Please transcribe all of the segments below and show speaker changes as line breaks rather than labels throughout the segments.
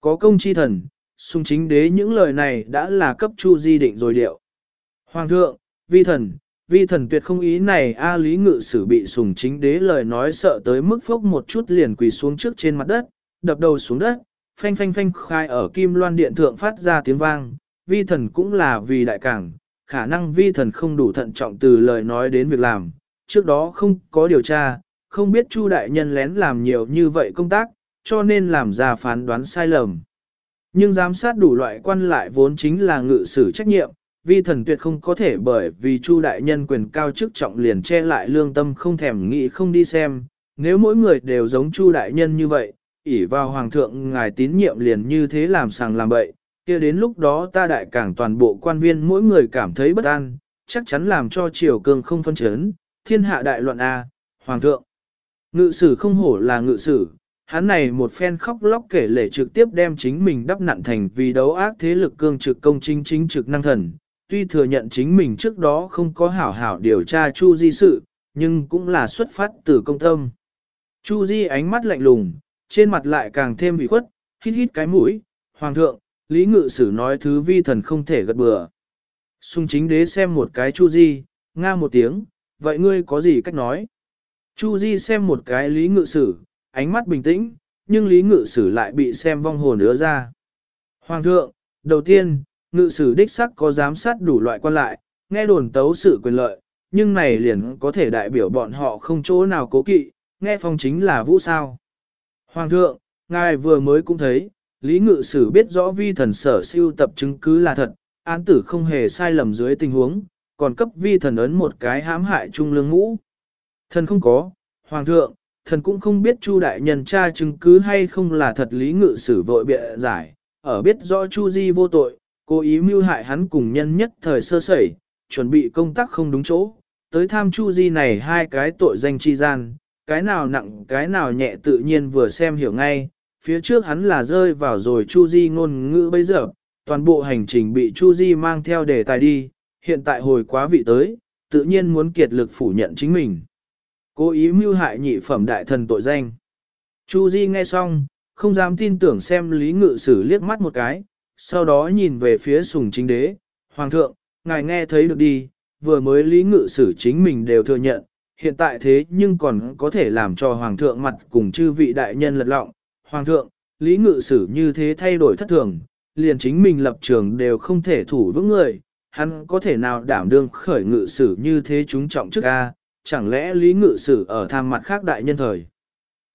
Có công chi thần, sung chính đế những lời này đã là cấp chu di định rồi điệu. Hoàng thượng, vi thần, vi thần tuyệt không ý này A Lý Ngự Sử bị sùng chính đế lời nói sợ tới mức phốc một chút liền quỳ xuống trước trên mặt đất, đập đầu xuống đất, phanh phanh phanh khai ở kim loan điện thượng phát ra tiếng vang, vi thần cũng là vì đại cảng, khả năng vi thần không đủ thận trọng từ lời nói đến việc làm, trước đó không có điều tra, không biết Chu đại nhân lén làm nhiều như vậy công tác, cho nên làm ra phán đoán sai lầm. Nhưng giám sát đủ loại quan lại vốn chính là ngự sử trách nhiệm, vi thần tuyệt không có thể bởi vì Chu đại nhân quyền cao chức trọng liền che lại lương tâm không thèm nghĩ không đi xem, nếu mỗi người đều giống Chu đại nhân như vậy, ỷ vào hoàng thượng ngài tín nhiệm liền như thế làm sàng làm bậy, kia đến lúc đó ta đại cảng toàn bộ quan viên mỗi người cảm thấy bất an, chắc chắn làm cho triều cường không phân chấn, thiên hạ đại loạn A, hoàng thượng. Ngự sử không hổ là ngự sử, hắn này một phen khóc lóc kể lể trực tiếp đem chính mình đắp nặn thành vì đấu ác thế lực cương trực công chính chính trực năng thần. Tuy thừa nhận chính mình trước đó không có hảo hảo điều tra Chu Di sự, nhưng cũng là xuất phát từ công tâm. Chu Di ánh mắt lạnh lùng, trên mặt lại càng thêm bị khuất, hít hít cái mũi, Hoàng thượng, Lý Ngự Sử nói thứ vi thần không thể gật bừa. Xung chính đế xem một cái Chu Di, nga một tiếng, vậy ngươi có gì cách nói? Chu Di xem một cái Lý Ngự Sử, ánh mắt bình tĩnh, nhưng Lý Ngự Sử lại bị xem vong hồn ứa ra. Hoàng thượng, đầu tiên, Ngự Sử đích sắc có giám sát đủ loại quan lại, nghe đồn tấu sự quyền lợi, nhưng này liền có thể đại biểu bọn họ không chỗ nào cố kỵ, nghe phong chính là vũ sao. Hoàng thượng, ngài vừa mới cũng thấy, Lý Ngự Sử biết rõ vi thần sở siêu tập chứng cứ là thật, án tử không hề sai lầm dưới tình huống, còn cấp vi thần ấn một cái hãm hại trung lương ngũ. Thần không có, Hoàng thượng, thần cũng không biết Chu đại nhân tra chứng cứ hay không là thật Lý Ngự Sử vội bịa giải, ở biết rõ Chu Di vô tội, cố ý mưu hại hắn cùng nhân nhất thời sơ sẩy, chuẩn bị công tác không đúng chỗ, tới tham Chu Di này hai cái tội danh chi gian, cái nào nặng cái nào nhẹ tự nhiên vừa xem hiểu ngay, phía trước hắn là rơi vào rồi Chu Di ngôn ngữ bây giờ, toàn bộ hành trình bị Chu Di mang theo đề tài đi, hiện tại hồi quá vị tới, tự nhiên muốn kiệt lực phủ nhận chính mình. Cố ý mưu hại nhị phẩm đại thần tội danh. Chu Di nghe xong, không dám tin tưởng xem Lý Ngự Sử liếc mắt một cái, sau đó nhìn về phía sùng chính đế, Hoàng thượng, ngài nghe thấy được đi, vừa mới Lý Ngự Sử chính mình đều thừa nhận, hiện tại thế nhưng còn có thể làm cho Hoàng thượng mặt cùng chư vị đại nhân lật lọng. Hoàng thượng, Lý Ngự Sử như thế thay đổi thất thường, liền chính mình lập trường đều không thể thủ vững người, hắn có thể nào đảm đương khởi ngự sử như thế chúng trọng trước A, chẳng lẽ Lý Ngự Sử ở tham mặt khác đại nhân thời.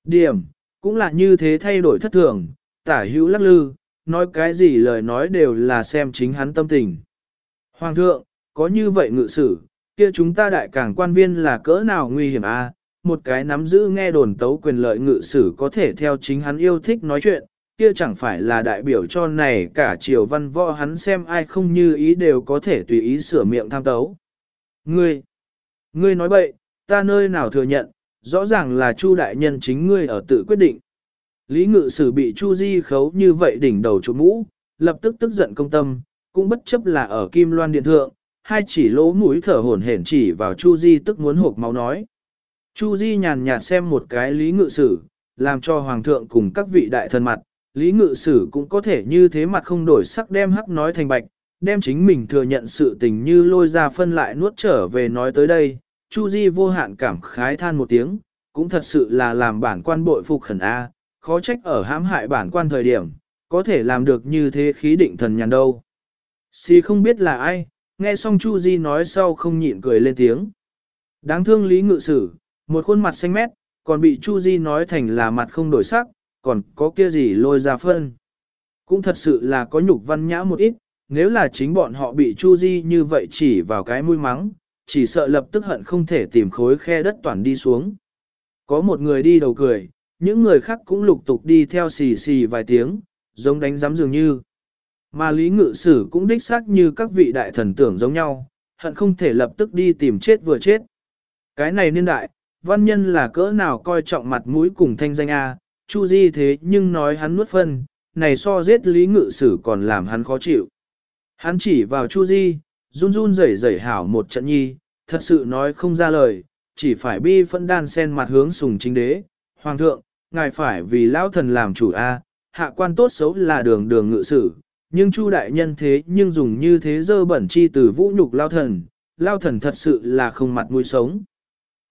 Điểm, cũng là như thế thay đổi thất thường, tả hữu lắc lư, nói cái gì lời nói đều là xem chính hắn tâm tình. Hoàng thượng, có như vậy ngự sử, kia chúng ta đại cảng quan viên là cỡ nào nguy hiểm a? một cái nắm giữ nghe đồn tấu quyền lợi ngự sử có thể theo chính hắn yêu thích nói chuyện, kia chẳng phải là đại biểu cho này cả triều văn võ hắn xem ai không như ý đều có thể tùy ý sửa miệng tham tấu. Ngươi, ngươi nói bậy, ta nơi nào thừa nhận, rõ ràng là Chu đại nhân chính ngươi ở tự quyết định. Lý ngự sử bị Chu Di khấu như vậy đỉnh đầu chỗ mũ, lập tức tức giận công tâm, cũng bất chấp là ở Kim Loan Điện Thượng, hai chỉ lỗ mũi thở hổn hển chỉ vào Chu Di tức muốn hộp máu nói. Chu Di nhàn nhạt xem một cái Lý ngự sử, làm cho Hoàng thượng cùng các vị đại thần mặt, Lý ngự sử cũng có thể như thế mặt không đổi sắc đem hắc nói thành bạch, đem chính mình thừa nhận sự tình như lôi ra phân lại nuốt trở về nói tới đây, Chu Di vô hạn cảm khái than một tiếng, cũng thật sự là làm bản quan bội phục khẩn A, khó trách ở hãm hại bản quan thời điểm, có thể làm được như thế khí định thần nhàn đâu. Xì không biết là ai, nghe xong Chu Di nói sau không nhịn cười lên tiếng. Đáng thương Lý Ngự Sử, một khuôn mặt xanh mét, còn bị Chu Di nói thành là mặt không đổi sắc, còn có kia gì lôi ra phân. Cũng thật sự là có nhục văn nhã một ít, nếu là chính bọn họ bị Chu Di như vậy chỉ vào cái mũi mắng, chỉ sợ lập tức hận không thể tìm khối khe đất toàn đi xuống. Có một người đi đầu cười, những người khác cũng lục tục đi theo xì xì vài tiếng, giống đánh giám dường như. Mà Lý Ngự Sử cũng đích xác như các vị đại thần tưởng giống nhau, hận không thể lập tức đi tìm chết vừa chết. Cái này niên đại, văn nhân là cỡ nào coi trọng mặt mũi cùng thanh danh A, Chu Di thế nhưng nói hắn nuốt phân, này so giết Lý Ngự Sử còn làm hắn khó chịu. Hắn chỉ vào Chu Di, run run rẩy rẩy hảo một trận nhi, thật sự nói không ra lời, chỉ phải bi phân đan sen mặt hướng sùng chính đế. Hoàng thượng, ngài phải vì lão thần làm chủ A, hạ quan tốt xấu là đường đường ngự sử, nhưng Chu đại nhân thế nhưng dùng như thế dơ bẩn chi từ vũ nhục lao thần, lao thần thật sự là không mặt mũi sống.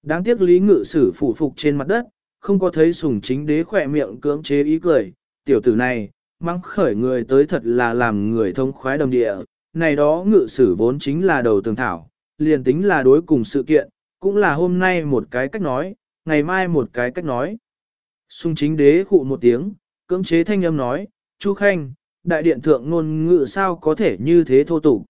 Đáng tiếc lý ngự sử phủ phục trên mặt đất, không có thấy sùng chính đế khỏe miệng cưỡng chế ý cười, tiểu tử này, mắng khởi người tới thật là làm người thông khoái đồng địa, này đó ngự sử vốn chính là đầu tường thảo, liền tính là đối cùng sự kiện, cũng là hôm nay một cái cách nói, ngày mai một cái cách nói. Xung chính đế khụ một tiếng, cưỡng chế thanh âm nói, Chu Khanh, đại điện thượng ngôn ngự sao có thể như thế thô tục.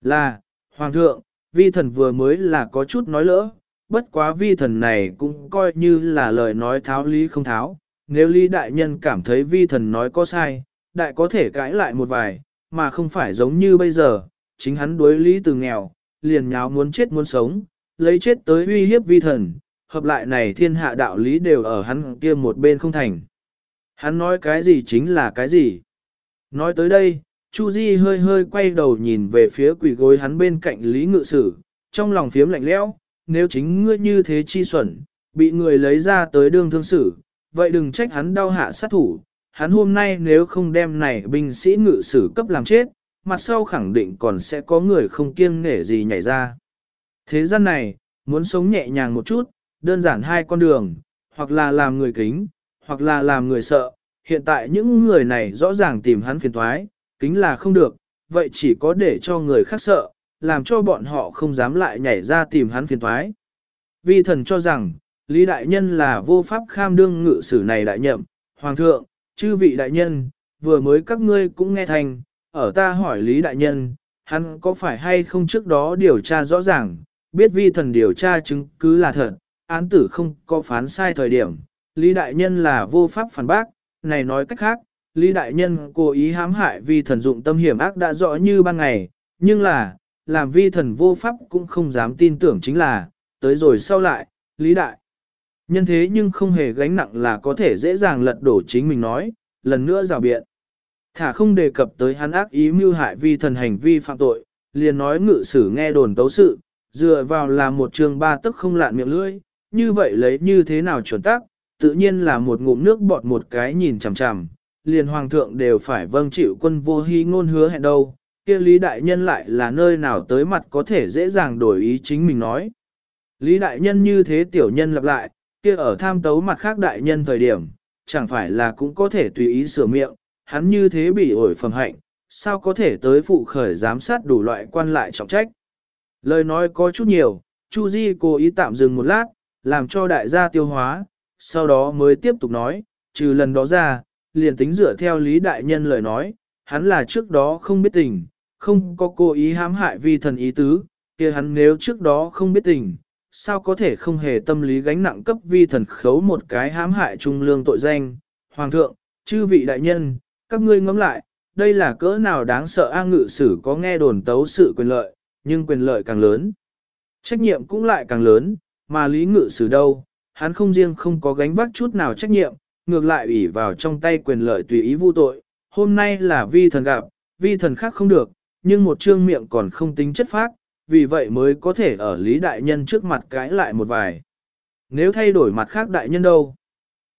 Là, Hoàng thượng, vi thần vừa mới là có chút nói lỡ, bất quá vi thần này cũng coi như là lời nói tháo lý không tháo. Nếu lý đại nhân cảm thấy vi thần nói có sai, đại có thể cãi lại một vài, mà không phải giống như bây giờ, chính hắn đối lý từ nghèo, liền nháo muốn chết muốn sống, lấy chết tới uy hiếp vi thần, hợp lại này thiên hạ đạo lý đều ở hắn kia một bên không thành. Hắn nói cái gì chính là cái gì. Nói tới đây, Chu Di hơi hơi quay đầu nhìn về phía quỷ gối hắn bên cạnh Lý Ngự Sử, trong lòng phiếm lạnh lẽo, nếu chính ngươi như thế chi xuẩn, bị người lấy ra tới đương thương xử, vậy đừng trách hắn đau hạ sát thủ, hắn hôm nay nếu không đem này binh sĩ ngự sử cấp làm chết, mặt sau khẳng định còn sẽ có người không kiêng nể gì nhảy ra. Thế gian này, muốn sống nhẹ nhàng một chút, đơn giản hai con đường, hoặc là làm người kính, hoặc là làm người sợ, hiện tại những người này rõ ràng tìm hắn phiền thoái, kính là không được, vậy chỉ có để cho người khác sợ, làm cho bọn họ không dám lại nhảy ra tìm hắn phiền thoái. Vi thần cho rằng, Lý Đại Nhân là vô pháp kham đương ngự sử này đại nhậm, Hoàng thượng, chư vị đại nhân, vừa mới các ngươi cũng nghe thành, ở ta hỏi Lý Đại Nhân, hắn có phải hay không trước đó điều tra rõ ràng, biết vi thần điều tra chứng cứ là thật, án tử không có phán sai thời điểm, Lý Đại Nhân là vô pháp phản bác, này nói cách khác, Lý Đại Nhân cố ý hãm hại vi thần dụng tâm hiểm ác đã rõ như ban ngày, nhưng là, làm vi thần vô pháp cũng không dám tin tưởng chính là, tới rồi sau lại, Lý Đại. Nhân thế nhưng không hề gánh nặng là có thể dễ dàng lật đổ chính mình nói, lần nữa rào biện. Thả không đề cập tới hắn ác ý mưu hại vi thần hành vi phạm tội, liền nói ngự sử nghe đồn tấu sự, dựa vào là một trường ba tức không lạn miệng lưỡi, như vậy lấy như thế nào chuẩn tác, tự nhiên là một ngụm nước bọt một cái nhìn chằm chằm, liền hoàng thượng đều phải vâng chịu quân vô hy ngôn hứa hẹn đâu, kia Lý Đại Nhân lại là nơi nào tới mặt có thể dễ dàng đổi ý chính mình nói. Lý Đại Nhân như thế tiểu nhân lặp lại, kia ở tham tấu mặt khác Đại Nhân thời điểm, chẳng phải là cũng có thể tùy ý sửa miệng, hắn như thế bị ổi phẩm hạnh, sao có thể tới phụ khởi giám sát đủ loại quan lại trọng trách. Lời nói có chút nhiều, Chu Di cố ý tạm dừng một lát, làm cho đại gia tiêu hóa, sau đó mới tiếp tục nói, trừ lần đó ra, liền tính dựa theo Lý Đại Nhân lời nói, hắn là trước đó không biết tình, không có cố ý hãm hại vi thần ý tứ, kia hắn nếu trước đó không biết tình, sao có thể không hề tâm lý gánh nặng cấp vi thần khấu một cái hãm hại trung lương tội danh. Hoàng thượng, chư vị đại nhân, các ngươi ngẫm lại, đây là cỡ nào đáng sợ A ngự sử có nghe đồn tấu sự quyền lợi, nhưng quyền lợi càng lớn. Trách nhiệm cũng lại càng lớn, mà lý ngự sử đâu, hắn không riêng không có gánh vác chút nào trách nhiệm, ngược lại ủy vào trong tay quyền lợi tùy ý vu tội. Hôm nay là vi thần gặp, vi thần khác không được, nhưng một trương miệng còn không tính chất phác, vì vậy mới có thể ở Lý Đại Nhân trước mặt cãi lại một vài. Nếu thay đổi mặt khác Đại Nhân đâu?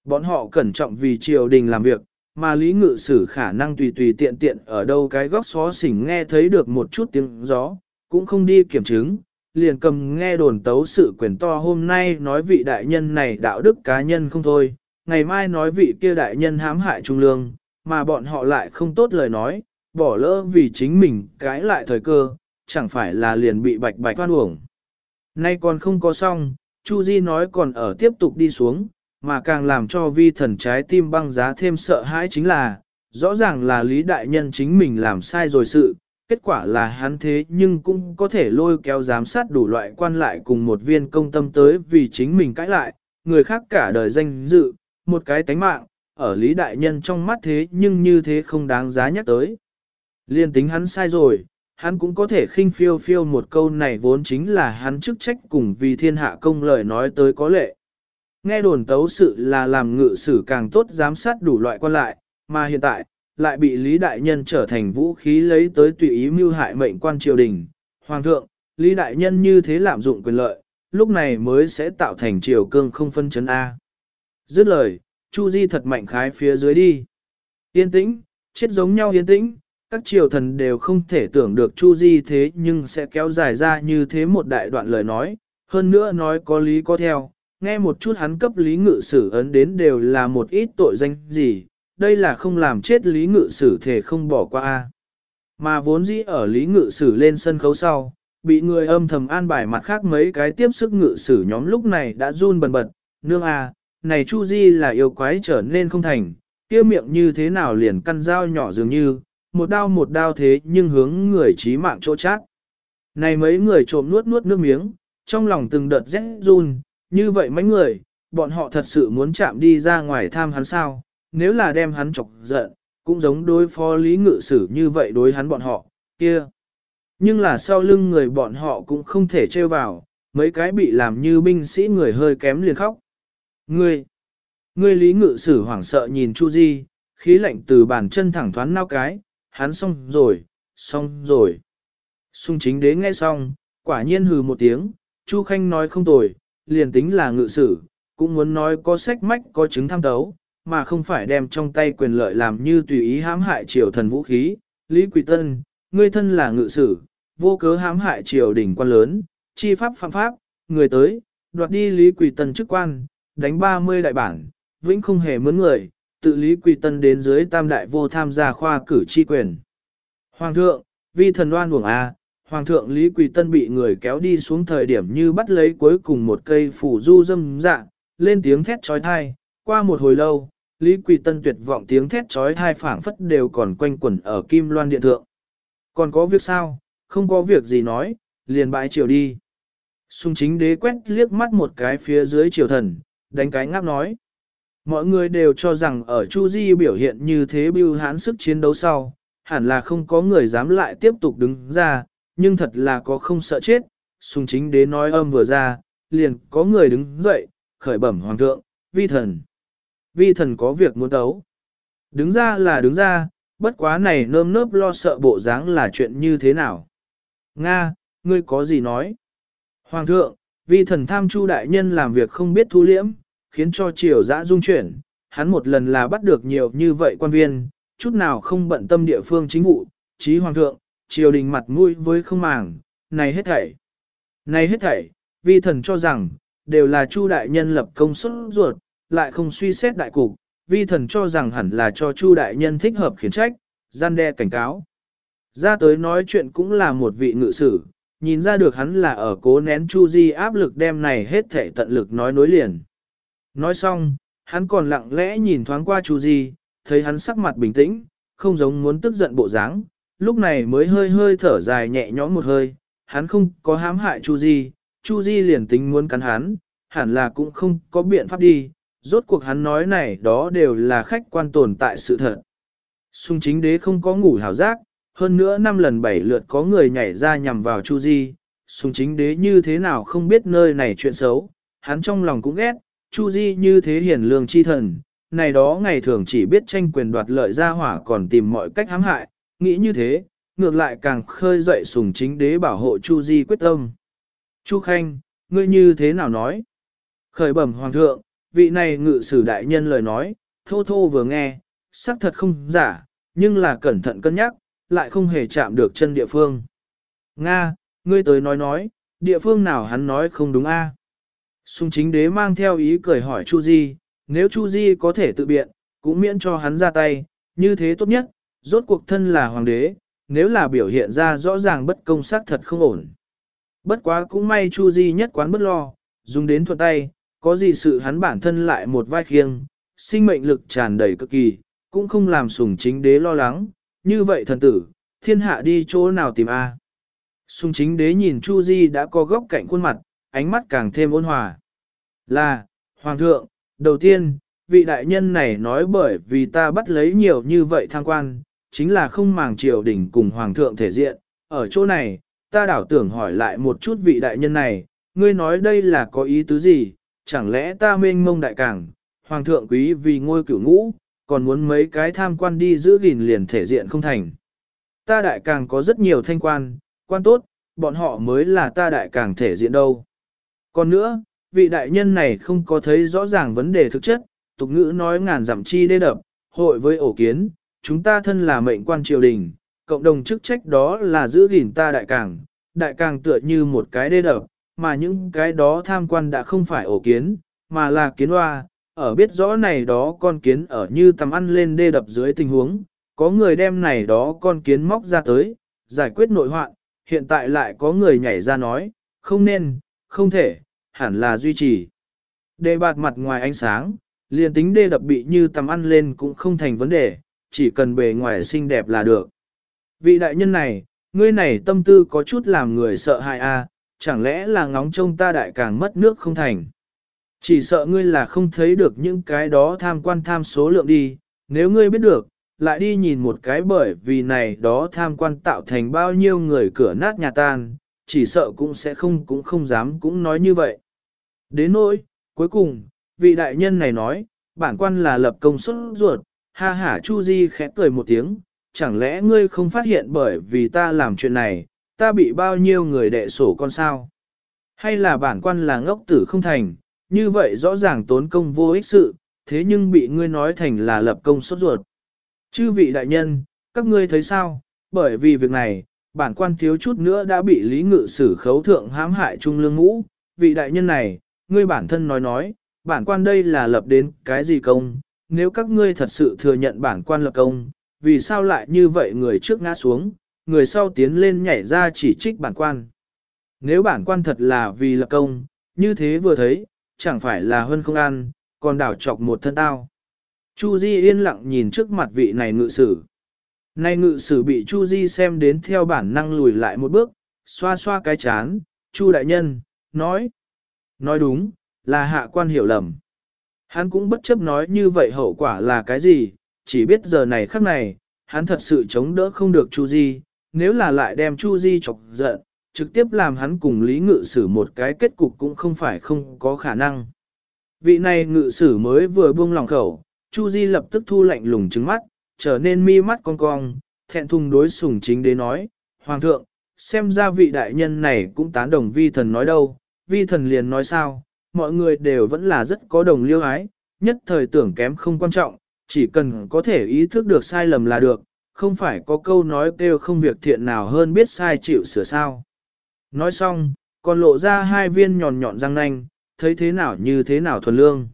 Bọn họ cẩn trọng vì triều đình làm việc, mà Lý Ngự Sử khả năng tùy tùy tiện tiện ở đâu cái góc xó xỉnh nghe thấy được một chút tiếng gió, cũng không đi kiểm chứng, liền cầm nghe đồn tấu sự quyền to hôm nay nói vị đại nhân này đạo đức cá nhân không thôi, ngày mai nói vị kia đại nhân hãm hại trung lương, mà bọn họ lại không tốt lời nói, bỏ lỡ vì chính mình cãi lại thời cơ, chẳng phải là liền bị bạch bạch hoan uổng. Nay còn không có xong, Chu Di nói còn ở tiếp tục đi xuống, mà càng làm cho vi thần trái tim băng giá thêm sợ hãi chính là, rõ ràng là Lý Đại Nhân chính mình làm sai rồi sự, kết quả là hắn thế nhưng cũng có thể lôi kéo giám sát đủ loại quan lại cùng một viên công tâm tới vì chính mình cãi lại, người khác cả đời danh dự, một cái tánh mạng, ở Lý Đại Nhân trong mắt thế nhưng như thế không đáng giá nhắc tới. Liên tính hắn sai rồi, hắn cũng có thể khinh phiêu phiêu một câu này vốn chính là hắn chức trách cùng vì thiên hạ công lời nói tới có lệ. Nghe đồn tấu sự là làm ngự sử càng tốt giám sát đủ loại quan lại, mà hiện tại, lại bị Lý Đại Nhân trở thành vũ khí lấy tới tùy ý mưu hại mệnh quan triều đình. Hoàng thượng, Lý Đại Nhân như thế lạm dụng quyền lợi, lúc này mới sẽ tạo thành triều cương không phân chấn A. Dứt lời, Chu Di thật mạnh khái phía dưới đi. Yên tĩnh, chết giống nhau yên tĩnh, các triều thần đều không thể tưởng được Chu Di thế nhưng sẽ kéo dài ra như thế một đại đoạn lời nói, hơn nữa nói có lý có theo, nghe một chút hắn cấp lý ngự sử ấn đến đều là một ít tội danh gì, đây là không làm chết lý ngự sử thể không bỏ qua. a Mà vốn dĩ ở lý ngự sử lên sân khấu sau, bị người âm thầm an bài mặt khác mấy cái tiếp sức ngự sử nhóm lúc này đã run bần bật, nương a, này Chu Di là yêu quái trở nên không thành, kia miệng như thế nào liền căn dao nhỏ dường như, một đao một đao thế nhưng hướng người trí mạng chỗ chát. Này mấy người trộm nuốt nuốt nước miếng, trong lòng từng đợt rét run, như vậy mấy người, bọn họ thật sự muốn chạm đi ra ngoài tham hắn sao, nếu là đem hắn chọc giận, cũng giống đối phó lý ngự sử như vậy đối hắn bọn họ, kia. Nhưng là sau lưng người bọn họ cũng không thể trêu vào, mấy cái bị làm như binh sĩ người hơi kém liền khóc. Ngươi, ngươi lý ngự sử hoảng sợ nhìn Chu Di, khí lạnh từ bàn chân thẳng thoáng nao cái, hắn xong rồi, xong rồi. sung chính đế nghe xong, quả nhiên hừ một tiếng, Chu Khanh nói không tồi, liền tính là ngự sử, cũng muốn nói có sách mách có chứng tham tấu, mà không phải đem trong tay quyền lợi làm như tùy ý hãm hại triều thần vũ khí. Lý Quỳ Tân, ngươi thân là ngự sử, vô cớ hãm hại triều đình quan lớn, chi pháp phạm pháp, người tới, đoạt đi Lý Quỳ Tân chức quan, đánh 30 đại bản, vĩnh không hề mướn người, tự Lý Quỳ Tân đến dưới tam đại vô tham gia khoa cử tri quyền. Hoàng thượng, vi thần đoan buồng A, Hoàng thượng Lý Quỳ Tân bị người kéo đi xuống thời điểm như bắt lấy cuối cùng một cây phủ du dâm dạ, lên tiếng thét trói thai, qua một hồi lâu, Lý Quỳ Tân tuyệt vọng tiếng thét trói thai phảng phất đều còn quanh quẩn ở Kim Loan Điện Thượng. Còn có việc sao, không có việc gì nói, liền bãi chiều đi. Xung chính đế quét liếc mắt một cái phía dưới triều thần, đánh cái ngáp nói. Mọi người đều cho rằng ở Chu Di biểu hiện như thế bưu hãn sức chiến đấu sau, hẳn là không có người dám lại tiếp tục đứng ra, nhưng thật là có không sợ chết. Sùng chính đế nói âm vừa ra, liền có người đứng dậy, khởi bẩm hoàng thượng, vi thần. Vi thần có việc muốn đấu. Đứng ra là đứng ra, bất quá này nơm nớp lo sợ bộ dáng là chuyện như thế nào. Nga, ngươi có gì nói? Hoàng thượng, vi thần tham chu đại nhân làm việc không biết thu liễm, khiến cho triều dã dung chuyển, hắn một lần là bắt được nhiều như vậy quan viên, chút nào không bận tâm địa phương chính vụ, trí hoàng thượng, triều đình mặt mũi với không màng, này hết thảy. Này hết thảy, vi thần cho rằng, đều là chu đại nhân lập công suất ruột, lại không suy xét đại cục, vi thần cho rằng hẳn là cho chu đại nhân thích hợp khiển trách, gian đe cảnh cáo. Ra tới nói chuyện cũng là một vị ngự sử, nhìn ra được hắn là ở cố nén chu di áp lực đem này hết thảy tận lực nói nối liền. Nói xong, hắn còn lặng lẽ nhìn thoáng qua chu di, thấy hắn sắc mặt bình tĩnh, không giống muốn tức giận bộ dáng, lúc này mới hơi hơi thở dài nhẹ nhõm một hơi, hắn không có hãm hại Chu Di, Chu Di liền tính muốn cắn hắn, hẳn là cũng không có biện pháp đi, rốt cuộc hắn nói này đó đều là khách quan tồn tại sự thật. Xung chính đế không có ngủ hảo giác, hơn nữa năm lần bảy lượt có người nhảy ra nhằm vào Chu Di, xung chính đế như thế nào không biết nơi này chuyện xấu, hắn trong lòng cũng ghét, Chu Di như thế hiển lương chi thần, này đó ngày thường chỉ biết tranh quyền đoạt lợi ra hỏa còn tìm mọi cách hãm hại, nghĩ như thế, ngược lại càng khơi dậy sùng chính đế bảo hộ Chu Di quyết tâm. Chu Khanh, ngươi như thế nào nói? Khởi bẩm hoàng thượng, vị này ngự sử đại nhân lời nói, thô thô vừa nghe, xác thật không giả, nhưng là cẩn thận cân nhắc, lại không hề chạm được chân địa phương. Nga, ngươi tới nói nói, địa phương nào hắn nói không đúng a? Sùng chính đế mang theo ý cười hỏi Chu Di, nếu Chu Di có thể tự biện, cũng miễn cho hắn ra tay, như thế tốt nhất, rốt cuộc thân là hoàng đế, nếu là biểu hiện ra rõ ràng bất công xác thật không ổn. Bất quá cũng may Chu Di nhất quán bất lo, dùng đến thuận tay, có gì sự hắn bản thân lại một vai khiêng, sinh mệnh lực tràn đầy cực kỳ, cũng không làm sùng chính đế lo lắng, như vậy thần tử, thiên hạ đi chỗ nào tìm a? Sùng chính đế nhìn Chu Di đã có góc cạnh khuôn mặt, ánh mắt càng thêm ôn hòa. Là, Hoàng thượng, đầu tiên, vị đại nhân này nói bởi vì ta bắt lấy nhiều như vậy thang quan, chính là không màng triều đình cùng hoàng thượng thể diện. Ở chỗ này, ta đảo tưởng hỏi lại một chút vị đại nhân này, ngươi nói đây là có ý tứ gì, chẳng lẽ ta mênh mông đại cảng, hoàng thượng quý vì ngôi cửu ngũ, còn muốn mấy cái tham quan đi giữ gìn liền thể diện không thành. Ta đại càng có rất nhiều thanh quan, quan tốt, bọn họ mới là ta đại càng thể diện đâu. Còn nữa, vị đại nhân này không có thấy rõ ràng vấn đề thực chất, tục ngữ nói ngàn giảm chi đê đập, hội với ổ kiến, chúng ta thân là mệnh quan triều đình, cộng đồng chức trách đó là giữ gìn ta đại càng, đại càng tựa như một cái đê đập, mà những cái đó tham quan đã không phải ổ kiến, mà là kiến hoa, ở biết rõ này đó con kiến ở như tầm ăn lên đê đập dưới tình huống, có người đem này đó con kiến móc ra tới, giải quyết nội hoạn, hiện tại lại có người nhảy ra nói, không nên, không thể, hẳn là duy trì. Đề bạt mặt ngoài ánh sáng, liền tính đê đập bị như tầm ăn lên cũng không thành vấn đề, chỉ cần bề ngoài xinh đẹp là được. Vị đại nhân này, ngươi này tâm tư có chút làm người sợ hại a, chẳng lẽ là ngóng trông ta đại càng mất nước không thành. Chỉ sợ ngươi là không thấy được những cái đó tham quan tham số lượng đi, nếu ngươi biết được, lại đi nhìn một cái bởi vì này đó tham quan tạo thành bao nhiêu người cửa nát nhà tan, chỉ sợ cũng sẽ không cũng không dám cũng nói như vậy. Đến nỗi, cuối cùng, vị đại nhân này nói, bản quan là lập công suất ruột, ha hả Chu Di khẽ cười một tiếng, chẳng lẽ ngươi không phát hiện bởi vì ta làm chuyện này, ta bị bao nhiêu người đệ sổ con sao? Hay là bản quan là ngốc tử không thành, như vậy rõ ràng tốn công vô ích sự, thế nhưng bị ngươi nói thành là lập công suất ruột. Chư vị đại nhân, các ngươi thấy sao, bởi vì việc này, bản quan thiếu chút nữa đã bị lý ngự sử khấu thượng hãm hại trung lương ngũ, vị đại nhân này, ngươi bản thân nói nói, bản quan đây là lập đến cái gì công, nếu các ngươi thật sự thừa nhận bản quan lập công, vì sao lại như vậy người trước ngã xuống, người sau tiến lên nhảy ra chỉ trích bản quan. Nếu bản quan thật là vì lập công, như thế vừa thấy, chẳng phải là hơn không ăn, còn đảo chọc một thân tao. Chu Di yên lặng nhìn trước mặt vị này ngự sử. Nay ngự sử bị Chu Di xem đến theo bản năng lùi lại một bước, xoa xoa cái chán, Chu đại nhân, nói. Nói đúng, là hạ quan hiểu lầm. Hắn cũng bất chấp nói như vậy hậu quả là cái gì, chỉ biết giờ này khắc này, hắn thật sự chống đỡ không được Chu Di, nếu là lại đem Chu Di chọc giận, trực tiếp làm hắn cùng Lý Ngự Sử một cái kết cục cũng không phải không có khả năng. Vị này Ngự Sử mới vừa buông lòng khẩu, Chu Di lập tức thu lạnh lùng trừng mắt, trở nên mi mắt cong cong, thẹn thùng đối sùng chính đế nói, Hoàng thượng, xem ra vị đại nhân này cũng tán đồng vi thần nói đâu, vi thần liền nói sao, mọi người đều vẫn là rất có đồng liêu ái, nhất thời tưởng kém không quan trọng, chỉ cần có thể ý thức được sai lầm là được, không phải có câu nói kêu không việc thiện nào hơn biết sai chịu sửa sao. Nói xong, còn lộ ra hai viên nhọn nhọn răng nanh, thấy thế nào như thế nào thuần lương.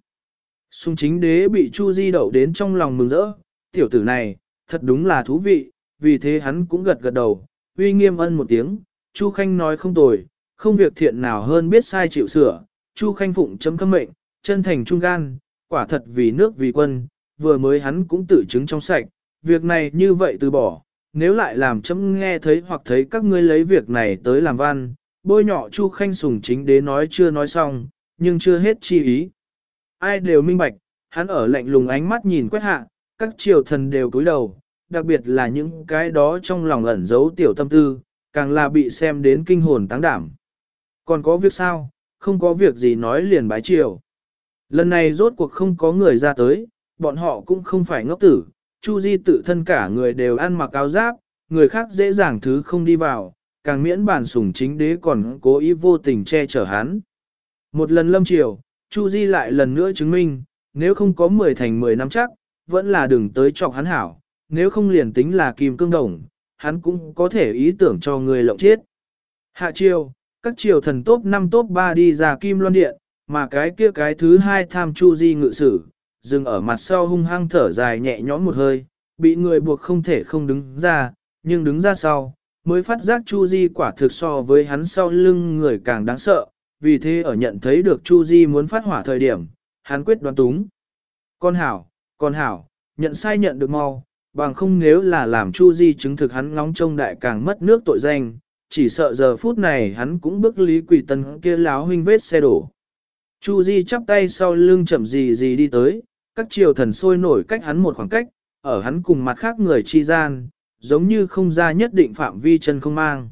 Xung chính đế bị Chu Di đậu đến trong lòng mừng rỡ, tiểu tử này, thật đúng là thú vị, vì thế hắn cũng gật gật đầu, uy nghiêm ân một tiếng, Chu Khanh nói không tồi, không việc thiện nào hơn biết sai chịu sửa, Chu Khanh phụng chấm khâm mệnh, chân thành trung gan, quả thật vì nước vì quân, vừa mới hắn cũng tự chứng trong sạch, việc này như vậy từ bỏ, nếu lại làm chấm nghe thấy hoặc thấy các ngươi lấy việc này tới làm văn, bôi nhọ Chu Khanh sùng chính đế nói chưa nói xong, nhưng chưa hết chi ý. Ai đều minh bạch, hắn ở lạnh lùng ánh mắt nhìn quét hạ, các triều thần đều cúi đầu, đặc biệt là những cái đó trong lòng ẩn giấu tiểu tâm tư, càng là bị xem đến kinh hồn táng đảm. Còn có việc sao, không có việc gì nói liền bái triều. Lần này rốt cuộc không có người ra tới, bọn họ cũng không phải ngốc tử, Chu Di tự thân cả người đều ăn mặc áo giáp, người khác dễ dàng thứ không đi vào, càng miễn bản sủng chính đế còn cố ý vô tình che chở hắn. Một lần lâm triều, Chu Di lại lần nữa chứng minh, nếu không có 10 thành 10 năm chắc, vẫn là đừng tới chọc hắn hảo, nếu không liền tính là kim cương đồng, hắn cũng có thể ý tưởng cho người lộng chết. Hạ triều, các triều thần tốt 5 tốt 3 đi ra kim loan điện, mà cái kia cái thứ hai tham Chu Di ngự sử, dừng ở mặt sau hung hăng thở dài nhẹ nhõm một hơi, bị người buộc không thể không đứng ra, nhưng đứng ra sau, mới phát giác Chu Di quả thực so với hắn sau lưng người càng đáng sợ, vì thế ở nhận thấy được Chu Di muốn phát hỏa thời điểm, hắn quyết đoán túng. Con hảo, con hảo, nhận sai nhận được mau, bằng không nếu là làm Chu Di chứng thực hắn ngóng trông đại càng mất nước tội danh, chỉ sợ giờ phút này hắn cũng bước lý quỷ tân kia láo huynh vết xe đổ. Chu Di chắp tay sau lưng chậm gì gì đi tới, các triều thần sôi nổi cách hắn một khoảng cách, ở hắn cùng mặt khác người chi gian, giống như không ra nhất định phạm vi chân không mang.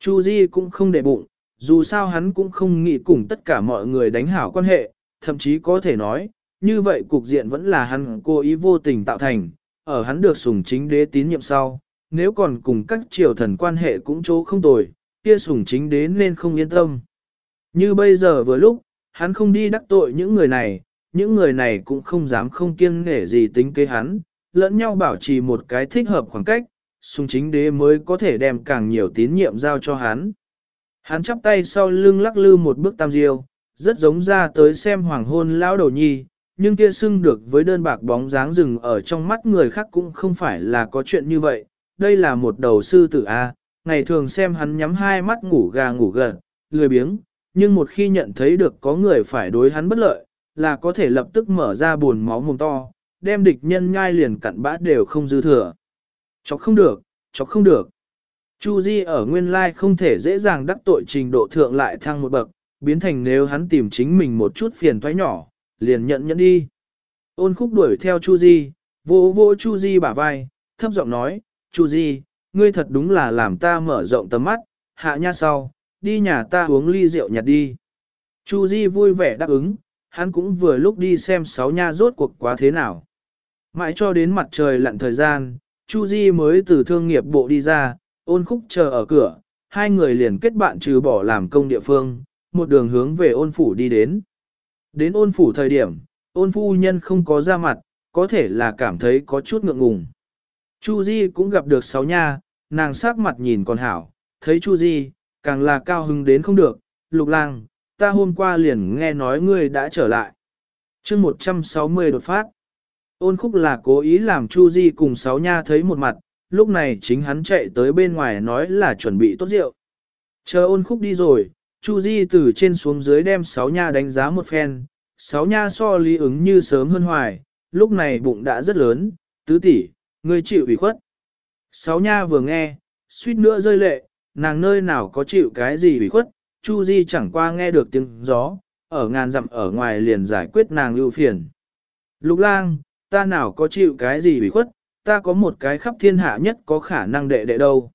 Chu Di cũng không để bụng, dù sao hắn cũng không nghĩ cùng tất cả mọi người đánh hảo quan hệ, thậm chí có thể nói, như vậy cục diện vẫn là hắn cố ý vô tình tạo thành, ở hắn được sủng chính đế tín nhiệm sau, nếu còn cùng các triều thần quan hệ cũng chỗ không tồi, kia sủng chính đế nên không yên tâm. Như bây giờ vừa lúc, hắn không đi đắc tội những người này, những người này cũng không dám không kiêng nể gì tính kế hắn, lẫn nhau bảo trì một cái thích hợp khoảng cách, sùng chính đế mới có thể đem càng nhiều tín nhiệm giao cho hắn. Hắn chắp tay sau lưng lắc lư một bước tam diêu, rất giống ra tới xem hoàng hôn lão đầu nhi, nhưng kia xưng được với đơn bạc bóng dáng rừng ở trong mắt người khác cũng không phải là có chuyện như vậy. Đây là một đầu sư tử A, ngày thường xem hắn nhắm hai mắt ngủ gà ngủ gật, lười biếng, nhưng một khi nhận thấy được có người phải đối hắn bất lợi, là có thể lập tức mở ra buồn máu mồm to, đem địch nhân nhai liền cặn bã đều không dư thừa. Chọc không được, chọc không được. Chu Di ở nguyên lai không thể dễ dàng đắc tội trình độ thượng lại thăng một bậc, biến thành nếu hắn tìm chính mình một chút phiền toái nhỏ, liền nhận nhẫn đi. Ôn khúc đuổi theo Chu Di, vỗ vỗ Chu Di bả vai, thấp giọng nói, Chu Di, ngươi thật đúng là làm ta mở rộng tầm mắt, hạ nha sau, đi nhà ta uống ly rượu nhạt đi. Chu Di vui vẻ đáp ứng, hắn cũng vừa lúc đi xem sáu nha rốt cuộc quá thế nào. Mãi cho đến mặt trời lặn thời gian, Chu Di mới từ thương nghiệp bộ đi ra, ôn khúc chờ ở cửa, hai người liền kết bạn trừ bỏ làm công địa phương, một đường hướng về ôn phủ đi đến. Đến ôn phủ thời điểm, ôn phu nhân không có ra mặt, có thể là cảm thấy có chút ngượng ngùng. Chu Di cũng gặp được sáu nha, nàng sắc mặt nhìn còn hảo, thấy Chu Di, càng là cao hứng đến không được, lục lang, ta hôm qua liền nghe nói ngươi đã trở lại. chương 160 đột phát. Ôn khúc là cố ý làm Chu Di cùng sáu nha thấy một mặt, lúc này chính hắn chạy tới bên ngoài nói là chuẩn bị tốt rượu. Chờ ôn khúc đi rồi, Chu Di từ trên xuống dưới đem sáu nha đánh giá một phen, sáu nha so lý ứng như sớm hơn hoài, lúc này bụng đã rất lớn, tứ tỷ, ngươi chịu ủy khuất. Sáu nha vừa nghe, suýt nữa rơi lệ, nàng nơi nào có chịu cái gì ủy khuất, Chu Di chẳng qua nghe được tiếng gió, ở ngàn dặm ở ngoài liền giải quyết nàng ưu phiền. Lục lang, ta nào có chịu cái gì ủy khuất, ta có một cái khắp thiên hạ nhất có khả năng đệ đệ đâu.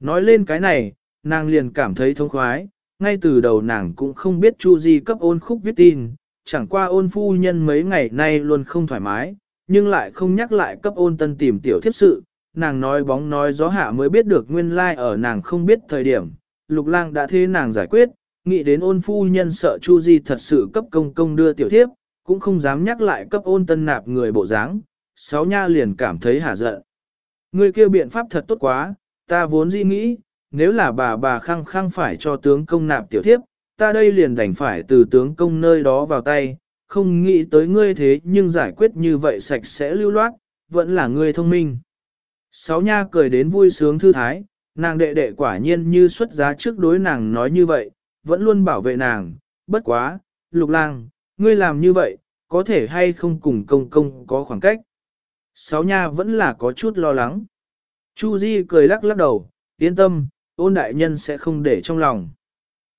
Nói lên cái này, nàng liền cảm thấy thông khoái, ngay từ đầu nàng cũng không biết Chu Di cấp ôn khúc viết tin, chẳng qua ôn phu nhân mấy ngày nay luôn không thoải mái, nhưng lại không nhắc lại cấp ôn tân tìm tiểu thiếp sự, nàng nói bóng nói gió hạ mới biết được nguyên lai like ở nàng không biết thời điểm, lục lang đã thế nàng giải quyết, nghĩ đến ôn phu nhân sợ Chu Di thật sự cấp công công đưa tiểu thiếp, cũng không dám nhắc lại cấp ôn tân nạp người bộ dáng, sáu nha liền cảm thấy hả giận. Người kia biện pháp thật tốt quá, ta vốn dĩ nghĩ, nếu là bà bà khăng khăng phải cho tướng công nạp tiểu thiếp, ta đây liền đành phải từ tướng công nơi đó vào tay, không nghĩ tới ngươi thế nhưng giải quyết như vậy sạch sẽ lưu loát, vẫn là ngươi thông minh. Sáu nha cười đến vui sướng thư thái, nàng đệ đệ quả nhiên như xuất giá trước đối nàng nói như vậy, vẫn luôn bảo vệ nàng, bất quá, lục lang, ngươi làm như vậy, có thể hay không cùng công công có khoảng cách. Sáu nha vẫn là có chút lo lắng. Chu Di cười lắc lắc đầu, yên tâm, ôn đại nhân sẽ không để trong lòng.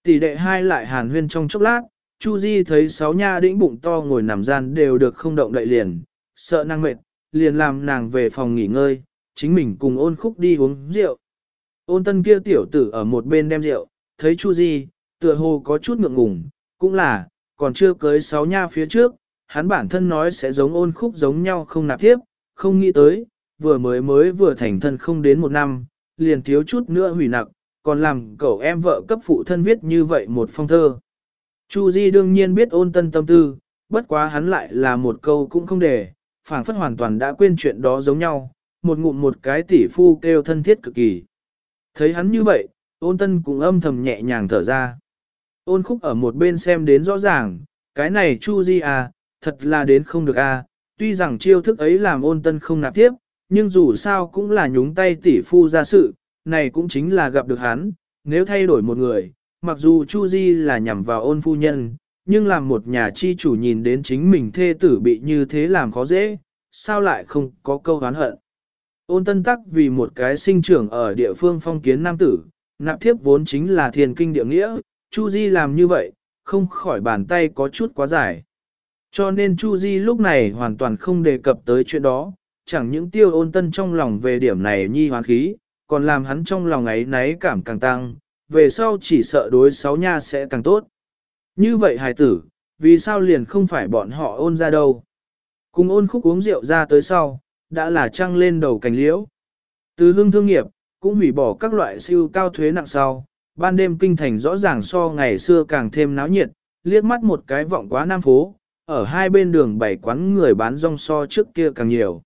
Tỷ đệ hai lại hàn huyên trong chốc lát, Chu Di thấy sáu nha đĩnh bụng to ngồi nằm gian đều được không động đậy liền, sợ năng mệt, liền làm nàng về phòng nghỉ ngơi, chính mình cùng ôn khúc đi uống rượu. Ôn tân kia tiểu tử ở một bên đem rượu, thấy Chu Di, tựa hồ có chút ngượng ngùng, cũng là, còn chưa cưới sáu nha phía trước, hắn bản thân nói sẽ giống ôn khúc giống nhau không nạp tiếp, không nghĩ tới, vừa mới mới vừa thành thân không đến một năm, liền thiếu chút nữa hủy nặc, còn làm cậu em vợ cấp phụ thân viết như vậy một phong thơ. Chu Di đương nhiên biết ôn tân tâm tư, bất quá hắn lại là một câu cũng không để, phảng phất hoàn toàn đã quên chuyện đó giống nhau, một ngụm một cái tỷ phu kêu thân thiết cực kỳ. Thấy hắn như vậy, ôn tân cũng âm thầm nhẹ nhàng thở ra. Ôn khúc ở một bên xem đến rõ ràng, cái này Chu Di à, thật là đến không được à, tuy rằng chiêu thức ấy làm ôn tân không nạp tiếp, nhưng dù sao cũng là nhúng tay tỷ phu ra sự, này cũng chính là gặp được hắn, nếu thay đổi một người, mặc dù Chu Di là nhằm vào ôn phu nhân, nhưng làm một nhà chi chủ nhìn đến chính mình thê tử bị như thế làm khó dễ, sao lại không có câu oán hận. Ôn tân tắc vì một cái sinh trưởng ở địa phương phong kiến nam tử, nạp thiếp vốn chính là thiền kinh địa nghĩa, Chu Di làm như vậy, không khỏi bàn tay có chút quá dài. Cho nên Chu Di lúc này hoàn toàn không đề cập tới chuyện đó, chẳng những tiêu ôn tân trong lòng về điểm này nhi hoán khí, còn làm hắn trong lòng ấy náy cảm càng tăng, về sau chỉ sợ đối sáu nha sẽ càng tốt. Như vậy hài tử, vì sao liền không phải bọn họ ôn ra đâu. Cùng ôn khúc uống rượu ra tới sau, đã là trăng lên đầu cành liễu. Từ hương thương nghiệp, cũng hủy bỏ các loại siêu cao thuế nặng sau, ban đêm kinh thành rõ ràng so ngày xưa càng thêm náo nhiệt, liếc mắt một cái vọng quá nam phố, ở hai bên đường bảy quán người bán rong so trước kia càng nhiều.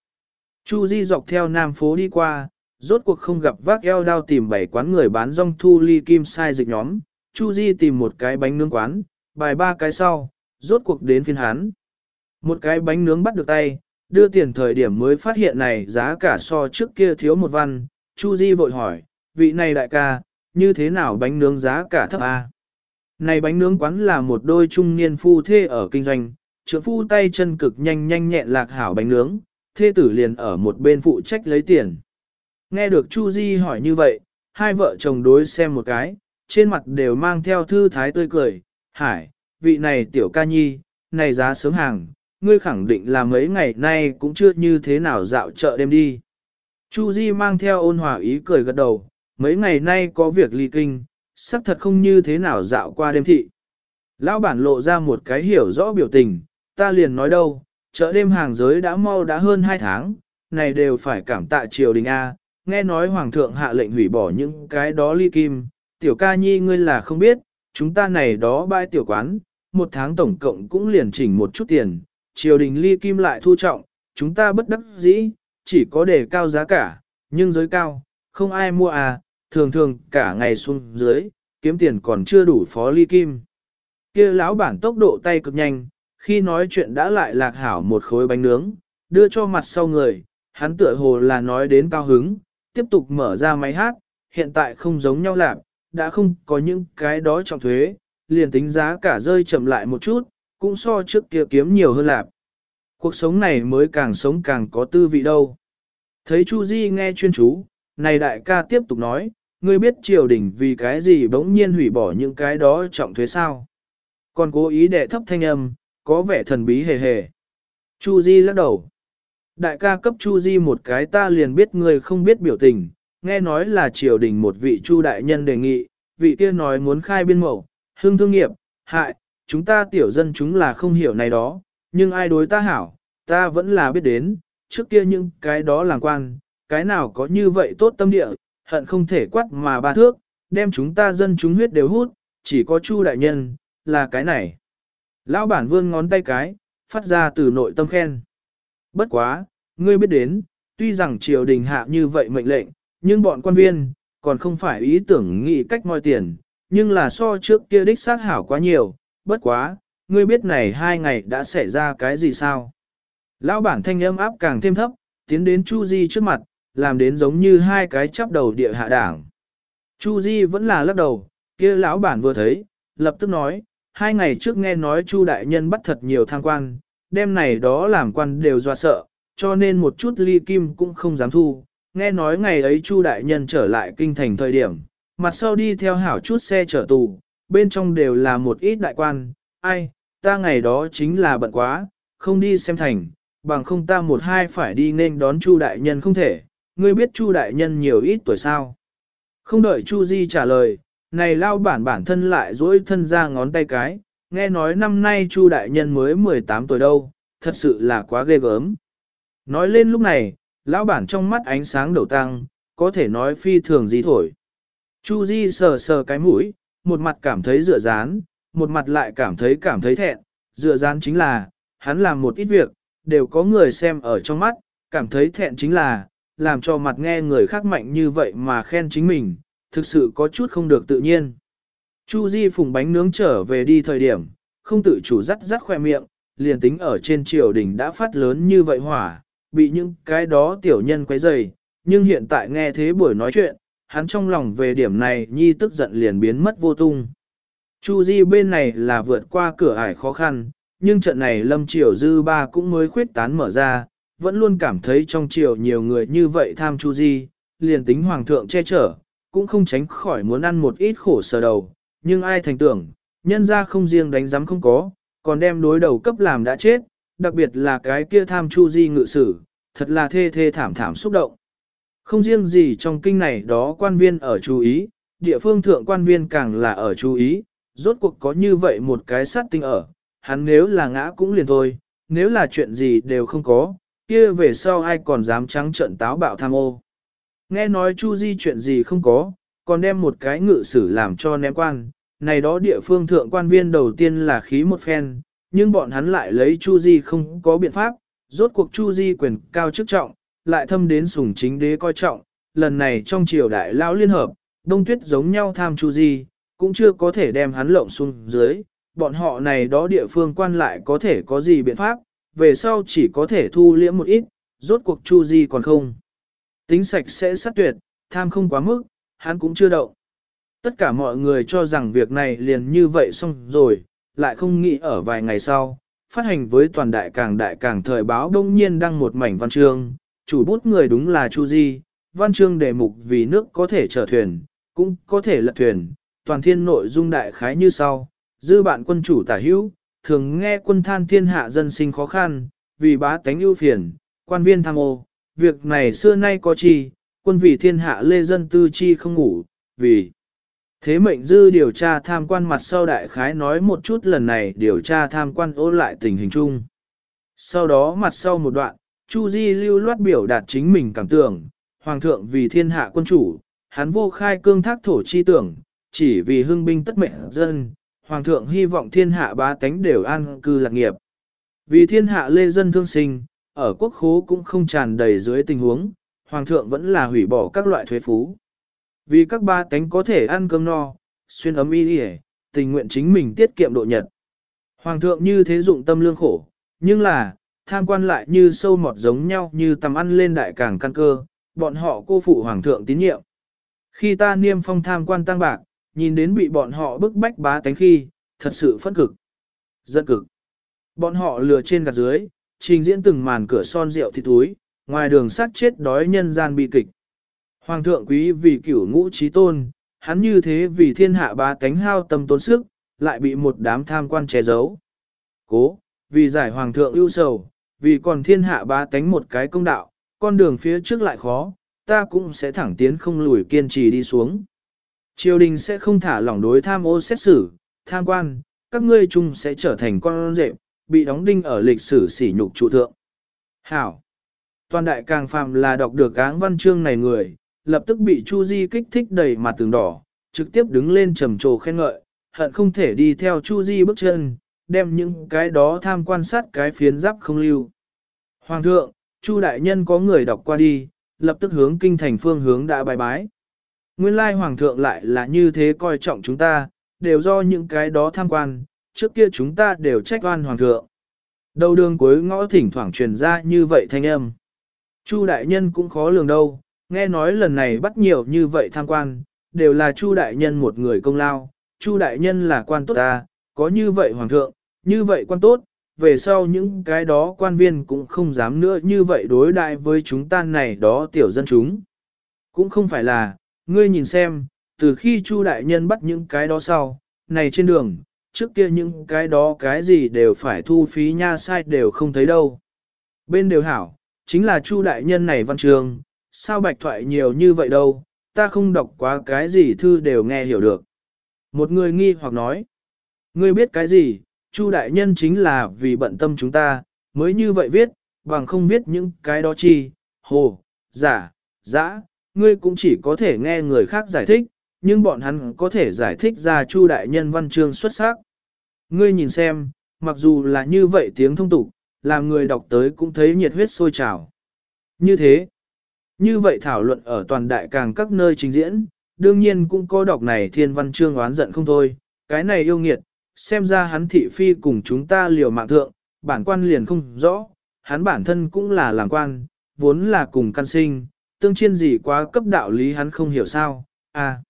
Chu Di dọc theo Nam phố đi qua, rốt cuộc không gặp vác eo đao tìm bảy quán người bán rong thu ly kim sai dịch nhóm. Chu Di tìm một cái bánh nướng quán, bài ba cái sau, rốt cuộc đến phiên hắn. Một cái bánh nướng bắt được tay, đưa tiền thời điểm mới phát hiện này giá cả so trước kia thiếu một văn. Chu Di vội hỏi, vị này đại ca, như thế nào bánh nướng giá cả thấp a? Này bánh nướng quán là một đôi trung niên phu thê ở kinh doanh, trưởng phu tay chân cực nhanh nhanh nhẹn lạc hảo bánh nướng, thê tử liền ở một bên phụ trách lấy tiền. Nghe được Chu Di hỏi như vậy, hai vợ chồng đối xem một cái, trên mặt đều mang theo thư thái tươi cười, hải, vị này tiểu ca nhi, này giá sớm hàng, ngươi khẳng định là mấy ngày nay cũng chưa như thế nào dạo chợ đêm đi. Chu Di mang theo ôn hòa ý cười gật đầu, mấy ngày nay có việc ly kinh, sắc thật không như thế nào dạo qua đêm thị. Lão bản lộ ra một cái hiểu rõ biểu tình, ta liền nói đâu, chợ đêm hàng giới đã mau đã hơn 2 tháng, này đều phải cảm tạ triều đình A, nghe nói hoàng thượng hạ lệnh hủy bỏ những cái đó ly kim, tiểu ca nhi ngươi là không biết, chúng ta này đó bãi tiểu quán, một tháng tổng cộng cũng liền chỉnh một chút tiền, triều đình ly kim lại thu trọng, chúng ta bất đắc dĩ, chỉ có để cao giá cả, nhưng giới cao, không ai mua à, thường thường cả ngày xuống dưới, kiếm tiền còn chưa đủ phó ly kim. kia lão bản tốc độ tay cực nhanh, khi nói chuyện đã lại lạc hảo một khối bánh nướng, đưa cho mặt sau người, hắn tựa hồ là nói đến cao hứng, tiếp tục mở ra máy hát, hiện tại không giống nhau lạc, đã không có những cái đó trọng thuế, liền tính giá cả rơi chậm lại một chút, cũng so trước kia kiếm nhiều hơn lạc. Cuộc sống này mới càng sống càng có tư vị đâu. Thấy Chu Di nghe chuyên chú, này đại ca tiếp tục nói, ngươi biết triều đình vì cái gì bỗng nhiên hủy bỏ những cái đó trọng thuế sao? Còn cố ý đệ thấp thanh âm, có vẻ thần bí hề hề. Chu Di lắc đầu. Đại ca cấp Chu Di một cái ta liền biết người không biết biểu tình, nghe nói là triều đình một vị Chu đại nhân đề nghị, vị kia nói muốn khai biên mẫu, hương thương nghiệp, hại, chúng ta tiểu dân chúng là không hiểu này đó, nhưng ai đối ta hảo, ta vẫn là biết đến, trước kia những cái đó làng quan, cái nào có như vậy tốt tâm địa, hận không thể quát mà ba thước, đem chúng ta dân chúng huyết đều hút, chỉ có Chu đại nhân, là cái này. Lão bản vươn ngón tay cái, phát ra từ nội tâm khen. Bất quá, ngươi biết đến, tuy rằng triều đình hạ như vậy mệnh lệnh, nhưng bọn quan viên, còn không phải ý tưởng nghĩ cách moi tiền, nhưng là so trước kia đích xác hảo quá nhiều, bất quá, ngươi biết này hai ngày đã xảy ra cái gì sao? Lão bản thanh âm áp càng thêm thấp, tiến đến Chu Di trước mặt, làm đến giống như hai cái chắp đầu địa hạ đảng. Chu Di vẫn là lắc đầu, kia lão bản vừa thấy, lập tức nói, hai ngày trước nghe nói Chu đại nhân bắt thật nhiều thang quan, đêm này đó làm quan đều doa sợ, cho nên một chút ly kim cũng không dám thu. Nghe nói ngày ấy Chu đại nhân trở lại kinh thành thời điểm, mặt sau đi theo hảo chút xe chở tù, bên trong đều là một ít đại quan, ai, ta ngày đó chính là bận quá, không đi xem thành, bằng không ta một hai phải đi nên đón Chu đại nhân không thể, ngươi biết Chu đại nhân nhiều ít tuổi sao? Không đợi Chu Di trả lời, này lao bản bản thân lại dỗi thân ra ngón tay cái, nghe nói năm nay Chu đại nhân mới 18 tuổi đâu, thật sự là quá ghê gớm. Nói lên lúc này, lão bản trong mắt ánh sáng đầu tăng, có thể nói phi thường gì thổi. Chu Di sờ sờ cái mũi, một mặt cảm thấy dựa dán, một mặt lại cảm thấy cảm thấy thẹn, dựa dán chính là, hắn làm một ít việc, đều có người xem ở trong mắt, cảm thấy thẹn chính là, làm cho mặt nghe người khác mạnh như vậy mà khen chính mình, thực sự có chút không được tự nhiên. Chu Di phùng bánh nướng trở về đi thời điểm, không tự chủ rắt rắt khoe miệng, liền tính ở trên triều đình đã phát lớn như vậy hỏa, bị những cái đó tiểu nhân quấy rầy, nhưng hiện tại nghe thế buổi nói chuyện, hắn trong lòng về điểm này nhi tức giận liền biến mất vô tung. Chu Di bên này là vượt qua cửa ải khó khăn, nhưng trận này lâm triều dư ba cũng mới khuyết tán mở ra, vẫn luôn cảm thấy trong triều nhiều người như vậy tham Chu Di, liền tính hoàng thượng che chở, cũng không tránh khỏi muốn ăn một ít khổ sở đầu, nhưng ai thành tưởng, nhân ra không riêng đánh giám không có, còn đem đối đầu cấp làm đã chết, đặc biệt là cái kia tham Chu Di ngự sử, thật là thê thê thảm thảm xúc động. Không riêng gì trong kinh này đó quan viên ở chú ý, địa phương thượng quan viên càng là ở chú ý, rốt cuộc có như vậy một cái sát tinh ở, hắn nếu là ngã cũng liền thôi, nếu là chuyện gì đều không có, kia về sau ai còn dám trắng trợn táo bạo tham ô. Nghe nói Chu Di chuyện gì không có, còn đem một cái ngự sử làm cho ném quan, này đó địa phương thượng quan viên đầu tiên là khí một phen, nhưng bọn hắn lại lấy Chu Di không có biện pháp, rốt cuộc Chu Di quyền cao chức trọng, lại thâm đến sủng chính đế coi trọng, lần này trong triều đại lão liên hợp, đông tuyết giống nhau tham chu di, cũng chưa có thể đem hắn lộng xuống dưới, bọn họ này đó địa phương quan lại có thể có gì biện pháp, về sau chỉ có thể thu liễm một ít, rốt cuộc chu di còn không. Tính sạch sẽ sát tuyệt, tham không quá mức, hắn cũng chưa động. Tất cả mọi người cho rằng việc này liền như vậy xong rồi, lại không nghĩ ở vài ngày sau, phát hành với toàn đại càng đại càng thời báo đông nhiên đăng một mảnh văn chương, chủ bút người đúng là Chu Di, văn chương đề mục vì nước có thể chở thuyền, cũng có thể lật thuyền, toàn thiên nội dung đại khái như sau, dư bạn quân chủ tả hữu, thường nghe quân than thiên hạ dân sinh khó khăn, vì bá tánh ưu phiền, quan viên tham ô, việc này xưa nay có chi, quân vì thiên hạ lê dân tư chi không ngủ, vì thế mệnh dư điều tra tham quan mặt sau đại khái nói một chút lần này điều tra tham quan ô lại tình hình chung. Sau đó mặt sau một đoạn, Chu Di lưu loát biểu đạt chính mình cảm tưởng, Hoàng thượng vì thiên hạ quân chủ, hắn vô khai cương thác thổ chi tưởng, chỉ vì hưng binh tất mệnh dân, Hoàng thượng hy vọng thiên hạ bá tánh đều an cư lạc nghiệp. Vì thiên hạ lê dân thương sinh, ở quốc khố cũng không tràn đầy dưới tình huống, Hoàng thượng vẫn là hủy bỏ các loại thuế phú. Vì các ba tánh có thể ăn cơm no, xuyên ấm y đi tình nguyện chính mình tiết kiệm độ nhật. Hoàng thượng như thế dụng tâm lương khổ, nhưng là, tham quan lại như sâu mọt giống nhau như tầm ăn lên đại càng căn cơ, bọn họ cô phụ hoàng thượng tín nhiệm. Khi ta niêm phong tham quan tăng bạc, nhìn đến bị bọn họ bức bách bá tánh khi, thật sự phẫn cực. Giận cực. Bọn họ lừa trên gạt dưới, trình diễn từng màn cửa son rượu thịt túi, ngoài đường sát chết đói nhân gian bi kịch. Hoàng thượng quý vì cửu ngũ trí tôn, hắn như thế vì thiên hạ ba cánh hao tâm tốn sức, lại bị một đám tham quan che giấu. Cố, vì giải hoàng thượng ưu sầu, vì còn thiên hạ ba cánh một cái công đạo, con đường phía trước lại khó, ta cũng sẽ thẳng tiến không lùi kiên trì đi xuống. Triều đình sẽ không thả lỏng đối tham ô xét xử, tham quan, các ngươi chung sẽ trở thành con rệm, bị đóng đinh ở lịch sử sỉ nhục trụ thượng. Hảo! Toàn đại càng phàm là đọc được áng văn chương này người, lập tức bị Chu Di kích thích đầy mặt tường đỏ, trực tiếp đứng lên trầm trồ khen ngợi, hận không thể đi theo Chu Di bước chân, đem những cái đó tham quan sát cái phiến giáp không lưu. Hoàng thượng, Chu đại nhân có người đọc qua đi, lập tức hướng kinh thành phương hướng đã bài bái. Nguyên lai hoàng thượng lại là như thế coi trọng chúng ta, đều do những cái đó tham quan, trước kia chúng ta đều trách oan hoàng thượng. Đầu đường cuối ngõ thỉnh thoảng truyền ra như vậy thanh âm. Chu đại nhân cũng khó lường đâu, nghe nói lần này bắt nhiều như vậy tham quan, đều là Chu đại nhân một người công lao, Chu đại nhân là quan tốt ta, có như vậy hoàng thượng, như vậy quan tốt, về sau những cái đó quan viên cũng không dám nữa như vậy đối đại với chúng ta này đó tiểu dân chúng. Cũng không phải là, ngươi nhìn xem, từ khi Chu đại nhân bắt những cái đó sau, này trên đường, trước kia những cái đó cái gì đều phải thu phí nha sai đều không thấy đâu. Bên đều hảo, chính là Chu đại nhân này văn trường, sao bạch thoại nhiều như vậy đâu, ta không đọc quá cái gì thư đều nghe hiểu được. Một người nghi hoặc nói, ngươi biết cái gì, Chu đại nhân chính là vì bận tâm chúng ta, mới như vậy viết, bằng không viết những cái đó chi, hồ, giả, dã, ngươi cũng chỉ có thể nghe người khác giải thích, nhưng bọn hắn có thể giải thích ra Chu đại nhân văn chương xuất sắc. Ngươi nhìn xem, mặc dù là như vậy tiếng thông tục, làm người đọc tới cũng thấy nhiệt huyết sôi trào. Như thế, như vậy thảo luận ở toàn đại càng các nơi trình diễn, đương nhiên cũng có đọc này thiên văn chương oán giận không thôi, cái này yêu nghiệt, xem ra hắn thị phi cùng chúng ta liều mạng thượng, bản quan liền không rõ, hắn bản thân cũng là làng quan, vốn là cùng căn sinh, tương chiên gì quá cấp đạo lý hắn không hiểu sao, à.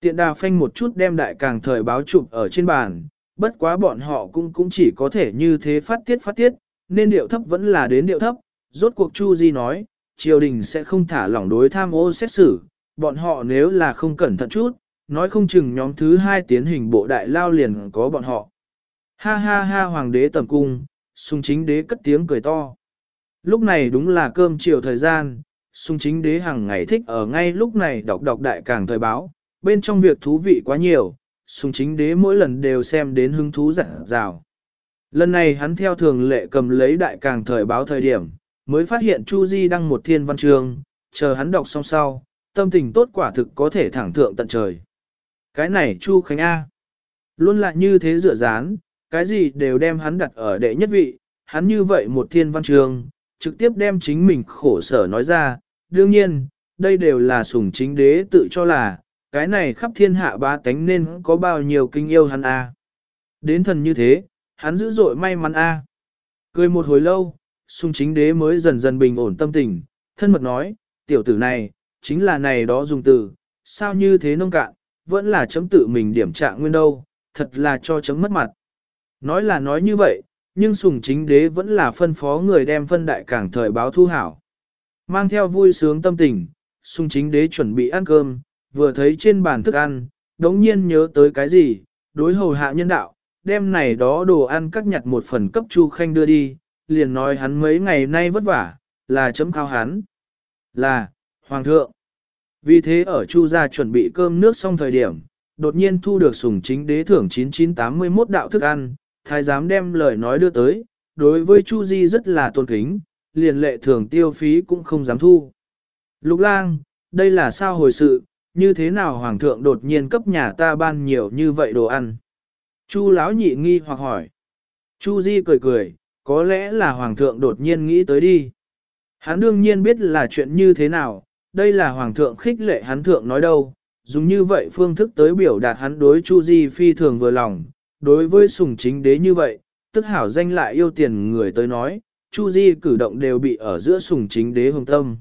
Tiện đà phanh một chút đem đại càng thời báo chụp ở trên bàn, bất quá bọn họ cũng cũng chỉ có thể như thế phát tiết phát tiết, nên điệu thấp vẫn là đến điệu thấp, rốt cuộc Chu Di nói, triều đình sẽ không thả lỏng đối tham ô xét xử, bọn họ nếu là không cẩn thận chút, nói không chừng nhóm thứ hai tiến hình bộ đại lao liền có bọn họ. Ha ha ha hoàng đế tầm cung, sung chính đế cất tiếng cười to. Lúc này đúng là cơm chiều thời gian, sung chính đế hàng ngày thích ở ngay lúc này đọc đọc đại càng thời báo, bên trong việc thú vị quá nhiều, Sùng chính đế mỗi lần đều xem đến hứng thú dặn rào. Lần này hắn theo thường lệ cầm lấy đại càng thời báo thời điểm, mới phát hiện Chu Di đăng một thiên văn chương, chờ hắn đọc xong sau, tâm tình tốt quả thực có thể thẳng thượng tận trời. Cái này Chu Khánh A. Luôn là như thế dựa dán, cái gì đều đem hắn đặt ở đệ nhất vị, hắn như vậy một thiên văn trường, trực tiếp đem chính mình khổ sở nói ra, đương nhiên, đây đều là Sùng chính đế tự cho là, cái này khắp thiên hạ ba tánh nên có bao nhiêu kinh yêu hắn a. Đến thần như thế, hắn dữ dội may mắn a. Cười một hồi lâu, sung chính đế mới dần dần bình ổn tâm tình, thân mật nói, tiểu tử này, chính là này đó dùng từ, sao như thế nông cạn, vẫn là chấm tự mình điểm trạng nguyên đâu, thật là cho chấm mất mặt. Nói là nói như vậy, nhưng sùng chính đế vẫn là phân phó người đem phân đại cảng thời báo thu hảo. Mang theo vui sướng tâm tình, sùng chính đế chuẩn bị ăn cơm, vừa thấy trên bàn thức ăn, đống nhiên nhớ tới cái gì, đối hầu hạ nhân đạo, đem này đó đồ ăn cắt nhặt một phần cấp Chu Khanh đưa đi, liền nói hắn mấy ngày nay vất vả, là chấm khao hắn. Là, Hoàng thượng. Vì thế ở Chu gia chuẩn bị cơm nước xong thời điểm, đột nhiên thu được sủng chính đế thưởng 9981 đạo thức ăn, thái giám đem lời nói đưa tới, đối với Chu Di rất là tôn kính, liền lệ thường tiêu phí cũng không dám thu. Lục lang, đây là sao hồi sự, như thế nào hoàng thượng đột nhiên cấp nhà ta ban nhiều như vậy đồ ăn? Chu lão nhị nghi hoặc hỏi. Chu Di cười cười, có lẽ là hoàng thượng đột nhiên nghĩ tới đi. Hắn đương nhiên biết là chuyện như thế nào, đây là hoàng thượng khích lệ hắn thượng nói đâu, dùng như vậy phương thức tới biểu đạt hắn đối Chu Di phi thường vừa lòng, đối với sùng chính đế như vậy, tức hảo danh lại yêu tiền người tới nói, Chu Di cử động đều bị ở giữa sùng chính đế hồng tâm.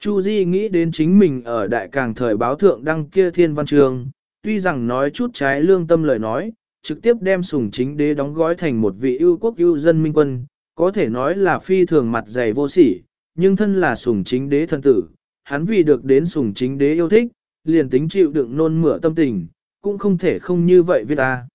Chu Di nghĩ đến chính mình ở đại càng thời báo thượng đăng kia thiên văn trường, tuy rằng nói chút trái lương tâm lời nói, trực tiếp đem sùng chính đế đóng gói thành một vị ưu quốc ưu dân minh quân, có thể nói là phi thường mặt dày vô sỉ, nhưng thân là sùng chính đế thân tử, hắn vì được đến sùng chính đế yêu thích, liền tính chịu đựng nôn mửa tâm tình, cũng không thể không như vậy với ta.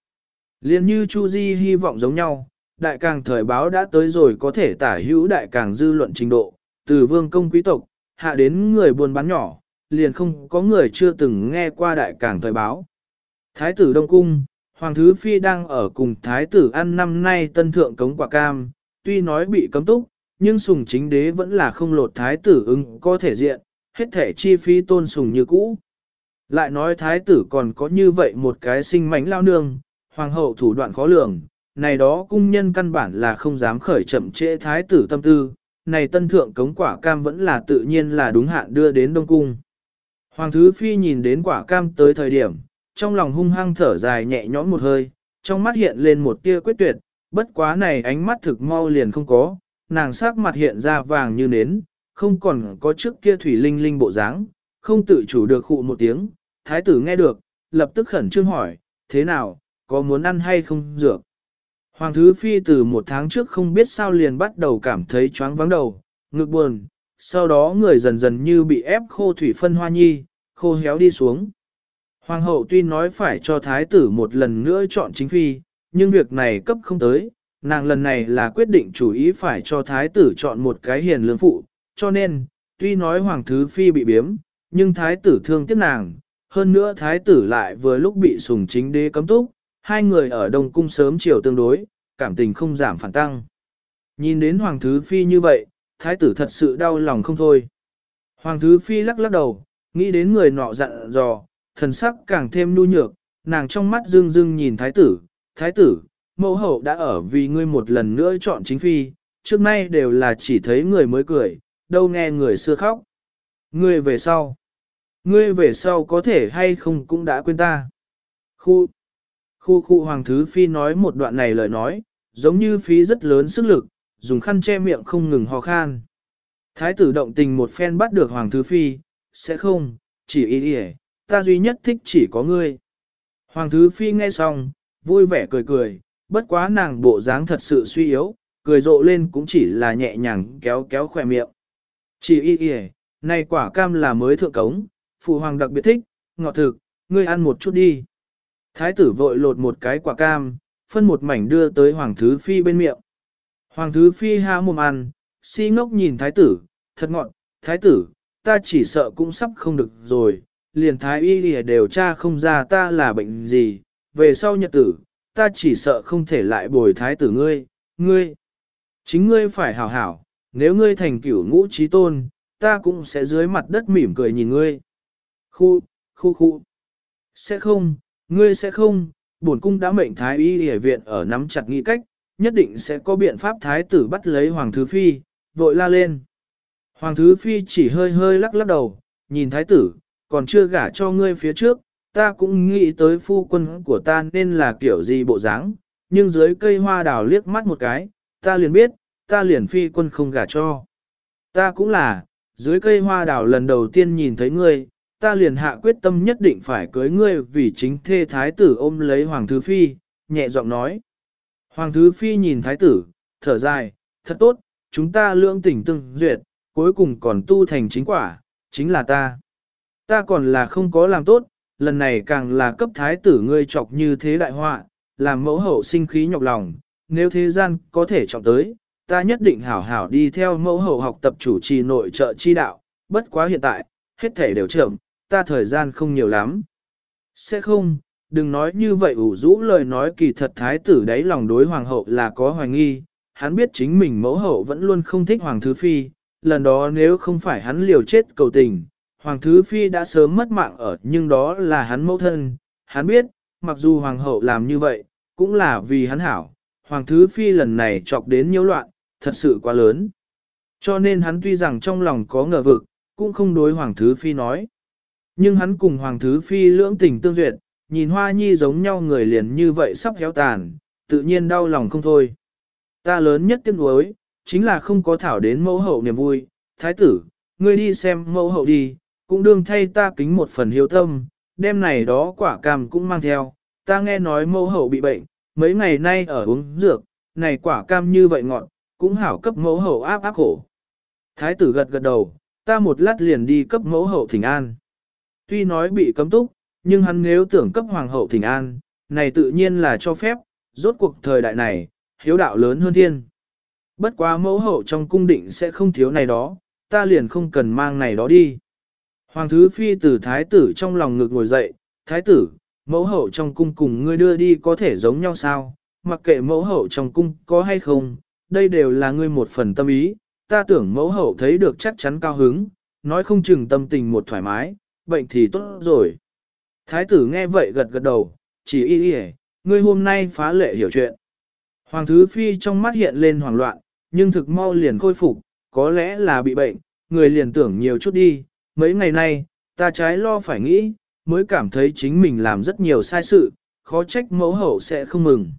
Liền như Chu Di hy vọng giống nhau, đại càng thời báo đã tới rồi có thể tả hữu đại càng dư luận trình độ, từ vương công quý tộc, hạ đến người buôn bán nhỏ, liền không có người chưa từng nghe qua đại cảng thời báo. Thái tử Đông Cung, Hoàng Thứ Phi đang ở cùng Thái tử ăn năm nay tân thượng cống quả cam, tuy nói bị cấm túc, nhưng sùng chính đế vẫn là không lột Thái tử ứng có thể diện, hết thể chi phí tôn sùng như cũ. Lại nói Thái tử còn có như vậy một cái sinh mánh lao nương, Hoàng hậu thủ đoạn khó lường, này đó cung nhân căn bản là không dám khởi chậm trễ Thái tử tâm tư, này tân thượng cống quả cam vẫn là tự nhiên là đúng hạn đưa đến Đông Cung. Hoàng Thứ Phi nhìn đến quả cam tới thời điểm, trong lòng hung hăng thở dài nhẹ nhõm một hơi, trong mắt hiện lên một tia quyết tuyệt, bất quá này ánh mắt thực mau liền không có, nàng sắc mặt hiện ra vàng như nến, không còn có trước kia thủy linh linh bộ dáng, không tự chủ được khụ một tiếng, thái tử nghe được, lập tức khẩn trương hỏi, thế nào, có muốn ăn hay không dược? Hoàng thứ phi từ một tháng trước không biết sao liền bắt đầu cảm thấy choáng vắng đầu, ngực buồn, sau đó người dần dần như bị ép khô thủy phân hoa nhi, khô héo đi xuống. Hoàng hậu tuy nói phải cho thái tử một lần nữa chọn chính phi, nhưng việc này cấp không tới, nàng lần này là quyết định chủ ý phải cho thái tử chọn một cái hiền lương phụ, cho nên, tuy nói hoàng thứ phi bị biếm, nhưng thái tử thương tiếc nàng, hơn nữa thái tử lại vừa lúc bị sùng chính đế cấm túc, hai người ở Đông Cung sớm chiều tương đối, cảm tình không giảm phản tăng. Nhìn đến Hoàng Thứ Phi như vậy, thái tử thật sự đau lòng không thôi. Hoàng Thứ Phi lắc lắc đầu, nghĩ đến người nọ dặn dò, thần sắc càng thêm nu nhược, nàng trong mắt dương dương nhìn thái tử, thái tử, mẫu hậu đã ở vì ngươi một lần nữa chọn chính phi, trước nay đều là chỉ thấy người mới cười, đâu nghe người xưa khóc. Ngươi về sau, ngươi về sau có thể hay không cũng đã quên ta. Khu, khu khu hoàng thứ phi nói một đoạn này lời nói, giống như phí rất lớn sức lực, dùng khăn che miệng không ngừng ho khan. Thái tử động tình một phen bắt được hoàng thứ phi, sẽ không, chỉ ý ý, ta duy nhất thích chỉ có ngươi. Hoàng thứ phi nghe xong, vui vẻ cười cười, bất quá nàng bộ dáng thật sự suy yếu, cười rộ lên cũng chỉ là nhẹ nhàng kéo kéo khỏe miệng. Chỉ y y, này quả cam là mới thượng cống, phụ hoàng đặc biệt thích, ngọt thực, ngươi ăn một chút đi. Thái tử vội lột một cái quả cam, phân một mảnh đưa tới hoàng thứ phi bên miệng. Hoàng thứ phi há mồm ăn, si ngốc nhìn thái tử, thật ngọn, thái tử, ta chỉ sợ cũng sắp không được rồi, liền thái y lìa đều tra không ra ta là bệnh gì, về sau nhật tử, ta chỉ sợ không thể lại bồi thái tử ngươi, ngươi. Chính ngươi phải hảo hảo, nếu ngươi thành cửu ngũ trí tôn, ta cũng sẽ dưới mặt đất mỉm cười nhìn ngươi. Khu, khu khu. Sẽ không, ngươi sẽ không, bổn cung đã mệnh thái y y viện ở nắm chặt nghị cách, nhất định sẽ có biện pháp thái tử bắt lấy hoàng thứ phi, vội la lên. Hoàng thứ phi chỉ hơi hơi lắc lắc đầu, nhìn thái tử, còn chưa gả cho ngươi phía trước, ta cũng nghĩ tới phu quân của ta nên là kiểu gì bộ dáng, nhưng dưới cây hoa đào liếc mắt một cái, ta liền biết, ta liền phi quân không gả cho. Ta cũng là, dưới cây hoa đào lần đầu tiên nhìn thấy ngươi, ta liền hạ quyết tâm nhất định phải cưới ngươi vì chính thê thái tử ôm lấy Hoàng Thứ Phi, nhẹ giọng nói. Hoàng Thứ Phi nhìn thái tử, thở dài, thật tốt, chúng ta lưỡng tình từng duyệt, cuối cùng còn tu thành chính quả, chính là ta. Ta còn là không có làm tốt, lần này càng là cấp thái tử ngươi chọc như thế đại họa, làm mẫu hậu sinh khí nhọc lòng, nếu thế gian có thể trọng tới, ta nhất định hảo hảo đi theo mẫu hậu học tập chủ trì nội trợ chi đạo, bất quá hiện tại, hết thể đều trưởng ta thời gian không nhiều lắm. Sẽ không, đừng nói như vậy ủ rũ lời nói kỳ thật thái tử đấy lòng đối hoàng hậu là có hoài nghi, hắn biết chính mình mẫu hậu vẫn luôn không thích hoàng thứ phi, lần đó nếu không phải hắn liều chết cầu tình, hoàng thứ phi đã sớm mất mạng ở nhưng đó là hắn mẫu thân, hắn biết, mặc dù hoàng hậu làm như vậy, cũng là vì hắn hảo, hoàng thứ phi lần này chọc đến nhiễu loạn, thật sự quá lớn. Cho nên hắn tuy rằng trong lòng có ngờ vực, cũng không đối hoàng thứ phi nói. Nhưng hắn cùng Hoàng Thứ Phi lưỡng tình tương duyệt, nhìn Hoa Nhi giống nhau người liền như vậy sắp héo tàn, tự nhiên đau lòng không thôi. Ta lớn nhất tiếc nuối, chính là không có thảo đến mẫu hậu niềm vui. Thái tử, ngươi đi xem mẫu hậu đi, cũng đương thay ta kính một phần hiếu tâm, đêm này đó quả cam cũng mang theo. Ta nghe nói mẫu hậu bị bệnh, mấy ngày nay ở uống dược, này quả cam như vậy ngọn, cũng hảo cấp mẫu hậu áp áp khổ. Thái tử gật gật đầu, ta một lát liền đi cấp mẫu hậu thỉnh an. Tuy nói bị cấm túc, nhưng hắn nếu tưởng cấp hoàng hậu thỉnh an, này tự nhiên là cho phép, rốt cuộc thời đại này, hiếu đạo lớn hơn thiên. Bất quá mẫu hậu trong cung định sẽ không thiếu này đó, ta liền không cần mang này đó đi. Hoàng thứ phi tử thái tử trong lòng ngực ngồi dậy, thái tử, mẫu hậu trong cung cùng ngươi đưa đi có thể giống nhau sao, mặc kệ mẫu hậu trong cung có hay không, đây đều là ngươi một phần tâm ý, ta tưởng mẫu hậu thấy được chắc chắn cao hứng, nói không chừng tâm tình một thoải mái, bệnh thì tốt rồi. Thái tử nghe vậy gật gật đầu, chỉ y y ngươi hôm nay phá lệ hiểu chuyện. Hoàng thứ phi trong mắt hiện lên hoảng loạn, nhưng thực mau liền khôi phục, có lẽ là bị bệnh, người liền tưởng nhiều chút đi, mấy ngày nay, ta trái lo phải nghĩ, mới cảm thấy chính mình làm rất nhiều sai sự, khó trách mẫu hậu sẽ không mừng.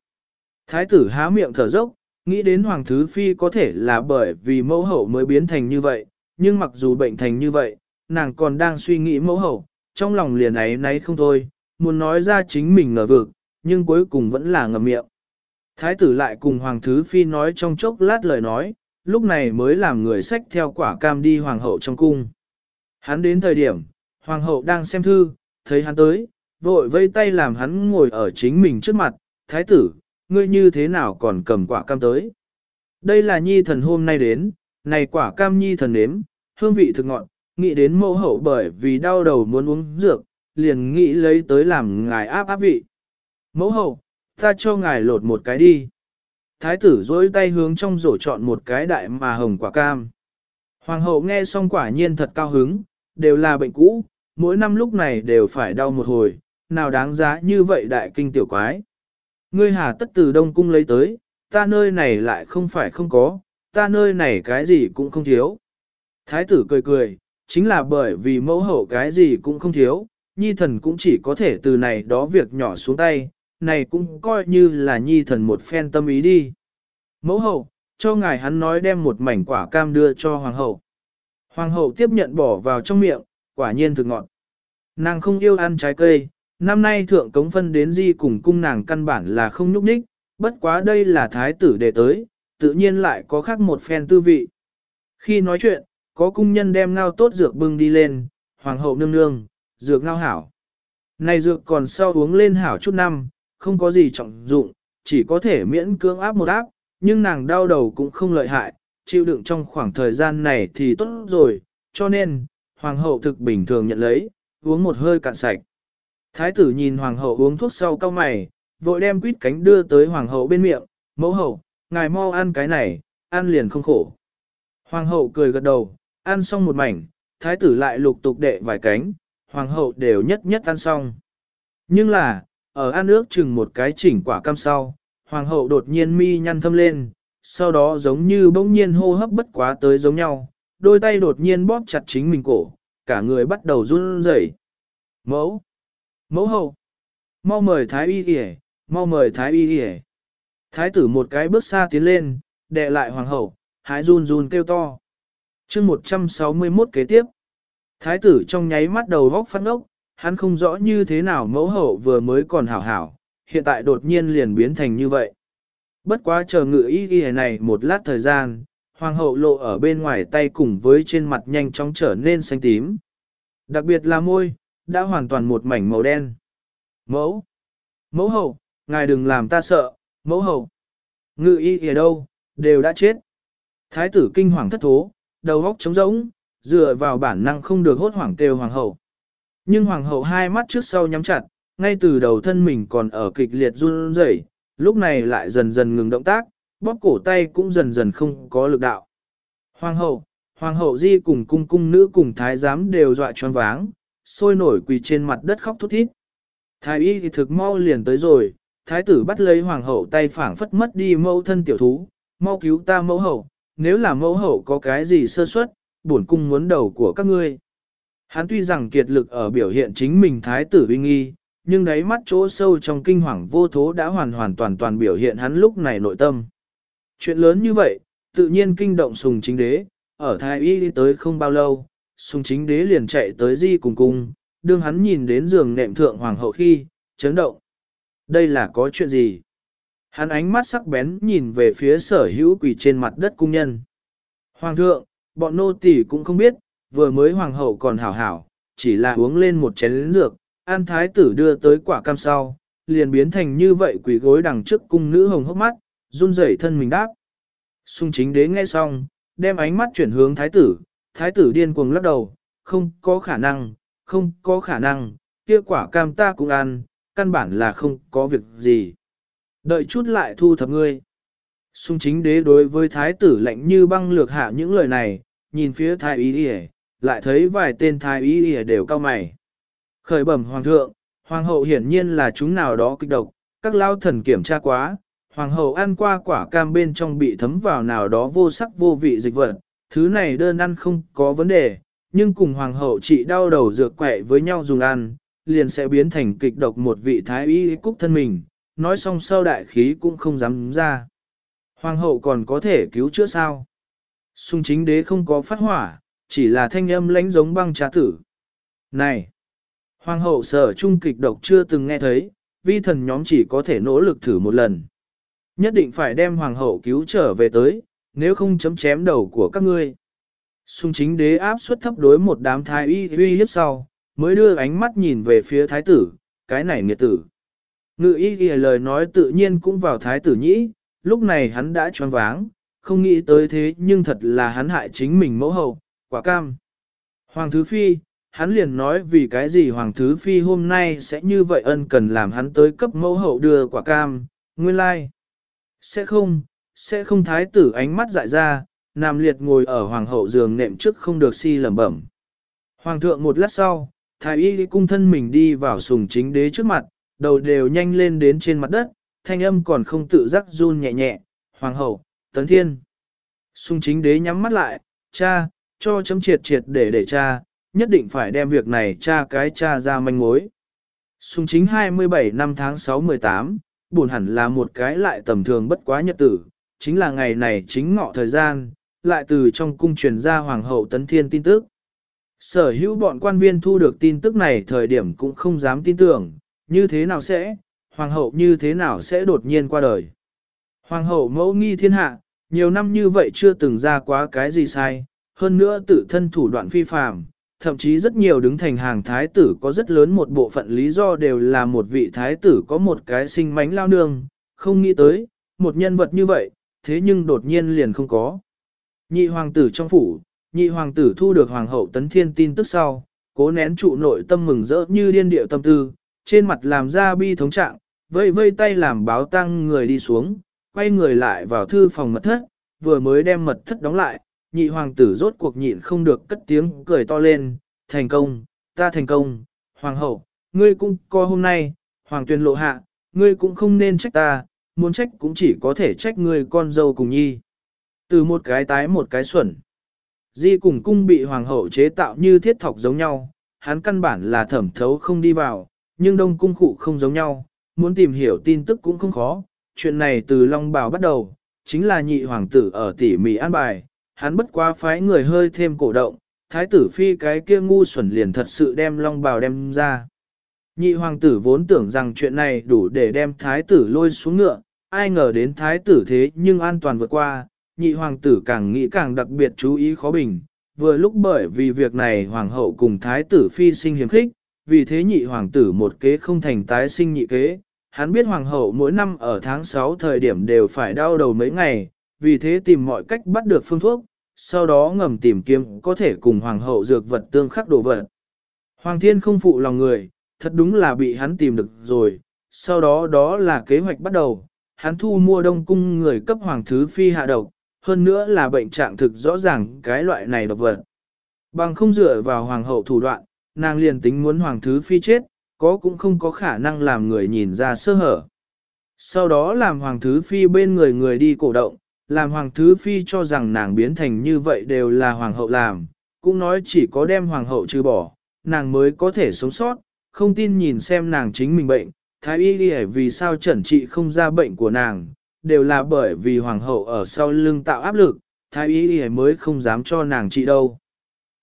Thái tử há miệng thở dốc, nghĩ đến Hoàng Thứ Phi có thể là bởi vì mẫu hậu mới biến thành như vậy, nhưng mặc dù bệnh thành như vậy, nàng còn đang suy nghĩ mẫu hậu, trong lòng liền ấy nấy không thôi, muốn nói ra chính mình ngờ vực, nhưng cuối cùng vẫn là ngầm miệng. Thái tử lại cùng Hoàng Thứ Phi nói trong chốc lát lời nói, lúc này mới làm người sách theo quả cam đi Hoàng hậu trong cung. Hắn đến thời điểm, Hoàng hậu đang xem thư, thấy hắn tới, vội vây tay làm hắn ngồi ở chính mình trước mặt, Thái tử, ngươi như thế nào còn cầm quả cam tới. Đây là nhi thần hôm nay đến, này quả cam nhi thần nếm, hương vị thực ngọn, nghĩ đến mẫu hậu bởi vì đau đầu muốn uống dược, liền nghĩ lấy tới làm ngài áp áp vị. Mẫu hậu, ta cho ngài lột một cái đi. Thái tử dối tay hướng trong rổ chọn một cái đại mà hồng quả cam. Hoàng hậu nghe xong quả nhiên thật cao hứng, đều là bệnh cũ, mỗi năm lúc này đều phải đau một hồi, nào đáng giá như vậy đại kinh tiểu quái. Ngươi hà tất từ Đông Cung lấy tới, ta nơi này lại không phải không có, ta nơi này cái gì cũng không thiếu. Thái tử cười cười, chính là bởi vì mẫu hậu cái gì cũng không thiếu, nhi thần cũng chỉ có thể từ này đó việc nhỏ xuống tay, này cũng coi như là nhi thần một phen tâm ý đi. Mẫu hậu, cho ngài hắn nói đem một mảnh quả cam đưa cho hoàng hậu. Hoàng hậu tiếp nhận bỏ vào trong miệng, quả nhiên thực ngọt. Nàng không yêu ăn trái cây, năm nay thượng cống phân đến di cùng cung nàng căn bản là không nhúc nhích, bất quá đây là thái tử đề tới, tự nhiên lại có khác một phen tư vị. Khi nói chuyện, có cung nhân đem ngao tốt dược bưng đi lên, hoàng hậu nương nương, dược ngao hảo. Này dược còn sau uống lên hảo chút năm, không có gì trọng dụng, chỉ có thể miễn cưỡng áp một áp, nhưng nàng đau đầu cũng không lợi hại, chịu đựng trong khoảng thời gian này thì tốt rồi, cho nên, hoàng hậu thực bình thường nhận lấy, uống một hơi cạn sạch. Thái tử nhìn hoàng hậu uống thuốc sau cau mày, vội đem quýt cánh đưa tới hoàng hậu bên miệng, mẫu hậu, ngài mau ăn cái này, ăn liền không khổ. Hoàng hậu cười gật đầu, ăn xong một mảnh, thái tử lại lục tục đệ vài cánh, hoàng hậu đều nhất nhất ăn xong. Nhưng là, ở ăn ước chừng một cái chỉnh quả cam sau, hoàng hậu đột nhiên mi nhăn thâm lên, sau đó giống như bỗng nhiên hô hấp bất quá tới giống nhau, đôi tay đột nhiên bóp chặt chính mình cổ, cả người bắt đầu run rẩy. Mẫu! Mẫu hậu! Mau mời Thái y kìa, mau mời Thái y kìa. Thái tử một cái bước xa tiến lên, đệ lại hoàng hậu, hái run run kêu to chương 161 kế tiếp. Thái tử trong nháy mắt đầu góc phát ngốc, hắn không rõ như thế nào mẫu hậu vừa mới còn hảo hảo, hiện tại đột nhiên liền biến thành như vậy. Bất quá chờ ngự y ghi này một lát thời gian, hoàng hậu lộ ở bên ngoài tay cùng với trên mặt nhanh chóng trở nên xanh tím. Đặc biệt là môi, đã hoàn toàn một mảnh màu đen. Mẫu! Mẫu hậu, ngài đừng làm ta sợ, mẫu hậu! Ngự y ở đâu, đều đã chết. Thái tử kinh hoàng thất thố, đầu óc trống rỗng, dựa vào bản năng không được hốt hoảng kêu hoàng hậu. Nhưng hoàng hậu hai mắt trước sau nhắm chặt, ngay từ đầu thân mình còn ở kịch liệt run rẩy, lúc này lại dần dần ngừng động tác, bóp cổ tay cũng dần dần không có lực đạo. Hoàng hậu, hoàng hậu di cùng cung cung nữ cùng thái giám đều dọa choáng váng, sôi nổi quỳ trên mặt đất khóc thút thít. Thái y thì thực mau liền tới rồi, thái tử bắt lấy hoàng hậu tay phảng phất mất đi mẫu thân tiểu thú, mau cứu ta mẫu hậu, nếu là mẫu hậu có cái gì sơ suất, bổn cung muốn đầu của các ngươi. Hắn tuy rằng kiệt lực ở biểu hiện chính mình thái tử uy nghi, nhưng đáy mắt chỗ sâu trong kinh hoàng vô thố đã hoàn hoàn toàn toàn biểu hiện hắn lúc này nội tâm. Chuyện lớn như vậy, tự nhiên kinh động sùng chính đế, ở thái y đi tới không bao lâu, sùng chính đế liền chạy tới di cùng cung, đương hắn nhìn đến giường nệm thượng hoàng hậu khi, chấn động. Đây là có chuyện gì? Hắn ánh mắt sắc bén nhìn về phía sở hữu quỷ trên mặt đất cung nhân. Hoàng thượng, bọn nô tỳ cũng không biết, vừa mới hoàng hậu còn hảo hảo, chỉ là uống lên một chén lĩnh dược, an thái tử đưa tới quả cam sau, liền biến thành như vậy quỷ gối đằng trước cung nữ hồng hốc mắt, run rẩy thân mình đáp. Xung chính đế nghe xong, đem ánh mắt chuyển hướng thái tử, thái tử điên cuồng lắc đầu, không có khả năng, không có khả năng, kia quả cam ta cũng ăn, căn bản là không có việc gì. Đợi chút lại thu thập ngươi. Xung chính đế đối với thái tử lạnh như băng lược hạ những lời này, nhìn phía thái y y lại thấy vài tên thái y y đều cao mày. Khởi bẩm hoàng thượng, hoàng hậu hiển nhiên là chúng nào đó kích độc, các lao thần kiểm tra quá, hoàng hậu ăn qua quả cam bên trong bị thấm vào nào đó vô sắc vô vị dịch vật, thứ này đơn ăn không có vấn đề, nhưng cùng hoàng hậu trị đau đầu dược quẹ với nhau dùng ăn, liền sẽ biến thành kịch độc một vị thái y cúc thân mình, nói xong sau đại khí cũng không dám ra. Hoàng hậu còn có thể cứu chữa sao? sung chính đế không có phát hỏa, chỉ là thanh âm lãnh giống băng trá tử. Này! Hoàng hậu sở trung kịch độc chưa từng nghe thấy, vi thần nhóm chỉ có thể nỗ lực thử một lần. Nhất định phải đem hoàng hậu cứu trở về tới, nếu không chấm chém đầu của các ngươi. sung chính đế áp suất thấp đối một đám thái y uy hiếp sau, mới đưa ánh mắt nhìn về phía thái tử, cái này nghiệt tử. Ngự y ghi lời nói tự nhiên cũng vào thái tử nhĩ, lúc này hắn đã choáng váng, không nghĩ tới thế nhưng thật là hắn hại chính mình mẫu hậu, quả cam. Hoàng Thứ Phi, hắn liền nói vì cái gì Hoàng Thứ Phi hôm nay sẽ như vậy ân cần làm hắn tới cấp mẫu hậu đưa quả cam, nguyên lai. Sẽ không, sẽ không thái tử ánh mắt dại ra, nam liệt ngồi ở hoàng hậu giường nệm trước không được si lẩm bẩm. Hoàng thượng một lát sau, thái y cung thân mình đi vào sùng chính đế trước mặt, đầu đều nhanh lên đến trên mặt đất, thanh âm còn không tự giác run nhẹ nhẹ, hoàng hậu, tấn thiên. sung chính đế nhắm mắt lại, cha, cho chấm triệt triệt để để cha, nhất định phải đem việc này cha cái cha ra manh mối. Sung chính 27 năm tháng 6-18, buồn hẳn là một cái lại tầm thường bất quá nhật tử, chính là ngày này chính ngọ thời gian, lại từ trong cung truyền ra hoàng hậu tấn thiên tin tức. Sở hữu bọn quan viên thu được tin tức này thời điểm cũng không dám tin tưởng, như thế nào sẽ, hoàng hậu như thế nào sẽ đột nhiên qua đời. Hoàng hậu mẫu nghi thiên hạ, nhiều năm như vậy chưa từng ra quá cái gì sai, hơn nữa tự thân thủ đoạn phi phàm, thậm chí rất nhiều đứng thành hàng thái tử có rất lớn một bộ phận lý do đều là một vị thái tử có một cái sinh mánh lao nương, không nghĩ tới, một nhân vật như vậy, thế nhưng đột nhiên liền không có. Nhị hoàng tử trong phủ, nhị hoàng tử thu được hoàng hậu tấn thiên tin tức sau, cố nén trụ nội tâm mừng rỡ như điên điệu tâm tư, trên mặt làm ra bi thống trạng, vây vây tay làm báo tăng người đi xuống, quay người lại vào thư phòng mật thất, vừa mới đem mật thất đóng lại, nhị hoàng tử rốt cuộc nhịn không được cất tiếng cười to lên, thành công, ta thành công, hoàng hậu, ngươi cũng coi hôm nay, hoàng tuyên lộ hạ, ngươi cũng không nên trách ta, muốn trách cũng chỉ có thể trách người con dâu cùng nhi. Từ một cái tái một cái xuẩn. Di cùng cung bị hoàng hậu chế tạo như thiết thọc giống nhau, hắn căn bản là thẩm thấu không đi vào, nhưng đông cung cụ không giống nhau, muốn tìm hiểu tin tức cũng không khó. Chuyện này từ Long Bảo bắt đầu, chính là nhị hoàng tử ở tỉ mỉ an bài, hắn bất quá phái người hơi thêm cổ động, thái tử phi cái kia ngu xuẩn liền thật sự đem Long Bảo đem ra. Nhị hoàng tử vốn tưởng rằng chuyện này đủ để đem thái tử lôi xuống ngựa, ai ngờ đến thái tử thế nhưng an toàn vượt qua, nhị hoàng tử càng nghĩ càng đặc biệt chú ý khó bình. Vừa lúc bởi vì việc này hoàng hậu cùng thái tử phi sinh hiếm khích, vì thế nhị hoàng tử một kế không thành tái sinh nhị kế. Hắn biết hoàng hậu mỗi năm ở tháng 6 thời điểm đều phải đau đầu mấy ngày, vì thế tìm mọi cách bắt được phương thuốc, sau đó ngầm tìm kiếm có thể cùng hoàng hậu dược vật tương khắc đồ vật. Hoàng thiên không phụ lòng người, thật đúng là bị hắn tìm được rồi, sau đó đó là kế hoạch bắt đầu, hắn thu mua đông cung người cấp hoàng thứ phi hạ độc, hơn nữa là bệnh trạng thực rõ ràng cái loại này độc vật. Bằng không dựa vào hoàng hậu thủ đoạn, nàng liền tính muốn hoàng thứ phi chết, có cũng không có khả năng làm người nhìn ra sơ hở. Sau đó làm hoàng thứ phi bên người người đi cổ động, làm hoàng thứ phi cho rằng nàng biến thành như vậy đều là hoàng hậu làm, cũng nói chỉ có đem hoàng hậu trừ bỏ, nàng mới có thể sống sót, không tin nhìn xem nàng chính mình bệnh, thái y đi vì sao chẩn trị không ra bệnh của nàng, đều là bởi vì hoàng hậu ở sau lưng tạo áp lực, thái y đi mới không dám cho nàng trị đâu.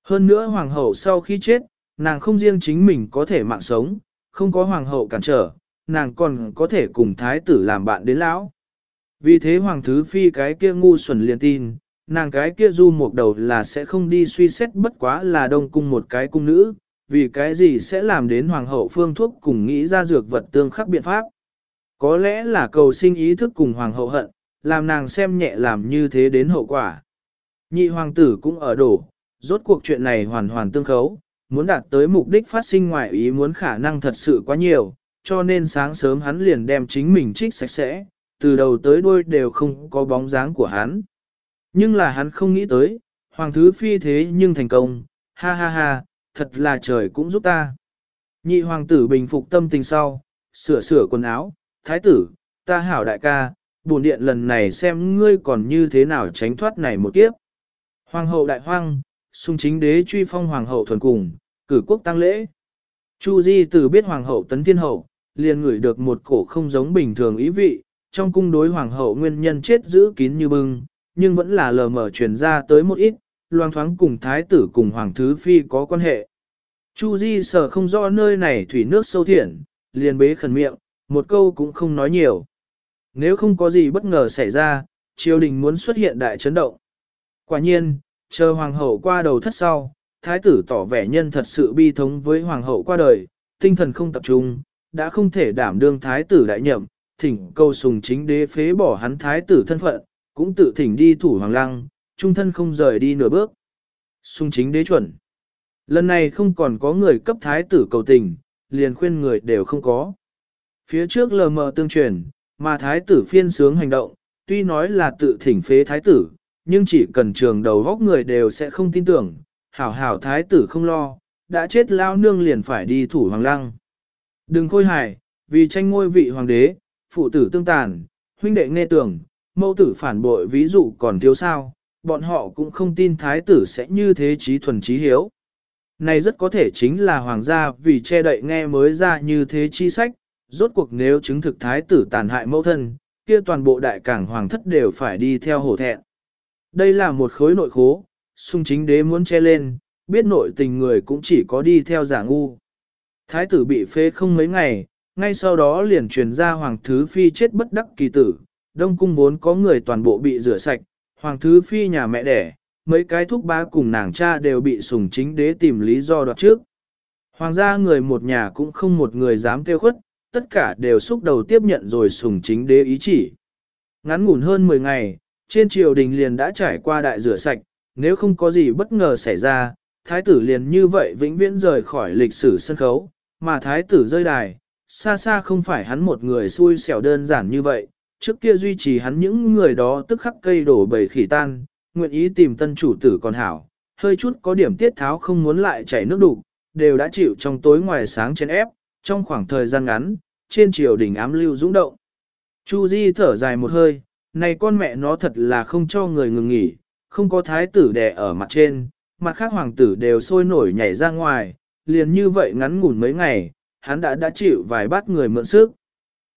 Hơn nữa hoàng hậu sau khi chết, nàng không riêng chính mình có thể mạng sống, không có hoàng hậu cản trở, nàng còn có thể cùng thái tử làm bạn đến lão. Vì thế hoàng thứ phi cái kia ngu xuẩn liền tin, nàng cái kia du một đầu là sẽ không đi suy xét bất quá là đông cung một cái cung nữ, vì cái gì sẽ làm đến hoàng hậu phương thuốc cùng nghĩ ra dược vật tương khắc biện pháp. Có lẽ là cầu sinh ý thức cùng hoàng hậu hận, làm nàng xem nhẹ làm như thế đến hậu quả. Nhị hoàng tử cũng ở đổ, rốt cuộc chuyện này hoàn hoàn tương khấu, muốn đạt tới mục đích phát sinh ngoại ý muốn khả năng thật sự quá nhiều, cho nên sáng sớm hắn liền đem chính mình trích sạch sẽ, từ đầu tới đuôi đều không có bóng dáng của hắn. Nhưng là hắn không nghĩ tới, hoàng thứ phi thế nhưng thành công, ha ha ha, thật là trời cũng giúp ta. Nhị hoàng tử bình phục tâm tình sau, sửa sửa quần áo, thái tử, ta hảo đại ca, buồn điện lần này xem ngươi còn như thế nào tránh thoát này một kiếp. Hoàng hậu đại hoang, sung chính đế truy phong hoàng hậu thuần cùng, cử quốc tăng lễ. Chu Di từ biết hoàng hậu tấn thiên hậu, liền ngửi được một cổ không giống bình thường ý vị, trong cung đối hoàng hậu nguyên nhân chết giữ kín như bưng, nhưng vẫn là lờ mờ truyền ra tới một ít, loang thoáng cùng thái tử cùng hoàng thứ phi có quan hệ. Chu Di sở không rõ nơi này thủy nước sâu thiện, liền bế khẩn miệng, một câu cũng không nói nhiều. Nếu không có gì bất ngờ xảy ra, triều đình muốn xuất hiện đại chấn động. Quả nhiên, chờ hoàng hậu qua đầu thất sau, thái tử tỏ vẻ nhân thật sự bi thống với hoàng hậu qua đời, tinh thần không tập trung, đã không thể đảm đương thái tử đại nhậm, thỉnh câu sùng chính đế phế bỏ hắn thái tử thân phận, cũng tự thỉnh đi thủ hoàng lăng, trung thân không rời đi nửa bước. Sùng chính đế chuẩn. Lần này không còn có người cấp thái tử cầu tình, liền khuyên người đều không có. Phía trước lờ mờ tương truyền, mà thái tử phiên sướng hành động, tuy nói là tự thỉnh phế thái tử, nhưng chỉ cần trường đầu góc người đều sẽ không tin tưởng, hảo hảo thái tử không lo, đã chết lao nương liền phải đi thủ hoàng lăng. Đừng khôi hài, vì tranh ngôi vị hoàng đế, phụ tử tương tàn, huynh đệ nghe tưởng, mẫu tử phản bội ví dụ còn thiếu sao, bọn họ cũng không tin thái tử sẽ như thế trí thuần trí hiếu. Này rất có thể chính là hoàng gia vì che đậy nghe mới ra như thế chi sách, rốt cuộc nếu chứng thực thái tử tàn hại mẫu thân, kia toàn bộ đại cảng hoàng thất đều phải đi theo hổ thẹn. Đây là một khối nội khố, sung chính đế muốn che lên, biết nội tình người cũng chỉ có đi theo giả ngu. Thái tử bị phế không mấy ngày, ngay sau đó liền truyền ra hoàng thứ phi chết bất đắc kỳ tử, đông cung vốn có người toàn bộ bị rửa sạch, hoàng thứ phi nhà mẹ đẻ, mấy cái thúc bá cùng nàng cha đều bị sùng chính đế tìm lý do đoạt trước. Hoàng gia người một nhà cũng không một người dám kêu khuất, tất cả đều xúc đầu tiếp nhận rồi sùng chính đế ý chỉ. Ngắn ngủn hơn 10 ngày, trên triều đình liền đã trải qua đại rửa sạch, nếu không có gì bất ngờ xảy ra, thái tử liền như vậy vĩnh viễn rời khỏi lịch sử sân khấu, mà thái tử rơi đài, xa xa không phải hắn một người xui xẻo đơn giản như vậy, trước kia duy trì hắn những người đó tức khắc cây đổ bầy khỉ tan, nguyện ý tìm tân chủ tử còn hảo, hơi chút có điểm tiết tháo không muốn lại chảy nước đủ, đều đã chịu trong tối ngoài sáng chén ép, trong khoảng thời gian ngắn, trên triều đình ám lưu dũng động. Chu Di thở dài một hơi, này con mẹ nó thật là không cho người ngừng nghỉ, không có thái tử đè ở mặt trên, mặt khác hoàng tử đều sôi nổi nhảy ra ngoài, liền như vậy ngắn ngủn mấy ngày, hắn đã đã chịu vài bát người mượn sức.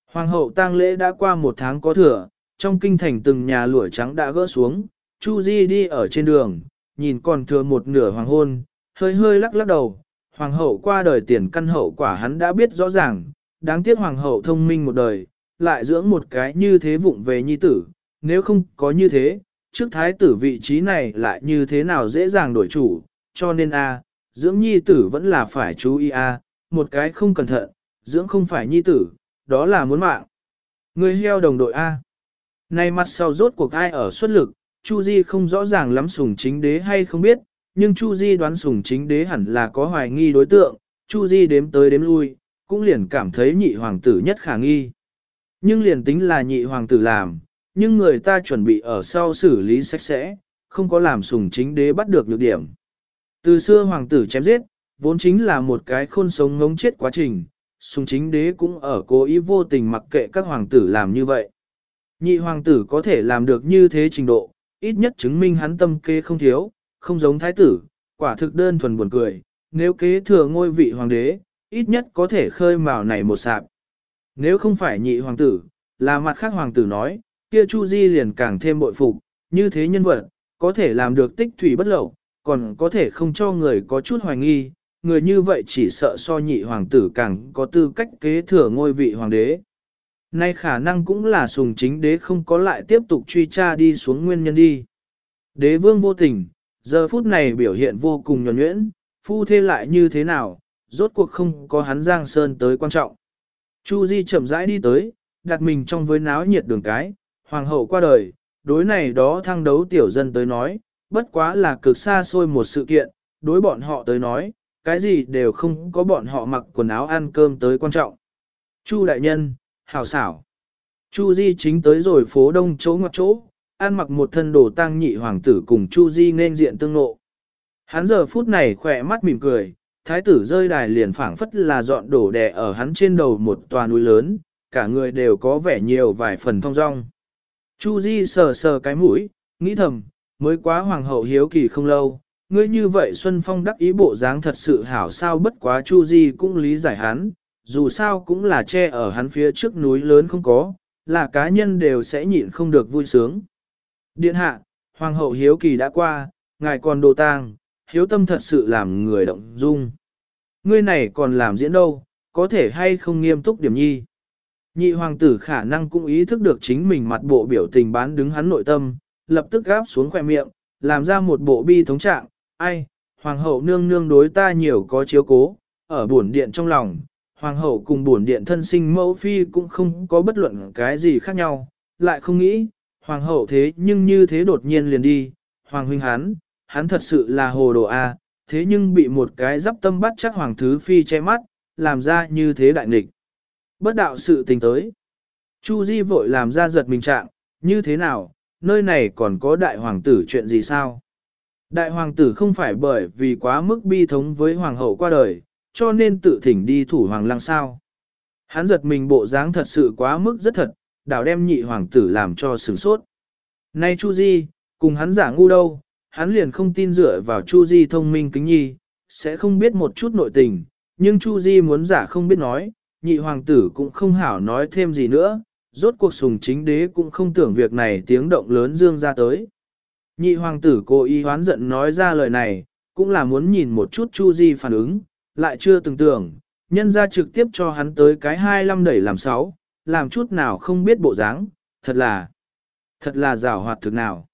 Hoàng hậu tang lễ đã qua một tháng có thừa, trong kinh thành từng nhà lụa trắng đã gỡ xuống, Chu Di đi ở trên đường, nhìn còn thừa một nửa hoàng hôn, hơi hơi lắc lắc đầu, hoàng hậu qua đời tiền căn hậu quả hắn đã biết rõ ràng, đáng tiếc hoàng hậu thông minh một đời, lại dưỡng một cái như thế vụng về nhi tử, nếu không có như thế, trước thái tử vị trí này lại như thế nào dễ dàng đổi chủ, cho nên a dưỡng nhi tử vẫn là phải chú ý a một cái không cẩn thận, dưỡng không phải nhi tử, đó là muốn mạng. Người heo đồng đội A. Nay mặt sau rốt cuộc ai ở xuất lực, Chu Di không rõ ràng lắm sùng chính đế hay không biết, nhưng Chu Di đoán sùng chính đế hẳn là có hoài nghi đối tượng, Chu Di đếm tới đếm lui, cũng liền cảm thấy nhị hoàng tử nhất khả nghi. Nhưng liền tính là nhị hoàng tử làm, nhưng người ta chuẩn bị ở sau xử lý sạch sẽ, không có làm sùng chính đế bắt được nhược điểm. Từ xưa hoàng tử chém giết, vốn chính là một cái khôn sống ngống chết quá trình, sùng chính đế cũng ở cố ý vô tình mặc kệ các hoàng tử làm như vậy. Nhị hoàng tử có thể làm được như thế trình độ, ít nhất chứng minh hắn tâm kế không thiếu, không giống thái tử, quả thực đơn thuần buồn cười, nếu kế thừa ngôi vị hoàng đế, ít nhất có thể khơi mào này một sạp. Nếu không phải nhị hoàng tử, là mặt khác hoàng tử nói, kia Chu Di liền càng thêm bội phục, như thế nhân vật, có thể làm được tích thủy bất lậu, còn có thể không cho người có chút hoài nghi, người như vậy chỉ sợ so nhị hoàng tử càng có tư cách kế thừa ngôi vị hoàng đế. Nay khả năng cũng là sùng chính đế không có lại tiếp tục truy tra đi xuống nguyên nhân đi. Đế vương vô tình, giờ phút này biểu hiện vô cùng nhuẩn nhuyễn, phu thê lại như thế nào, rốt cuộc không có hắn giang sơn tới quan trọng. Chu Di chậm rãi đi tới, đặt mình trong với náo nhiệt đường cái, hoàng hậu qua đời, đối này đó thăng đấu tiểu dân tới nói, bất quá là cực xa xôi một sự kiện, đối bọn họ tới nói, cái gì đều không có bọn họ mặc quần áo ăn cơm tới quan trọng. Chu đại nhân, hào xảo. Chu Di chính tới rồi phố đông chỗ ngoặt chỗ, ăn mặc một thân đồ tang nhị hoàng tử cùng Chu Di nên diện tương nộ. Hắn giờ phút này khỏe mắt mỉm cười, thái tử rơi đài liền phảng phất là dọn đổ đè ở hắn trên đầu một tòa núi lớn, cả người đều có vẻ nhiều vài phần thong dong. Chu Di sờ sờ cái mũi, nghĩ thầm, mới quá hoàng hậu hiếu kỳ không lâu, ngươi như vậy Xuân Phong đắc ý bộ dáng thật sự hảo sao bất quá Chu Di cũng lý giải hắn, dù sao cũng là che ở hắn phía trước núi lớn không có, là cá nhân đều sẽ nhịn không được vui sướng. Điện hạ, Hoàng hậu hiếu kỳ đã qua, ngài còn đồ tang, hiếu tâm thật sự làm người động dung. Ngươi này còn làm diễn đâu, có thể hay không nghiêm túc điểm nhi. Nhị hoàng tử khả năng cũng ý thức được chính mình mặt bộ biểu tình bán đứng hắn nội tâm, lập tức gáp xuống khỏe miệng, làm ra một bộ bi thống trạng, ai, hoàng hậu nương nương đối ta nhiều có chiếu cố, ở buồn điện trong lòng, hoàng hậu cùng buồn điện thân sinh mẫu phi cũng không có bất luận cái gì khác nhau, lại không nghĩ, hoàng hậu thế nhưng như thế đột nhiên liền đi, hoàng huynh hắn, hắn thật sự là hồ đồ a, thế nhưng bị một cái giáp tâm bắt chắc hoàng thứ phi che mắt, làm ra như thế đại nghịch. Bất đạo sự tình tới. Chu Di vội làm ra giật mình trạng, như thế nào, nơi này còn có đại hoàng tử chuyện gì sao? Đại hoàng tử không phải bởi vì quá mức bi thống với hoàng hậu qua đời, cho nên tự thỉnh đi thủ hoàng lăng sao. Hắn giật mình bộ dáng thật sự quá mức rất thật, đảo đem nhị hoàng tử làm cho sửng sốt. Nay Chu Di, cùng hắn giả ngu đâu, hắn liền không tin dựa vào Chu Di thông minh kính nhi, sẽ không biết một chút nội tình, nhưng Chu Di muốn giả không biết nói, nhị hoàng tử cũng không hảo nói thêm gì nữa, rốt cuộc sùng chính đế cũng không tưởng việc này tiếng động lớn dương ra tới. Nhị hoàng tử cố ý hoán giận nói ra lời này, cũng là muốn nhìn một chút Chu Di phản ứng, lại chưa từng tưởng, nhân ra trực tiếp cho hắn tới cái hai lăm đẩy làm sáu, làm chút nào không biết bộ dáng, thật là, thật là rào hoạt thực nào.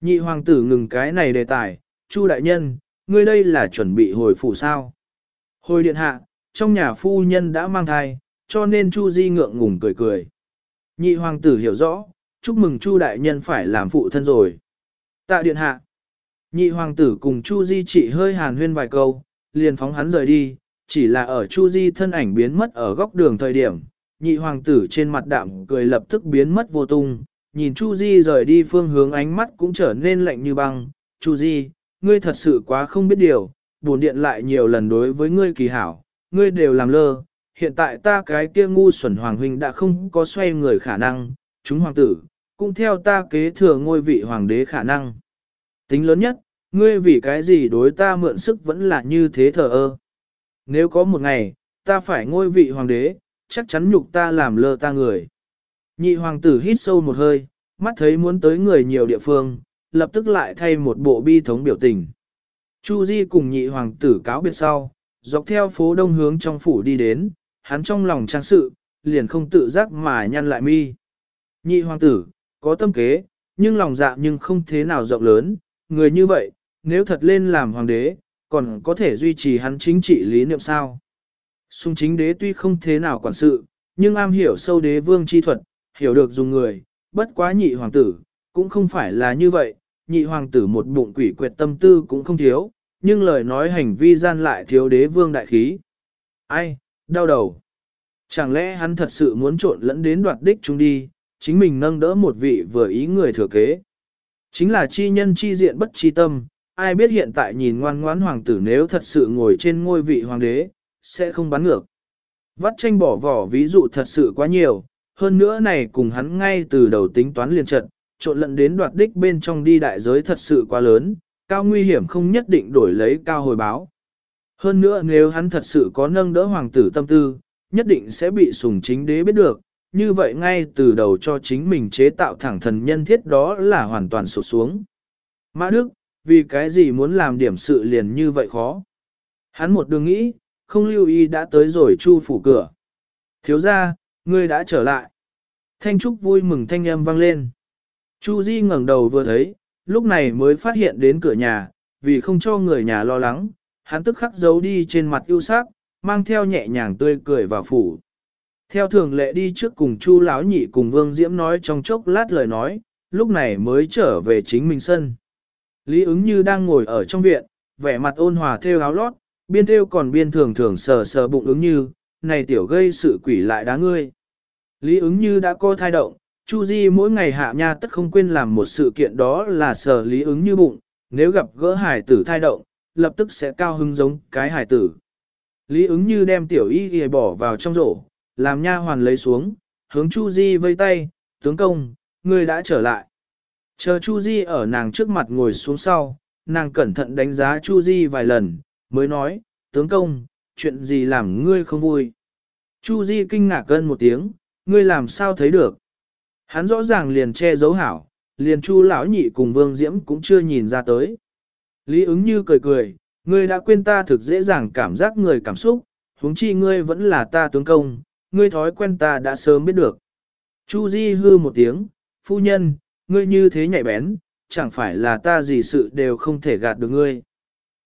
Nhị hoàng tử ngừng cái này đề tài, Chu đại nhân, ngươi đây là chuẩn bị hồi phủ sao. Hồi điện hạ, trong nhà phu nhân đã mang thai, cho nên Chu Di ngượng ngùng cười cười. Nhị hoàng tử hiểu rõ, chúc mừng Chu đại nhân phải làm phụ thân rồi. Tạ điện hạ. Nhị hoàng tử cùng Chu Di chỉ hơi hàn huyên vài câu, liền phóng hắn rời đi, chỉ là ở Chu Di thân ảnh biến mất ở góc đường thời điểm, nhị hoàng tử trên mặt đạm cười lập tức biến mất vô tung, nhìn Chu Di rời đi phương hướng ánh mắt cũng trở nên lạnh như băng, Chu Di, ngươi thật sự quá không biết điều, buồn điện lại nhiều lần đối với ngươi kỳ hảo, ngươi đều làm lơ, hiện tại ta cái kia ngu xuẩn hoàng huynh đã không có xoay người khả năng, chúng hoàng tử, cũng theo ta kế thừa ngôi vị hoàng đế khả năng. Tính lớn nhất, ngươi vì cái gì đối ta mượn sức vẫn là như thế thờ ơ. Nếu có một ngày, ta phải ngôi vị hoàng đế, chắc chắn nhục ta làm lơ ta người. Nhị hoàng tử hít sâu một hơi, mắt thấy muốn tới người nhiều địa phương, lập tức lại thay một bộ bi thống biểu tình. Chu Di cùng nhị hoàng tử cáo biệt sau, dọc theo phố đông hướng trong phủ đi đến, hắn trong lòng trang sự, liền không tự giác mà nhăn lại mi. Nhị hoàng tử, có tâm kế, nhưng lòng dạ nhưng không thế nào rộng lớn, người như vậy, nếu thật lên làm hoàng đế, còn có thể duy trì hắn chính trị lý niệm sao. Xung chính đế tuy không thế nào quản sự, nhưng am hiểu sâu đế vương chi thuật, hiểu được dùng người, bất quá nhị hoàng tử, cũng không phải là như vậy, nhị hoàng tử một bụng quỷ quyệt tâm tư cũng không thiếu, nhưng lời nói hành vi gian lại thiếu đế vương đại khí. Ai, đau đầu. Chẳng lẽ hắn thật sự muốn trộn lẫn đến đoạt đích chúng đi, chính mình nâng đỡ một vị vừa ý người thừa kế. Chính là chi nhân chi diện bất chi tâm, ai biết hiện tại nhìn ngoan ngoãn hoàng tử nếu thật sự ngồi trên ngôi vị hoàng đế, sẽ không bắn ngược. Vắt tranh bỏ vỏ ví dụ thật sự quá nhiều, hơn nữa này cùng hắn ngay từ đầu tính toán liền trận, trộn lẫn đến đoạt đích bên trong đi đại giới thật sự quá lớn, cao nguy hiểm không nhất định đổi lấy cao hồi báo. Hơn nữa nếu hắn thật sự có nâng đỡ hoàng tử tâm tư, nhất định sẽ bị sùng chính đế biết được, như vậy ngay từ đầu cho chính mình chế tạo thẳng thần nhân thiết đó là hoàn toàn sụt xuống. Mã Đức, vì cái gì muốn làm điểm sự liền như vậy khó? Hắn một đường nghĩ, không lưu ý đã tới rồi chu phủ cửa. Thiếu ra, ngươi đã trở lại. Thanh Trúc vui mừng thanh âm vang lên. Chu Di ngẩng đầu vừa thấy, lúc này mới phát hiện đến cửa nhà, vì không cho người nhà lo lắng, hắn tức khắc giấu đi trên mặt ưu sắc, mang theo nhẹ nhàng tươi cười vào phủ. Theo thường lệ đi trước cùng Chu Lão Nhị cùng Vương Diễm nói trong chốc lát lời nói, lúc này mới trở về chính mình sân. Lý ứng như đang ngồi ở trong viện, vẻ mặt ôn hòa theo áo lót, biên theo còn biên thường thường sờ sờ bụng ứng như, này tiểu gây sự quỷ lại đá ngươi. Lý ứng như đã co thai động, Chu Di mỗi ngày hạ nha tất không quên làm một sự kiện đó là sở lý ứng như bụng, nếu gặp gỡ hải tử thai động, lập tức sẽ cao hứng giống cái hải tử. Lý ứng như đem tiểu y ghi bỏ vào trong rổ, làm nha hoàn lấy xuống, hướng Chu Di vây tay, tướng công, ngươi đã trở lại. Chờ Chu Di ở nàng trước mặt ngồi xuống sau, nàng cẩn thận đánh giá Chu Di vài lần, mới nói, tướng công, chuyện gì làm ngươi không vui. Chu Di kinh ngạc gân một tiếng, ngươi làm sao thấy được. Hắn rõ ràng liền che giấu hảo, liền Chu lão nhị cùng Vương Diễm cũng chưa nhìn ra tới. Lý ứng như cười cười, ngươi đã quên ta thực dễ dàng cảm giác người cảm xúc, huống chi ngươi vẫn là ta tướng công, ngươi thói quen ta đã sớm biết được. Chu Di hư một tiếng, phu nhân, ngươi như thế nhạy bén, chẳng phải là ta gì sự đều không thể gạt được ngươi.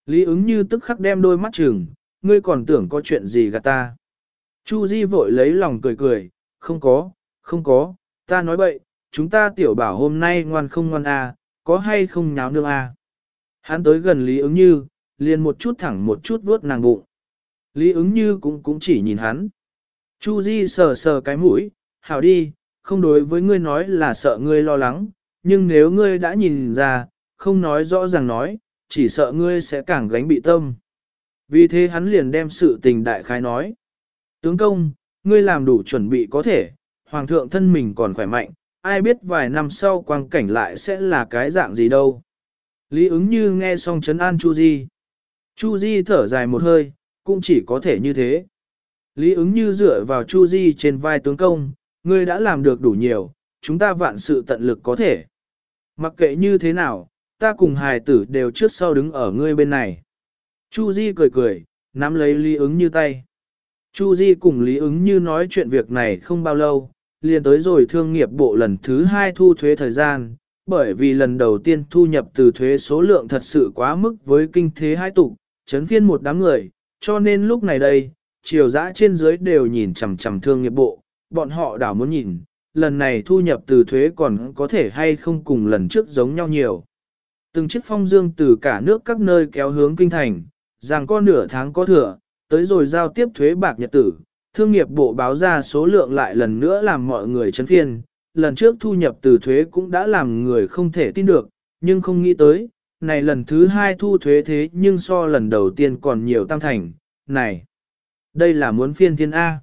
Lý ứng như tức khắc đem đôi mắt trừng, ngươi còn tưởng có chuyện gì gạt ta. Chu Di vội lấy lòng cười cười, không có, không có, ta nói bậy, chúng ta tiểu bảo hôm nay ngoan không ngoan à, có hay không nháo nương à. Hắn tới gần Lý ứng như, liền một chút thẳng một chút vuốt nàng bụng. Lý ứng như cũng cũng chỉ nhìn hắn. Chu Di sờ sờ cái mũi, hảo đi, không đối với ngươi nói là sợ ngươi lo lắng, nhưng nếu ngươi đã nhìn ra, không nói rõ ràng nói, chỉ sợ ngươi sẽ càng gánh bị tâm. Vì thế hắn liền đem sự tình đại khái nói. Tướng công, ngươi làm đủ chuẩn bị có thể, hoàng thượng thân mình còn khỏe mạnh, ai biết vài năm sau quang cảnh lại sẽ là cái dạng gì đâu. Lý ứng như nghe xong chấn an Chu Di. Chu Di thở dài một hơi, cũng chỉ có thể như thế. Lý ứng như dựa vào Chu Di trên vai tướng công, ngươi đã làm được đủ nhiều, chúng ta vạn sự tận lực có thể. Mặc kệ như thế nào, ta cùng hài tử đều trước sau đứng ở ngươi bên này. Chu Di cười cười, nắm lấy Lý ứng như tay. Chu Di cùng Lý ứng như nói chuyện việc này không bao lâu, liền tới rồi thương nghiệp bộ lần thứ hai thu thuế thời gian, bởi vì lần đầu tiên thu nhập từ thuế số lượng thật sự quá mức với kinh thế hai tục, chấn phiên một đám người, cho nên lúc này đây, triều dã trên dưới đều nhìn chằm chằm thương nghiệp bộ, bọn họ đảo muốn nhìn, lần này thu nhập từ thuế còn có thể hay không cùng lần trước giống nhau nhiều. Từng chiếc phong dương từ cả nước các nơi kéo hướng kinh thành, rằng có nửa tháng có thừa, tới rồi giao tiếp thuế bạc nhật tử, thương nghiệp bộ báo ra số lượng lại lần nữa làm mọi người chấn phiên, lần trước thu nhập từ thuế cũng đã làm người không thể tin được, nhưng không nghĩ tới, này lần thứ hai thu thuế thế nhưng so lần đầu tiên còn nhiều tam thành, này. Đây là muốn phiên thiên A.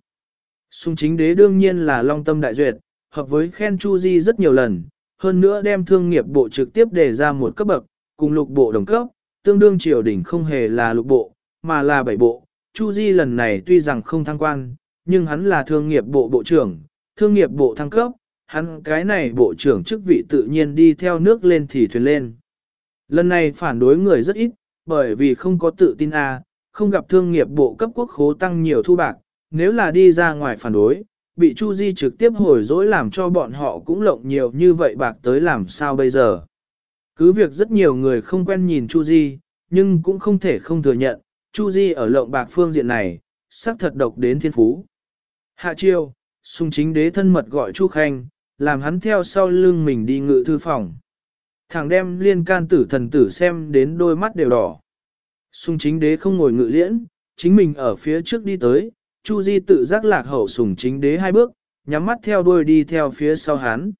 Sung chính đế đương nhiên là long tâm đại duyệt, hợp với khen Chu Di rất nhiều lần, hơn nữa đem thương nghiệp bộ trực tiếp đề ra một cấp bậc, cùng lục bộ đồng cấp, tương đương triều đỉnh không hề là lục bộ, mà là bảy bộ. Chu Di lần này tuy rằng không thăng quan, nhưng hắn là thương nghiệp bộ bộ trưởng, thương nghiệp bộ thăng cấp, hắn cái này bộ trưởng chức vị tự nhiên đi theo nước lên thì thuyền lên. Lần này phản đối người rất ít, bởi vì không có tự tin A, không gặp thương nghiệp bộ cấp quốc khố tăng nhiều thu bạc, nếu là đi ra ngoài phản đối, bị Chu Di trực tiếp hồi dỗi làm cho bọn họ cũng lộng nhiều như vậy bạc tới làm sao bây giờ. Cứ việc rất nhiều người không quen nhìn Chu Di, nhưng cũng không thể không thừa nhận, Chu Di ở lộng bạc phương diện này, sắc thật độc đến thiên phú. Hạ chiêu, sung chính đế thân mật gọi Chu Khanh, làm hắn theo sau lưng mình đi ngự thư phòng. Thằng đem liên can tử thần tử xem đến đôi mắt đều đỏ. Sung chính đế không ngồi ngự liễn, chính mình ở phía trước đi tới, Chu Di tự giác lạc hậu sùng chính đế hai bước, nhắm mắt theo đuôi đi theo phía sau hắn.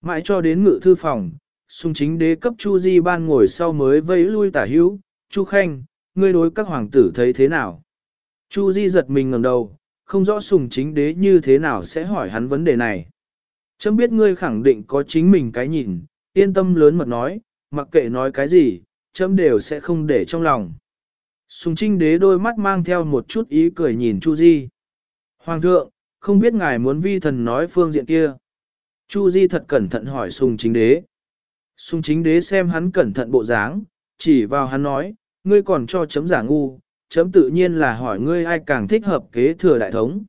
Mãi cho đến ngự thư phòng, sung chính đế cấp Chu Di ban ngồi sau mới vẫy lui tả hữu, Chu Khanh, ngươi đối các hoàng tử thấy thế nào? Chu Di giật mình ngẩng đầu, không rõ sùng chính đế như thế nào sẽ hỏi hắn vấn đề này. Chấm biết ngươi khẳng định có chính mình cái nhìn, yên tâm lớn mật nói, mặc kệ nói cái gì, chấm đều sẽ không để trong lòng. Sùng trinh đế đôi mắt mang theo một chút ý cười nhìn Chu Di. Hoàng thượng, không biết ngài muốn vi thần nói phương diện kia. Chu Di thật cẩn thận hỏi sùng chính đế. Sùng chính đế xem hắn cẩn thận bộ dáng, chỉ vào hắn nói, ngươi còn cho chấm giả ngu, chấm tự nhiên là hỏi ngươi ai càng thích hợp kế thừa đại thống.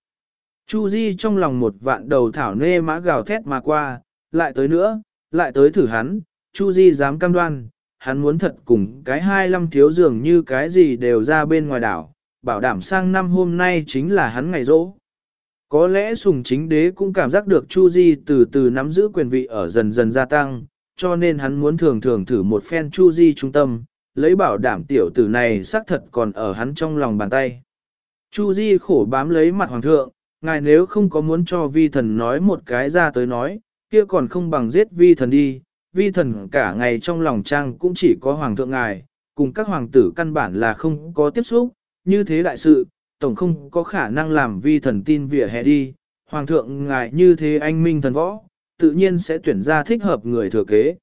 Chu Di trong lòng một vạn đầu thảo nê mã gào thét mà qua, lại tới nữa, lại tới thử hắn, Chu Di dám cam đoan, hắn muốn thật cùng cái hai lâm thiếu dường như cái gì đều ra bên ngoài đảo, bảo đảm sang năm hôm nay chính là hắn ngày rỗ. Có lẽ sùng chính đế cũng cảm giác được Chu Di từ từ nắm giữ quyền vị ở dần dần gia tăng, cho nên hắn muốn thường thường thử một phen Chu Di trung tâm, lấy bảo đảm tiểu tử này xác thật còn ở hắn trong lòng bàn tay. Chu Di khổ bám lấy mặt hoàng thượng, ngài nếu không có muốn cho vi thần nói một cái ra tới nói, kia còn không bằng giết vi thần đi, vi thần cả ngày trong lòng trang cũng chỉ có hoàng thượng ngài, cùng các hoàng tử căn bản là không có tiếp xúc, như thế đại sự, tổng không có khả năng làm vi thần tin vỉa hè đi, hoàng thượng ngài như thế anh minh thần võ, tự nhiên sẽ tuyển ra thích hợp người thừa kế.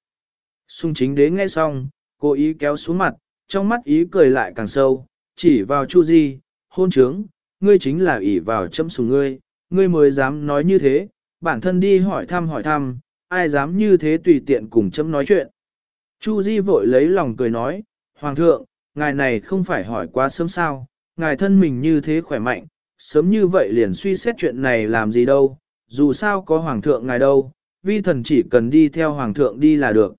Xung chính đế nghe xong, cố ý kéo xuống mặt, trong mắt ý cười lại càng sâu, chỉ vào Chu Di, hôn trướng, ngươi chính là ỷ vào châm sùng ngươi, ngươi mới dám nói như thế, bản thân đi hỏi thăm hỏi thăm, ai dám như thế tùy tiện cùng châm nói chuyện. Chu Di vội lấy lòng cười nói, Hoàng thượng, ngài này không phải hỏi quá sớm sao, ngài thân mình như thế khỏe mạnh, sớm như vậy liền suy xét chuyện này làm gì đâu, dù sao có Hoàng thượng ngài đâu, vi thần chỉ cần đi theo Hoàng thượng đi là được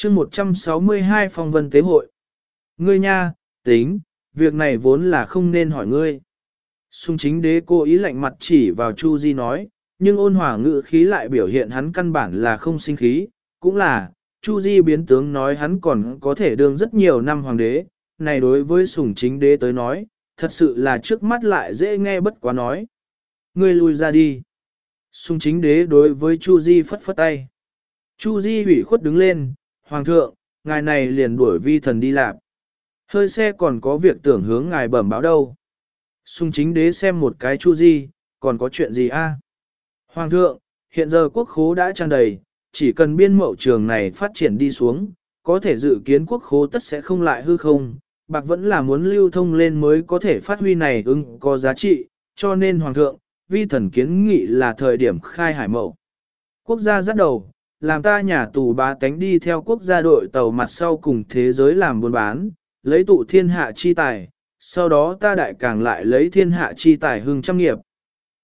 chương 162 phong vân tế hội. Ngươi nha, tính, việc này vốn là không nên hỏi ngươi. Xung chính đế cố ý lạnh mặt chỉ vào Chu Di nói, nhưng ôn hòa ngữ khí lại biểu hiện hắn căn bản là không sinh khí, cũng là, Chu Di biến tướng nói hắn còn có thể đương rất nhiều năm hoàng đế, này đối với sùng chính đế tới nói, thật sự là trước mắt lại dễ nghe bất quá nói. Ngươi lui ra đi. Sùng chính đế đối với Chu Di phất phất tay. Chu Di hủy khuất đứng lên, Hoàng thượng, ngài này liền đuổi vi thần đi làm. Hơi xe còn có việc tưởng hướng ngài bẩm báo đâu. Sùng chính đế xem một cái Chu Di, còn có chuyện gì a? Hoàng thượng, hiện giờ quốc khố đã tràn đầy, chỉ cần biên mậu trường này phát triển đi xuống, có thể dự kiến quốc khố tất sẽ không lại hư không, bạc vẫn là muốn lưu thông lên mới có thể phát huy này ưng có giá trị, cho nên Hoàng thượng, vi thần kiến nghị là thời điểm khai hải mậu. Quốc gia dắt đầu, làm ta nhà tù bá tánh đi theo quốc gia đội tàu mặt sau cùng thế giới làm buôn bán, lấy tụ thiên hạ chi tài, sau đó ta đại càng lại lấy thiên hạ chi tài hưng trăm nghiệp.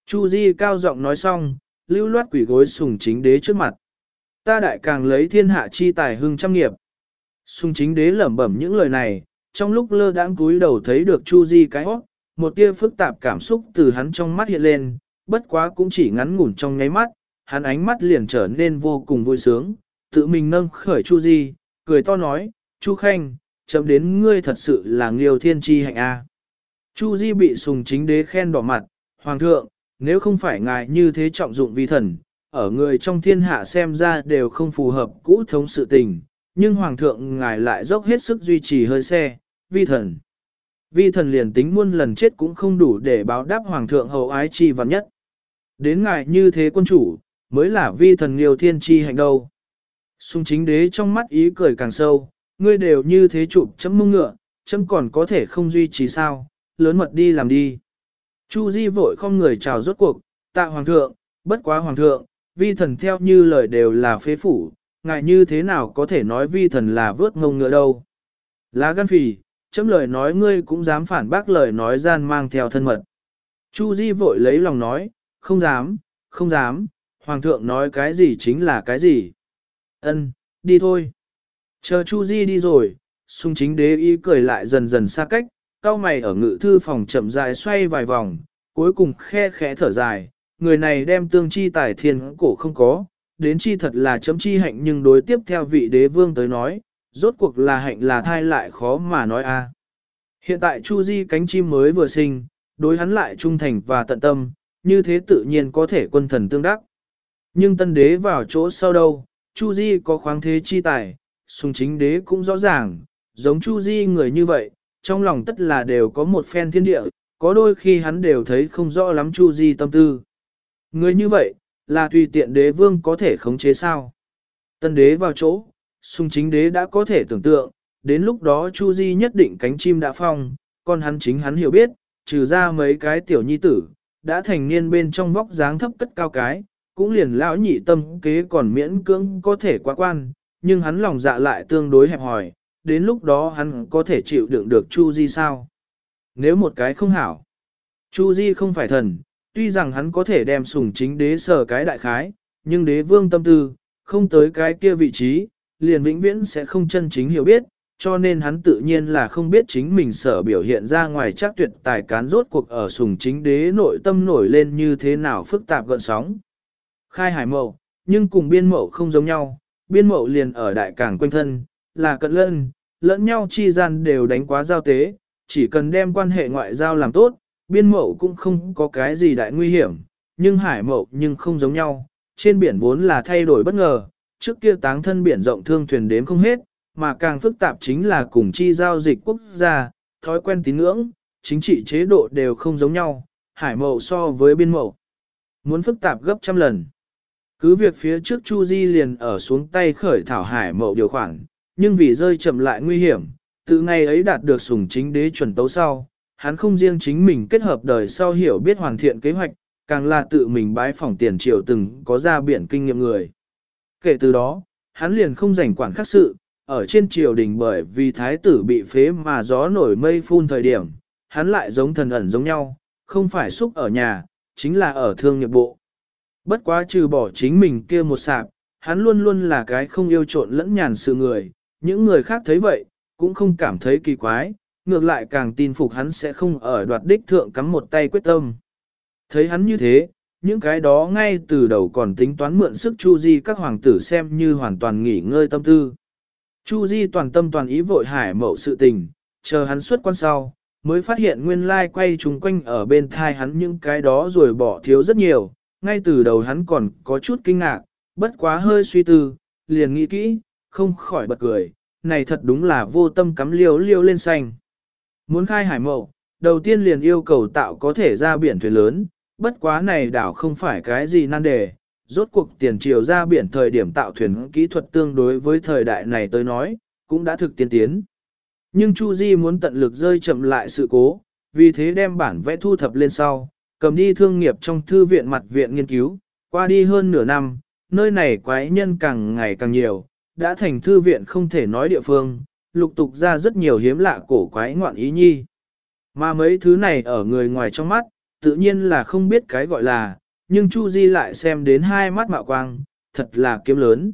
Chu Di cao giọng nói xong, lưu loát quỷ gối sùng chính đế trước mặt. Ta đại càng lấy thiên hạ chi tài hưng trăm nghiệp. Sùng chính đế lẩm bẩm những lời này, trong lúc lơ đãng cúi đầu thấy được Chu Di cái hót, một tia phức tạp cảm xúc từ hắn trong mắt hiện lên, bất quá cũng chỉ ngắn ngủn trong nháy mắt, hắn ánh mắt liền trở nên vô cùng vui sướng, tự mình nâng khởi Chu Di, cười to nói, Chu Khanh, chấm đến ngươi thật sự là nghiêu thiên chi hạnh a. Chu Di bị sùng chính đế khen đỏ mặt, Hoàng thượng, nếu không phải ngài như thế trọng dụng vi thần, ở người trong thiên hạ xem ra đều không phù hợp cũ thống sự tình, nhưng Hoàng thượng ngài lại dốc hết sức duy trì hơi xe, vi thần. vi thần liền tính muôn lần chết cũng không đủ để báo đáp hoàng thượng hậu ái chi vạn nhất. Đến ngài như thế quân chủ, mới là vi thần liều thiên chi hành đâu. Xung chính đế trong mắt ý cười càng sâu, ngươi đều như thế chụp chấm mông ngựa, chấm còn có thể không duy trì sao, lớn mật đi làm đi. Chu Di vội không người chào rốt cuộc, tạ hoàng thượng, bất quá hoàng thượng, vi thần theo như lời đều là phế phủ, ngại như thế nào có thể nói vi thần là vớt mông ngựa đâu. Lá gan phì, chấm lời nói ngươi cũng dám phản bác lời nói gian mang theo thân mật. Chu Di vội lấy lòng nói, không dám, không dám, hoàng thượng nói cái gì chính là cái gì. Ân, đi thôi. Chờ Chu Di đi rồi, sung chính đế ý cười lại dần dần xa cách, cao mày ở ngự thư phòng chậm rãi xoay vài vòng, cuối cùng khe khẽ thở dài, người này đem tương chi tài thiên cổ không có, đến chi thật là chấm chi hạnh nhưng đối tiếp theo vị đế vương tới nói, rốt cuộc là hạnh là thai lại khó mà nói a. Hiện tại Chu Di cánh chim mới vừa sinh, đối hắn lại trung thành và tận tâm, như thế tự nhiên có thể quân thần tương đắc. Nhưng tân đế vào chỗ sau đâu, Chu Di có khoáng thế chi tài, sùng chính đế cũng rõ ràng, giống Chu Di người như vậy, trong lòng tất là đều có một phen thiên địa, có đôi khi hắn đều thấy không rõ lắm Chu Di tâm tư. Người như vậy, là tùy tiện đế vương có thể khống chế sao. Tân đế vào chỗ, sùng chính đế đã có thể tưởng tượng, đến lúc đó Chu Di nhất định cánh chim đã phong, còn hắn chính hắn hiểu biết, trừ ra mấy cái tiểu nhi tử, đã thành niên bên trong vóc dáng thấp cất cao cái, cũng liền lão nhị tâm kế còn miễn cưỡng có thể quá quan, nhưng hắn lòng dạ lại tương đối hẹp hòi, đến lúc đó hắn có thể chịu đựng được Chu Di sao? Nếu một cái không hảo, Chu Di không phải thần, tuy rằng hắn có thể đem sủng chính đế sở cái đại khái, nhưng đế vương tâm tư, không tới cái kia vị trí, liền vĩnh viễn sẽ không chân chính hiểu biết, cho nên hắn tự nhiên là không biết chính mình sở biểu hiện ra ngoài chắc tuyệt tài cán rốt cuộc ở sùng chính đế nội tâm nổi lên như thế nào phức tạp gợn sóng. Khai hải mậu, nhưng cùng biên mậu không giống nhau, biên mậu liền ở đại cảng quanh thân, là cận lân, lẫn nhau chi gian đều đánh quá giao tế, chỉ cần đem quan hệ ngoại giao làm tốt, biên mậu cũng không có cái gì đại nguy hiểm, nhưng hải mậu nhưng không giống nhau, trên biển vốn là thay đổi bất ngờ, trước kia táng thân biển rộng thương thuyền đếm không hết, mà càng phức tạp chính là cùng chi giao dịch quốc gia, thói quen tín ngưỡng, chính trị chế độ đều không giống nhau, hải mậu so với biên mậu. Muốn phức tạp gấp trăm lần. Cứ việc phía trước Chu Di liền ở xuống tay khởi thảo hải mậu điều khoản, nhưng vì rơi chậm lại nguy hiểm, từ ngày ấy đạt được sủng chính đế chuẩn tấu sau, hắn không riêng chính mình kết hợp đời sau hiểu biết hoàn thiện kế hoạch, càng là tự mình bái phỏng tiền triều từng có ra biển kinh nghiệm người. Kể từ đó, hắn liền không rảnh quản khắc sự, ở trên triều đình bởi vì thái tử bị phế mà gió nổi mây phun thời điểm, hắn lại giống thần ẩn giống nhau, không phải xúc ở nhà, chính là ở thương nghiệp bộ. Bất quá trừ bỏ chính mình kia một sạp, hắn luôn luôn là cái không yêu trộn lẫn nhàn sự người, những người khác thấy vậy, cũng không cảm thấy kỳ quái, ngược lại càng tin phục hắn sẽ không ở đoạt đích thượng cắm một tay quyết tâm. Thấy hắn như thế, những cái đó ngay từ đầu còn tính toán mượn sức Chu Di các hoàng tử xem như hoàn toàn nghỉ ngơi tâm tư. Chu Di toàn tâm toàn ý vội hải mậu sự tình, chờ hắn xuất quan sau, mới phát hiện nguyên lai quay trùng quanh ở bên thai hắn những cái đó rồi bỏ thiếu rất nhiều, ngay từ đầu hắn còn có chút kinh ngạc, bất quá hơi suy tư, liền nghĩ kỹ, không khỏi bật cười, này thật đúng là vô tâm cắm liêu liêu lên xanh. Muốn khai hải mậu, đầu tiên liền yêu cầu tạo có thể ra biển thuyền lớn, bất quá này đảo không phải cái gì nan đề, rốt cuộc tiền triều ra biển thời điểm tạo thuyền kỹ thuật tương đối với thời đại này tới nói, cũng đã thực tiên tiến. Nhưng Chu Di muốn tận lực rơi chậm lại sự cố, vì thế đem bản vẽ thu thập lên sau, cầm đi thương nghiệp trong thư viện mặt viện nghiên cứu, qua đi hơn nửa năm, nơi này quái nhân càng ngày càng nhiều, đã thành thư viện không thể nói địa phương, lục tục ra rất nhiều hiếm lạ cổ quái ngoạn ý nhi. Mà mấy thứ này ở người ngoài trong mắt, tự nhiên là không biết cái gọi là, nhưng Chu Di lại xem đến hai mắt mạo quang, thật là kiếm lớn.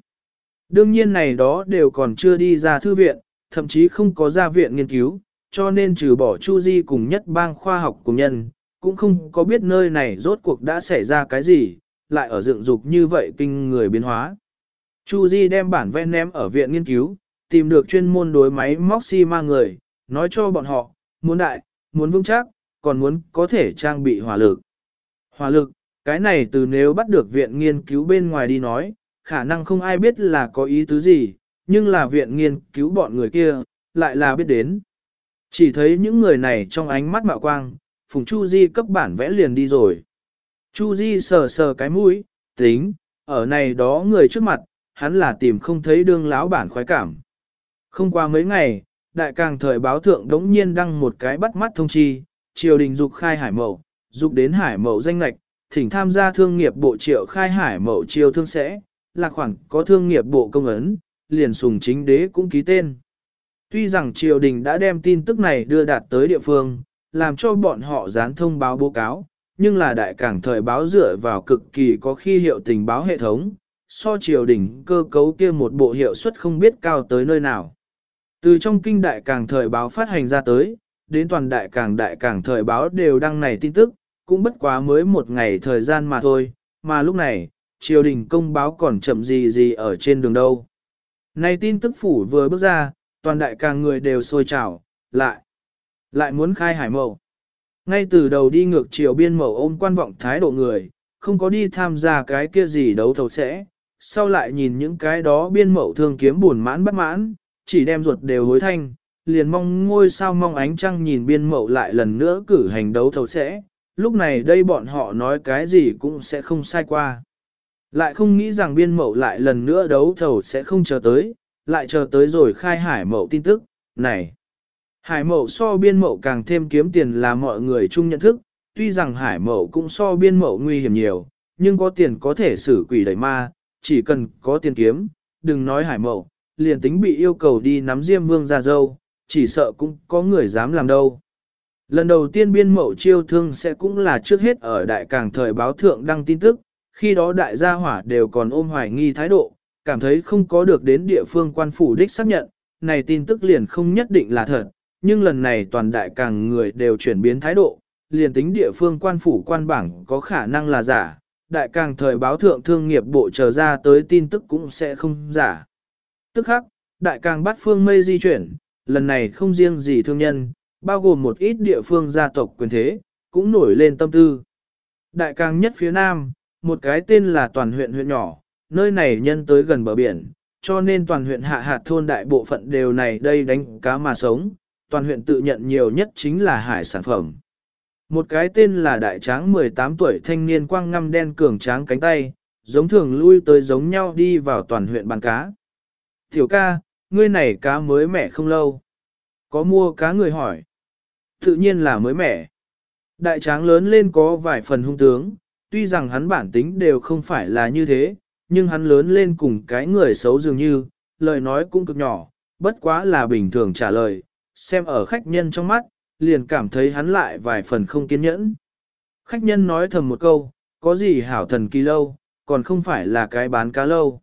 Đương nhiên này đó đều còn chưa đi ra thư viện, thậm chí không có ra viện nghiên cứu, cho nên trừ bỏ Chu Di cùng nhất bang khoa học cùng nhân, cũng không có biết nơi này rốt cuộc đã xảy ra cái gì, lại ở dựng dục như vậy kinh người biến hóa. Chu Di đem bản vẽ ném ở viện nghiên cứu, tìm được chuyên môn đối máy móc xi si người, nói cho bọn họ, muốn đại, muốn vững chắc, còn muốn có thể trang bị hỏa lực. Hỏa lực, cái này từ nếu bắt được viện nghiên cứu bên ngoài đi nói, khả năng không ai biết là có ý tứ gì, nhưng là viện nghiên cứu bọn người kia, lại là biết đến. Chỉ thấy những người này trong ánh mắt mạo quang, Phùng Chu Di cấp bản vẽ liền đi rồi. Chu Di sờ sờ cái mũi, tính, ở này đó người trước mặt, hắn là tìm không thấy đương lão bản khoái cảm. Không qua mấy ngày, đại càng thời báo thượng đống nhiên đăng một cái bắt mắt thông chi, triều đình dục khai hải mậu, dục đến hải mậu danh lạch, thỉnh tham gia thương nghiệp bộ triệu khai hải mậu triều thương sẽ, là khoảng có thương nghiệp bộ công ấn, liền sùng chính đế cũng ký tên. Tuy rằng triều đình đã đem tin tức này đưa đạt tới địa phương, làm cho bọn họ dán thông báo báo cáo, nhưng là đại cảng thời báo dựa vào cực kỳ có khi hiệu tình báo hệ thống, so triều đình cơ cấu kia một bộ hiệu suất không biết cao tới nơi nào. Từ trong kinh đại cảng thời báo phát hành ra tới, đến toàn đại cảng đại cảng thời báo đều đăng này tin tức, cũng bất quá mới một ngày thời gian mà thôi, mà lúc này, triều đình công báo còn chậm gì gì ở trên đường đâu. Này tin tức phủ vừa bước ra, toàn đại càng người đều sôi trào, lại, lại muốn khai hải mậu. Ngay từ đầu đi ngược chiều biên mậu ôm quan vọng thái độ người, không có đi tham gia cái kia gì đấu thầu sẽ, sau lại nhìn những cái đó biên mậu thường kiếm buồn mãn bất mãn, chỉ đem ruột đều hối thanh, liền mong ngôi sao mong ánh trăng nhìn biên mậu lại lần nữa cử hành đấu thầu sẽ, lúc này đây bọn họ nói cái gì cũng sẽ không sai qua. Lại không nghĩ rằng biên mậu lại lần nữa đấu thầu sẽ không chờ tới, lại chờ tới rồi khai hải mậu tin tức, này. Hải mậu so biên mậu càng thêm kiếm tiền là mọi người chung nhận thức, tuy rằng hải mậu cũng so biên mậu nguy hiểm nhiều, nhưng có tiền có thể xử quỷ đẩy ma, chỉ cần có tiền kiếm, đừng nói hải mậu, liền tính bị yêu cầu đi nắm diêm vương ra dâu, chỉ sợ cũng có người dám làm đâu. Lần đầu tiên biên mậu chiêu thương sẽ cũng là trước hết ở đại càng thời báo thượng đăng tin tức, khi đó đại gia hỏa đều còn ôm hoài nghi thái độ, cảm thấy không có được đến địa phương quan phủ đích xác nhận, này tin tức liền không nhất định là thật, nhưng lần này toàn đại càng người đều chuyển biến thái độ, liền tính địa phương quan phủ quan bảng có khả năng là giả, đại càng thời báo thượng thương nghiệp bộ trở ra tới tin tức cũng sẽ không giả. Tức khắc, đại càng bắt phương mây di chuyển, lần này không riêng gì thương nhân, bao gồm một ít địa phương gia tộc quyền thế, cũng nổi lên tâm tư. Đại càng nhất phía nam, một cái tên là toàn huyện huyện nhỏ, nơi này nhân tới gần bờ biển, cho nên toàn huyện hạ hạt thôn đại bộ phận đều này đây đánh cá mà sống, toàn huyện tự nhận nhiều nhất chính là hải sản phẩm. Một cái tên là đại tráng 18 tuổi thanh niên quang ngăm đen cường tráng cánh tay, giống thường lui tới giống nhau đi vào toàn huyện bán cá. Tiểu ca, ngươi này cá mới mẻ không lâu. Có mua cá người hỏi. Tự nhiên là mới mẻ. Đại tráng lớn lên có vài phần hung tướng, tuy rằng hắn bản tính đều không phải là như thế, nhưng hắn lớn lên cùng cái người xấu dường như, lời nói cũng cực nhỏ, bất quá là bình thường trả lời, xem ở khách nhân trong mắt, liền cảm thấy hắn lại vài phần không kiên nhẫn. Khách nhân nói thầm một câu, có gì hảo thần kỳ lâu, còn không phải là cái bán cá lâu.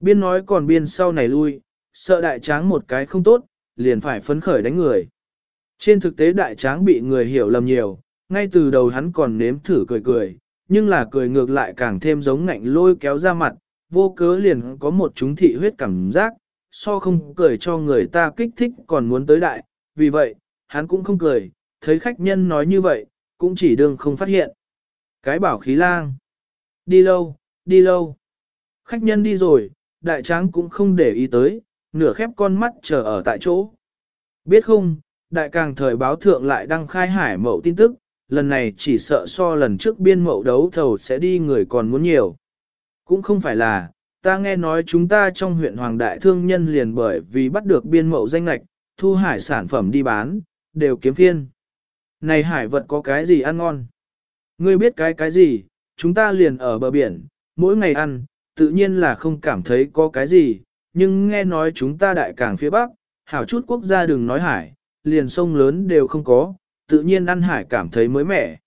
Biên nói còn biên sau này lui, sợ đại tráng một cái không tốt, liền phải phấn khởi đánh người. Trên thực tế đại tráng bị người hiểu lầm nhiều, ngay từ đầu hắn còn nếm thử cười cười, nhưng là cười ngược lại càng thêm giống ngạnh lôi kéo ra mặt, vô cớ liền có một chúng thị huyết cảm giác, so không cười cho người ta kích thích còn muốn tới đại, vì vậy, hắn cũng không cười, thấy khách nhân nói như vậy, cũng chỉ đương không phát hiện. Cái bảo khí lang. Đi lâu, đi lâu. Khách nhân đi rồi, đại tráng cũng không để ý tới, nửa khép con mắt chờ ở tại chỗ. Biết không, đại càng thời báo thượng lại đăng khai hải mậu tin tức, lần này chỉ sợ so lần trước biên mậu đấu thầu sẽ đi người còn muốn nhiều. Cũng không phải là, ta nghe nói chúng ta trong huyện Hoàng Đại Thương Nhân liền bởi vì bắt được biên mậu danh lạch, thu hải sản phẩm đi bán, đều kiếm phiên. Này hải vật có cái gì ăn ngon? Ngươi biết cái cái gì, chúng ta liền ở bờ biển, mỗi ngày ăn, tự nhiên là không cảm thấy có cái gì, nhưng nghe nói chúng ta đại cảng phía Bắc, hảo chút quốc gia đừng nói hải, liền sông lớn đều không có, tự nhiên ăn hải cảm thấy mới mẻ.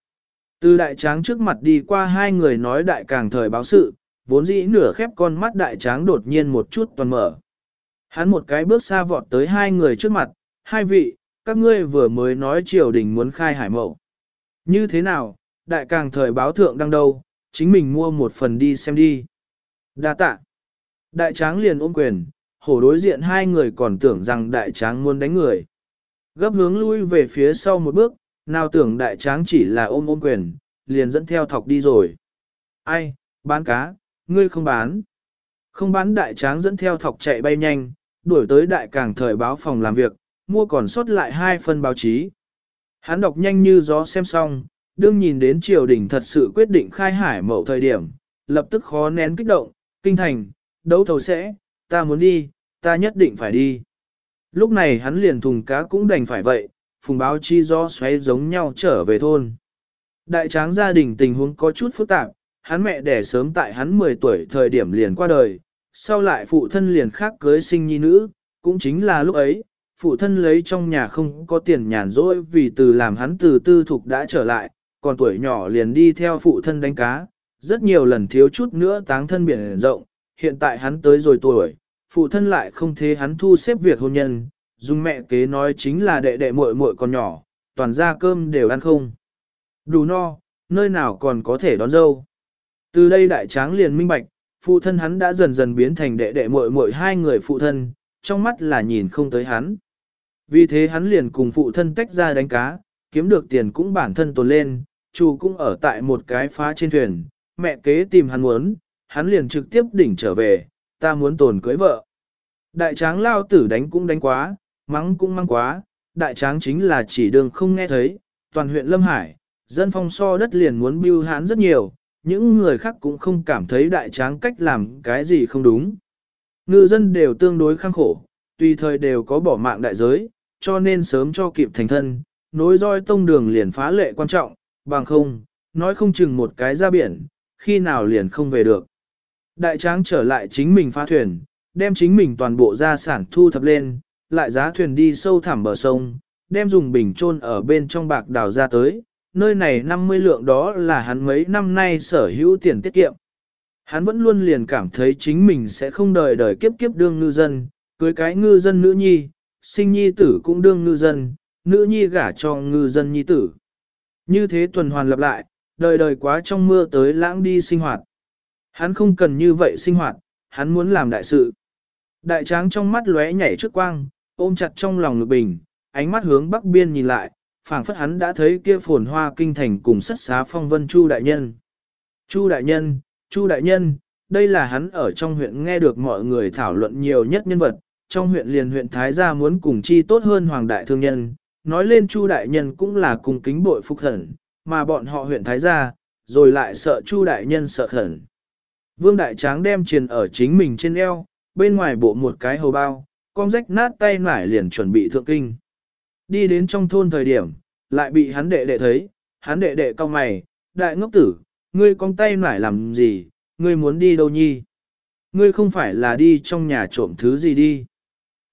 Từ đại tráng trước mặt đi qua hai người nói đại càng thời báo sự, vốn dĩ nửa khép con mắt đại tráng đột nhiên một chút toàn mở. Hắn một cái bước xa vọt tới hai người trước mặt, hai vị, các ngươi vừa mới nói triều đình muốn khai hải mậu. Như thế nào, đại càng thời báo thượng đang đâu, chính mình mua một phần đi xem đi. Đa tạ. Đại tráng liền ôm quyền, hổ đối diện hai người còn tưởng rằng đại tráng muốn đánh người. Gấp hướng lui về phía sau một bước, nào tưởng đại tráng chỉ là ôm ôm quyền, liền dẫn theo thọc đi rồi. Ai, bán cá, ngươi không bán. Không bán đại tráng dẫn theo thọc chạy bay nhanh, đuổi tới đại càng thời báo phòng làm việc, mua còn sót lại hai phần báo chí. Hắn đọc nhanh như gió xem xong, đương nhìn đến triều đình thật sự quyết định khai hải mậu thời điểm, lập tức khó nén kích động, kinh thành, đấu thầu sẽ, ta muốn đi, ta nhất định phải đi. Lúc này hắn liền thùng cá cũng đành phải vậy, phùng báo chi do xoáy giống nhau trở về thôn. Đại tráng gia đình tình huống có chút phức tạp, hắn mẹ đẻ sớm tại hắn 10 tuổi thời điểm liền qua đời, sau lại phụ thân liền khác cưới sinh nhi nữ, cũng chính là lúc ấy, phụ thân lấy trong nhà không có tiền nhàn rỗi vì từ làm hắn từ tư thục đã trở lại, còn tuổi nhỏ liền đi theo phụ thân đánh cá, rất nhiều lần thiếu chút nữa táng thân biển rộng, hiện tại hắn tới rồi tuổi, phụ thân lại không thế hắn thu xếp việc hôn nhân, dùng mẹ kế nói chính là đệ đệ muội muội còn nhỏ, toàn ra cơm đều ăn không. Đủ no, nơi nào còn có thể đón dâu. Từ đây đại tráng liền minh bạch, phụ thân hắn đã dần dần biến thành đệ đệ muội muội hai người phụ thân, trong mắt là nhìn không tới hắn. Vì thế hắn liền cùng phụ thân tách ra đánh cá, kiếm được tiền cũng bản thân tồn lên, chủ cũng ở tại một cái phá trên thuyền, mẹ kế tìm hắn muốn, hắn liền trực tiếp đỉnh trở về, ta muốn tồn cưới vợ. Đại tráng lao tử đánh cũng đánh quá, mắng cũng mắng quá, đại tráng chính là chỉ đường không nghe thấy, toàn huyện Lâm Hải, dân phong so đất liền muốn bưu hắn rất nhiều, những người khác cũng không cảm thấy đại tráng cách làm cái gì không đúng. Ngư dân đều tương đối khăng khổ, tùy thời đều có bỏ mạng đại giới, cho nên sớm cho kịp thành thân, nối roi tông đường liền phá lệ quan trọng, bằng không, nói không chừng một cái ra biển, khi nào liền không về được. Đại tráng trở lại chính mình phá thuyền, đem chính mình toàn bộ gia sản thu thập lên, lại giá thuyền đi sâu thẳm bờ sông, đem dùng bình chôn ở bên trong bạc đào ra tới, nơi này 50 lượng đó là hắn mấy năm nay sở hữu tiền tiết kiệm. Hắn vẫn luôn liền cảm thấy chính mình sẽ không đời đời kiếp kiếp đương ngư dân, cưới cái ngư dân nữ nhi, sinh nhi tử cũng đương ngư dân, nữ nhi gả cho ngư dân nhi tử. Như thế tuần hoàn lặp lại, đời đời quá trong mưa tới lãng đi sinh hoạt. Hắn không cần như vậy sinh hoạt, hắn muốn làm đại sự. Đại tráng trong mắt lóe nhảy trước quang, ôm chặt trong lòng ngực bình, ánh mắt hướng bắc biên nhìn lại, phảng phất hắn đã thấy kia phồn hoa kinh thành cùng sất xá phong vân Chu đại nhân. Chu đại nhân, Chu đại nhân, đây là hắn ở trong huyện nghe được mọi người thảo luận nhiều nhất nhân vật, trong huyện liền huyện Thái Gia muốn cùng chi tốt hơn Hoàng đại thương nhân, nói lên Chu đại nhân cũng là cùng kính bội phục thần, mà bọn họ huyện Thái Gia, rồi lại sợ Chu đại nhân sợ khẩn. Vương đại tráng đem truyền ở chính mình trên eo, bên ngoài bộ một cái hầu bao, con rách nát tay nải liền chuẩn bị thượng kinh. Đi đến trong thôn thời điểm, lại bị hắn đệ đệ thấy, hắn đệ đệ cau mày, đại ngốc tử, ngươi con tay nải làm gì, ngươi muốn đi đâu nhi? Ngươi không phải là đi trong nhà trộm thứ gì đi?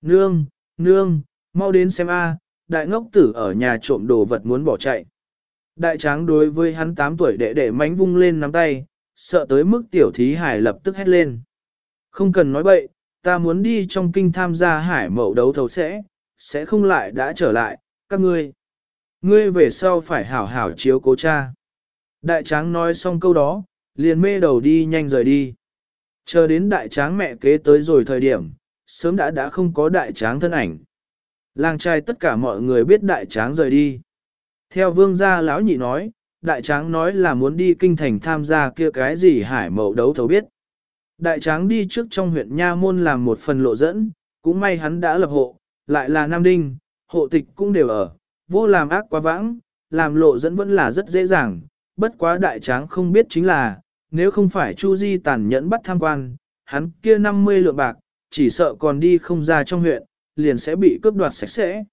Nương, nương, mau đến xem a, đại ngốc tử ở nhà trộm đồ vật muốn bỏ chạy. Đại tráng đối với hắn 8 tuổi đệ đệ mánh vung lên nắm tay, sợ tới mức tiểu thí hải lập tức hét lên. Không cần nói bậy, ta muốn đi trong kinh tham gia hải mậu đấu thầu sẽ, sẽ không lại đã trở lại, các ngươi. Ngươi về sau phải hảo hảo chiếu cố cha. Đại tráng nói xong câu đó, liền mê đầu đi nhanh rời đi. Chờ đến đại tráng mẹ kế tới rồi thời điểm, sớm đã đã không có đại tráng thân ảnh. Làng trai tất cả mọi người biết đại tráng rời đi. Theo vương gia lão nhị nói, đại tráng nói là muốn đi kinh thành tham gia kia cái gì hải mậu đấu thấu biết. Đại tráng đi trước trong huyện Nha Môn làm một phần lộ dẫn, cũng may hắn đã lập hộ, lại là Nam Đinh, hộ tịch cũng đều ở, vô làm ác quá vãng, làm lộ dẫn vẫn là rất dễ dàng, bất quá đại tráng không biết chính là, nếu không phải Chu Di tàn nhẫn bắt tham quan, hắn kia 50 lượng bạc, chỉ sợ còn đi không ra trong huyện, liền sẽ bị cướp đoạt sạch sẽ.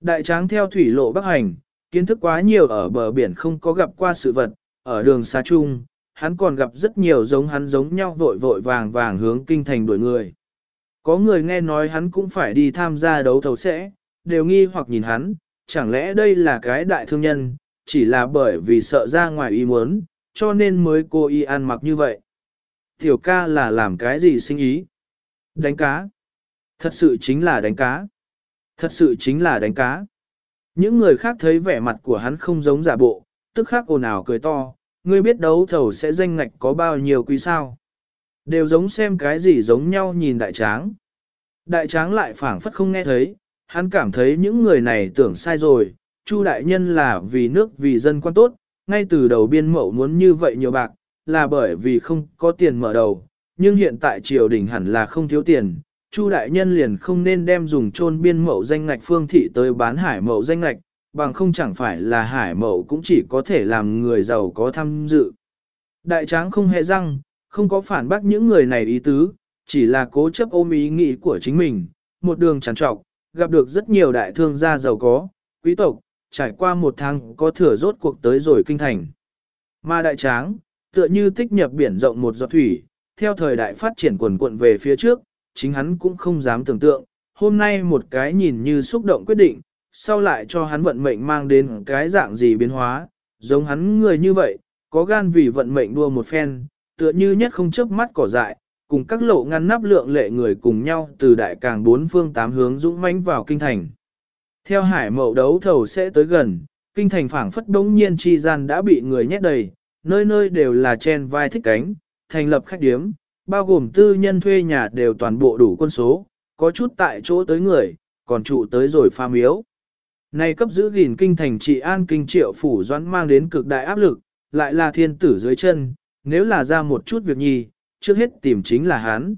Đại tráng theo thủy lộ bắc hành, kiến thức quá nhiều ở bờ biển không có gặp qua sự vật, ở đường xa chung, hắn còn gặp rất nhiều giống hắn giống nhau vội vội vàng vàng hướng kinh thành đuổi người. Có người nghe nói hắn cũng phải đi tham gia đấu thầu sẽ, đều nghi hoặc nhìn hắn, chẳng lẽ đây là cái đại thương nhân, chỉ là bởi vì sợ ra ngoài ý muốn, cho nên mới cô y ăn mặc như vậy. Tiểu ca là làm cái gì sinh ý? Đánh cá. Thật sự chính là đánh cá. Thật sự chính là đánh cá. Những người khác thấy vẻ mặt của hắn không giống giả bộ, tức khắc ồn ào cười to, ngươi biết đấu thầu sẽ danh ngạch có bao nhiêu quý sao. Đều giống xem cái gì giống nhau nhìn đại tráng. Đại tráng lại phảng phất không nghe thấy, hắn cảm thấy những người này tưởng sai rồi, Chu đại nhân là vì nước vì dân quan tốt, ngay từ đầu biên mậu muốn như vậy nhiều bạc, là bởi vì không có tiền mở đầu, nhưng hiện tại triều đình hẳn là không thiếu tiền, Chu đại nhân liền không nên đem dùng chôn biên mậu danh ngạch phương thị tới bán hải mậu danh ngạch, bằng không chẳng phải là hải mậu cũng chỉ có thể làm người giàu có tham dự. Đại tráng không hề răng, không có phản bác những người này ý tứ, chỉ là cố chấp ôm ý nghĩ của chính mình, một đường trằn trọc, gặp được rất nhiều đại thương gia giàu có, quý tộc, trải qua một tháng có thừa rốt cuộc tới rồi kinh thành. Mà đại tráng, tựa như tích nhập biển rộng một giọt thủy, theo thời đại phát triển quần quận về phía trước, chính hắn cũng không dám tưởng tượng, hôm nay một cái nhìn như xúc động quyết định, sau lại cho hắn vận mệnh mang đến cái dạng gì biến hóa, giống hắn người như vậy, có gan vì vận mệnh đua một phen, tựa như nhất không chớp mắt cỏ dại, cùng các lộ ngăn nắp lượng lệ người cùng nhau từ đại càng bốn phương tám hướng dũng mãnh vào kinh thành. Theo hải mậu đấu thầu sẽ tới gần, kinh thành phảng phất đống nhiên chi gian đã bị người nhét đầy, nơi nơi đều là chen vai thích cánh, thành lập khách điếm, bao gồm tư nhân thuê nhà đều toàn bộ đủ quân số, có chút tại chỗ tới người, còn trụ tới rồi pha miếu. Này cấp giữ gìn kinh thành trị an kinh triệu phủ doãn mang đến cực đại áp lực, lại là thiên tử dưới chân, nếu là ra một chút việc nhi, trước hết tìm chính là hắn.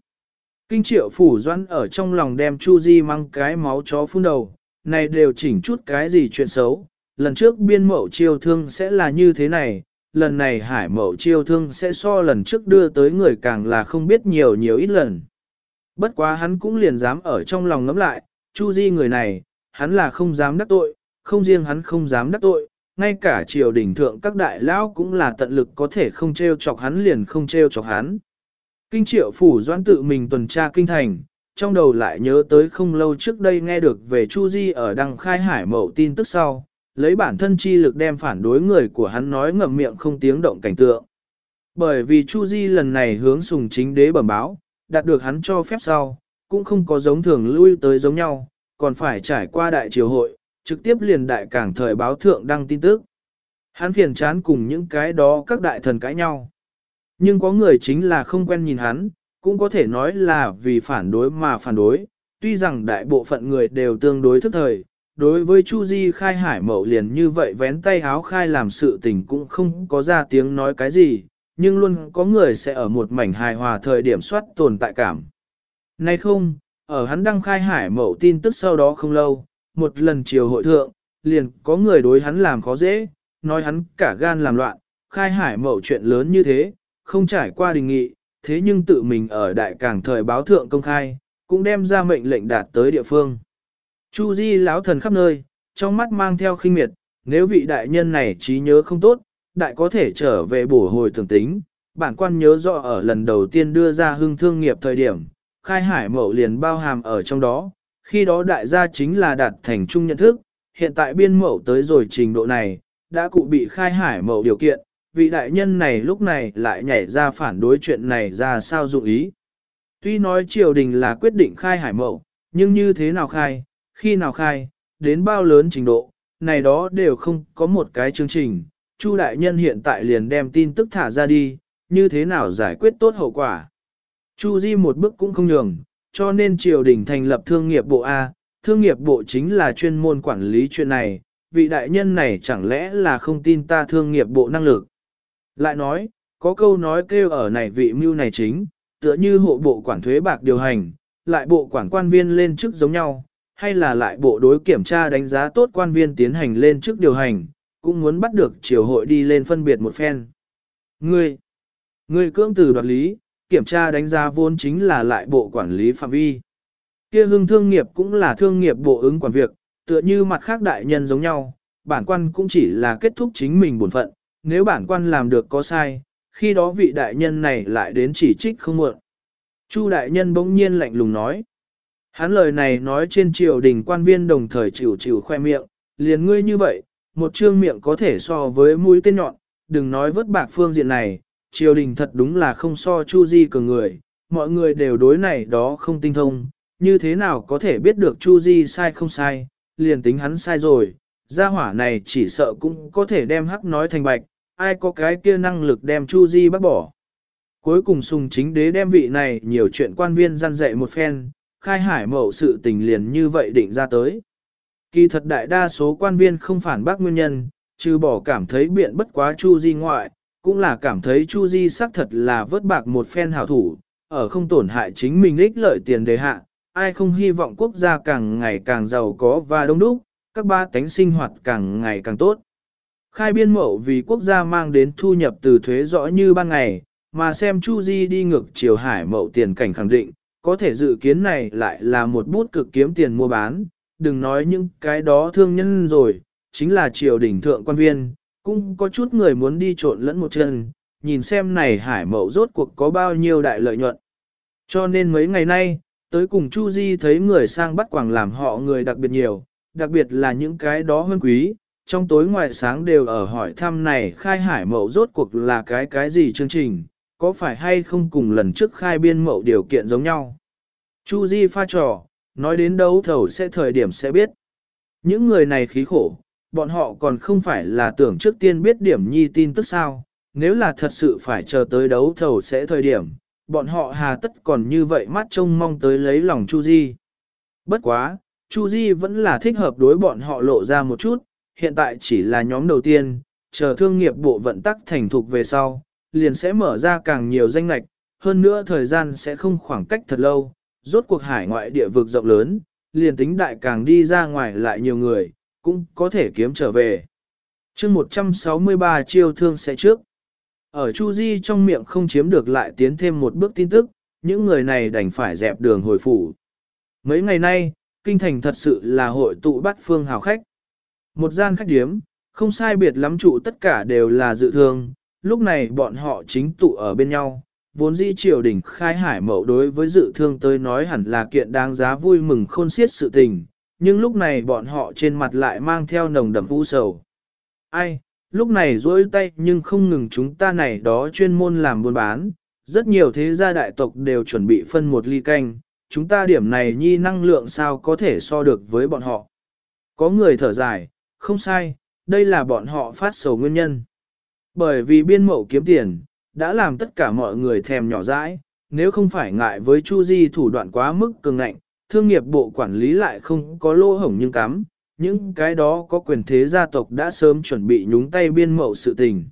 Kinh triệu phủ doãn ở trong lòng đem Chu Di mang cái máu chó phun đầu, này đều chỉnh chút cái gì chuyện xấu, lần trước biên mậu chiêu thương sẽ là như thế này, lần này hải mậu chiêu thương sẽ so lần trước đưa tới người càng là không biết nhiều nhiều ít lần. Bất quá hắn cũng liền dám ở trong lòng ngẫm lại, Chu Di người này, hắn là không dám đắc tội, không riêng hắn không dám đắc tội, ngay cả triều đình thượng các đại lão cũng là tận lực có thể không treo chọc hắn liền không treo chọc hắn. Kinh triệu phủ doãn tự mình tuần tra kinh thành, trong đầu lại nhớ tới không lâu trước đây nghe được về Chu Di ở đăng khai hải mậu tin tức sau, lấy bản thân chi lực đem phản đối người của hắn nói ngậm miệng không tiếng động cảnh tượng. Bởi vì Chu Di lần này hướng sùng chính đế bẩm báo, đạt được hắn cho phép sau, cũng không có giống thường lui tới giống nhau, còn phải trải qua đại triều hội, trực tiếp liền đại cảng thời báo thượng đăng tin tức. Hắn phiền chán cùng những cái đó các đại thần cãi nhau. Nhưng có người chính là không quen nhìn hắn, cũng có thể nói là vì phản đối mà phản đối, tuy rằng đại bộ phận người đều tương đối thức thời, đối với Chu Di khai hải mậu liền như vậy vén tay háo khai làm sự tình cũng không có ra tiếng nói cái gì, nhưng luôn có người sẽ ở một mảnh hài hòa thời điểm soát tồn tại cảm. Nay không, ở hắn đăng khai hải mậu tin tức sau đó không lâu, một lần chiều hội thượng, liền có người đối hắn làm khó dễ, nói hắn cả gan làm loạn, khai hải mậu chuyện lớn như thế, không trải qua đình nghị, thế nhưng tự mình ở đại cảng thời báo thượng công khai, cũng đem ra mệnh lệnh đạt tới địa phương. Chu Di lão thần khắp nơi, trong mắt mang theo khinh miệt, nếu vị đại nhân này trí nhớ không tốt, đại có thể trở về bổ hồi tưởng tính. Bản quan nhớ rõ ở lần đầu tiên đưa ra hương thương nghiệp thời điểm, khai hải mậu liền bao hàm ở trong đó, khi đó đại gia chính là đạt thành chung nhận thức, hiện tại biên mậu tới rồi trình độ này, đã cụ bị khai hải mậu điều kiện, vị đại nhân này lúc này lại nhảy ra phản đối chuyện này ra sao dụng ý. Tuy nói triều đình là quyết định khai hải mậu, nhưng như thế nào khai, khi nào khai, đến bao lớn trình độ, này đó đều không có một cái chương trình. Chu đại nhân hiện tại liền đem tin tức thả ra đi, như thế nào giải quyết tốt hậu quả. Chu Di một bước cũng không nhường, cho nên triều đình thành lập thương nghiệp bộ A, thương nghiệp bộ chính là chuyên môn quản lý chuyện này, vị đại nhân này chẳng lẽ là không tin ta thương nghiệp bộ năng lực. Lại nói, có câu nói kêu ở này vị mưu này chính, tựa như hộ bộ quản thuế bạc điều hành, lại bộ quản quan viên lên chức giống nhau, hay là lại bộ đối kiểm tra đánh giá tốt quan viên tiến hành lên chức điều hành, cũng muốn bắt được triều hội đi lên phân biệt một phen. Ngươi, ngươi cưỡng từ đoạt lý, kiểm tra đánh giá vốn chính là lại bộ quản lý phạm vi. Kia hưng thương nghiệp cũng là thương nghiệp bộ ứng quản việc, tựa như mặt khác đại nhân giống nhau, bản quan cũng chỉ là kết thúc chính mình bổn phận, nếu bản quan làm được có sai, khi đó vị đại nhân này lại đến chỉ trích không muộn. Chu đại nhân bỗng nhiên lạnh lùng nói. Hắn lời này nói trên triều đình quan viên đồng thời chịu chịu khoe miệng, liền ngươi như vậy, một trương miệng có thể so với mũi tên nhọn, đừng nói vớt bạc phương diện này, triều đình thật đúng là không so chu di cường người, mọi người đều đối này đó không tinh thông, như thế nào có thể biết được chu di sai không sai, liền tính hắn sai rồi, gia hỏa này chỉ sợ cũng có thể đem hắc nói thành bạch, ai có cái kia năng lực đem chu di bắt bỏ. Cuối cùng sùng chính đế đem vị này nhiều chuyện quan viên gian dạy một phen, khai hải mậu sự tình liền như vậy định ra tới. Kỳ thật đại đa số quan viên không phản bác nguyên nhân, trừ bỏ cảm thấy biện bất quá Chu Di ngoại, cũng là cảm thấy Chu Di xác thật là vớt bạc một phen hảo thủ, ở không tổn hại chính mình ích lợi tiền đề hạ, ai không hy vọng quốc gia càng ngày càng giàu có và đông đúc, các ba tánh sinh hoạt càng ngày càng tốt. Khai biên mậu vì quốc gia mang đến thu nhập từ thuế rõ như ban ngày, mà xem Chu Di đi ngược chiều hải mậu tiền cảnh khẳng định, có thể dự kiến này lại là một bút cực kiếm tiền mua bán, đừng nói những cái đó thương nhân rồi, chính là triều đình thượng quan viên, cũng có chút người muốn đi trộn lẫn một chân, nhìn xem này hải mậu rốt cuộc có bao nhiêu đại lợi nhuận. Cho nên mấy ngày nay, tới cùng Chu Di thấy người sang bắt quảng làm họ người đặc biệt nhiều, đặc biệt là những cái đó hơn quý, trong tối ngoài sáng đều ở hỏi thăm này khai hải mậu rốt cuộc là cái cái gì chương trình, có phải hay không cùng lần trước khai biên mậu điều kiện giống nhau. Chu Di pha trò, nói đến đấu thầu sẽ thời điểm sẽ biết. Những người này khí khổ, bọn họ còn không phải là tưởng trước tiên biết điểm nhi tin tức sao, nếu là thật sự phải chờ tới đấu thầu sẽ thời điểm, bọn họ hà tất còn như vậy mắt trông mong tới lấy lòng Chu Di. Bất quá, Chu Di vẫn là thích hợp đối bọn họ lộ ra một chút, hiện tại chỉ là nhóm đầu tiên, chờ thương nghiệp bộ vận tắc thành thục về sau, liền sẽ mở ra càng nhiều danh lạch, hơn nữa thời gian sẽ không khoảng cách thật lâu, rốt cuộc hải ngoại địa vực rộng lớn, liền tính đại càng đi ra ngoài lại nhiều người, cũng có thể kiếm trở về. chương 163 chiêu thương sẽ trước. Ở Chu Di trong miệng không chiếm được lại tiến thêm một bước tin tức, những người này đành phải dẹp đường hồi phủ. Mấy ngày nay, kinh thành thật sự là hội tụ bắt phương hào khách. Một gian khách điếm, không sai biệt lắm trụ tất cả đều là dự thương, lúc này bọn họ chính tụ ở bên nhau. Vốn dĩ triều đình khai hải mậu đối với dự thương tới nói hẳn là kiện đáng giá vui mừng khôn xiết sự tình, nhưng lúc này bọn họ trên mặt lại mang theo nồng đậm u sầu. Ai, lúc này dối tay nhưng không ngừng chúng ta này đó chuyên môn làm buôn bán, rất nhiều thế gia đại tộc đều chuẩn bị phân một ly canh, chúng ta điểm này nhi năng lượng sao có thể so được với bọn họ. Có người thở dài, không sai, đây là bọn họ phát sầu nguyên nhân. Bởi vì biên mậu kiếm tiền, đã làm tất cả mọi người thèm nhỏ dãi, nếu không phải ngại với Chu Di thủ đoạn quá mức cường ngạnh, thương nghiệp bộ quản lý lại không có lỗ hổng nhưng cắm, những cái đó có quyền thế gia tộc đã sớm chuẩn bị nhúng tay biên mậu sự tình.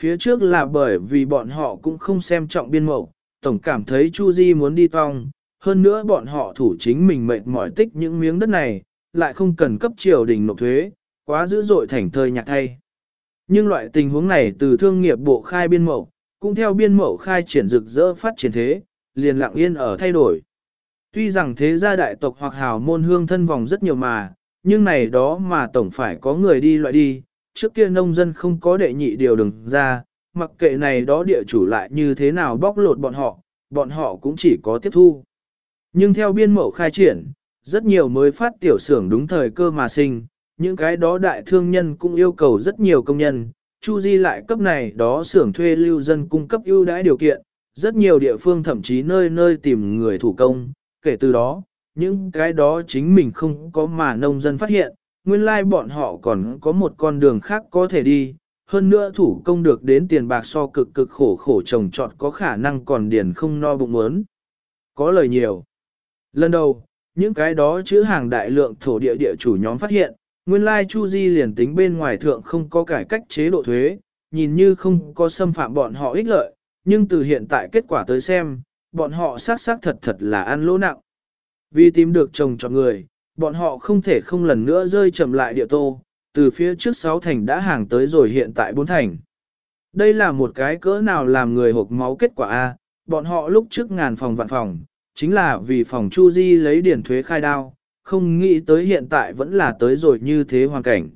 Phía trước là bởi vì bọn họ cũng không xem trọng biên mậu, tổng cảm thấy Chu Di muốn đi tong, hơn nữa bọn họ thủ chính mình mệt mỏi tích những miếng đất này, lại không cần cấp triều đình nộp thuế, quá dữ dội thành thời nhạc thay. Nhưng loại tình huống này từ thương nghiệp bộ khai biên mậu, cũng theo biên mậu khai triển rực rỡ phát triển thế, liền lặng yên ở thay đổi. Tuy rằng thế gia đại tộc hoặc hào môn hương thân vòng rất nhiều mà, nhưng này đó mà tổng phải có người đi loại đi, trước kia nông dân không có đệ nhị điều đừng ra, mặc kệ này đó địa chủ lại như thế nào bóc lột bọn họ, bọn họ cũng chỉ có tiếp thu. Nhưng theo biên mẫu khai triển, rất nhiều mới phát tiểu xưởng đúng thời cơ mà sinh, những cái đó đại thương nhân cũng yêu cầu rất nhiều công nhân, Chu Di lại cấp này đó xưởng thuê lưu dân cung cấp ưu đãi điều kiện, rất nhiều địa phương thậm chí nơi nơi tìm người thủ công, kể từ đó, những cái đó chính mình không có mà nông dân phát hiện, nguyên lai bọn họ còn có một con đường khác có thể đi, hơn nữa thủ công được đến tiền bạc so cực cực khổ khổ trồng trọt có khả năng còn điền không no bụng muốn. Có lời nhiều. Lần đầu, những cái đó chữ hàng đại lượng thổ địa địa chủ nhóm phát hiện, nguyên lai Chu Di liền tính bên ngoài thượng không có cải cách chế độ thuế, nhìn như không có xâm phạm bọn họ ích lợi, nhưng từ hiện tại kết quả tới xem, bọn họ xác xác thật thật là ăn lỗ nặng. Vì tìm được chồng cho người, bọn họ không thể không lần nữa rơi chậm lại địa tô, từ phía trước sáu thành đã hàng tới rồi hiện tại bốn thành. Đây là một cái cỡ nào làm người hộp máu kết quả A, bọn họ lúc trước ngàn phòng vạn phòng, chính là vì phòng Chu Di lấy điển thuế khai đao, không nghĩ tới hiện tại vẫn là tới rồi như thế hoàn cảnh.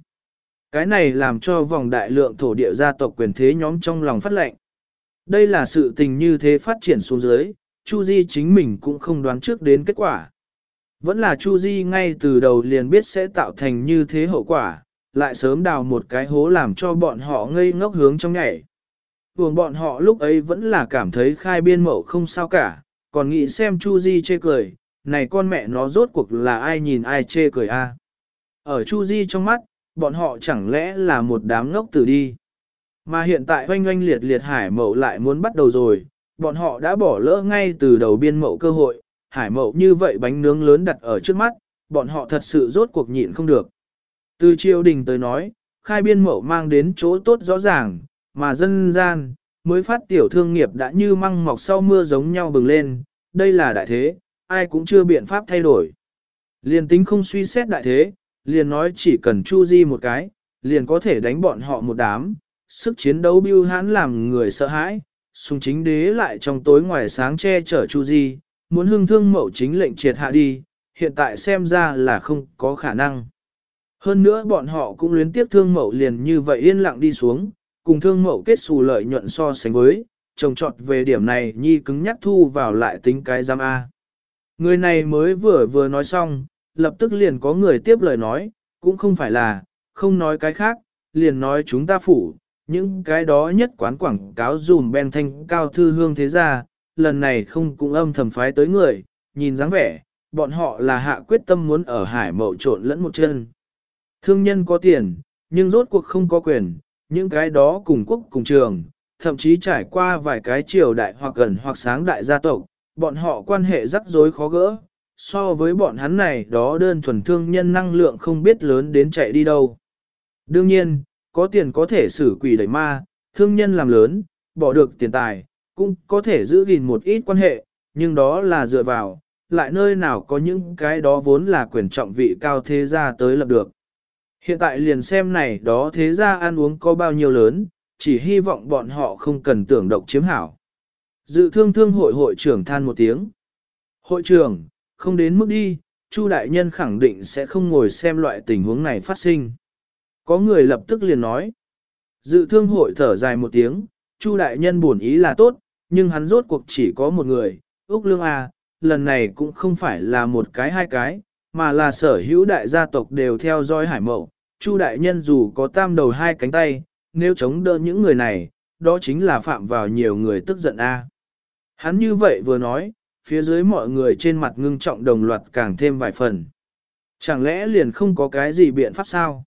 Cái này làm cho vòng đại lượng thổ địa gia tộc quyền thế nhóm trong lòng phát lệnh. Đây là sự tình như thế phát triển xuống dưới, Chu Di chính mình cũng không đoán trước đến kết quả. Vẫn là Chu Di ngay từ đầu liền biết sẽ tạo thành như thế hậu quả, lại sớm đào một cái hố làm cho bọn họ ngây ngốc hướng trong nhảy. Buồng bọn họ lúc ấy vẫn là cảm thấy khai biên mậu không sao cả, còn nghĩ xem Chu Di chê cười, này con mẹ nó rốt cuộc là ai nhìn ai chê cười a? Ở Chu Di trong mắt, bọn họ chẳng lẽ là một đám ngốc tử đi. Mà hiện tại oanh oanh liệt liệt hải mậu lại muốn bắt đầu rồi, bọn họ đã bỏ lỡ ngay từ đầu biên mậu cơ hội, hải mậu như vậy bánh nướng lớn đặt ở trước mắt, bọn họ thật sự rốt cuộc nhịn không được. Từ triều đình tới nói, khai biên mậu mang đến chỗ tốt rõ ràng, mà dân gian, mới phát tiểu thương nghiệp đã như măng mọc sau mưa giống nhau bừng lên, đây là đại thế, ai cũng chưa biện pháp thay đổi. Liền tính không suy xét đại thế, liền nói chỉ cần Chu Di một cái, liền có thể đánh bọn họ một đám, sức chiến đấu biêu hãn làm người sợ hãi, Sùng chính đế lại trong tối ngoài sáng che chở Chu Di, muốn hương thương mậu chính lệnh triệt hạ đi, hiện tại xem ra là không có khả năng. Hơn nữa bọn họ cũng luyến tiếp thương mậu liền như vậy yên lặng đi xuống, cùng thương mậu kết xù lợi nhuận so sánh với, trồng trọt về điểm này nhi cứng nhắc thu vào lại tính cái giam A. Người này mới vừa vừa nói xong, lập tức liền có người tiếp lời nói, cũng không phải là, không nói cái khác, liền nói chúng ta phủ, những cái đó nhất quán quảng cáo dùm ben thanh cao thư hương thế gia, lần này không cũng âm thầm phái tới người, nhìn dáng vẻ, bọn họ là hạ quyết tâm muốn ở hải mậu trộn lẫn một chân. Thương nhân có tiền, nhưng rốt cuộc không có quyền, những cái đó cùng quốc cùng trường, thậm chí trải qua vài cái triều đại hoặc gần hoặc sáng đại gia tộc, bọn họ quan hệ rắc rối khó gỡ, so với bọn hắn này đó đơn thuần thương nhân năng lượng không biết lớn đến chạy đi đâu. Đương nhiên, có tiền có thể xử quỷ đẩy ma, thương nhân làm lớn, bỏ được tiền tài, cũng có thể giữ gìn một ít quan hệ, nhưng đó là dựa vào, lại nơi nào có những cái đó vốn là quyền trọng vị cao thế gia tới lập được. Hiện tại liền xem này đó thế gia ăn uống có bao nhiêu lớn, chỉ hy vọng bọn họ không cần tưởng độc chiếm hảo. Dự thương thương hội hội trưởng than một tiếng. Hội trưởng, không đến mức đi, Chu đại nhân khẳng định sẽ không ngồi xem loại tình huống này phát sinh. Có người lập tức liền nói. Dự thương hội thở dài một tiếng, Chu đại nhân buồn ý là tốt, nhưng hắn rốt cuộc chỉ có một người, Úc Lương A, lần này cũng không phải là một cái hai cái, mà là sở hữu đại gia tộc đều theo dõi hải mậu. Chu đại nhân dù có tam đầu hai cánh tay, nếu chống đỡ những người này, đó chính là phạm vào nhiều người tức giận A. Hắn như vậy vừa nói, phía dưới mọi người trên mặt ngưng trọng đồng loạt càng thêm vài phần. Chẳng lẽ liền không có cái gì biện pháp sao?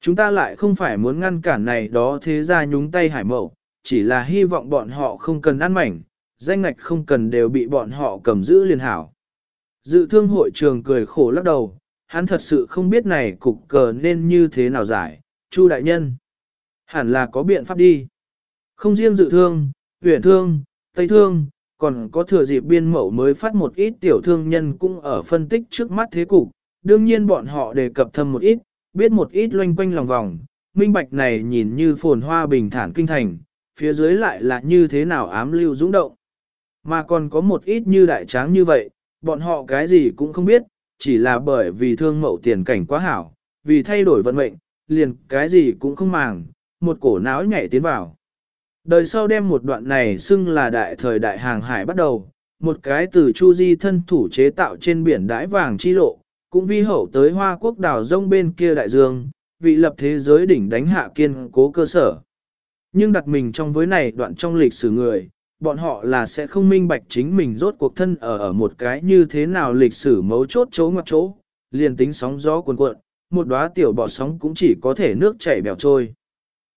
Chúng ta lại không phải muốn ngăn cản này đó thế ra nhúng tay hải mậu, chỉ là hy vọng bọn họ không cần ăn mảnh, danh ngạch không cần đều bị bọn họ cầm giữ liền hảo. Dự thương hội trường cười khổ lắc đầu, hắn thật sự không biết này cục cờ nên như thế nào giải, Chu đại nhân. Hẳn là có biện pháp đi. Không riêng dự thương, huyện thương, tây thương, còn có thừa dịp biên mẫu mới phát một ít tiểu thương nhân cũng ở phân tích trước mắt thế cục. Đương nhiên bọn họ đề cập thâm một ít, biết một ít loanh quanh lòng vòng, minh bạch này nhìn như phồn hoa bình thản kinh thành, phía dưới lại là như thế nào ám lưu dũng động. Mà còn có một ít như đại tráng như vậy, bọn họ cái gì cũng không biết, chỉ là bởi vì thương mậu tiền cảnh quá hảo, vì thay đổi vận mệnh, liền cái gì cũng không màng, một cổ não nhảy tiến vào. Đời sau đem một đoạn này xưng là đại thời đại hàng hải bắt đầu, một cái từ Chu Di thân thủ chế tạo trên biển đái vàng chi lộ, cũng vi hậu tới Hoa Quốc đảo rông bên kia đại dương, vị lập thế giới đỉnh đánh hạ kiên cố cơ sở. Nhưng đặt mình trong với này đoạn trong lịch sử người, bọn họ là sẽ không minh bạch chính mình rốt cuộc thân ở ở một cái như thế nào lịch sử mấu chốt chỗ ngoặt chỗ, liền tính sóng gió cuồn cuộn, một đóa tiểu bọ sóng cũng chỉ có thể nước chảy bèo trôi.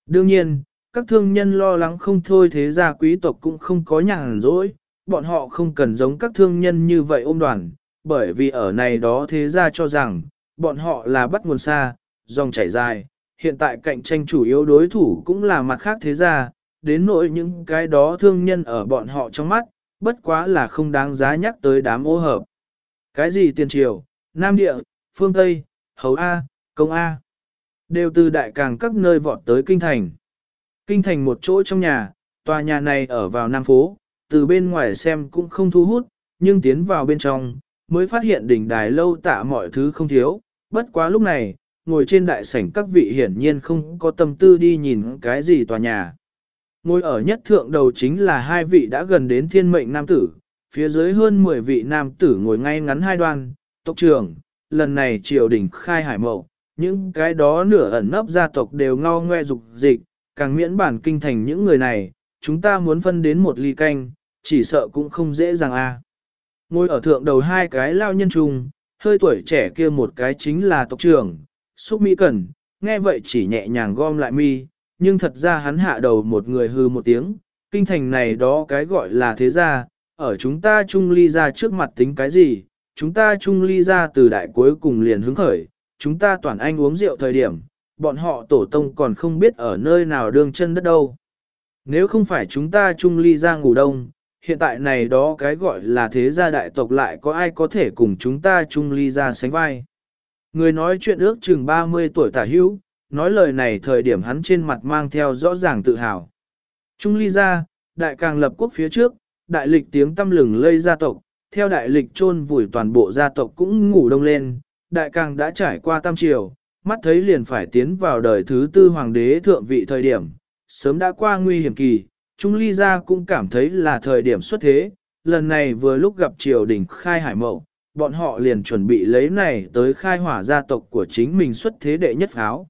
Đương nhiên, các thương nhân lo lắng không thôi thế gia quý tộc cũng không có nhàn rỗi, bọn họ không cần giống các thương nhân như vậy ôm đoàn, bởi vì ở này đó thế ra cho rằng, bọn họ là bắt nguồn xa, dòng chảy dài, hiện tại cạnh tranh chủ yếu đối thủ cũng là mặt khác thế ra, đến nỗi những cái đó thương nhân ở bọn họ trong mắt, bất quá là không đáng giá nhắc tới đám ô hợp. Cái gì tiền triều, Nam Địa, Phương Tây, Hầu A, Công A, đều từ đại càng các nơi vọt tới kinh thành. Kinh thành một chỗ trong nhà, tòa nhà này ở vào Nam Phố, từ bên ngoài xem cũng không thu hút, nhưng tiến vào bên trong, mới phát hiện đỉnh đài lâu tạ mọi thứ không thiếu. Bất quá lúc này, ngồi trên đại sảnh các vị hiển nhiên không có tâm tư đi nhìn cái gì tòa nhà. Ngồi ở nhất thượng đầu chính là hai vị đã gần đến thiên mệnh nam tử, phía dưới hơn 10 vị nam tử ngồi ngay ngắn hai đoan, tộc trưởng, lần này triều đình khai hải mậu, những cái đó nửa ẩn nấp gia tộc đều ngao ngoe dục dịch, càng miễn bản kinh thành những người này, chúng ta muốn phân đến một ly canh, chỉ sợ cũng không dễ dàng a. Ngồi ở thượng đầu hai cái lao nhân trùng, hơi tuổi trẻ kia một cái chính là tộc trưởng, xúc mỹ cẩn, nghe vậy chỉ nhẹ nhàng gom lại mi, nhưng thật ra hắn hạ đầu một người hư một tiếng, kinh thành này đó cái gọi là thế gia, ở chúng ta chung ly ra trước mặt tính cái gì, chúng ta chung ly ra từ đại cuối cùng liền hứng khởi, chúng ta toàn anh uống rượu thời điểm, bọn họ tổ tông còn không biết ở nơi nào đương chân đất đâu. Nếu không phải chúng ta chung ly ra ngủ đông, hiện tại này đó cái gọi là thế gia đại tộc lại có ai có thể cùng chúng ta chung ly ra sánh vai. Người nói chuyện ước chừng 30 tuổi tả hữu, nói lời này thời điểm hắn trên mặt mang theo rõ ràng tự hào. Trung ly ra, đại càng lập quốc phía trước, đại lịch tiếng tâm lừng lây gia tộc, theo đại lịch chôn vùi toàn bộ gia tộc cũng ngủ đông lên, đại càng đã trải qua tam triều, mắt thấy liền phải tiến vào đời thứ tư hoàng đế thượng vị thời điểm, sớm đã qua nguy hiểm kỳ, Trung Ly gia cũng cảm thấy là thời điểm xuất thế, lần này vừa lúc gặp triều đình khai hải mậu, bọn họ liền chuẩn bị lấy này tới khai hỏa gia tộc của chính mình xuất thế đệ nhất pháo.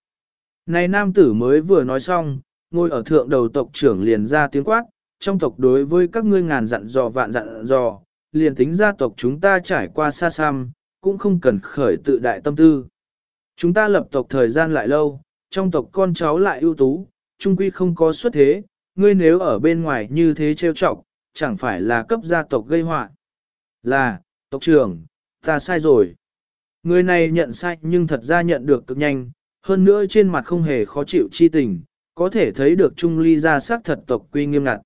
Này nam tử mới vừa nói xong, ngồi ở thượng đầu tộc trưởng liền ra tiếng quát, trong tộc đối với các ngươi ngàn dặn dò vạn dặn dò, liền tính gia tộc chúng ta trải qua xa xăm, cũng không cần khởi tự đại tâm tư. Chúng ta lập tộc thời gian lại lâu, trong tộc con cháu lại ưu tú, trung quy không có xuất thế, ngươi nếu ở bên ngoài như thế trêu chọc, chẳng phải là cấp gia tộc gây họa. Là, tộc trưởng, ta sai rồi. Người này nhận sai nhưng thật ra nhận được cực nhanh, hơn nữa trên mặt không hề khó chịu chi tình, có thể thấy được Trung Ly ra xác thật tộc quy nghiêm ngặt.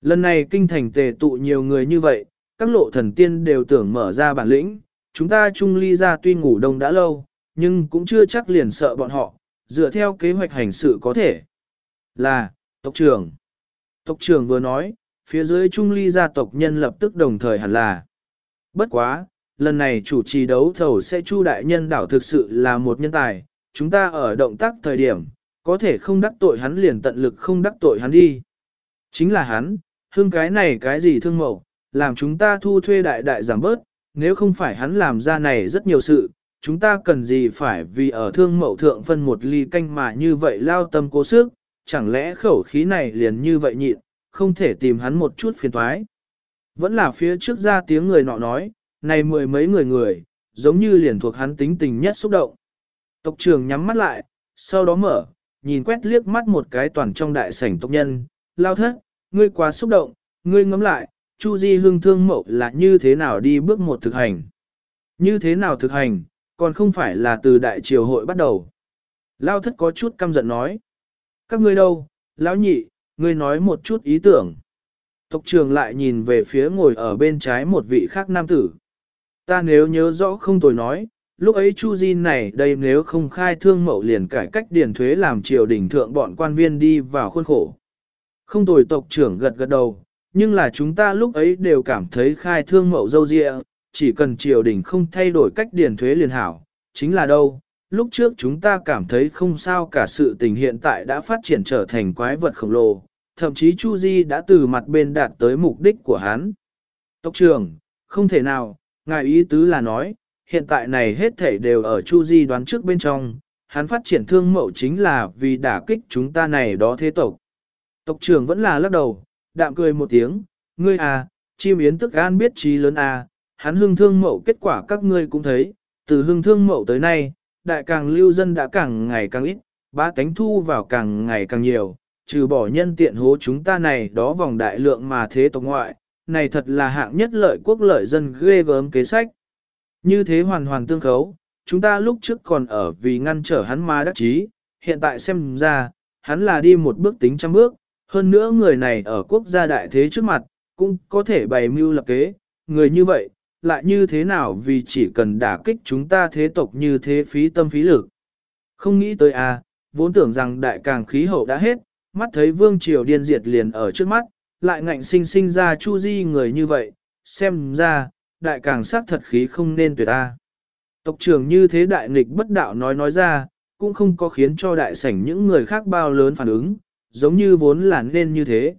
Lần này kinh thành tề tụ nhiều người như vậy, các lộ thần tiên đều tưởng mở ra bản lĩnh, chúng ta Trung Ly ra tuy ngủ đông đã lâu, nhưng cũng chưa chắc liền sợ bọn họ, dựa theo kế hoạch hành sự có thể. Là, tộc trưởng. Tộc trưởng vừa nói, phía dưới Trung Ly gia tộc nhân lập tức đồng thời hẳn là. Bất quá, lần này chủ trì đấu thầu sẽ Chu đại nhân đảo thực sự là một nhân tài, chúng ta ở động tác thời điểm, có thể không đắc tội hắn liền tận lực không đắc tội hắn đi. Chính là hắn, hương cái này cái gì thương mẫu, làm chúng ta thu thuê đại đại giảm bớt, nếu không phải hắn làm ra này rất nhiều sự, chúng ta cần gì phải vì ở thương mậu thượng phân một ly canh mà như vậy lao tâm cố sức, chẳng lẽ khẩu khí này liền như vậy nhịn, không thể tìm hắn một chút phiền thoái. Vẫn là phía trước ra tiếng người nọ nói, này mười mấy người người, giống như liền thuộc hắn tính tình nhất xúc động. Tộc trưởng nhắm mắt lại, sau đó mở, nhìn quét liếc mắt một cái toàn trong đại sảnh tộc nhân, lao thất, ngươi quá xúc động, ngươi ngắm lại, Chu Di hương thương mậu là như thế nào đi bước một thực hành. Như thế nào thực hành, còn không phải là từ đại triều hội bắt đầu. Lao thất có chút căm giận nói. Các ngươi đâu, lão nhị, ngươi nói một chút ý tưởng. Tộc trưởng lại nhìn về phía ngồi ở bên trái một vị khác nam tử. Ta nếu nhớ rõ không tồi nói, lúc ấy Chu Di này đây nếu không khai thương mậu liền cải cách điền thuế làm triều đình thượng bọn quan viên đi vào khuôn khổ. Không tồi tộc trưởng gật gật đầu, nhưng là chúng ta lúc ấy đều cảm thấy khai thương mậu dâu dịa, chỉ cần triều đình không thay đổi cách điền thuế liền hảo, chính là đâu, lúc trước chúng ta cảm thấy không sao cả sự tình hiện tại đã phát triển trở thành quái vật khổng lồ, thậm chí Chu Di đã từ mặt bên đạt tới mục đích của hắn. Tộc trưởng, không thể nào, ngài ý tứ là nói, hiện tại này hết thảy đều ở Chu Di đoán trước bên trong, hắn phát triển thương mậu chính là vì đả kích chúng ta này đó thế tộc. Tộc trưởng vẫn là lắc đầu, đạm cười một tiếng, ngươi à, chim yến tức an biết trí lớn à, hắn hương thương mậu kết quả các ngươi cũng thấy, từ hương thương mậu tới nay, đại càng lưu dân đã càng ngày càng ít, ba tánh thu vào càng ngày càng nhiều, trừ bỏ nhân tiện hố chúng ta này đó vòng đại lượng mà thế tộc ngoại, này thật là hạng nhất lợi quốc lợi dân ghê gớm kế sách. Như thế hoàn hoàn tương khấu, chúng ta lúc trước còn ở vì ngăn trở hắn mà đắc chí, hiện tại xem ra, hắn là đi một bước tính trăm bước, hơn nữa người này ở quốc gia đại thế trước mặt, cũng có thể bày mưu lập kế, người như vậy, lại như thế nào vì chỉ cần đả kích chúng ta thế tộc như thế phí tâm phí lực. Không nghĩ tới à, vốn tưởng rằng đại càng khí hậu đã hết, mắt thấy vương triều điên diệt liền ở trước mắt, lại ngạnh sinh sinh ra chu di người như vậy, xem ra, đại càng sát thật khí không nên tuyệt ta. Tộc trưởng như thế đại nghịch bất đạo nói nói ra, cũng không có khiến cho đại sảnh những người khác bao lớn phản ứng, giống như vốn là nên như thế.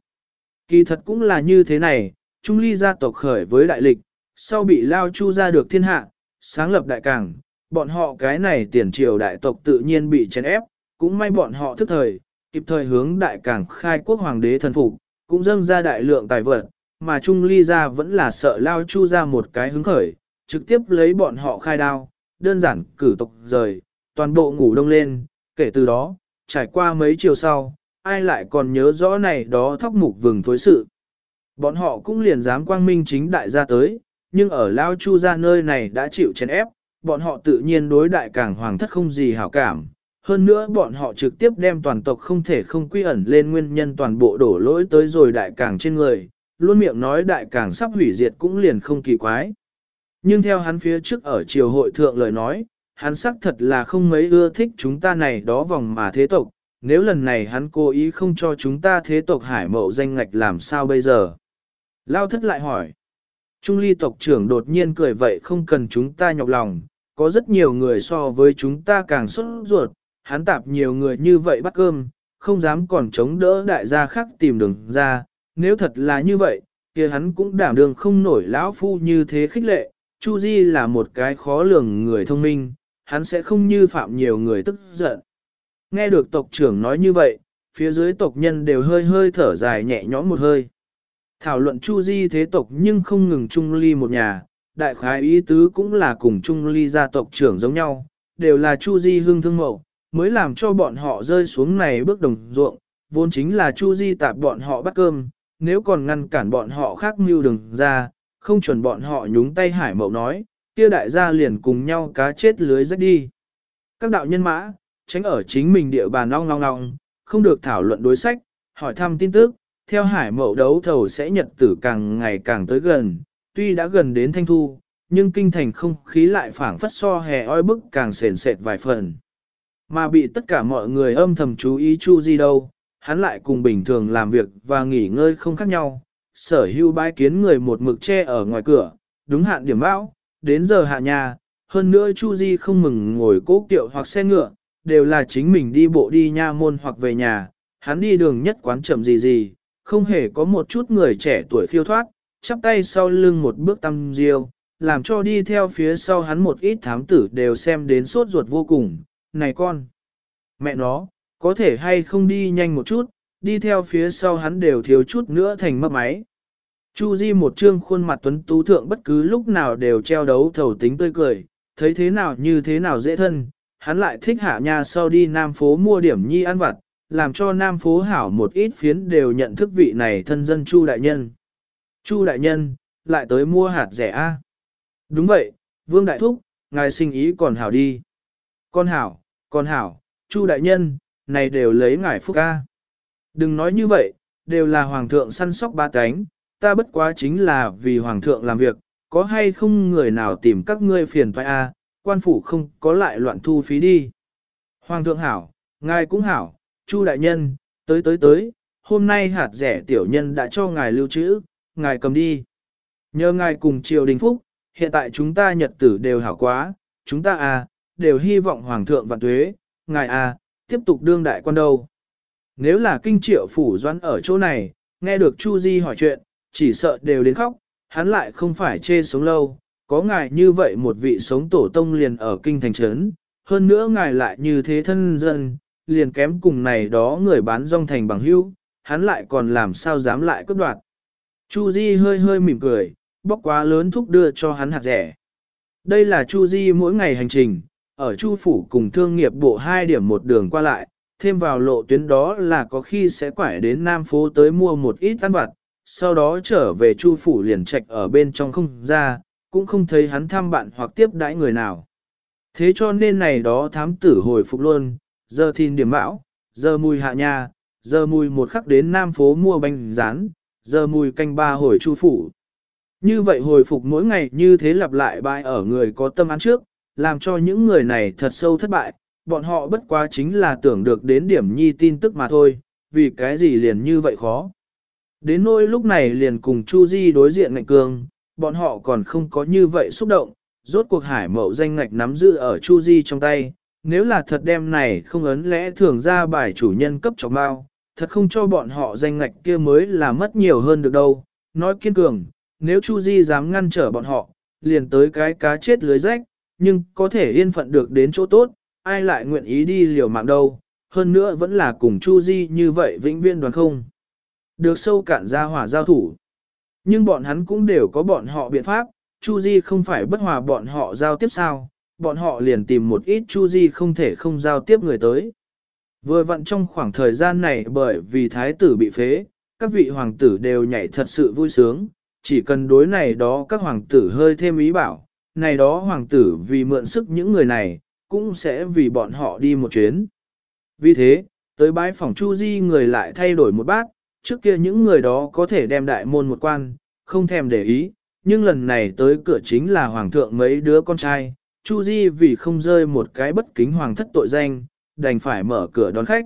Kỳ thật cũng là như thế này, Trung Ly gia tộc khởi với đại lịch, sau bị lao chu ra được thiên hạ, sáng lập đại càng, bọn họ cái này tiền triều đại tộc tự nhiên bị chèn ép, cũng may bọn họ thức thời, kịp thời hướng đại càng khai quốc hoàng đế thần phục, cũng dâng ra đại lượng tài vật, mà Trung Ly ra vẫn là sợ lao chu ra một cái hứng khởi, trực tiếp lấy bọn họ khai đao, đơn giản cử tộc rời, toàn bộ ngủ đông lên, kể từ đó, trải qua mấy chiều sau, ai lại còn nhớ rõ này đó thóc mục vừng thối sự. Bọn họ cũng liền dám quang minh chính đại ra tới, nhưng ở Lao Chu ra nơi này đã chịu chèn ép, bọn họ tự nhiên đối đại càng hoàng thất không gì hảo cảm. Hơn nữa bọn họ trực tiếp đem toàn tộc không thể không quy ẩn lên nguyên nhân toàn bộ đổ lỗi tới rồi đại càng trên người, luôn miệng nói đại càng sắp hủy diệt cũng liền không kỳ quái. Nhưng theo hắn phía trước ở triều hội thượng lời nói, hắn xác thật là không mấy ưa thích chúng ta này đó vòng mà thế tộc, nếu lần này hắn cố ý không cho chúng ta thế tộc hải mậu danh ngạch làm sao bây giờ? Lao thất lại hỏi. Trung ly tộc trưởng đột nhiên cười vậy không cần chúng ta nhọc lòng, có rất nhiều người so với chúng ta càng xuất ruột, hắn tạp nhiều người như vậy bắt cơm, không dám còn chống đỡ đại gia khác tìm đường ra, nếu thật là như vậy, kia hắn cũng đảm đường không nổi lão phu như thế khích lệ, Chu Di là một cái khó lường người thông minh, hắn sẽ không như phạm nhiều người tức giận. Nghe được tộc trưởng nói như vậy, phía dưới tộc nhân đều hơi hơi thở dài nhẹ nhõm một hơi. Thảo luận Chu Di thế tộc nhưng không ngừng Trung Ly một nhà, đại khái ý tứ cũng là cùng Trung Ly gia tộc trưởng giống nhau, đều là Chu Di hương thương mậu, mới làm cho bọn họ rơi xuống này bước đồng ruộng, vốn chính là Chu Di tạp bọn họ bắt cơm, nếu còn ngăn cản bọn họ khác mưu đừng ra, không chuẩn bọn họ nhúng tay hải mậu nói, kia đại gia liền cùng nhau cá chết lưới rách đi. Các đạo nhân mã, tránh ở chính mình địa bàn long long long, không được thảo luận đối sách, hỏi thăm tin tức, theo hải mậu đấu thầu sẽ nhật tử càng ngày càng tới gần, tuy đã gần đến thanh thu, nhưng kinh thành không khí lại phảng phất so hè oi bức càng sền sệt vài phần. Mà bị tất cả mọi người âm thầm chú ý Chu Di đâu, hắn lại cùng bình thường làm việc và nghỉ ngơi không khác nhau, sở hưu bái kiến người một mực che ở ngoài cửa, đúng hạn điểm bão, đến giờ hạ nhà, hơn nữa Chu Di không mừng ngồi cố kiệu hoặc xe ngựa, đều là chính mình đi bộ đi nha môn hoặc về nhà, hắn đi đường nhất quán chậm gì gì, không hề có một chút người trẻ tuổi khiêu thoát, chắp tay sau lưng một bước tâm diêu, làm cho đi theo phía sau hắn một ít thám tử đều xem đến sốt ruột vô cùng, này con, mẹ nó, có thể hay không đi nhanh một chút, đi theo phía sau hắn đều thiếu chút nữa thành mất máy. Chu Di một trương khuôn mặt tuấn tú thượng bất cứ lúc nào đều treo đấu thầu tính tươi cười, thấy thế nào như thế nào dễ thân, hắn lại thích hạ nhà sau đi Nam phố mua điểm nhi ăn vặt, làm cho Nam phố hảo một ít phiến đều nhận thức vị này thân dân Chu đại nhân. Chu đại nhân, lại tới mua hạt rẻ a. Đúng vậy, Vương đại thúc, ngài sinh ý còn hảo đi. Con hảo, con hảo, Chu đại nhân, này đều lấy ngài phúc a. Đừng nói như vậy, đều là hoàng thượng săn sóc ba cánh, ta bất quá chính là vì hoàng thượng làm việc, có hay không người nào tìm các ngươi phiền toái a, quan phủ không có lại loạn thu phí đi. Hoàng thượng hảo, ngài cũng hảo, Chu đại nhân, tới tới tới, hôm nay hạt rẻ tiểu nhân đã cho ngài lưu trữ, ngài cầm đi. Nhờ ngài cùng triều đình phúc, hiện tại chúng ta nhật tử đều hảo quá, chúng ta à, đều hy vọng hoàng thượng vạn tuế, ngài à, tiếp tục đương đại quan đâu. Nếu là kinh triệu phủ doãn ở chỗ này, nghe được Chu Di hỏi chuyện, chỉ sợ đều đến khóc, hắn lại không phải chê sống lâu, có ngài như vậy một vị sống tổ tông liền ở kinh thành trấn, hơn nữa ngài lại như thế thân dân, liền kém cùng này đó người bán rong thành bằng hữu, hắn lại còn làm sao dám lại cướp đoạt. Chu Di hơi hơi mỉm cười, bóc quá lớn thúc đưa cho hắn hạt rẻ. Đây là Chu Di mỗi ngày hành trình, ở Chu Phủ cùng thương nghiệp bộ hai điểm một đường qua lại, thêm vào lộ tuyến đó là có khi sẽ quải đến Nam Phố tới mua một ít ăn vặt, sau đó trở về Chu Phủ liền trạch ở bên trong không ra, cũng không thấy hắn thăm bạn hoặc tiếp đãi người nào. Thế cho nên này đó thám tử hồi phục luôn, giờ thìn điểm bão, giờ mùi hạ nhà, giờ mùi một khắc đến Nam Phố mua bánh rán, giờ mùi canh ba hồi Chu Phủ. Như vậy hồi phục mỗi ngày như thế lặp lại bại ở người có tâm án trước, làm cho những người này thật sâu thất bại, bọn họ bất quá chính là tưởng được đến điểm nhi tin tức mà thôi, vì cái gì liền như vậy khó. Đến nỗi lúc này liền cùng Chu Di đối diện ngạnh cường, bọn họ còn không có như vậy xúc động, rốt cuộc hải mậu danh ngạch nắm giữ ở Chu Di trong tay, nếu là thật đem này không ấn lẽ thường ra bài chủ nhân cấp cho bao, thật không cho bọn họ danh ngạch kia mới là mất nhiều hơn được đâu, nói kiên cường, nếu Chu Di dám ngăn trở bọn họ, liền tới cái cá chết lưới rách, nhưng có thể yên phận được đến chỗ tốt, ai lại nguyện ý đi liều mạng đâu, hơn nữa vẫn là cùng Chu Di như vậy vĩnh viên đoàn không. Được sâu cạn ra hỏa giao thủ. Nhưng bọn hắn cũng đều có bọn họ biện pháp, Chu Di không phải bất hòa bọn họ giao tiếp sao, bọn họ liền tìm một ít Chu Di không thể không giao tiếp người tới. Vừa vặn trong khoảng thời gian này bởi vì thái tử bị phế, các vị hoàng tử đều nhảy thật sự vui sướng, chỉ cần đối này đó các hoàng tử hơi thêm ý bảo, này đó hoàng tử vì mượn sức những người này, cũng sẽ vì bọn họ đi một chuyến. Vì thế, tới bái phòng Chu Di người lại thay đổi một bát, trước kia những người đó có thể đem đại môn một quan, không thèm để ý, nhưng lần này tới cửa chính là hoàng thượng mấy đứa con trai, Chu Di vì không rơi một cái bất kính hoàng thất tội danh, đành phải mở cửa đón khách.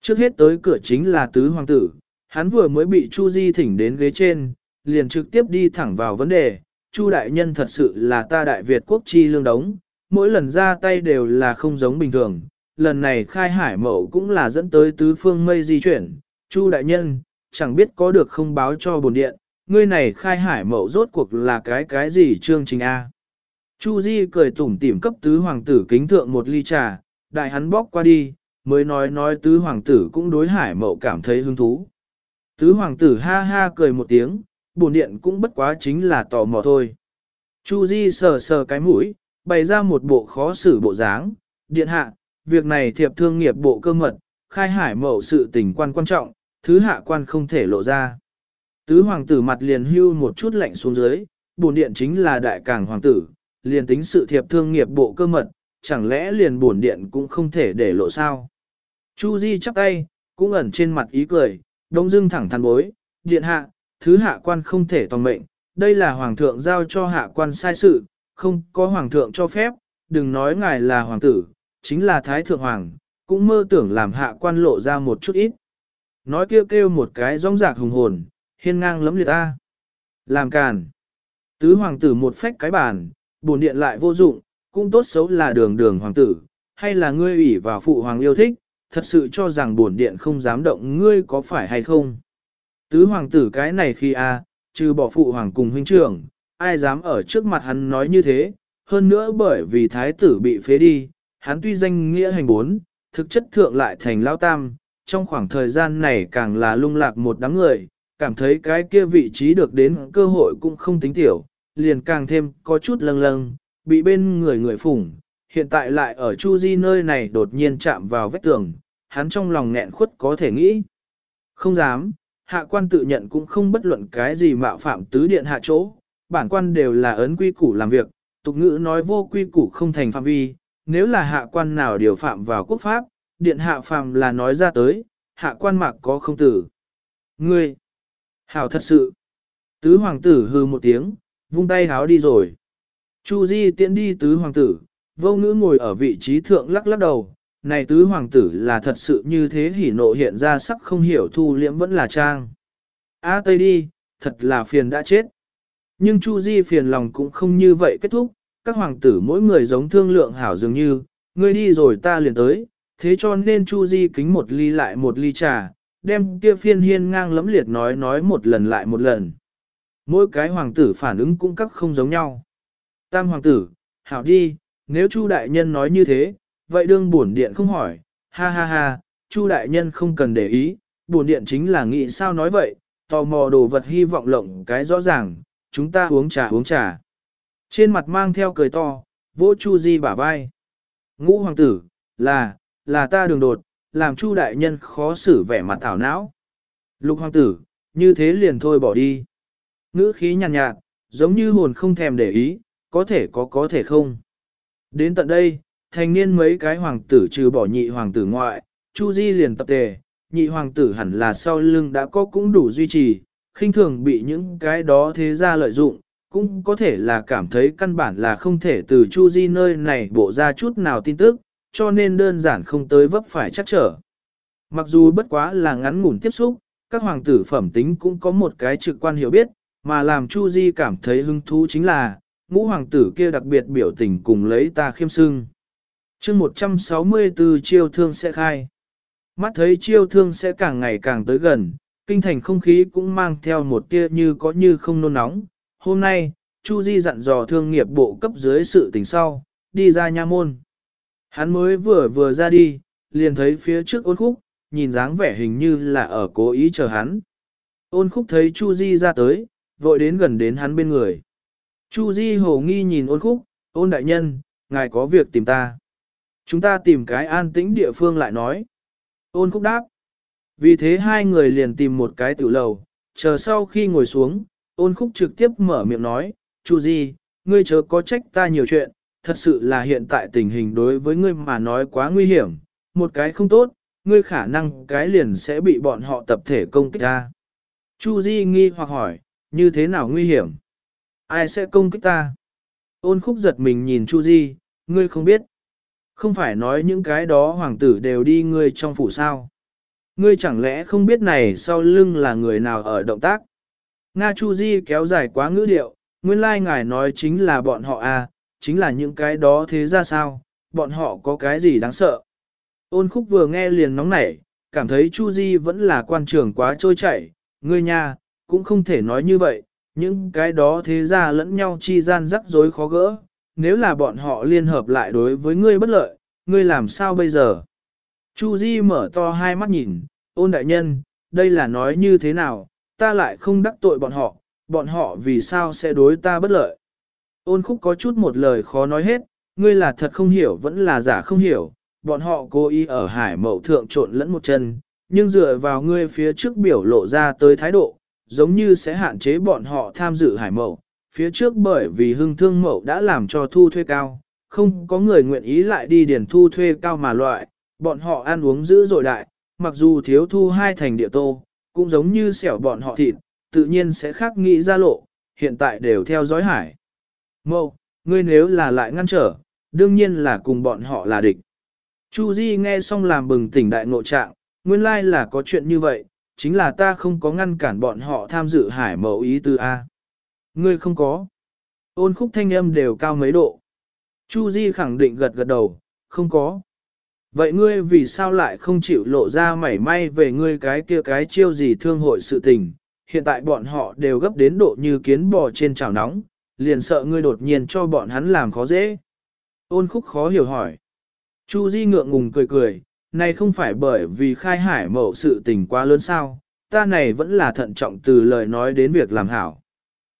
Trước hết tới cửa chính là tứ hoàng tử, hắn vừa mới bị Chu Di thỉnh đến ghế trên, liền trực tiếp đi thẳng vào vấn đề, Chu đại nhân thật sự là ta đại Việt quốc chi lương đống, mỗi lần ra tay đều là không giống bình thường, lần này khai hải mậu cũng là dẫn tới tứ phương mây di chuyển, Chu đại nhân, chẳng biết có được không báo cho bồn điện, ngươi này khai hải mậu rốt cuộc là cái cái gì chương trình A. Chu Di cười tủm tỉm cấp tứ hoàng tử kính thượng một ly trà, đại hắn bóc qua đi, mới nói nói tứ hoàng tử cũng đối hải mậu cảm thấy hứng thú. Tứ hoàng tử ha ha cười một tiếng, bổn điện cũng bất quá chính là tò mò thôi. Chu Di sờ sờ cái mũi, bày ra một bộ khó xử bộ dáng, điện hạ, việc này thiệp thương nghiệp bộ cơ mật, khai hải mậu sự tình quan quan trọng, thứ hạ quan không thể lộ ra. Tứ hoàng tử mặt liền hưu một chút lạnh xuống dưới, bổn điện chính là đại càng hoàng tử, liền tính sự thiệp thương nghiệp bộ cơ mật, chẳng lẽ liền bổn điện cũng không thể để lộ sao. Chu Di chắp tay, cũng ẩn trên mặt ý cười, đông dưng thẳng thắn bối, điện hạ, thứ hạ quan không thể toàn mệnh, đây là hoàng thượng giao cho hạ quan sai sự, không có hoàng thượng cho phép, đừng nói ngài là hoàng tử, chính là thái thượng hoàng, cũng mơ tưởng làm hạ quan lộ ra một chút ít. Nói kêu kêu một cái rong rạc hùng hồn, hiên ngang lấm liệt ta. Làm càn. Tứ hoàng tử một phách cái bàn, bổn điện lại vô dụng, cũng tốt xấu là đường đường hoàng tử, hay là ngươi ủy vào phụ hoàng yêu thích, thật sự cho rằng bổn điện không dám động ngươi có phải hay không. Tứ hoàng tử cái này khi a, trừ bỏ phụ hoàng cùng huynh trưởng, ai dám ở trước mặt hắn nói như thế, hơn nữa bởi vì thái tử bị phế đi, hắn tuy danh nghĩa hành bốn, thực chất thượng lại thành lao tam, trong khoảng thời gian này càng là lung lạc một đám người, cảm thấy cái kia vị trí được đến cơ hội cũng không tính tiểu, liền càng thêm có chút lâng lâng, bị bên người người phủng, hiện tại lại ở Chu Di nơi này đột nhiên chạm vào vách tường, hắn trong lòng nghẹn khuất có thể nghĩ. Không dám, hạ quan tự nhận cũng không bất luận cái gì mạo phạm tứ điện hạ chỗ, bản quan đều là ấn quy củ làm việc, tục ngữ nói vô quy củ không thành phạm vi, nếu là hạ quan nào điều phạm vào quốc pháp, điện hạ phạm là nói ra tới, hạ quan mạc có không tử. Ngươi, hảo thật sự, tứ hoàng tử hư một tiếng, vung tay háo đi rồi. Chu Di tiễn đi tứ hoàng tử, vô ngữ ngồi ở vị trí thượng lắc lắc đầu, này tứ hoàng tử là thật sự như thế hỉ nộ hiện ra sắc không hiểu thu liễm vẫn là trang. A Tây đi, thật là phiền đã chết. Nhưng Chu Di phiền lòng cũng không như vậy kết thúc, các hoàng tử mỗi người giống thương lượng hảo dường như, ngươi đi rồi ta liền tới, thế cho nên Chu Di kính một ly lại một ly trà, đem kia phiên hiên ngang lẫm liệt nói nói một lần lại một lần. Mỗi cái hoàng tử phản ứng cũng các không giống nhau. Tam hoàng tử, hảo đi, nếu Chu đại nhân nói như thế, vậy đương bổn điện không hỏi, ha ha ha, Chu đại nhân không cần để ý, bổn điện chính là nghĩ sao nói vậy, tò mò đồ vật hy vọng lộng cái rõ ràng, chúng ta uống trà uống trà. Trên mặt mang theo cười to, vỗ Chu Di bả vai. Ngũ hoàng tử, là, là ta đường đột, làm Chu đại nhân khó xử vẻ mặt ảo não. Lục hoàng tử, như thế liền thôi bỏ đi. Ngữ khí nhàn nhạt, nhạt, giống như hồn không thèm để ý, có thể có có thể không. Đến tận đây, thành niên mấy cái hoàng tử trừ bỏ nhị hoàng tử ngoại, Chu Di liền tập tề, nhị hoàng tử hẳn là sau lưng đã có cũng đủ duy trì, khinh thường bị những cái đó thế ra lợi dụng, cũng có thể là cảm thấy căn bản là không thể từ Chu Di nơi này bộ ra chút nào tin tức, cho nên đơn giản không tới vấp phải chắc trở. Mặc dù bất quá là ngắn ngủn tiếp xúc, các hoàng tử phẩm tính cũng có một cái trực quan hiểu biết, mà làm Chu Di cảm thấy hứng thú chính là, ngũ hoàng tử kia đặc biệt biểu tình cùng lấy ta khiêm sưng. chương 164 chiêu thương sẽ khai. Mắt thấy chiêu thương sẽ càng ngày càng tới gần, kinh thành không khí cũng mang theo một tia như có như không nôn nóng. Hôm nay, Chu Di dặn dò thương nghiệp bộ cấp dưới sự tình sau, đi ra nha môn. Hắn mới vừa vừa ra đi, liền thấy phía trước ôn khúc, nhìn dáng vẻ hình như là ở cố ý chờ hắn. Ôn khúc thấy Chu Di ra tới, vội đến gần đến hắn bên người. Chu Di hồ nghi nhìn ôn khúc, ôn đại nhân, ngài có việc tìm ta. Chúng ta tìm cái an tĩnh địa phương lại nói. Ôn khúc đáp. Vì thế hai người liền tìm một cái tiểu lầu, chờ sau khi ngồi xuống, ôn khúc trực tiếp mở miệng nói, Chu Di, ngươi chớ có trách ta nhiều chuyện, thật sự là hiện tại tình hình đối với ngươi mà nói quá nguy hiểm, một cái không tốt, ngươi khả năng cái liền sẽ bị bọn họ tập thể công kích ta. Chu Di nghi hoặc hỏi, như thế nào nguy hiểm? Ai sẽ công kích ta? Ôn khúc giật mình nhìn Chu Di, ngươi không biết. Không phải nói những cái đó hoàng tử đều đi ngươi trong phủ sao. Ngươi chẳng lẽ không biết này sau lưng là người nào ở động tác? Nga Chu Di kéo dài quá ngữ điệu, nguyên lai ngài nói chính là bọn họ à, chính là những cái đó thế ra sao, bọn họ có cái gì đáng sợ. Ôn khúc vừa nghe liền nóng nảy, cảm thấy Chu Di vẫn là quan trường quá trôi chảy, ngươi nha, cũng không thể nói như vậy, những cái đó thế ra lẫn nhau chi gian rắc rối khó gỡ, nếu là bọn họ liên hợp lại đối với ngươi bất lợi, ngươi làm sao bây giờ? Chu Di mở to hai mắt nhìn, ôn đại nhân, đây là nói như thế nào, ta lại không đắc tội bọn họ, bọn họ vì sao sẽ đối ta bất lợi? Ôn khúc có chút một lời khó nói hết, ngươi là thật không hiểu vẫn là giả không hiểu, bọn họ cố ý ở hải mậu thượng trộn lẫn một chân, nhưng dựa vào ngươi phía trước biểu lộ ra tới thái độ, giống như sẽ hạn chế bọn họ tham dự hải mậu, phía trước bởi vì hưng thương mậu đã làm cho thu thuê cao, không có người nguyện ý lại đi điền thu thuê cao mà loại, bọn họ ăn uống dữ dội đại, mặc dù thiếu thu hai thành địa tô, cũng giống như xẻo bọn họ thịt, tự nhiên sẽ khác nghĩ ra lộ, hiện tại đều theo dõi hải. Mậu, ngươi nếu là lại ngăn trở, đương nhiên là cùng bọn họ là địch. Chu Di nghe xong làm bừng tỉnh đại ngộ trạng, nguyên lai là có chuyện như vậy, chính là ta không có ngăn cản bọn họ tham dự hải mẫu ý tư A. Ngươi không có. Ôn khúc thanh âm đều cao mấy độ. Chu Di khẳng định gật gật đầu, không có. Vậy ngươi vì sao lại không chịu lộ ra mảy may về ngươi cái kia cái chiêu gì thương hội sự tình? Hiện tại bọn họ đều gấp đến độ như kiến bò trên chảo nóng, liền sợ ngươi đột nhiên cho bọn hắn làm khó dễ. Ôn khúc khó hiểu hỏi. Chu Di ngượng ngùng cười cười, này không phải bởi vì khai hải mậu sự tình quá lớn sao, ta này vẫn là thận trọng từ lời nói đến việc làm hảo.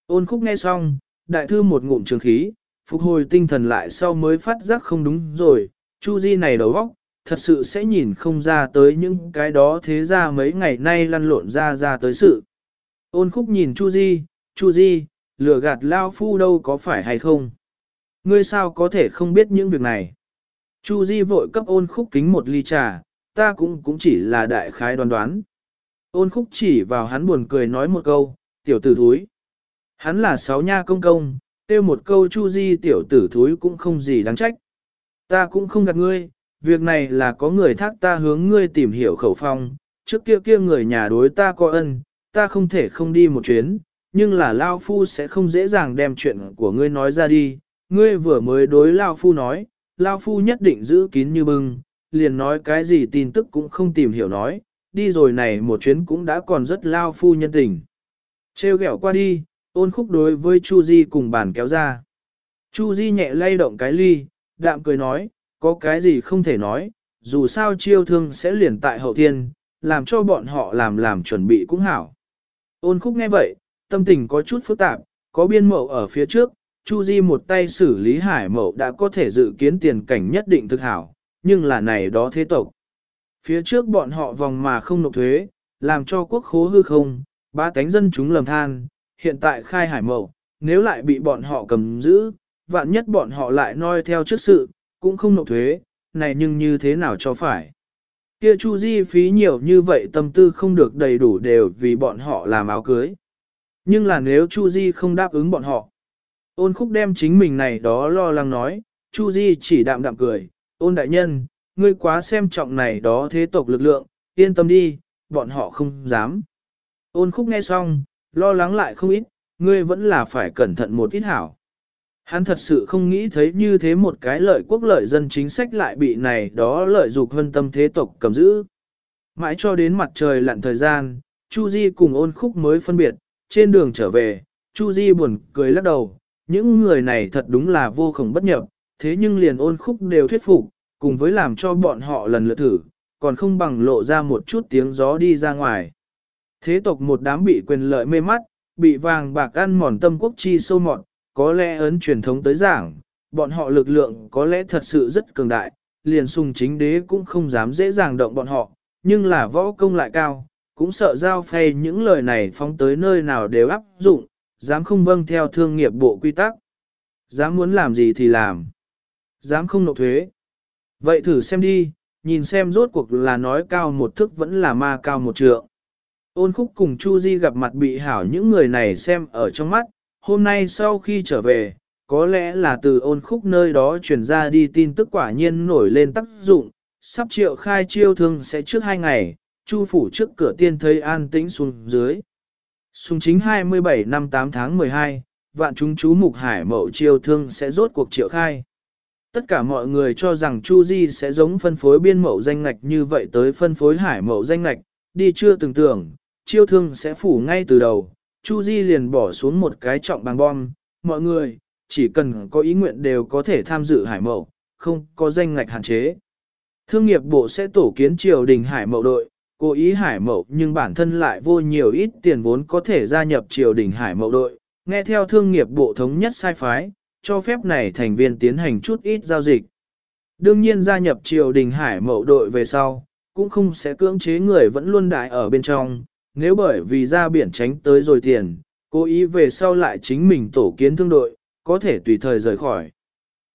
Ôn khúc nghe xong, đại thư một ngụm trường khí, phục hồi tinh thần lại sau mới phát giác không đúng rồi, Chu Di này đầu óc, thật sự sẽ nhìn không ra tới những cái đó thế ra mấy ngày nay lăn lộn ra ra tới sự. Ôn khúc nhìn Chu Di, Chu Di, lừa gạt lao phu đâu có phải hay không? Ngươi sao có thể không biết những việc này? Chu Di vội cấp ôn khúc kính một ly trà, ta cũng cũng chỉ là đại khái đoán đoán. Ôn khúc chỉ vào hắn buồn cười nói một câu, tiểu tử thúi. Hắn là sáu nha công công, tiêu một câu Chu Di tiểu tử thúi cũng không gì đáng trách. Ta cũng không gạt ngươi, việc này là có người thác ta hướng ngươi tìm hiểu khẩu phong, trước kia kia người nhà đối ta có ân, ta không thể không đi một chuyến, nhưng là Lao Phu sẽ không dễ dàng đem chuyện của ngươi nói ra đi, ngươi vừa mới đối Lao Phu nói, Lao Phu nhất định giữ kín như bưng, liền nói cái gì tin tức cũng không tìm hiểu nói, đi rồi này một chuyến cũng đã còn rất Lao Phu nhân tình. Trêu ghẹo qua đi, ôn khúc đối với Chu Di cùng bàn kéo ra. Chu Di nhẹ lay động cái ly, đạm cười nói, có cái gì không thể nói, dù sao chiêu thương sẽ liền tại hậu thiên, làm cho bọn họ làm làm chuẩn bị cũng hảo. Ôn khúc nghe vậy, tâm tình có chút phức tạp, có biên mậu ở phía trước, Chu Di một tay xử lý hải mậu đã có thể dự kiến tiền cảnh nhất định thực hảo, nhưng là này đó thế tộc. Phía trước bọn họ vòng mà không nộp thuế, làm cho quốc khố hư không, ba cánh dân chúng lầm than, hiện tại khai hải mậu, nếu lại bị bọn họ cầm giữ, vạn nhất bọn họ lại noi theo trước sự, cũng không nộp thuế, này nhưng như thế nào cho phải. Kia Chu Di phí nhiều như vậy tâm tư không được đầy đủ đều vì bọn họ làm áo cưới. Nhưng là nếu Chu Di không đáp ứng bọn họ, ôn khúc đem chính mình này đó lo lắng nói, Chu Di chỉ đạm đạm cười, ôn đại nhân, ngươi quá xem trọng này đó thế tộc lực lượng, yên tâm đi, bọn họ không dám. Ôn khúc nghe xong, lo lắng lại không ít, ngươi vẫn là phải cẩn thận một ít hảo. Hắn thật sự không nghĩ thấy như thế một cái lợi quốc lợi dân chính sách lại bị này đó lợi dục hơn tâm thế tộc cầm giữ. Mãi cho đến mặt trời lặn thời gian, Chu Di cùng ôn khúc mới phân biệt, trên đường trở về, Chu Di buồn cười lắc đầu, những người này thật đúng là vô khổng bất nhập, thế nhưng liền ôn khúc đều thuyết phục, cùng với làm cho bọn họ lần lượt thử, còn không bằng lộ ra một chút tiếng gió đi ra ngoài. Thế tộc một đám bị quyền lợi mê mắt, bị vàng bạc ăn mòn tâm quốc chi sâu mọt, có lẽ ấn truyền thống tới giảng, bọn họ lực lượng có lẽ thật sự rất cường đại, liền sùng chính đế cũng không dám dễ dàng động bọn họ, nhưng là võ công lại cao, cũng sợ giao phay những lời này phóng tới nơi nào đều áp dụng, dám không vâng theo thương nghiệp bộ quy tắc. Dám muốn làm gì thì làm. Dám không nộp thuế. Vậy thử xem đi, nhìn xem rốt cuộc là nói cao một thước vẫn là ma cao một trượng. Ôn khúc cùng Chu Di gặp mặt bị hảo những người này xem ở trong mắt, hôm nay sau khi trở về, có lẽ là từ ôn khúc nơi đó truyền ra đi tin tức quả nhiên nổi lên tác dụng, sắp triệu khai chiêu thương sẽ trước hai ngày, Chu phủ trước cửa tiên thấy an tĩnh xuống dưới. Sùng chính 27 năm 8 tháng 12, vạn chúng chú mục hải mậu chiêu thương sẽ rốt cuộc triệu khai. Tất cả mọi người cho rằng Chu Di sẽ giống phân phối biên mậu danh ngạch như vậy tới phân phối hải mậu danh ngạch, đi chưa từng tưởng, chiêu thương sẽ phủ ngay từ đầu. Chu Di liền bỏ xuống một cái trọng bằng bom, mọi người, chỉ cần có ý nguyện đều có thể tham dự hải mậu, không có danh ngạch hạn chế. Thương nghiệp bộ sẽ tổ kiến triều đình hải mậu đội, cố ý hải mậu nhưng bản thân lại vô nhiều ít tiền vốn có thể gia nhập triều đình hải mậu đội, nghe theo thương nghiệp bộ thống nhất sai phái, cho phép này thành viên tiến hành chút ít giao dịch. Đương nhiên gia nhập triều đình hải mậu đội về sau, cũng không sẽ cưỡng chế người vẫn luôn đại ở bên trong, nếu bởi vì ra biển tránh tới rồi tiền, cố ý về sau lại chính mình tổ kiến thương đội, có thể tùy thời rời khỏi.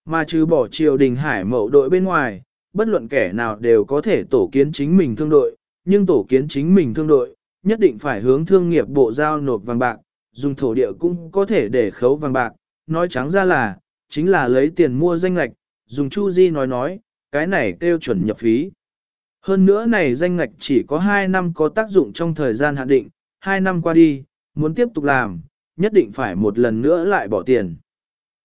Mà trừ bỏ triều đình hải mậu đội bên ngoài, bất luận kẻ nào đều có thể tổ kiến chính mình thương đội, nhưng tổ kiến chính mình thương đội, nhất định phải hướng thương nghiệp bộ giao nộp vàng bạc, dùng thổ địa cũng có thể để khấu vàng bạc, nói trắng ra là, chính là lấy tiền mua danh lạch, dùng Chu Di nói nói, cái này kêu chuẩn nhập phí. Hơn nữa này danh ngạch chỉ có 2 năm có tác dụng trong thời gian hạn định, 2 năm qua đi, muốn tiếp tục làm, nhất định phải một lần nữa lại bỏ tiền.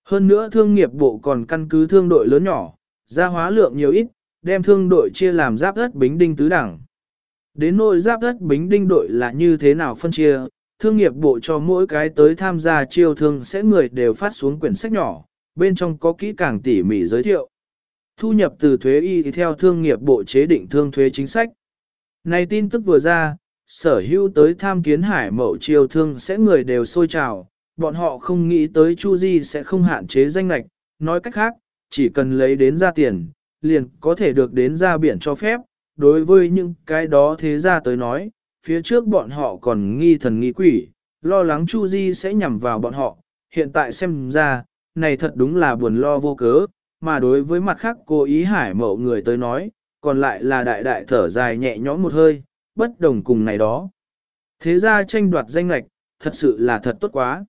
Hơn nữa thương nghiệp bộ còn căn cứ thương đội lớn nhỏ, gia hóa lượng nhiều ít, đem thương đội chia làm giáp đất bính đinh tứ đẳng. Đến nội giáp đất bính đinh đội là như thế nào phân chia, thương nghiệp bộ cho mỗi cái tới tham gia chiêu thương sẽ người đều phát xuống quyển sách nhỏ, bên trong có kỹ càng tỉ mỉ giới thiệu. Thu nhập từ thuế y theo thương nghiệp bộ chế định thương thuế chính sách. Này tin tức vừa ra, sở hữu tới tham kiến hải mậu chiêu thương sẽ người đều sôi trào, bọn họ không nghĩ tới Chu Di sẽ không hạn chế danh lạch, nói cách khác, chỉ cần lấy đến ra tiền, liền có thể được đến ra biển cho phép, đối với những cái đó thế ra tới nói, phía trước bọn họ còn nghi thần nghi quỷ, lo lắng Chu Di sẽ nhằm vào bọn họ, hiện tại xem ra, này thật đúng là buồn lo vô cớ, mà đối với mặt khác cô ý hải mậu người tới nói, còn lại là đại đại thở dài nhẹ nhõm một hơi, bất đồng cùng này đó. Thế ra tranh đoạt danh lạch, thật sự là thật tốt quá.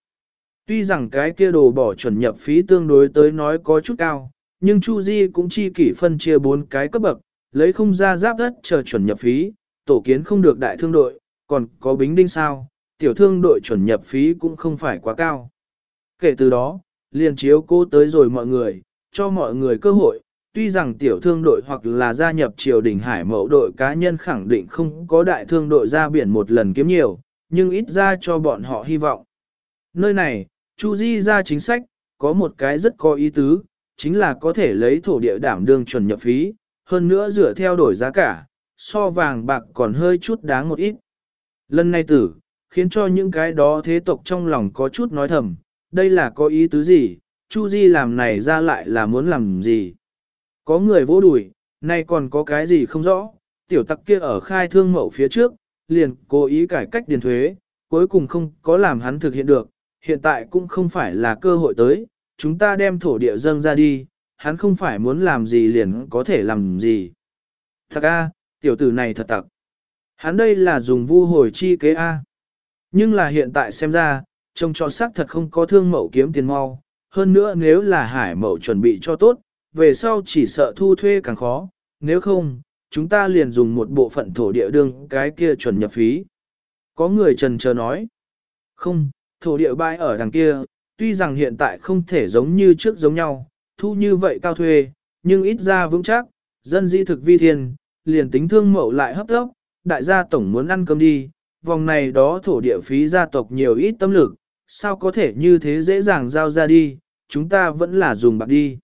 Tuy rằng cái kia đồ bỏ chuẩn nhập phí tương đối tới nói có chút cao, nhưng Chu Di cũng chi kỷ phân chia bốn cái cấp bậc, lấy không ra giáp đất chờ chuẩn nhập phí, tổ kiến không được đại thương đội, còn có bính đinh sao, tiểu thương đội chuẩn nhập phí cũng không phải quá cao. Kể từ đó, liền chiếu cô tới rồi mọi người, cho mọi người cơ hội, tuy rằng tiểu thương đội hoặc là gia nhập triều đình hải mẫu đội cá nhân khẳng định không có đại thương đội ra biển một lần kiếm nhiều, nhưng ít ra cho bọn họ hy vọng. Nơi này, Chu Di ra chính sách, có một cái rất có ý tứ, chính là có thể lấy thổ địa đảm đương chuẩn nhập phí, hơn nữa dựa theo đổi giá cả, so vàng bạc còn hơi chút đáng một ít. Lần này tử, khiến cho những cái đó thế tộc trong lòng có chút nói thầm, đây là có ý tứ gì, Chu Di làm này ra lại là muốn làm gì. Có người vỗ đùi, nay còn có cái gì không rõ, tiểu tặc kia ở khai thương mậu phía trước, liền cố ý cải cách điền thuế, cuối cùng không có làm hắn thực hiện được, hiện tại cũng không phải là cơ hội tới, chúng ta đem thổ địa dâng ra đi, hắn không phải muốn làm gì liền có thể làm gì. Thật a, tiểu tử này thật tặc. Hắn đây là dùng vu hồi chi kế A. Nhưng là hiện tại xem ra, trông cho xác thật không có thương mậu kiếm tiền mau. Hơn nữa nếu là hải mậu chuẩn bị cho tốt, về sau chỉ sợ thu thuê càng khó. Nếu không, chúng ta liền dùng một bộ phận thổ địa đương cái kia chuẩn nhập phí. Có người trần chờ nói. Không, thổ địa bãi ở đằng kia, tuy rằng hiện tại không thể giống như trước giống nhau, thu như vậy cao thuê, nhưng ít ra vững chắc, dân di thực vi thiên, liền tính thương mậu lại hấp tốc, đại gia tổng muốn ăn cơm đi, vòng này đó thổ địa phí gia tộc nhiều ít tâm lực, sao có thể như thế dễ dàng giao ra đi, chúng ta vẫn là dùng bạc đi.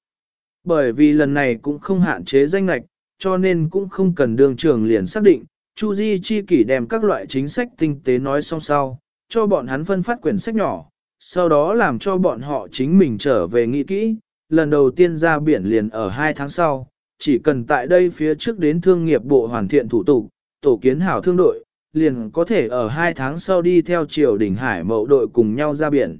Bởi vì lần này cũng không hạn chế danh lạch, cho nên cũng không cần đường trưởng liền xác định, Chu Di chi kỷ đem các loại chính sách tinh tế nói xong sau, cho bọn hắn phân phát quyển sách nhỏ, sau đó làm cho bọn họ chính mình trở về nghĩ kỹ, lần đầu tiên ra biển liền ở hai tháng sau, chỉ cần tại đây phía trước đến thương nghiệp bộ hoàn thiện thủ tục, tổ kiến hảo thương đội, liền có thể ở hai tháng sau đi theo triều đỉnh hải mậu đội cùng nhau ra biển.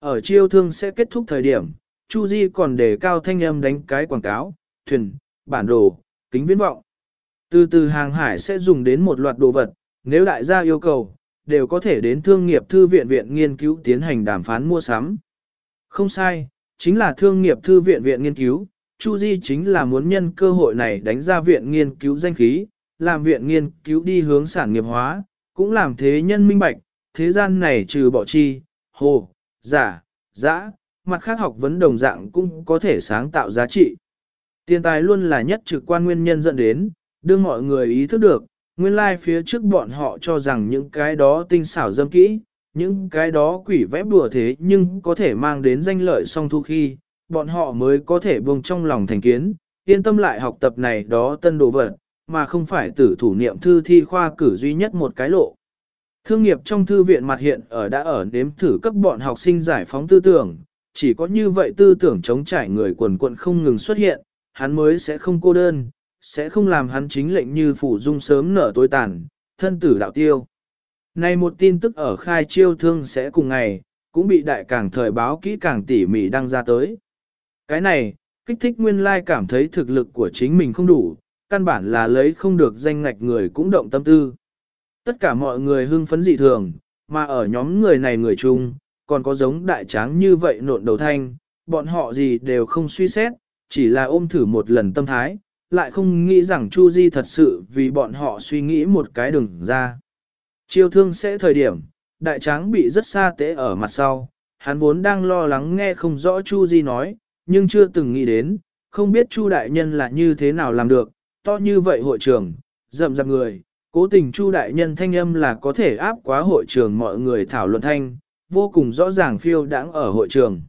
Ở chiêu thương sẽ kết thúc thời điểm, Chu Di còn đề cao thanh âm đánh cái quảng cáo, thuyền, bản đồ, kính viễn vọng. Từ từ hàng hải sẽ dùng đến một loạt đồ vật, nếu đại gia yêu cầu, đều có thể đến thương nghiệp thư viện viện nghiên cứu tiến hành đàm phán mua sắm. Không sai, chính là thương nghiệp thư viện viện nghiên cứu, Chu Di chính là muốn nhân cơ hội này đánh ra viện nghiên cứu danh khí, làm viện nghiên cứu đi hướng sản nghiệp hóa, cũng làm thế nhân minh bạch, thế gian này trừ bỏ chi, hồ, giả, dã, mặt khác học vấn đồng dạng cũng có thể sáng tạo giá trị. Tiền tài luôn là nhất trực quan nguyên nhân dẫn đến, đưa mọi người ý thức được, nguyên lai like phía trước bọn họ cho rằng những cái đó tinh xảo dâm kỹ, những cái đó quỷ vẽ bùa thế nhưng có thể mang đến danh lợi song thu khi, bọn họ mới có thể buông trong lòng thành kiến, yên tâm lại học tập này đó tân đồ vật, mà không phải tử thủ niệm thư thi khoa cử duy nhất một cái lộ. Thương nghiệp trong thư viện mặt hiện ở đã ở nếm thử cấp bọn học sinh giải phóng tư tưởng, chỉ có như vậy tư tưởng chống trải người quần quận không ngừng xuất hiện, hắn mới sẽ không cô đơn, sẽ không làm hắn chính lệnh như phủ dung sớm nở tối tàn, thân tử đạo tiêu. Này một tin tức ở khai chiêu thương sẽ cùng ngày, cũng bị đại càng thời báo kỹ càng tỉ mỉ đăng ra tới. Cái này, kích thích nguyên lai cảm thấy thực lực của chính mình không đủ, căn bản là lấy không được danh ngạch người cũng động tâm tư. Tất cả mọi người hưng phấn dị thường, mà ở nhóm người này người chung, còn có giống đại tráng như vậy nộn đầu thanh, bọn họ gì đều không suy xét, chỉ là ôm thử một lần tâm thái, lại không nghĩ rằng Chu Di thật sự vì bọn họ suy nghĩ một cái đường ra. Chiêu thương sẽ thời điểm, đại tráng bị rất xa tế ở mặt sau, hắn vốn đang lo lắng nghe không rõ Chu Di nói, nhưng chưa từng nghĩ đến, không biết Chu đại nhân là như thế nào làm được, to như vậy hội trường, rậm rạp người, cố tình Chu đại nhân thanh âm là có thể áp quá hội trường mọi người thảo luận thanh, vô cùng rõ ràng phiêu đáng ở hội trường.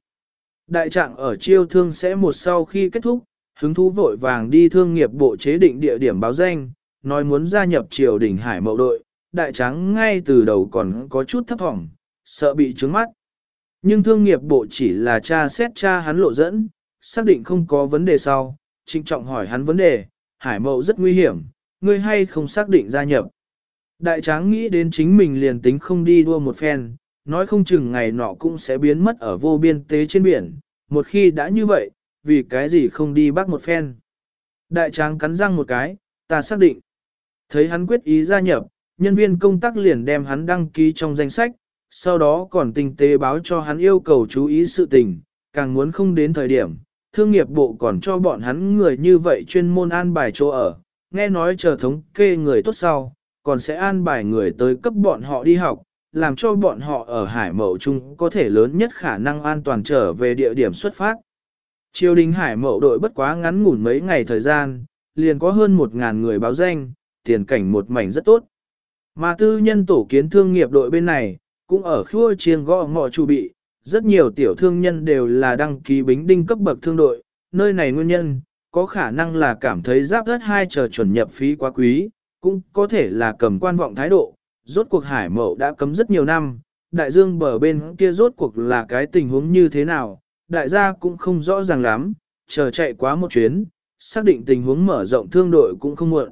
Đại trạng ở chiêu thương sẽ một sau khi kết thúc, hứng thú vội vàng đi thương nghiệp bộ chế định địa điểm báo danh, nói muốn gia nhập triều đình hải mậu đội, đại tráng ngay từ đầu còn có chút thấp thỏm, sợ bị trướng mắt. Nhưng thương nghiệp bộ chỉ là cha xét cha hắn lộ dẫn, xác định không có vấn đề sau, trinh trọng hỏi hắn vấn đề, hải mậu rất nguy hiểm, ngươi hay không xác định gia nhập. Đại tráng nghĩ đến chính mình liền tính không đi đua một phen, nói không chừng ngày nọ cũng sẽ biến mất ở vô biên tế trên biển, một khi đã như vậy, vì cái gì không đi bắt một phen. Đại tráng cắn răng một cái, ta xác định. Thấy hắn quyết ý gia nhập, nhân viên công tác liền đem hắn đăng ký trong danh sách, sau đó còn tinh tế báo cho hắn yêu cầu chú ý sự tình, càng muốn không đến thời điểm, thương nghiệp bộ còn cho bọn hắn người như vậy chuyên môn an bài chỗ ở, nghe nói chờ thống kê người tốt sau, còn sẽ an bài người tới cấp bọn họ đi học, làm cho bọn họ ở hải mậu chung có thể lớn nhất khả năng an toàn trở về địa điểm xuất phát. Triều đình hải mậu đội bất quá ngắn ngủn mấy ngày thời gian, liền có hơn một ngàn người báo danh, tiền cảnh một mảnh rất tốt. Mà tư nhân tổ kiến thương nghiệp đội bên này, cũng ở khua chiêng gõ ngọ chủ bị, rất nhiều tiểu thương nhân đều là đăng ký bính đinh cấp bậc thương đội, nơi này nguyên nhân, có khả năng là cảm thấy giáp đất hai chờ chuẩn nhập phí quá quý, cũng có thể là cầm quan vọng thái độ, rốt cuộc hải mậu đã cấm rất nhiều năm, đại dương bờ bên kia rốt cuộc là cái tình huống như thế nào, đại gia cũng không rõ ràng lắm, chờ chạy quá một chuyến, xác định tình huống mở rộng thương đội cũng không muộn.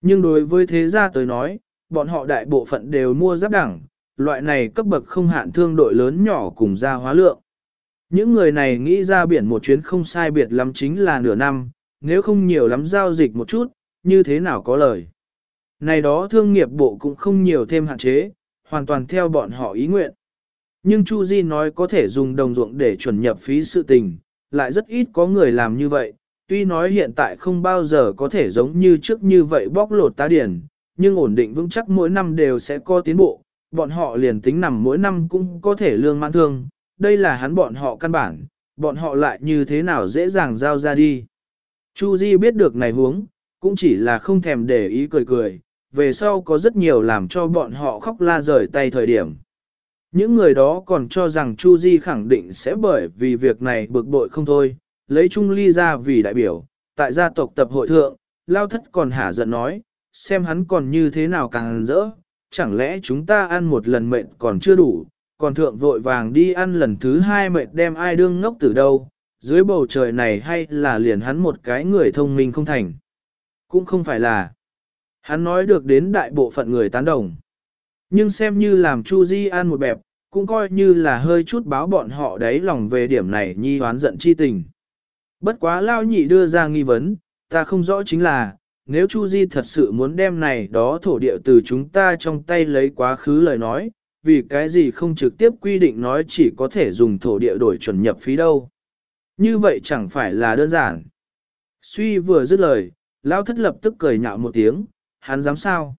Nhưng đối với thế gia tới nói, bọn họ đại bộ phận đều mua giáp đẳng, loại này cấp bậc không hạn thương đội lớn nhỏ cùng ra hóa lượng. Những người này nghĩ ra biển một chuyến không sai biệt lắm chính là nửa năm, nếu không nhiều lắm giao dịch một chút, như thế nào có lời. Này đó thương nghiệp bộ cũng không nhiều thêm hạn chế, hoàn toàn theo bọn họ ý nguyện. Nhưng Chu Di nói có thể dùng đồng ruộng để chuẩn nhập phí sự tình, lại rất ít có người làm như vậy, tuy nói hiện tại không bao giờ có thể giống như trước như vậy bóc lột tá điển, nhưng ổn định vững chắc mỗi năm đều sẽ có tiến bộ, bọn họ liền tính nằm mỗi năm cũng có thể lương mãn thương, đây là hắn bọn họ căn bản, bọn họ lại như thế nào dễ dàng giao ra đi. Chu Di biết được này huống, cũng chỉ là không thèm để ý cười cười, về sau có rất nhiều làm cho bọn họ khóc la rời tay thời điểm. Những người đó còn cho rằng Chu Di khẳng định sẽ bởi vì việc này bực bội không thôi, lấy Trung Ly ra vì đại biểu, tại gia tộc tập hội thượng, Lao Thất còn hả giận nói, xem hắn còn như thế nào càng rỡ, chẳng lẽ chúng ta ăn một lần mệt còn chưa đủ, còn thượng vội vàng đi ăn lần thứ hai mệt đem ai đương ngốc từ đâu, dưới bầu trời này hay là liền hắn một cái người thông minh không thành. Cũng không phải là, hắn nói được đến đại bộ phận người tán đồng. Nhưng xem như làm Chu Di ăn một bẹp, cũng coi như là hơi chút báo bọn họ đấy lòng về điểm này nhi hoán giận chi tình. Bất quá lao nhị đưa ra nghi vấn, ta không rõ chính là, nếu Chu Di thật sự muốn đem này đó thổ địa từ chúng ta trong tay lấy quá khứ lời nói, vì cái gì không trực tiếp quy định nói chỉ có thể dùng thổ địa đổi chuẩn nhập phí đâu. Như vậy chẳng phải là đơn giản. Suy vừa dứt lời, lão thất lập tức cười nhạo một tiếng, hắn dám sao?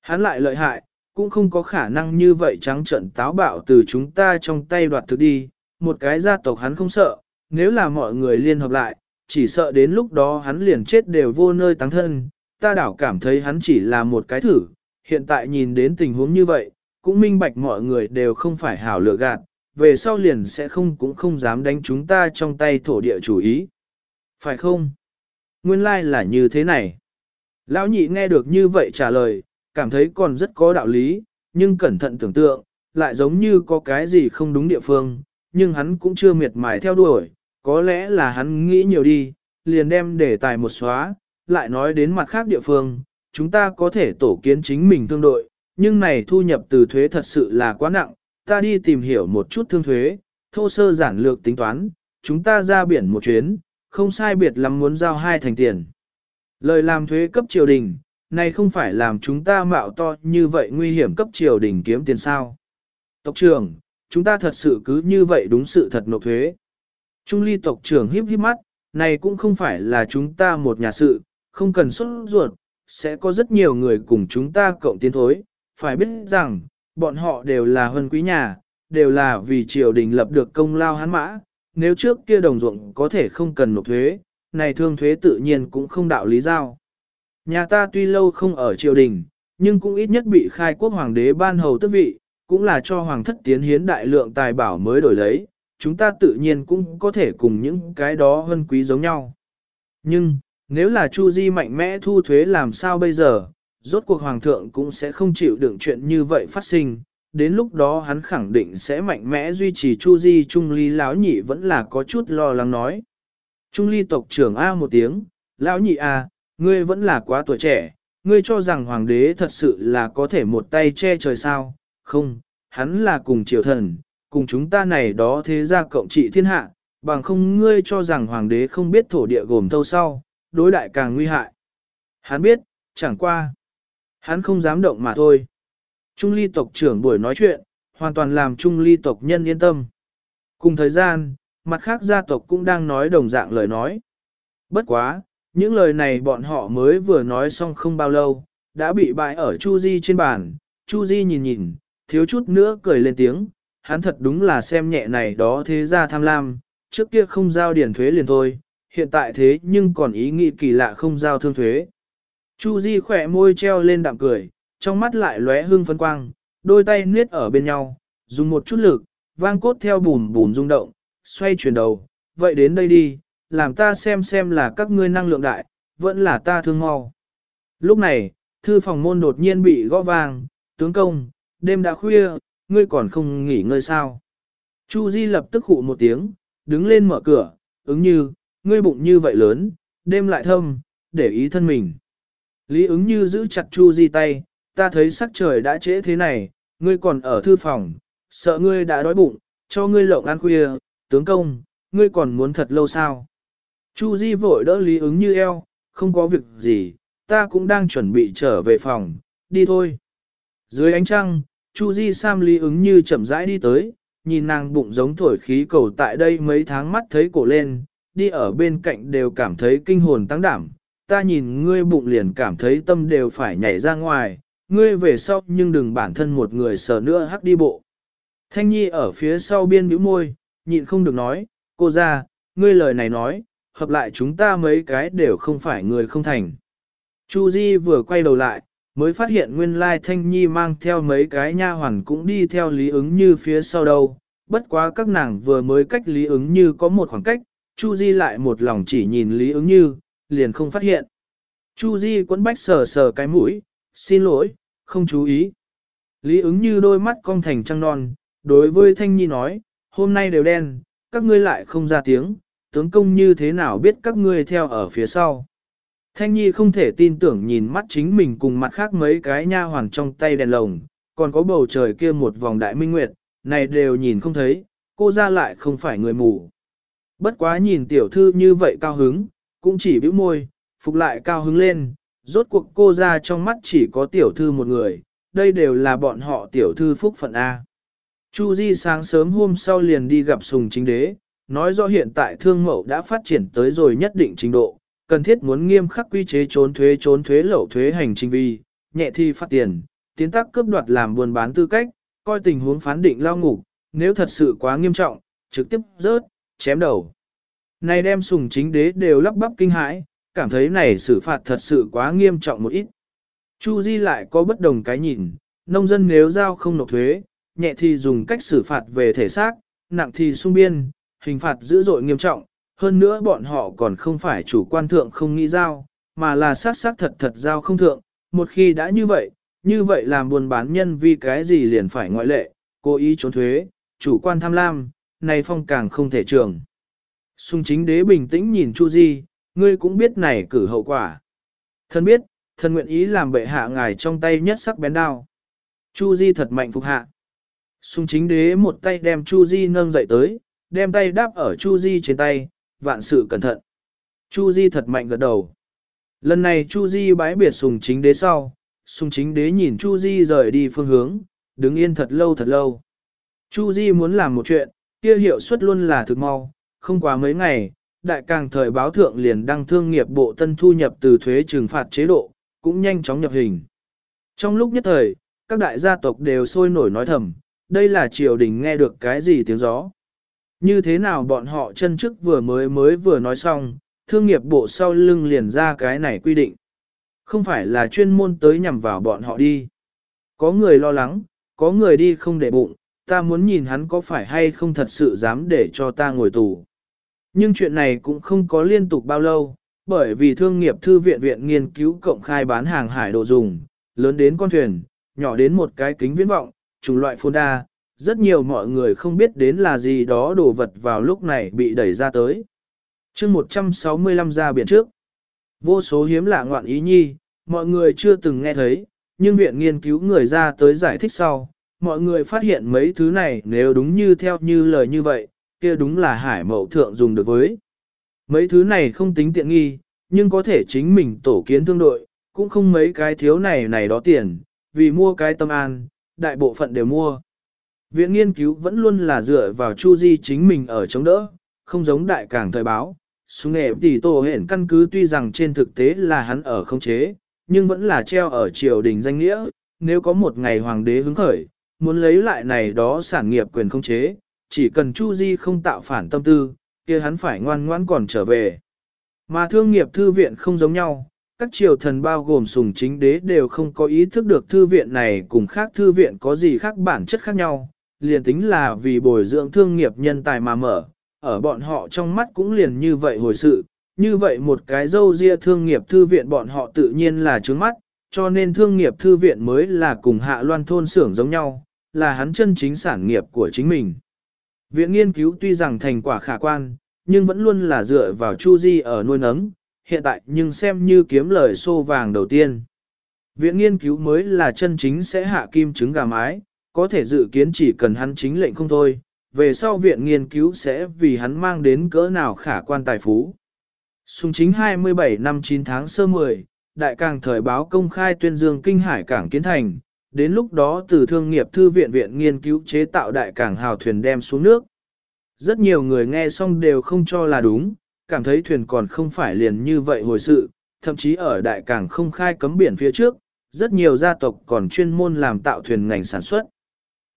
Hắn lại lợi hại, cũng không có khả năng như vậy trắng trợn táo bạo từ chúng ta trong tay đoạt thực đi, một cái gia tộc hắn không sợ, nếu là mọi người liên hợp lại, chỉ sợ đến lúc đó hắn liền chết đều vô nơi táng thân, ta đảo cảm thấy hắn chỉ là một cái thử, hiện tại nhìn đến tình huống như vậy, cũng minh bạch mọi người đều không phải hảo lựa gạt, về sau liền sẽ không cũng không dám đánh chúng ta trong tay thổ địa chủ ý. Phải không? Nguyên lai like là như thế này. Lão nhị nghe được như vậy trả lời, cảm thấy còn rất có đạo lý, nhưng cẩn thận tưởng tượng, lại giống như có cái gì không đúng địa phương, nhưng hắn cũng chưa miệt mài theo đuổi, có lẽ là hắn nghĩ nhiều đi, liền đem để tài một xóa, lại nói đến mặt khác địa phương, chúng ta có thể tổ kiến chính mình thương đội, nhưng này thu nhập từ thuế thật sự là quá nặng, ta đi tìm hiểu một chút thương thuế, thô sơ giản lược tính toán, chúng ta ra biển một chuyến, không sai biệt lắm muốn giao hai thành tiền. Lời làm thuế cấp triều đình, này không phải làm chúng ta mạo to như vậy nguy hiểm cấp triều đình kiếm tiền sao. Tộc trưởng, chúng ta thật sự cứ như vậy đúng sự thật nộp thuế. Trung ly tộc trưởng híp híp mắt, này cũng không phải là chúng ta một nhà sự, không cần xuất ruột, sẽ có rất nhiều người cùng chúng ta cộng tiến thối, phải biết rằng, bọn họ đều là huân quý nhà, đều là vì triều đình lập được công lao hán mã, nếu trước kia đồng ruộng có thể không cần nộp thuế, này thương thuế tự nhiên cũng không đạo lý giao. Nhà ta tuy lâu không ở triều đình, nhưng cũng ít nhất bị khai quốc hoàng đế ban hầu tước vị, cũng là cho hoàng thất tiến hiến đại lượng tài bảo mới đổi lấy, chúng ta tự nhiên cũng có thể cùng những cái đó hơn quý giống nhau. Nhưng, nếu là Chu Di mạnh mẽ thu thuế làm sao bây giờ, rốt cuộc hoàng thượng cũng sẽ không chịu đựng chuyện như vậy phát sinh, đến lúc đó hắn khẳng định sẽ mạnh mẽ duy trì Chu Di Trung Ly lão nhị vẫn là có chút lo lắng nói. Trung Ly tộc trưởng A một tiếng, lão nhị A, ngươi vẫn là quá tuổi trẻ, ngươi cho rằng hoàng đế thật sự là có thể một tay che trời sao, không, hắn là cùng triều thần, cùng chúng ta này đó thế ra cộng trị thiên hạ, bằng không ngươi cho rằng hoàng đế không biết thổ địa gồm thâu sau, đối đại càng nguy hại. Hắn biết, chẳng qua. Hắn không dám động mà thôi. Trung ly tộc trưởng buổi nói chuyện, hoàn toàn làm trung ly tộc nhân yên tâm. Cùng thời gian, mặt khác gia tộc cũng đang nói đồng dạng lời nói. Bất quá, những lời này bọn họ mới vừa nói xong không bao lâu, đã bị bại ở Chu Di trên bàn. Chu Di nhìn nhìn, thiếu chút nữa cười lên tiếng, hắn thật đúng là xem nhẹ này đó thế ra tham lam, trước kia không giao điển thuế liền thôi, hiện tại thế nhưng còn ý nghĩ kỳ lạ không giao thương thuế. Chu Di khỏe môi treo lên đạm cười, trong mắt lại lóe hương phấn quang, đôi tay niết ở bên nhau, dùng một chút lực, vang cốt theo bùm bùm rung động, xoay chuyển đầu, vậy đến đây đi, làm ta xem xem là các ngươi năng lượng đại, vẫn là ta thương mau. Lúc này, thư phòng môn đột nhiên bị gõ vang, tướng công, đêm đã khuya, ngươi còn không nghỉ ngơi sao. Chu Di lập tức hụ một tiếng, đứng lên mở cửa, ứng như, ngươi bụng như vậy lớn, đêm lại thâm, để ý thân mình. Lý ứng như giữ chặt Chu Di tay, ta thấy sắc trời đã trễ thế này, ngươi còn ở thư phòng, sợ ngươi đã đói bụng, cho ngươi lộng ăn khuya, tướng công, ngươi còn muốn thật lâu sao. Chu Di vội đỡ Lý ứng như eo, không có việc gì, ta cũng đang chuẩn bị trở về phòng, đi thôi. Dưới ánh trăng, Chu Di Sam Lý ứng như chậm rãi đi tới, nhìn nàng bụng giống thổi khí cầu tại đây mấy tháng mắt thấy cổ lên, đi ở bên cạnh đều cảm thấy kinh hồn tăng đảm, ta nhìn ngươi bụng liền cảm thấy tâm đều phải nhảy ra ngoài, ngươi về sau nhưng đừng bản thân một người sờ nữa hắc đi bộ. Thanh Nhi ở phía sau biên bĩu môi, nhịn không được nói, cô ra, ngươi lời này nói, hợp lại chúng ta mấy cái đều không phải người không thành. Chu Di vừa quay đầu lại, mới phát hiện nguyên lai Thanh Nhi mang theo mấy cái nha hoàn cũng đi theo lý ứng như phía sau đâu. Bất quá các nàng vừa mới cách lý ứng như có một khoảng cách, Chu Di lại một lòng chỉ nhìn lý ứng như, liền không phát hiện. Chu Di quấn bách sờ sờ cái mũi, xin lỗi, không chú ý. Lý ứng như đôi mắt cong thành trăng non, đối với Thanh Nhi nói, hôm nay đều đen, các ngươi lại không ra tiếng, tướng công như thế nào biết các ngươi theo ở phía sau. Thanh Nhi không thể tin tưởng nhìn mắt chính mình cùng mặt khác mấy cái nha hoàn trong tay đèn lồng, còn có bầu trời kia một vòng đại minh nguyệt, này đều nhìn không thấy, cô ra lại không phải người mù. Bất quá nhìn tiểu thư như vậy cao hứng, cũng chỉ bĩu môi, Phục lại cao hứng lên, rốt cuộc cô ra trong mắt chỉ có tiểu thư một người, đây đều là bọn họ tiểu thư phúc phận A. Chu Di sáng sớm hôm sau liền đi gặp Sùng Chính Đế, nói rõ hiện tại thương mậu đã phát triển tới rồi nhất định trình độ, cần thiết muốn nghiêm khắc quy chế trốn thuế trốn thuế lậu thuế hành trình vi, nhẹ thi phát tiền, tiến tác cướp đoạt làm buôn bán tư cách, coi tình huống phán định lao ngục, nếu thật sự quá nghiêm trọng, trực tiếp rớt, chém đầu. Này đem Sùng Chính Đế đều lắp bắp kinh hãi, cảm thấy này xử phạt thật sự quá nghiêm trọng một ít. Chu Di lại có bất đồng cái nhìn, nông dân nếu giao không nộp thuế, nhẹ thì dùng cách xử phạt về thể xác, nặng thì sung biên, hình phạt dữ dội nghiêm trọng, hơn nữa bọn họ còn không phải chủ quan thượng không nghĩ giao, mà là sát sát thật thật giao không thượng, một khi đã như vậy, như vậy làm buôn bán nhân vì cái gì liền phải ngoại lệ, cố ý trốn thuế, chủ quan tham lam, này phong càng không thể trường. Sung chính đế bình tĩnh nhìn Chu Di, ngươi cũng biết này cử hậu quả. Thân biết, thân nguyện ý làm bệ hạ ngài trong tay nhất sắc bén đao. Chu Di thật mạnh phục hạ. Sung chính đế một tay đem Chu Di nâng dậy tới, đem tay đáp ở Chu Di trên tay, vạn sự cẩn thận. Chu Di thật mạnh gật đầu. Lần này Chu Di bái biệt sùng chính đế sau, sùng chính đế nhìn Chu Di rời đi phương hướng, đứng yên thật lâu thật lâu. Chu Di muốn làm một chuyện, kia hiệu suất luôn là thực mau, không quá mấy ngày, đại càng thời báo thượng liền đăng thương nghiệp bộ tân thu nhập từ thuế trừng phạt chế độ, cũng nhanh chóng nhập hình. Trong lúc nhất thời, các đại gia tộc đều sôi nổi nói thầm, đây là triều đình nghe được cái gì tiếng gió. Như thế nào bọn họ chân chức vừa mới mới vừa nói xong, thương nghiệp bộ sau lưng liền ra cái này quy định. Không phải là chuyên môn tới nhằm vào bọn họ đi. Có người lo lắng, có người đi không để bụng, ta muốn nhìn hắn có phải hay không thật sự dám để cho ta ngồi tù. Nhưng chuyện này cũng không có liên tục bao lâu, bởi vì thương nghiệp thư viện viện nghiên cứu cộng khai bán hàng hải đồ dùng, lớn đến con thuyền, nhỏ đến một cái kính viễn vọng, chủng loại phôn đa, rất nhiều mọi người không biết đến là gì đó đồ vật vào lúc này bị đẩy ra tới. chương 165 ra biển trước, vô số hiếm lạ ngoạn ý nhi, mọi người chưa từng nghe thấy, nhưng viện nghiên cứu người ra tới giải thích sau, mọi người phát hiện mấy thứ này nếu đúng như theo như lời như vậy, kia đúng là hải mậu thượng dùng được với. Mấy thứ này không tính tiện nghi, nhưng có thể chính mình tổ kiến thương đội, cũng không mấy cái thiếu này này đó tiền, vì mua cái tâm an, đại bộ phận đều mua. Viện nghiên cứu vẫn luôn là dựa vào Chu Di chính mình ở chống đỡ, không giống đại cảng thời báo. Xuống nghệ tỷ tổ hển căn cứ tuy rằng trên thực tế là hắn ở không chế, nhưng vẫn là treo ở triều đình danh nghĩa, nếu có một ngày hoàng đế hứng khởi, muốn lấy lại này đó sản nghiệp quyền không chế, chỉ cần Chu Di không tạo phản tâm tư, kia hắn phải ngoan ngoãn còn trở về. Mà thương nghiệp thư viện không giống nhau, các triều thần bao gồm sùng chính đế đều không có ý thức được thư viện này cùng khác thư viện có gì khác bản chất khác nhau, liền tính là vì bồi dưỡng thương nghiệp nhân tài mà mở, ở bọn họ trong mắt cũng liền như vậy hồi sự, như vậy một cái dâu ria thương nghiệp thư viện bọn họ tự nhiên là trướng mắt, cho nên thương nghiệp thư viện mới là cùng hạ loan thôn xưởng giống nhau, là hắn chân chính sản nghiệp của chính mình. Viện nghiên cứu tuy rằng thành quả khả quan, nhưng vẫn luôn là dựa vào Chu Di ở nuôi nấng, hiện tại nhưng xem như kiếm lời xô vàng đầu tiên. Viện nghiên cứu mới là chân chính sẽ hạ kim trứng gà mái, có thể dự kiến chỉ cần hắn chính lệnh không thôi, về sau viện nghiên cứu sẽ vì hắn mang đến cỡ nào khả quan tài phú. Sùng chính 27 năm 9 tháng sơ 10, Đại Càng Thời báo công khai tuyên dương Kinh Hải Cảng Kiến Thành, đến lúc đó từ thương nghiệp thư viện viện nghiên cứu chế tạo Đại Càng hào thuyền đem xuống nước. Rất nhiều người nghe xong đều không cho là đúng, cảm thấy thuyền còn không phải liền như vậy hồi sự, thậm chí ở Đại Càng không khai cấm biển phía trước, rất nhiều gia tộc còn chuyên môn làm tạo thuyền ngành sản xuất.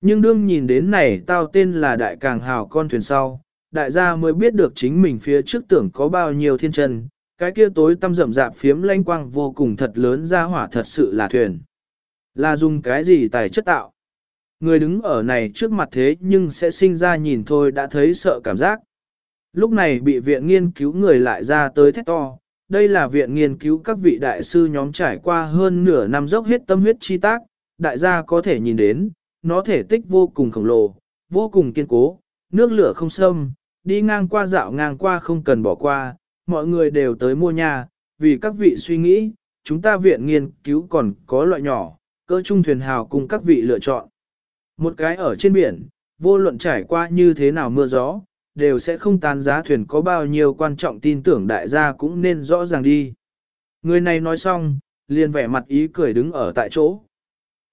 Nhưng đương nhìn đến này tao tên là đại càng hào con thuyền sau, đại gia mới biết được chính mình phía trước tưởng có bao nhiêu thiên chân, cái kia tối tăm rậm rạp phiếm lanh quang vô cùng thật lớn ra hỏa thật sự là thuyền. Là dùng cái gì tài chất tạo? Người đứng ở này trước mặt thế nhưng sẽ sinh ra nhìn thôi đã thấy sợ cảm giác. Lúc này bị viện nghiên cứu người lại ra tới thét to, đây là viện nghiên cứu các vị đại sư nhóm trải qua hơn nửa năm dốc hết tâm huyết chi tác, đại gia có thể nhìn đến, nó thể tích vô cùng khổng lồ, vô cùng kiên cố, nước lửa không sâm, đi ngang qua dạo ngang qua không cần bỏ qua, mọi người đều tới mua nhà, vì các vị suy nghĩ, chúng ta viện nghiên cứu còn có loại nhỏ, cơ trung thuyền hào cùng các vị lựa chọn. Một cái ở trên biển, vô luận trải qua như thế nào mưa gió, đều sẽ không tán giá thuyền có bao nhiêu quan trọng tin tưởng đại gia cũng nên rõ ràng đi. Người này nói xong, liền vẻ mặt ý cười đứng ở tại chỗ.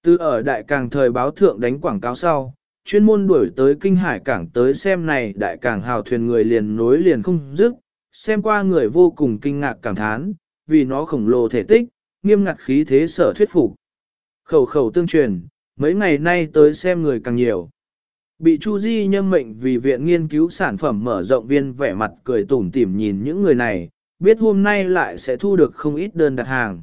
Từ ở đại càng thời báo thượng đánh quảng cáo sau, chuyên môn đuổi tới kinh hải cảng tới xem này đại càng hào thuyền người liền nối liền không dứt, xem qua người vô cùng kinh ngạc cảm thán, vì nó khổng lồ thể tích, nghiêm ngặt khí thế sở thuyết phục. Khẩu khẩu tương truyền, mấy ngày nay tới xem người càng nhiều. Bị Chu Di nhâm mệnh vì viện nghiên cứu sản phẩm mở rộng viên vẻ mặt cười tủm tỉm nhìn những người này, biết hôm nay lại sẽ thu được không ít đơn đặt hàng.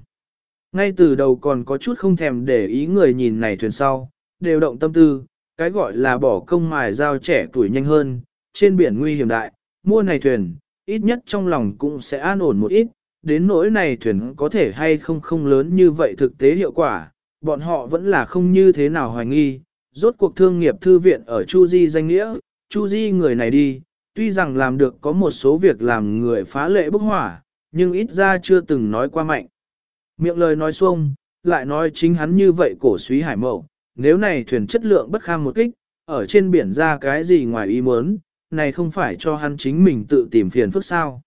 Ngay từ đầu còn có chút không thèm để ý người nhìn này thuyền sau, đều động tâm tư, cái gọi là bỏ công mài dao trẻ tuổi nhanh hơn, trên biển nguy hiểm đại, mua này thuyền, ít nhất trong lòng cũng sẽ an ổn một ít, đến nỗi này thuyền có thể hay không không lớn như vậy thực tế hiệu quả, bọn họ vẫn là không như thế nào hoài nghi, rốt cuộc thương nghiệp thư viện ở Chu Di danh nghĩa, Chu Di người này đi, tuy rằng làm được có một số việc làm người phá lệ bức hỏa, nhưng ít ra chưa từng nói qua mạnh. Miệng lời nói xuông, lại nói chính hắn như vậy cổ suý hải mậu, nếu này thuyền chất lượng bất kham một kích, ở trên biển ra cái gì ngoài ý muốn, này không phải cho hắn chính mình tự tìm phiền phức sao.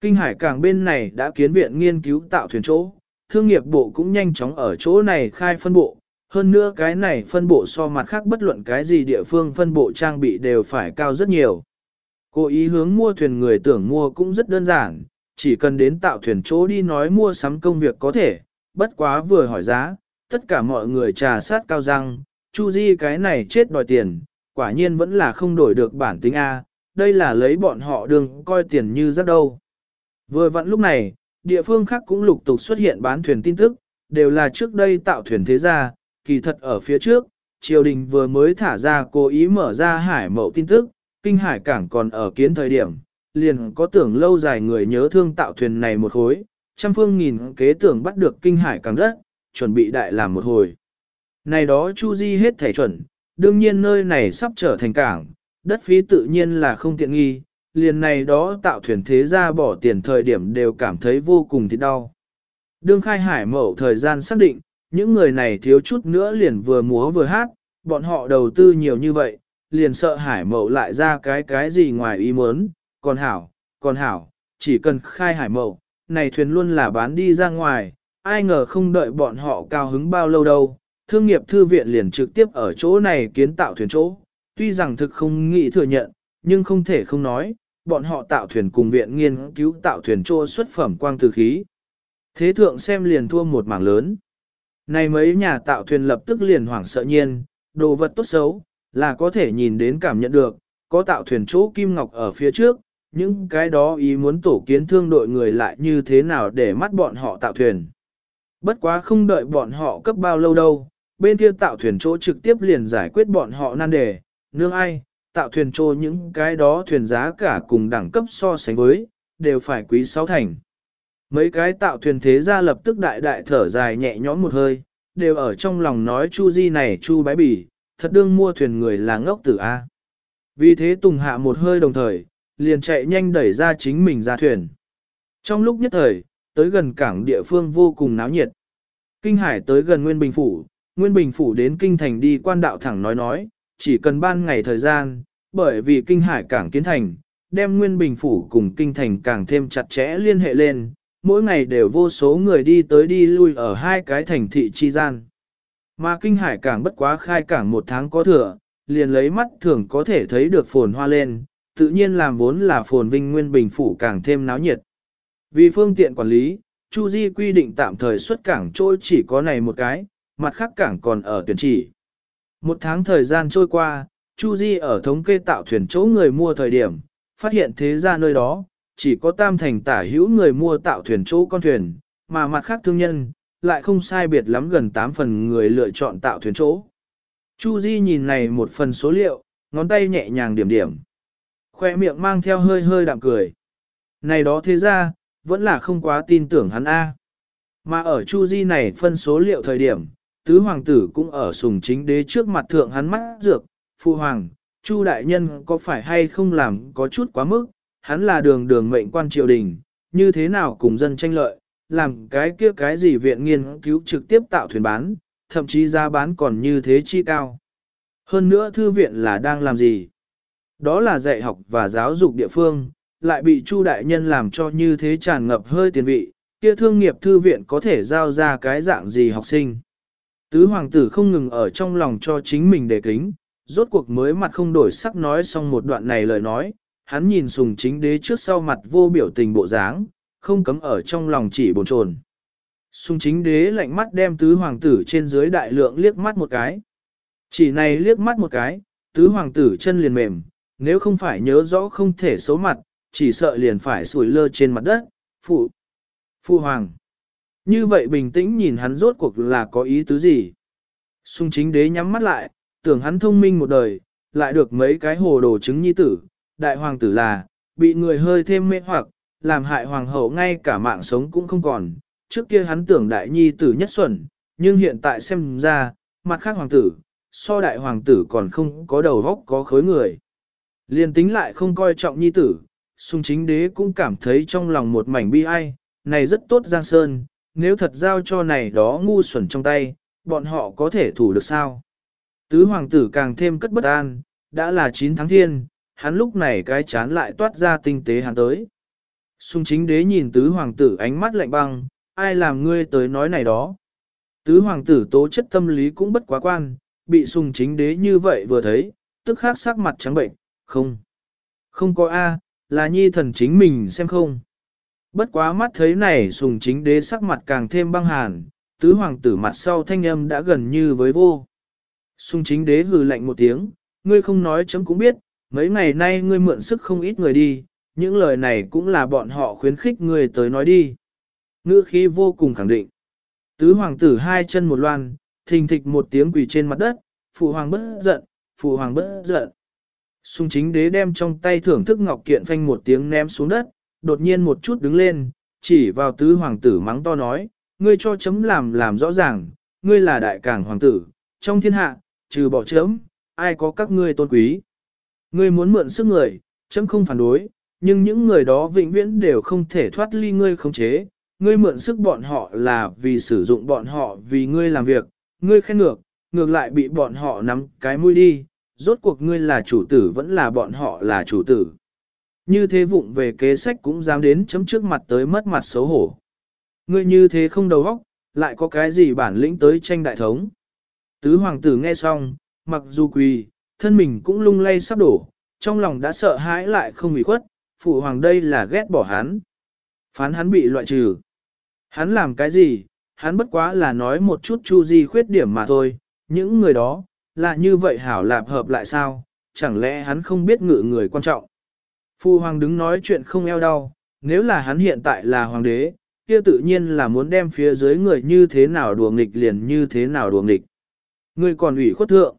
Kinh hải cảng bên này đã kiến viện nghiên cứu tạo thuyền chỗ, thương nghiệp bộ cũng nhanh chóng ở chỗ này khai phân bộ, hơn nữa cái này phân bộ so mặt khác bất luận cái gì địa phương phân bộ trang bị đều phải cao rất nhiều. Cố ý hướng mua thuyền người tưởng mua cũng rất đơn giản, chỉ cần đến tạo thuyền chỗ đi nói mua sắm công việc có thể, bất quá vừa hỏi giá, tất cả mọi người trà sát cao răng, Chu Di cái này chết đòi tiền, quả nhiên vẫn là không đổi được bản tính A, đây là lấy bọn họ đường coi tiền như rất đâu. Vừa vặn lúc này, địa phương khác cũng lục tục xuất hiện bán thuyền tin tức, đều là trước đây tạo thuyền thế gia, kỳ thật ở phía trước, triều đình vừa mới thả ra cố ý mở ra hải mậu tin tức, kinh hải cảng còn ở kiến thời điểm, liền có tưởng lâu dài người nhớ thương tạo thuyền này một hồi, trăm phương nghìn kế tưởng bắt được kinh hải cảng đất, chuẩn bị đại làm một hồi. Này đó Chu Di hết thể chuẩn, đương nhiên nơi này sắp trở thành cảng, đất phí tự nhiên là không tiện nghi, liền này đó tạo thuyền thế ra bỏ tiền thời điểm đều cảm thấy vô cùng thịt đau. Đương khai hải mậu thời gian xác định, những người này thiếu chút nữa liền vừa múa vừa hát, bọn họ đầu tư nhiều như vậy, liền sợ hải mậu lại ra cái cái gì ngoài ý muốn, còn hảo, còn hảo, chỉ cần khai hải mậu, này thuyền luôn là bán đi ra ngoài, ai ngờ không đợi bọn họ cao hứng bao lâu đâu, thương nghiệp thư viện liền trực tiếp ở chỗ này kiến tạo thuyền chỗ, tuy rằng thực không nghĩ thừa nhận, nhưng không thể không nói, bọn họ tạo thuyền cùng viện nghiên cứu tạo thuyền chỗ xuất phẩm quang từ khí. Thế thượng xem liền thua một mảng lớn. Này mấy nhà tạo thuyền lập tức liền hoảng sợ nhiên, đồ vật tốt xấu, là có thể nhìn đến cảm nhận được, có tạo thuyền chỗ kim ngọc ở phía trước, những cái đó ý muốn tổ kiến thương đội người lại như thế nào để mắt bọn họ tạo thuyền. Bất quá không đợi bọn họ cấp bao lâu đâu, bên kia tạo thuyền chỗ trực tiếp liền giải quyết bọn họ nan đề, nương ai, tạo thuyền chỗ những cái đó thuyền giá cả cùng đẳng cấp so sánh với, đều phải quý sáu thành. Mấy cái tạo thuyền thế ra lập tức đại đại thở dài nhẹ nhõm một hơi, đều ở trong lòng nói Chu Di này Chu bái bỉ, thật đương mua thuyền người là ngốc tử A. Vì thế Tùng hạ một hơi đồng thời, liền chạy nhanh đẩy ra chính mình ra thuyền. Trong lúc nhất thời, tới gần cảng địa phương vô cùng náo nhiệt. Kinh Hải tới gần Nguyên Bình Phủ, Nguyên Bình Phủ đến Kinh Thành đi quan đạo thẳng nói nói, chỉ cần ban ngày thời gian, bởi vì Kinh Hải cảng kiến thành, đem Nguyên Bình Phủ cùng Kinh Thành càng thêm chặt chẽ liên hệ lên, mỗi ngày đều vô số người đi tới đi lui ở hai cái thành thị chi gian. Mà Kinh Hải cảng bất quá khai cảng một tháng có thừa, liền lấy mắt thường có thể thấy được phồn hoa lên, tự nhiên làm vốn là phồn vinh Nguyên Bình Phủ càng thêm náo nhiệt. Vì phương tiện quản lý, Chu Di quy định tạm thời xuất cảng trôi chỉ có này một cái, mặt khác cảng còn ở tuyển chỉ. Một tháng thời gian trôi qua, Chu Di ở thống kê tạo thuyền chỗ người mua thời điểm, phát hiện thế ra nơi đó, chỉ có tam thành tả hữu người mua tạo thuyền chỗ con thuyền, mà mặt khác thương nhân, lại không sai biệt lắm gần 8 phần người lựa chọn tạo thuyền chỗ. Chu Di nhìn này một phần số liệu, ngón tay nhẹ nhàng điểm điểm. Khoe miệng mang theo hơi hơi đạm cười. Này đó thế ra, vẫn là không quá tin tưởng hắn A. Mà ở Chu Di này phân số liệu thời điểm, tứ hoàng tử cũng ở sùng chính đế trước mặt thượng hắn mắt dược, phụ hoàng, Chu đại nhân có phải hay không làm có chút quá mức, hắn là đường đường mệnh quan triều đình, như thế nào cùng dân tranh lợi, làm cái kia cái gì viện nghiên cứu trực tiếp tạo thuyền bán, thậm chí giá bán còn như thế chi cao. Hơn nữa thư viện là đang làm gì? Đó là dạy học và giáo dục địa phương, lại bị Chu đại nhân làm cho như thế tràn ngập hơi tiền vị, kia thương nghiệp thư viện có thể giao ra cái dạng gì học sinh. Tứ hoàng tử không ngừng ở trong lòng cho chính mình đề kính, rốt cuộc mới mặt không đổi sắc nói xong một đoạn này lời nói, hắn nhìn sùng chính đế trước sau mặt vô biểu tình bộ dáng, không cấm ở trong lòng chỉ bồn chồn. Sùng chính đế lạnh mắt đem tứ hoàng tử trên dưới đại lượng liếc mắt một cái. Chỉ này liếc mắt một cái, tứ hoàng tử chân liền mềm, nếu không phải nhớ rõ không thể xấu mặt, chỉ sợ liền phải sủi lơ trên mặt đất, phụ, phụ hoàng. Như vậy bình tĩnh nhìn hắn rốt cuộc là có ý tứ gì. Sung chính đế nhắm mắt lại, tưởng hắn thông minh một đời, lại được mấy cái hồ đồ chứng nhi tử, đại hoàng tử là, bị người hơi thêm mê hoặc, làm hại hoàng hậu ngay cả mạng sống cũng không còn. Trước kia hắn tưởng đại nhi tử nhất xuẩn, nhưng hiện tại xem ra, mặt khác hoàng tử, so đại hoàng tử còn không có đầu góc có khối người. Liên tính lại không coi trọng nhi tử, sung chính đế cũng cảm thấy trong lòng một mảnh bi ai, này rất tốt Giang Sơn, nếu thật giao cho này đó ngu xuẩn trong tay, bọn họ có thể thủ được sao? Tứ hoàng tử càng thêm cất bất an, đã là 9 tháng thiên, hắn lúc này cái chán lại toát ra tinh tế hắn tới. Sung chính đế nhìn tứ hoàng tử ánh mắt lạnh băng, ai làm ngươi tới nói này đó. Tứ hoàng tử tố chất tâm lý cũng bất quá quan, bị sung chính đế như vậy vừa thấy, tức khắc sắc mặt trắng bệnh, không. Không có A, là nhi thần chính mình xem không. Bất quá mắt thấy này sùng chính đế sắc mặt càng thêm băng hàn, tứ hoàng tử mặt sau thanh âm đã gần như với vô. Sùng chính đế hừ lạnh một tiếng, ngươi không nói chấm cũng biết, mấy ngày nay ngươi mượn sức không ít người đi, những lời này cũng là bọn họ khuyến khích ngươi tới nói đi. Ngữ khí vô cùng khẳng định. Tứ hoàng tử hai chân một loan, thình thịch một tiếng quỳ trên mặt đất, phụ hoàng bất giận, phụ hoàng bất giận. Sung chính đế đem trong tay thưởng thức ngọc kiện phanh một tiếng ném xuống đất, đột nhiên một chút đứng lên, chỉ vào tứ hoàng tử mắng to nói, ngươi cho chấm làm làm rõ ràng, ngươi là đại cảng hoàng tử, trong thiên hạ, trừ bỏ chấm, ai có các ngươi tôn quý. Ngươi muốn mượn sức người, chấm không phản đối, nhưng những người đó vĩnh viễn đều không thể thoát ly ngươi khống chế. Ngươi mượn sức bọn họ là vì sử dụng bọn họ vì ngươi làm việc, ngươi khen ngược, ngược lại bị bọn họ nắm cái mũi đi, rốt cuộc ngươi là chủ tử vẫn là bọn họ là chủ tử. Như thế vụng về kế sách cũng dám đến chấm trước mặt tới mất mặt xấu hổ. Ngươi như thế không đầu óc, lại có cái gì bản lĩnh tới tranh đại thống. Tứ hoàng tử nghe xong, mặc dù quỳ, thân mình cũng lung lay sắp đổ, trong lòng đã sợ hãi lại không bị khuất, phụ hoàng đây là ghét bỏ hắn. Phán hắn bị loại trừ. Hắn làm cái gì, hắn bất quá là nói một chút chu di khuyết điểm mà thôi, những người đó, là như vậy hảo lạp hợp lại sao, chẳng lẽ hắn không biết ngự người quan trọng. Phu hoàng đứng nói chuyện không eo đau, nếu là hắn hiện tại là hoàng đế, kia tự nhiên là muốn đem phía dưới người như thế nào đùa nghịch liền như thế nào đùa nghịch. Người còn ủy khuất thượng.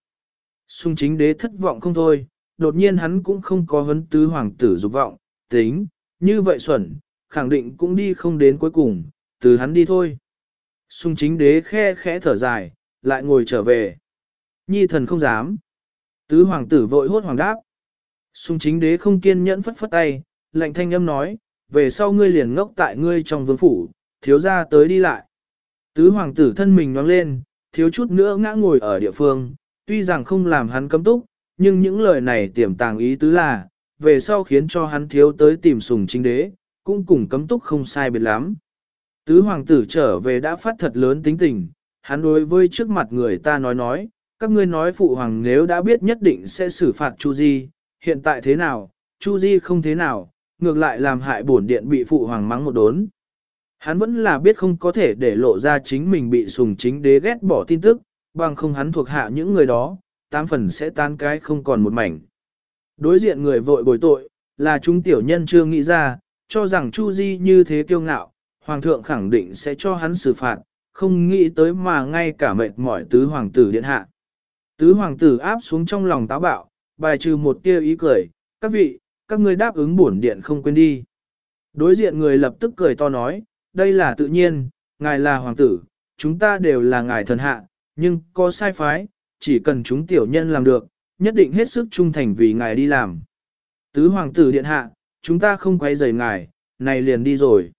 Xung chính đế thất vọng không thôi, đột nhiên hắn cũng không có hấn tứ hoàng tử dục vọng, tính, như vậy xuẩn, khẳng định cũng đi không đến cuối cùng, từ hắn đi thôi. Xung chính đế khe khẽ thở dài, lại ngồi trở về. Nhi thần không dám. Tứ hoàng tử vội hốt hoàng đáp. sung chính đế không kiên nhẫn phất phất tay, lệnh thanh âm nói, về sau ngươi liền ngốc tại ngươi trong vương phủ, thiếu ra tới đi lại. Tứ hoàng tử thân mình nhoáng lên, thiếu chút nữa ngã ngồi ở địa phương, tuy rằng không làm hắn cấm túc, nhưng những lời này tiềm tàng ý tứ là, về sau khiến cho hắn thiếu tới tìm sùng chính đế, cũng cùng cấm túc không sai biệt lắm. Tứ hoàng tử trở về đã phát thật lớn tính tình, hắn đối với trước mặt người ta nói nói, các ngươi nói phụ hoàng nếu đã biết nhất định sẽ xử phạt Chu Di, hiện tại thế nào, Chu Di không thế nào, ngược lại làm hại bổn điện bị phụ hoàng mắng một đốn. Hắn vẫn là biết không có thể để lộ ra chính mình bị sùng chính đế ghét bỏ tin tức, bằng không hắn thuộc hạ những người đó, tám phần sẽ tan cái không còn một mảnh. Đối diện người vội bồi tội, là chúng tiểu nhân chưa nghĩ ra, cho rằng Chu Di như thế kiêu ngạo, hoàng thượng khẳng định sẽ cho hắn xử phạt, không nghĩ tới mà ngay cả mệt mỏi tứ hoàng tử điện hạ. Tứ hoàng tử áp xuống trong lòng táo bạo, bài trừ một tia ý cười, các vị, các ngươi đáp ứng bổn điện không quên đi. Đối diện người lập tức cười to nói, đây là tự nhiên, ngài là hoàng tử, chúng ta đều là ngài thần hạ, nhưng có sai phái, chỉ cần chúng tiểu nhân làm được, nhất định hết sức trung thành vì ngài đi làm. Tứ hoàng tử điện hạ, chúng ta không quay rời ngài, này liền đi rồi.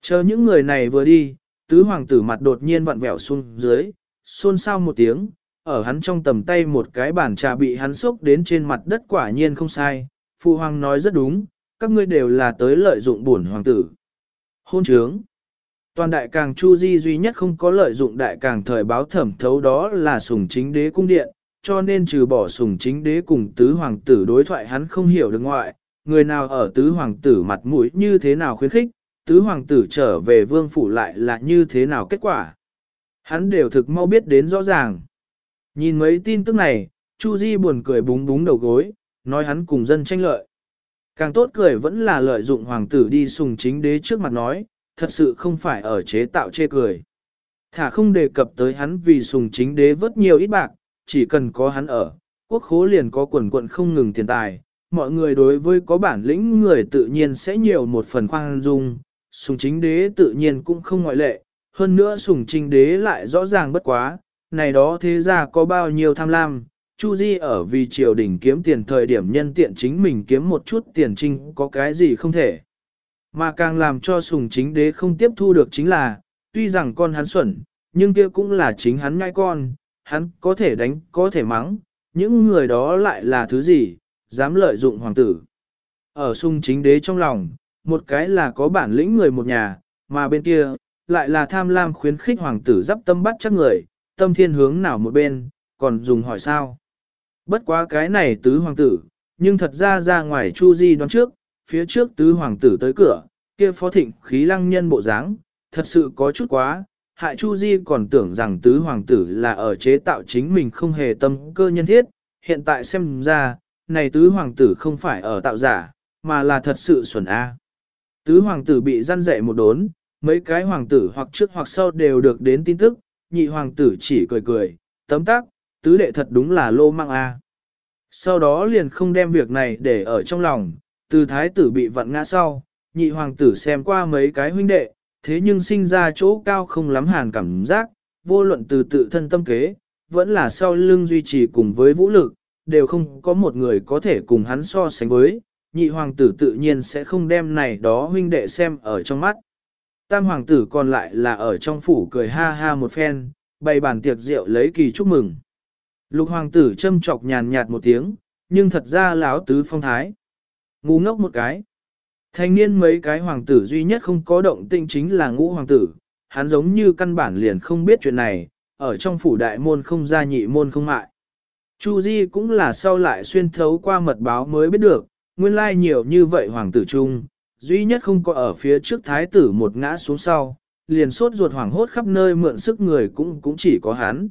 Chờ những người này vừa đi, tứ hoàng tử mặt đột nhiên vặn vẹo xuống dưới, xôn xao một tiếng, ở hắn trong tầm tay một cái bàn trà bị hắn xúc đến trên mặt đất quả nhiên không sai, phụ hoàng nói rất đúng, các ngươi đều là tới lợi dụng bổn hoàng tử. Hôn trướng. Toàn đại càng Chu Di duy nhất không có lợi dụng đại càng thời báo thẩm thấu đó là sùng chính đế cung điện, cho nên trừ bỏ sùng chính đế cùng tứ hoàng tử đối thoại hắn không hiểu được ngoại, người nào ở tứ hoàng tử mặt mũi như thế nào khuyến khích, tứ hoàng tử trở về vương phủ lại là như thế nào kết quả. Hắn đều thực mau biết đến rõ ràng. Nhìn mấy tin tức này, Chu Di buồn cười búng búng đầu gối, nói hắn cùng dân tranh lợi. Càng tốt cười vẫn là lợi dụng hoàng tử đi sùng chính đế trước mặt nói, thật sự không phải ở chế tạo chê cười. Thả không đề cập tới hắn vì sùng chính đế vớt nhiều ít bạc, chỉ cần có hắn ở, quốc khố liền có quần quận không ngừng tiền tài. Mọi người đối với có bản lĩnh người tự nhiên sẽ nhiều một phần khoan dung, sùng chính đế tự nhiên cũng không ngoại lệ, hơn nữa sùng chính đế lại rõ ràng bất quá, này đó thế ra có bao nhiêu tham lam, Chu Di ở vì triều đình kiếm tiền thời điểm nhân tiện chính mình kiếm một chút tiền trinh có cái gì không thể. Mà càng làm cho sùng chính đế không tiếp thu được chính là, tuy rằng con hắn xuẩn, nhưng kia cũng là chính hắn ngai con, hắn có thể đánh, có thể mắng, những người đó lại là thứ gì, dám lợi dụng hoàng tử. Ở sung chính đế trong lòng, một cái là có bản lĩnh người một nhà, mà bên kia, lại là tham lam khuyến khích hoàng tử dắp tâm bắt chắc người, tâm thiên hướng nào một bên, còn dùng hỏi sao. Bất quá cái này tứ hoàng tử, nhưng thật ra ra ngoài Chu Di đoán trước, phía trước tứ hoàng tử tới cửa, kia phó thịnh khí lăng nhân bộ dáng, thật sự có chút quá, hại Chu Di còn tưởng rằng tứ hoàng tử là ở chế tạo chính mình không hề tâm cơ nhân thiết, hiện tại xem ra, này tứ hoàng tử không phải ở tạo giả, mà là thật sự xuẩn A. Tứ hoàng tử bị gian dạy một đốn, mấy cái hoàng tử hoặc trước hoặc sau đều được đến tin tức, nhị hoàng tử chỉ cười cười, tấm tắc, tứ đệ thật đúng là lô mang A. Sau đó liền không đem việc này để ở trong lòng, từ thái tử bị vặn ngã sau, nhị hoàng tử xem qua mấy cái huynh đệ, thế nhưng sinh ra chỗ cao không lắm hàn cảm giác, vô luận từ tự thân tâm kế, vẫn là sau lưng duy trì cùng với vũ lực, đều không có một người có thể cùng hắn so sánh với, nhị hoàng tử tự nhiên sẽ không đem này đó huynh đệ xem ở trong mắt. Tam hoàng tử còn lại là ở trong phủ cười ha ha một phen, bày bàn tiệc rượu lấy kỳ chúc mừng. Lục hoàng tử châm chọc nhàn nhạt một tiếng, nhưng thật ra lão tứ phong thái. Ngu ngốc một cái. Thanh niên mấy cái hoàng tử duy nhất không có động tinh chính là ngũ hoàng tử, hắn giống như căn bản liền không biết chuyện này, ở trong phủ đại môn không ra nhị môn không mại. Chu Di cũng là sau lại xuyên thấu qua mật báo mới biết được, nguyên lai nhiều như vậy hoàng tử chung, duy nhất không có ở phía trước thái tử một ngã xuống sau, liền sốt ruột hoảng hốt khắp nơi mượn sức người cũng cũng chỉ có hắn.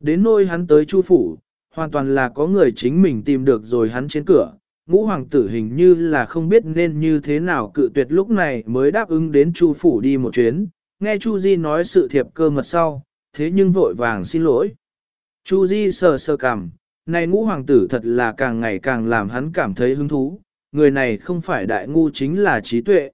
Đến nơi hắn tới chu phủ, hoàn toàn là có người chính mình tìm được rồi hắn trên cửa, ngũ hoàng tử hình như là không biết nên như thế nào cự tuyệt lúc này mới đáp ứng đến chu phủ đi một chuyến, nghe chu Di nói sự thiệp cơ mật sau, thế nhưng vội vàng xin lỗi. Chu Di sờ sờ cằm, này ngũ hoàng tử thật là càng ngày càng làm hắn cảm thấy hứng thú, người này không phải đại ngu chính là trí tuệ.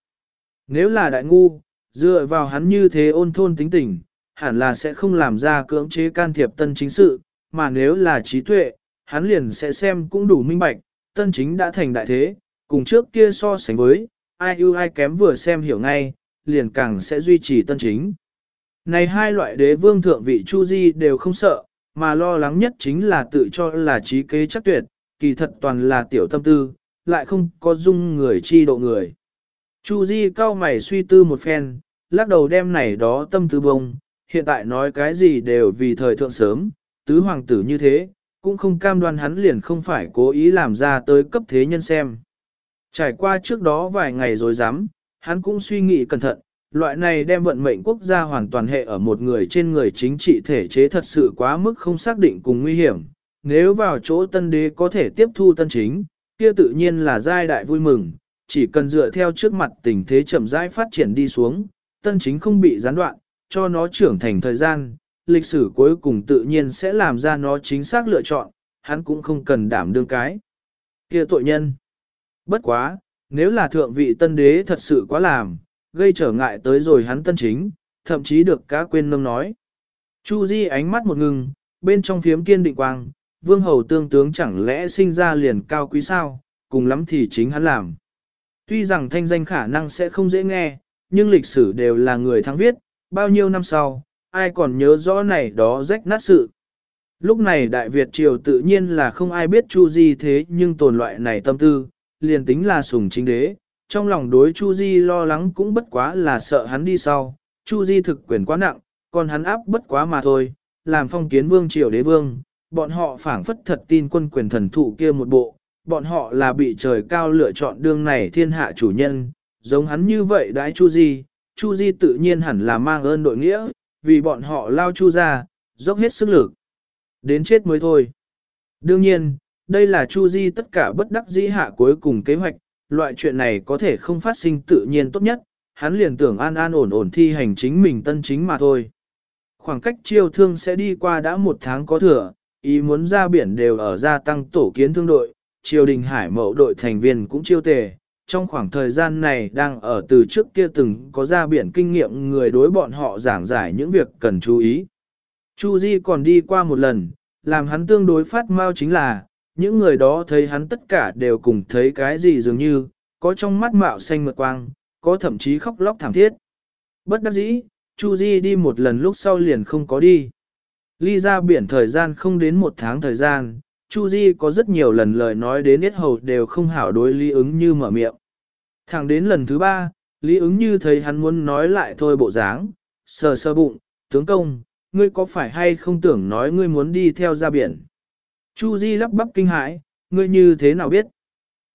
Nếu là đại ngu, dựa vào hắn như thế ôn thôn tính tình, hẳn là sẽ không làm ra cưỡng chế can thiệp tân chính sự, mà nếu là trí tuệ, hắn liền sẽ xem cũng đủ minh bạch, tân chính đã thành đại thế, cùng trước kia so sánh với, ai ưu ai kém vừa xem hiểu ngay, liền càng sẽ duy trì tân chính. Này hai loại đế vương thượng vị Chu Di đều không sợ, mà lo lắng nhất chính là tự cho là trí kế chắc tuyệt, kỳ thật toàn là tiểu tâm tư, lại không có dung người chi độ người. Chu Di cao mày suy tư một phen, lắc đầu đem này đó tâm tư bông, hiện tại nói cái gì đều vì thời thượng sớm, tứ hoàng tử như thế, cũng không cam đoan hắn liền không phải cố ý làm ra tới cấp thế nhân xem. Trải qua trước đó vài ngày rồi dám, hắn cũng suy nghĩ cẩn thận, loại này đem vận mệnh quốc gia hoàn toàn hệ ở một người trên người chính trị thể chế thật sự quá mức không xác định cùng nguy hiểm. Nếu vào chỗ tân đế có thể tiếp thu tân chính, kia tự nhiên là giai đại vui mừng, chỉ cần dựa theo trước mặt tình thế chậm rãi phát triển đi xuống, tân chính không bị gián đoạn, cho nó trưởng thành thời gian, lịch sử cuối cùng tự nhiên sẽ làm ra nó chính xác lựa chọn, hắn cũng không cần đảm đương cái. kia tội nhân. Bất quá, nếu là thượng vị tân đế thật sự quá làm, gây trở ngại tới rồi hắn tân chính, thậm chí được cá quên nâng nói. Chu Di ánh mắt một ngừng, bên trong phiếm kiên định quang, vương hầu tương tướng chẳng lẽ sinh ra liền cao quý sao, cùng lắm thì chính hắn làm. Tuy rằng thanh danh khả năng sẽ không dễ nghe, nhưng lịch sử đều là người thắng viết, bao nhiêu năm sau, ai còn nhớ rõ này đó rách nát sự. Lúc này Đại Việt Triều tự nhiên là không ai biết Chu Di thế nhưng tồn loại này tâm tư, liền tính là sùng chính đế, trong lòng đối Chu Di lo lắng cũng bất quá là sợ hắn đi sau, Chu Di thực quyền quá nặng, còn hắn áp bất quá mà thôi, làm phong kiến vương triều đế vương, bọn họ phảng phất thật tin quân quyền thần thụ kia một bộ, bọn họ là bị trời cao lựa chọn đương này thiên hạ chủ nhân, giống hắn như vậy đãi Chu Di, Chu Di tự nhiên hẳn là mang ơn đội nghĩa, vì bọn họ lao Chu ra, dốc hết sức lực. Đến chết mới thôi. Đương nhiên, đây là Chu Di tất cả bất đắc dĩ hạ cuối cùng kế hoạch, loại chuyện này có thể không phát sinh tự nhiên tốt nhất, hắn liền tưởng an an ổn ổn thi hành chính mình tân chính mà thôi. Khoảng cách chiêu thương sẽ đi qua đã một tháng có thừa, ý muốn ra biển đều ở gia tăng tổ kiến thương đội, triều đình hải mậu đội thành viên cũng chiêu tề. Trong khoảng thời gian này đang ở từ trước kia từng có ra biển kinh nghiệm người đối bọn họ giảng giải những việc cần chú ý. Chu Di còn đi qua một lần, làm hắn tương đối phát mau chính là, những người đó thấy hắn tất cả đều cùng thấy cái gì dường như, có trong mắt mạo xanh mượt quang, có thậm chí khóc lóc thảm thiết. Bất đắc dĩ, Chu Di đi một lần lúc sau liền không có đi. Ly ra biển thời gian không đến một tháng thời gian, Chu Di có rất nhiều lần lời nói đến yết hầu đều không hảo đối Lý ứng như mở miệng. Thẳng đến lần thứ ba, Lý ứng như thấy hắn muốn nói lại thôi bộ dáng, sờ sờ bụng, tướng công, ngươi có phải hay không tưởng nói ngươi muốn đi theo ra biển? Chu Di lắp bắp kinh hãi, ngươi như thế nào biết?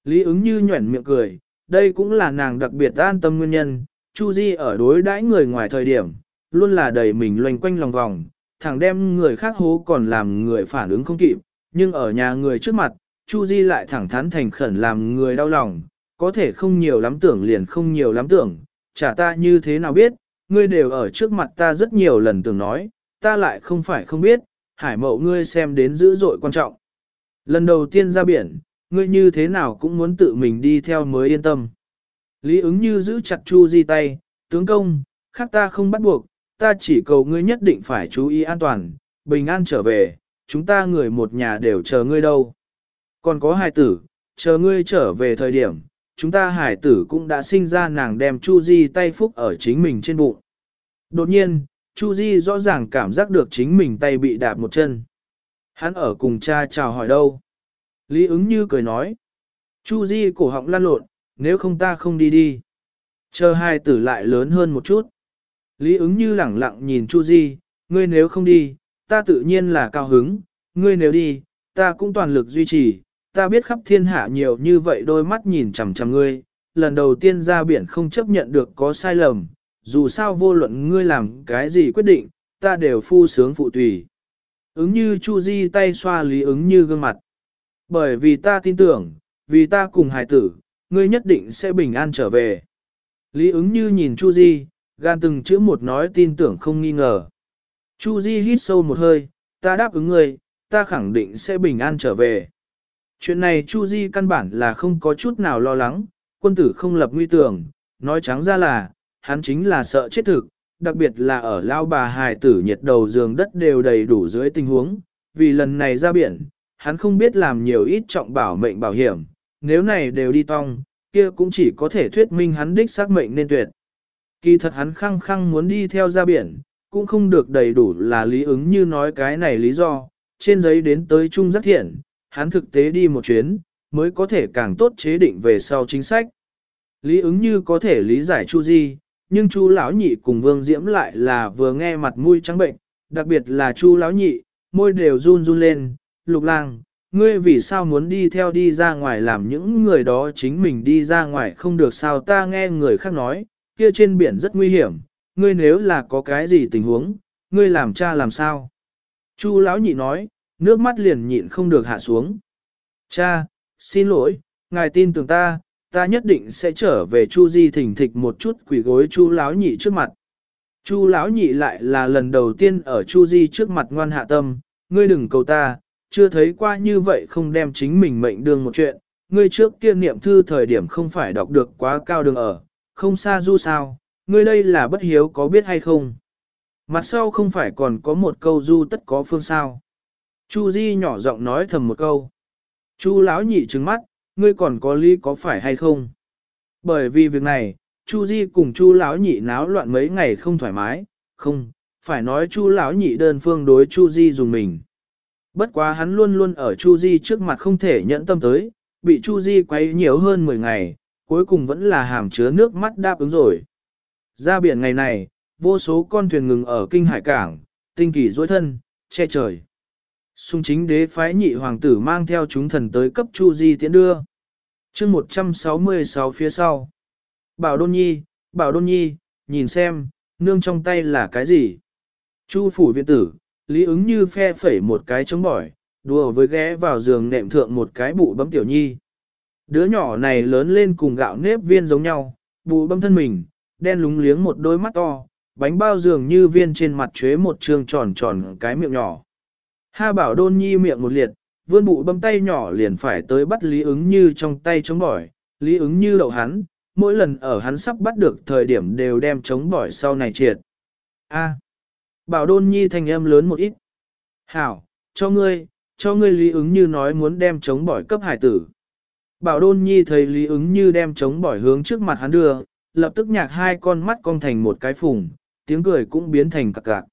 Lý ứng như nhuẩn miệng cười, đây cũng là nàng đặc biệt an tâm nguyên nhân, Chu Di ở đối đãi người ngoài thời điểm, luôn là đầy mình loanh quanh lòng vòng, thẳng đem người khác hố còn làm người phản ứng không kịp, nhưng ở nhà người trước mặt, Chu Di lại thẳng thắn thành khẩn làm người đau lòng, có thể không nhiều lắm tưởng liền không nhiều lắm tưởng, chả ta như thế nào biết, ngươi đều ở trước mặt ta rất nhiều lần tưởng nói, ta lại không phải không biết, hải mậu ngươi xem đến dữ dội quan trọng. Lần đầu tiên ra biển, ngươi như thế nào cũng muốn tự mình đi theo mới yên tâm. Lý ứng như giữ chặt Chu Di tay, tướng công, khác ta không bắt buộc, ta chỉ cầu ngươi nhất định phải chú ý an toàn, bình an trở về, chúng ta người một nhà đều chờ ngươi đâu. Còn có hài tử, chờ ngươi trở về thời điểm, chúng ta hài tử cũng đã sinh ra nàng đem Chu Di tay phúc ở chính mình trên bụng. Đột nhiên, Chu Di rõ ràng cảm giác được chính mình tay bị đạp một chân. Hắn ở cùng cha chào hỏi đâu. Lý ứng như cười nói. Chu Di cổ họng lăn lộn, nếu không ta không đi đi. Chờ hai tử lại lớn hơn một chút. Lý ứng như lẳng lặng nhìn Chu Di, ngươi nếu không đi, ta tự nhiên là cao hứng, ngươi nếu đi, ta cũng toàn lực duy trì, ta biết khắp thiên hạ nhiều như vậy đôi mắt nhìn chằm chằm ngươi, lần đầu tiên ra biển không chấp nhận được có sai lầm, dù sao vô luận ngươi làm cái gì quyết định, ta đều phu sướng phụ tùy. Ứng như Chu Di tay xoa lý ứng như gương mặt. Bởi vì ta tin tưởng, vì ta cùng hải tử, ngươi nhất định sẽ bình an trở về. Lý ứng như nhìn Chu Di, gan từng chữ một nói tin tưởng không nghi ngờ. Chu Di hít sâu một hơi, ta đáp ứng ngươi, ta khẳng định sẽ bình an trở về. Chuyện này Chu Di căn bản là không có chút nào lo lắng, quân tử không lập nguy tưởng, nói trắng ra là, hắn chính là sợ chết thực, đặc biệt là ở lao bà hài tử nhiệt đầu giường đất đều đầy đủ dưới tình huống, vì lần này ra biển, hắn không biết làm nhiều ít trọng bảo mệnh bảo hiểm, nếu này đều đi tong, kia cũng chỉ có thể thuyết minh hắn đích xác mệnh nên tuyệt. Kỳ thật hắn khăng khăng muốn đi theo ra biển, cũng không được đầy đủ là lý ứng như nói cái này lý do, trên giấy đến tới trung giác thiện, hắn thực tế đi một chuyến, mới có thể càng tốt chế định về sau chính sách. Lý ứng như có thể lý giải Chu Di, nhưng Chu lão nhị cùng Vương Diễm lại là vừa nghe mặt mũi trắng bệnh, đặc biệt là Chu lão nhị, môi đều run run lên, "Lục Lang, ngươi vì sao muốn đi theo đi ra ngoài làm những người đó chính mình đi ra ngoài không được sao? Ta nghe người khác nói, kia trên biển rất nguy hiểm, ngươi nếu là có cái gì tình huống, ngươi làm cha làm sao?" Chu lão nhị nói, nước mắt liền nhịn không được hạ xuống. "Cha, xin lỗi, ngài tin tưởng ta, ta nhất định sẽ trở về Chu Di thỉnh thịch một chút quỷ gối Chu lão nhị trước mặt. Chu lão nhị lại là lần đầu tiên ở Chu Di trước mặt ngoan hạ tâm, ngươi đừng cầu ta, chưa thấy qua như vậy không đem chính mình mệnh đường một chuyện, ngươi trước kia niệm thư thời điểm không phải đọc được quá cao đường ở, không xa du sao, ngươi đây là bất hiếu có biết hay không. Mặt sau không phải còn có một câu du tất có phương sao. Chu Di nhỏ giọng nói thầm một câu. Chu lão nhị trừng mắt, ngươi còn có lý có phải hay không? Bởi vì việc này, Chu Di cùng Chu lão nhị náo loạn mấy ngày không thoải mái, không, phải nói Chu lão nhị đơn phương đối Chu Di dùng mình. Bất quá hắn luôn luôn ở Chu Di trước mặt không thể nhẫn tâm tới, bị Chu Di quấy nhiều hơn 10 ngày, cuối cùng vẫn là hàm chứa nước mắt đáp ứng rồi. Ra biển ngày này, vô số con thuyền ngừng ở kinh hải cảng, tinh kỳ dối thân, che trời. Xung chính đế phái nhị hoàng tử mang theo chúng thần tới cấp Chu Di tiễn đưa. chương 166 phía sau. Bảo Đôn Nhi, Bảo Đôn Nhi, nhìn xem, nương trong tay là cái gì? Chu phủ viện tử, lý ứng như phe phẩy một cái chống bỏi, đùa với ghé vào giường nệm thượng một cái bụ bấm tiểu nhi. Đứa nhỏ này lớn lên cùng gạo nếp viên giống nhau, bù bâm thân mình, đen lúng liếng một đôi mắt to, bánh bao dường như viên trên mặt chuế một trường tròn tròn cái miệng nhỏ. Ha bảo đôn nhi miệng một liệt, vươn bụ bấm tay nhỏ liền phải tới bắt Lý ứng như trong tay chống bỏi, Lý ứng như đậu hắn, mỗi lần ở hắn sắp bắt được thời điểm đều đem chống bỏi sau này triệt. A. bảo đôn nhi thành em lớn một ít. Hảo, cho ngươi, cho ngươi Lý ứng như nói muốn đem chống bỏi cấp hải tử. Bảo đôn nhi thấy Lý ứng như đem chống bỏi hướng trước mặt hắn đưa, lập tức nhạc hai con mắt cong thành một cái phùng, tiếng cười cũng biến thành cạc cạc.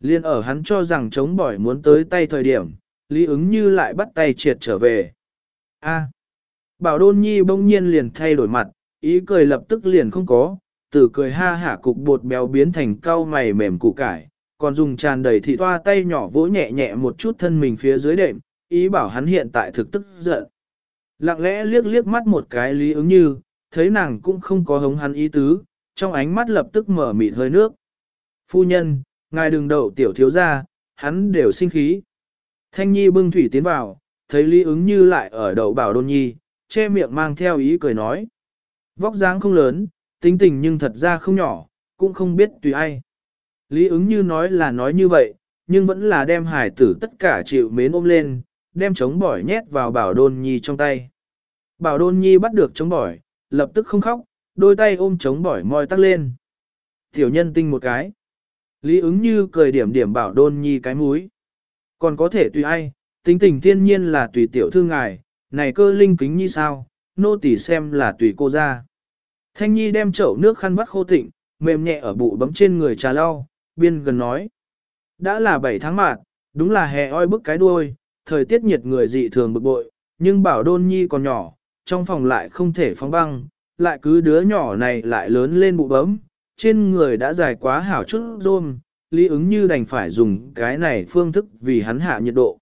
Liên ở hắn cho rằng chống bỏi muốn tới tay thời điểm, Lý ứng như lại bắt tay triệt trở về. A. Bảo đôn nhi bỗng nhiên liền thay đổi mặt, ý cười lập tức liền không có, từ cười ha hả cục bột béo biến thành cau mày mềm củ cải, còn dùng tràn đầy thị toa tay nhỏ vỗ nhẹ nhẹ một chút thân mình phía dưới đệm, ý bảo hắn hiện tại thực tức giận. Lặng lẽ liếc liếc mắt một cái lý ứng như, thấy nàng cũng không có hống hắn ý tứ, trong ánh mắt lập tức mở mịt hơi nước. Phu nhân, ngài đừng đậu tiểu thiếu ra, hắn đều sinh khí. Thanh Nhi bưng thủy tiến vào, thấy Lý ứng như lại ở đậu bảo đôn nhi, che miệng mang theo ý cười nói. Vóc dáng không lớn, tính tình nhưng thật ra không nhỏ, cũng không biết tùy ai. Lý ứng như nói là nói như vậy, nhưng vẫn là đem hải tử tất cả chịu mến ôm lên, đem chống bỏi nhét vào bảo đôn nhi trong tay. Bảo đôn nhi bắt được chống bỏi, lập tức không khóc, đôi tay ôm chống bỏi moi tắc lên. Tiểu nhân tinh một cái. Lý ứng như cười điểm điểm bảo đôn nhi cái múi. Còn có thể tùy ai, tính tình thiên nhiên là tùy tiểu thư ngài, này cơ linh kính như sao, nô tỳ xem là tùy cô ra. Thanh nhi đem chậu nước khăn vắt khô tịnh, mềm nhẹ ở bụ bấm trên người trà lau, biên gần nói. Đã là 7 tháng mạt, đúng là hè oi bức cái đuôi, thời tiết nhiệt người dị thường bực bội, nhưng bảo đôn nhi còn nhỏ, trong phòng lại không thể phóng băng, lại cứ đứa nhỏ này lại lớn lên bụ bấm, trên người đã dài quá hảo chút rôm, lý ứng như đành phải dùng cái này phương thức vì hắn hạ nhiệt độ.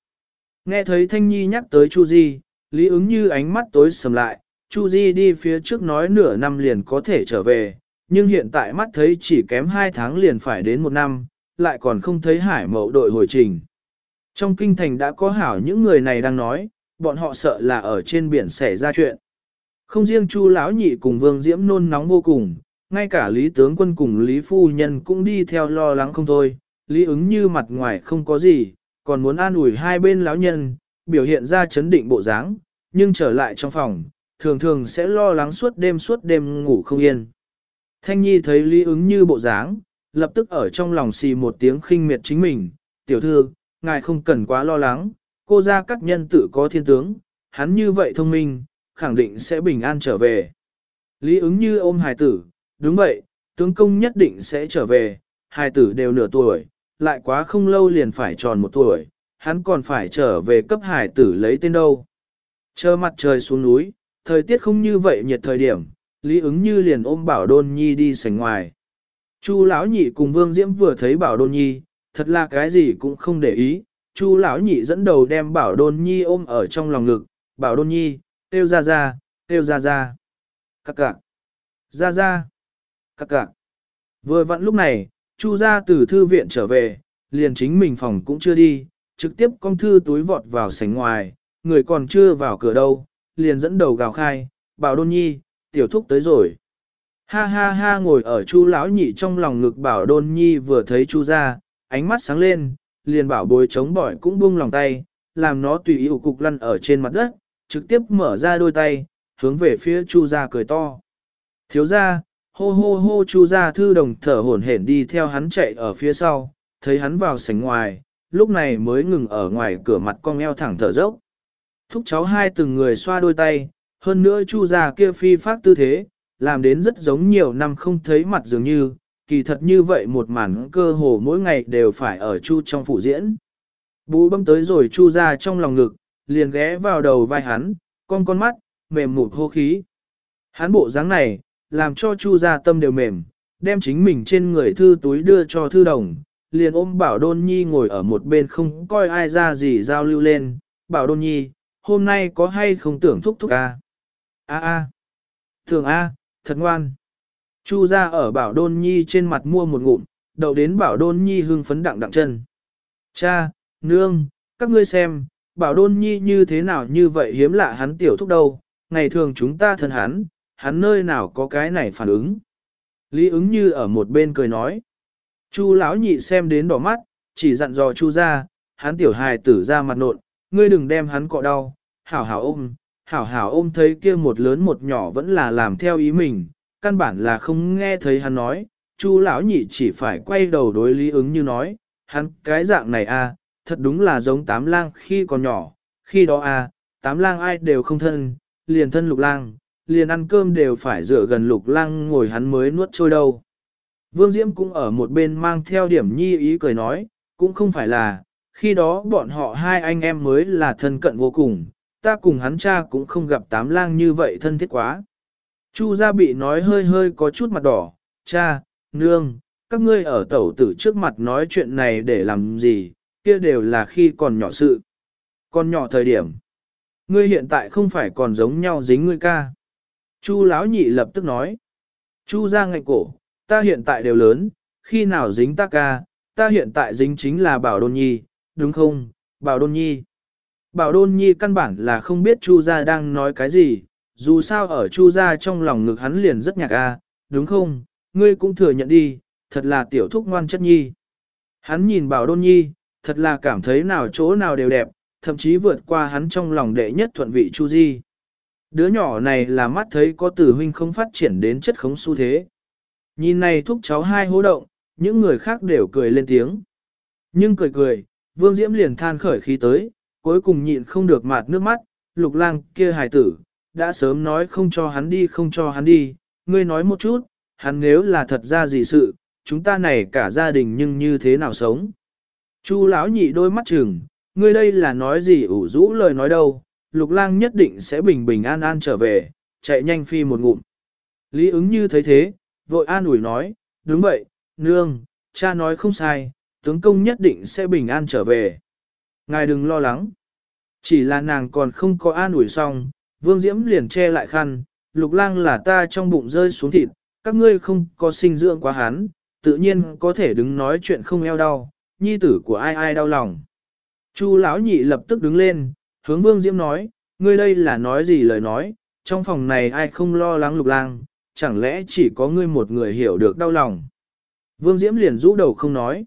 Nghe thấy Thanh Nhi nhắc tới Chu Di, lý ứng như ánh mắt tối sầm lại, Chu Di đi phía trước nói nửa năm liền có thể trở về, nhưng hiện tại mắt thấy chỉ kém hai tháng liền phải đến một năm, lại còn không thấy hải mậu đội hồi trình. Trong kinh thành đã có hảo những người này đang nói, bọn họ sợ là ở trên biển xảy ra chuyện. Không riêng Chu lão nhị cùng Vương Diễm nôn nóng vô cùng, ngay cả Lý tướng quân cùng Lý phu nhân cũng đi theo lo lắng không thôi, Lý ứng như mặt ngoài không có gì, còn muốn an ủi hai bên lão nhân, biểu hiện ra chấn định bộ dáng, nhưng trở lại trong phòng, thường thường sẽ lo lắng suốt đêm suốt đêm ngủ không yên. Thanh Nhi thấy Lý ứng như bộ dáng, lập tức ở trong lòng xì một tiếng khinh miệt chính mình, tiểu thư, ngài không cần quá lo lắng, cô ra các nhân tự có thiên tướng, hắn như vậy thông minh, khẳng định sẽ bình an trở về. Lý ứng như ôm hài tử, đúng vậy, tướng công nhất định sẽ trở về, hài tử đều nửa tuổi, lại quá không lâu liền phải tròn một tuổi, hắn còn phải trở về cấp hài tử lấy tên đâu. Chờ mặt trời xuống núi, thời tiết không như vậy nhiệt thời điểm, Lý ứng như liền ôm Bảo Đôn Nhi đi sảnh ngoài. Chu lão nhị cùng Vương Diễm vừa thấy Bảo Đôn Nhi, thật là cái gì cũng không để ý. Chu lão nhị dẫn đầu đem Bảo Đôn Nhi ôm ở trong lòng ngực, Bảo Đôn Nhi, tiêu ra ra, tiêu ra ra. Các cạc, ra ra, các cạc. Vừa vặn lúc này, Chu ra từ thư viện trở về, liền chính mình phòng cũng chưa đi, trực tiếp con thư túi vọt vào sảnh ngoài, người còn chưa vào cửa đâu, liền dẫn đầu gào khai, Bảo Đôn Nhi, tiểu thúc tới rồi. Ha ha ha ngồi ở chu lão nhị trong lòng ngực bảo đôn nhi vừa thấy chu ra, ánh mắt sáng lên, liền bảo bối chống bỏi cũng buông lòng tay, làm nó tùy ý cục lăn ở trên mặt đất, trực tiếp mở ra đôi tay, hướng về phía chu Gia cười to. Thiếu gia, hô hô hô chu Gia thư đồng thở hổn hển đi theo hắn chạy ở phía sau, thấy hắn vào sảnh ngoài, lúc này mới ngừng ở ngoài cửa mặt cong eo thẳng thở dốc. Thúc cháu hai từng người xoa đôi tay, hơn nữa chu Gia kia phi phát tư thế, làm đến rất giống nhiều năm không thấy mặt dường như, kỳ thật như vậy một màn cơ hồ mỗi ngày đều phải ở chu trong phủ diễn. Bú bấm tới rồi chu ra trong lòng ngực, liền ghé vào đầu vai hắn, con con mắt, mềm mụt hô khí. Hắn bộ dáng này, làm cho chu ra tâm đều mềm, đem chính mình trên người thư túi đưa cho thư đồng, liền ôm bảo đôn nhi ngồi ở một bên không coi ai ra gì giao lưu lên, bảo đôn nhi, hôm nay có hay không tưởng thúc thúc a? A a, thường a, thật ngoan. Chu ra ở bảo đôn nhi trên mặt mua một ngụm, đậu đến bảo đôn nhi hưng phấn đặng đặng chân. Cha, nương, các ngươi xem, bảo đôn nhi như thế nào như vậy hiếm lạ hắn tiểu thúc đâu, ngày thường chúng ta thân hắn, hắn nơi nào có cái này phản ứng. Lý ứng như ở một bên cười nói. Chu lão nhị xem đến đỏ mắt, chỉ dặn dò chu ra, hắn tiểu hài tử ra mặt nộn, ngươi đừng đem hắn cọ đau, hảo hảo ôm, hảo hảo ôm thấy kia một lớn một nhỏ vẫn là làm theo ý mình, căn bản là không nghe thấy hắn nói, chu lão nhị chỉ phải quay đầu đối lý ứng như nói, hắn cái dạng này a, à, thật đúng là giống tám lang khi còn nhỏ, khi đó a, à, tám lang ai đều không thân, liền thân lục lang, liền ăn cơm đều phải dựa gần lục lang ngồi hắn mới nuốt trôi đâu. Vương Diễm cũng ở một bên mang theo điểm nhi ý cười nói, cũng không phải là, khi đó bọn họ hai anh em mới là thân cận vô cùng, ta cùng hắn cha cũng không gặp tám lang như vậy thân thiết quá. Chu gia bị nói hơi hơi có chút mặt đỏ, cha, nương, các ngươi ở tẩu tử trước mặt nói chuyện này để làm gì, kia đều là khi còn nhỏ sự. Còn nhỏ thời điểm, ngươi hiện tại không phải còn giống nhau dính ngươi ca. Chu lão nhị lập tức nói, Chu ra ngạnh cổ, ta hiện tại đều lớn, khi nào dính ta ca, ta hiện tại dính chính là bảo đôn nhi, đúng không, bảo đôn nhi. Bảo đôn nhi căn bản là không biết Chu gia đang nói cái gì, dù sao ở Chu gia trong lòng ngực hắn liền rất nhạc a, đúng không, ngươi cũng thừa nhận đi, thật là tiểu thúc ngoan chất nhi. Hắn nhìn bảo đôn nhi, thật là cảm thấy nào chỗ nào đều đẹp, thậm chí vượt qua hắn trong lòng đệ nhất thuận vị Chu Di. Đứa nhỏ này là mắt thấy có tử huynh không phát triển đến chất khống xu thế. Nhìn này thúc cháu hai hố động, những người khác đều cười lên tiếng. Nhưng cười cười, Vương Diễm liền than khởi khí tới, cuối cùng nhịn không được mạt nước mắt, lục lang kia hài tử, đã sớm nói không cho hắn đi không cho hắn đi, ngươi nói một chút, hắn nếu là thật ra gì sự, chúng ta này cả gia đình nhưng như thế nào sống. Chu lão nhị đôi mắt chừng, ngươi đây là nói gì ủ rũ lời nói đâu, lục lang nhất định sẽ bình bình an an trở về, chạy nhanh phi một ngụm. Lý ứng như thấy thế, vội an ủi nói, đúng vậy, nương, cha nói không sai, tướng công nhất định sẽ bình an trở về. Ngài đừng lo lắng. Chỉ là nàng còn không có an ủi xong, vương diễm liền che lại khăn, lục lang là ta trong bụng rơi xuống thịt, các ngươi không có sinh dưỡng quá hắn, tự nhiên có thể đứng nói chuyện không eo đau, nhi tử của ai ai đau lòng. Chu lão nhị lập tức đứng lên, hướng vương diễm nói, ngươi đây là nói gì lời nói, trong phòng này ai không lo lắng lục lang, chẳng lẽ chỉ có ngươi một người hiểu được đau lòng. Vương diễm liền rũ đầu không nói.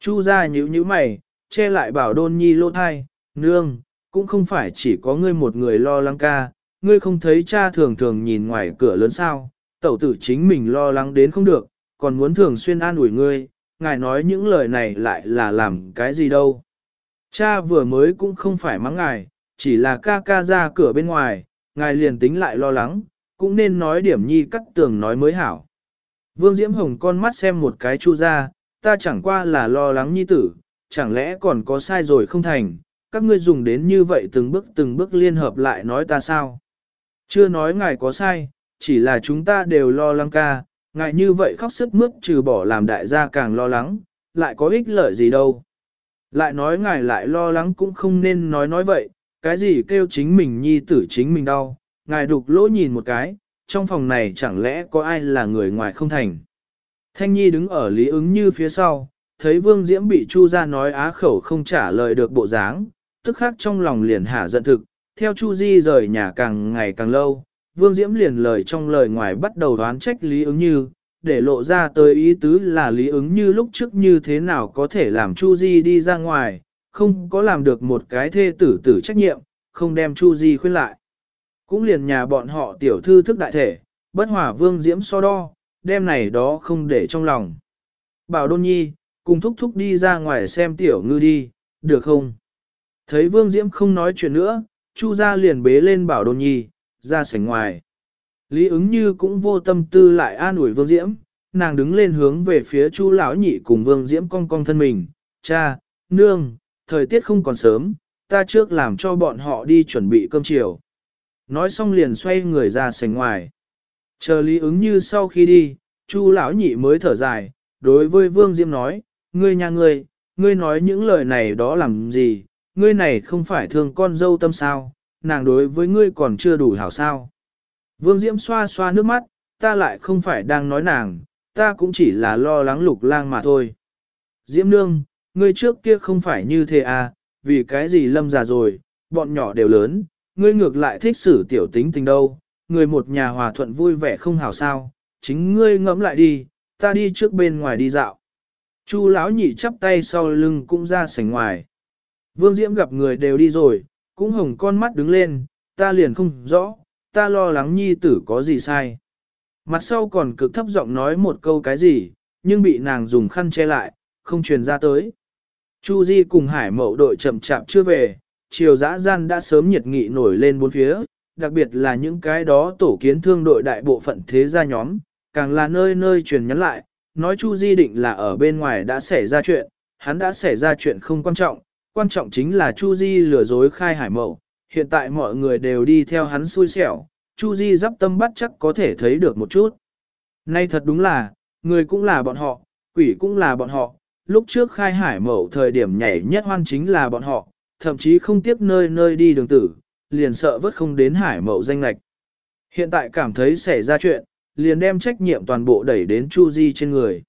Chu ra nhíu nhíu mày, che lại bảo đôn nhi lô thai, nương, cũng không phải chỉ có ngươi một người lo lắng ca, ngươi không thấy cha thường thường nhìn ngoài cửa lớn sao, tẩu tử chính mình lo lắng đến không được, còn muốn thường xuyên an ủi ngươi, ngài nói những lời này lại là làm cái gì đâu. Cha vừa mới cũng không phải mắng ngài, chỉ là ca ca ra cửa bên ngoài, ngài liền tính lại lo lắng, cũng nên nói điểm nhi cắt tường nói mới hảo. Vương Diễm Hồng con mắt xem một cái chu ra, ta chẳng qua là lo lắng nhi tử, chẳng lẽ còn có sai rồi không thành, các ngươi dùng đến như vậy từng bước từng bước liên hợp lại nói ta sao. Chưa nói ngài có sai, chỉ là chúng ta đều lo lắng ca, ngài như vậy khóc sức mướt trừ bỏ làm đại gia càng lo lắng, lại có ích lợi gì đâu. Lại nói ngài lại lo lắng cũng không nên nói nói vậy, cái gì kêu chính mình nhi tử chính mình đau, ngài đục lỗ nhìn một cái, trong phòng này chẳng lẽ có ai là người ngoài không thành. Thanh Nhi đứng ở lý ứng như phía sau, thấy Vương Diễm bị Chu ra nói á khẩu không trả lời được bộ dáng, tức khác trong lòng liền hả giận thực, theo Chu Di rời nhà càng ngày càng lâu, Vương Diễm liền lời trong lời ngoài bắt đầu đoán trách Lý ứng như, để lộ ra tới ý tứ là Lý ứng như lúc trước như thế nào có thể làm Chu Di đi ra ngoài, không có làm được một cái thê tử tử trách nhiệm, không đem Chu Di khuyên lại. Cũng liền nhà bọn họ tiểu thư thức đại thể, bất hòa Vương Diễm so đo, đem này đó không để trong lòng. Bảo Đôn Nhi, cùng thúc thúc đi ra ngoài xem tiểu ngư đi, được không? Thấy Vương Diễm không nói chuyện nữa, Chu gia liền bế lên Bảo Đôn Nhi, ra sảnh ngoài. Lý ứng như cũng vô tâm tư lại an ủi Vương Diễm, nàng đứng lên hướng về phía Chu lão nhị cùng Vương Diễm cong cong thân mình, cha, nương, thời tiết không còn sớm, ta trước làm cho bọn họ đi chuẩn bị cơm chiều. Nói xong liền xoay người ra sảnh ngoài. Chờ Lý ứng như sau khi đi, Chu lão nhị mới thở dài, đối với Vương Diễm nói, ngươi nhà ngươi, ngươi nói những lời này đó làm gì, ngươi này không phải thương con dâu tâm sao, nàng đối với ngươi còn chưa đủ hảo sao. Vương Diễm xoa xoa nước mắt, ta lại không phải đang nói nàng, ta cũng chỉ là lo lắng lục lang mà thôi. Diễm nương, ngươi trước kia không phải như thế à, vì cái gì lâm già rồi, bọn nhỏ đều lớn, ngươi ngược lại thích xử tiểu tính tình đâu, người một nhà hòa thuận vui vẻ không hảo sao, chính ngươi ngẫm lại đi, ta đi trước bên ngoài đi dạo. Chu lão nhị chắp tay sau lưng cũng ra sảnh ngoài. Vương Diễm gặp người đều đi rồi, cũng hồng con mắt đứng lên, ta liền không rõ, ta lo lắng nhi tử có gì sai. Mặt sau còn cực thấp giọng nói một câu cái gì, nhưng bị nàng dùng khăn che lại, không truyền ra tới. Chu Di cùng hải mậu đội chậm chạp chưa về, chiều dã gian đã sớm nhiệt nghị nổi lên bốn phía, đặc biệt là những cái đó tổ kiến thương đội đại bộ phận thế gia nhóm, càng là nơi nơi truyền nhắn lại, nói Chu Di định là ở bên ngoài đã xảy ra chuyện, hắn đã xảy ra chuyện không quan trọng, quan trọng chính là Chu Di lừa dối khai hải mậu, hiện tại mọi người đều đi theo hắn xui xẻo, Chu Di dắp tâm bắt chắc có thể thấy được một chút. Nay thật đúng là, người cũng là bọn họ, quỷ cũng là bọn họ, lúc trước khai hải mậu thời điểm nhảy nhất hoan chính là bọn họ, thậm chí không tiếc nơi nơi đi đường tử, liền sợ vớt không đến hải mậu danh lạch. Hiện tại cảm thấy xảy ra chuyện, liền đem trách nhiệm toàn bộ đẩy đến Chu Di trên người.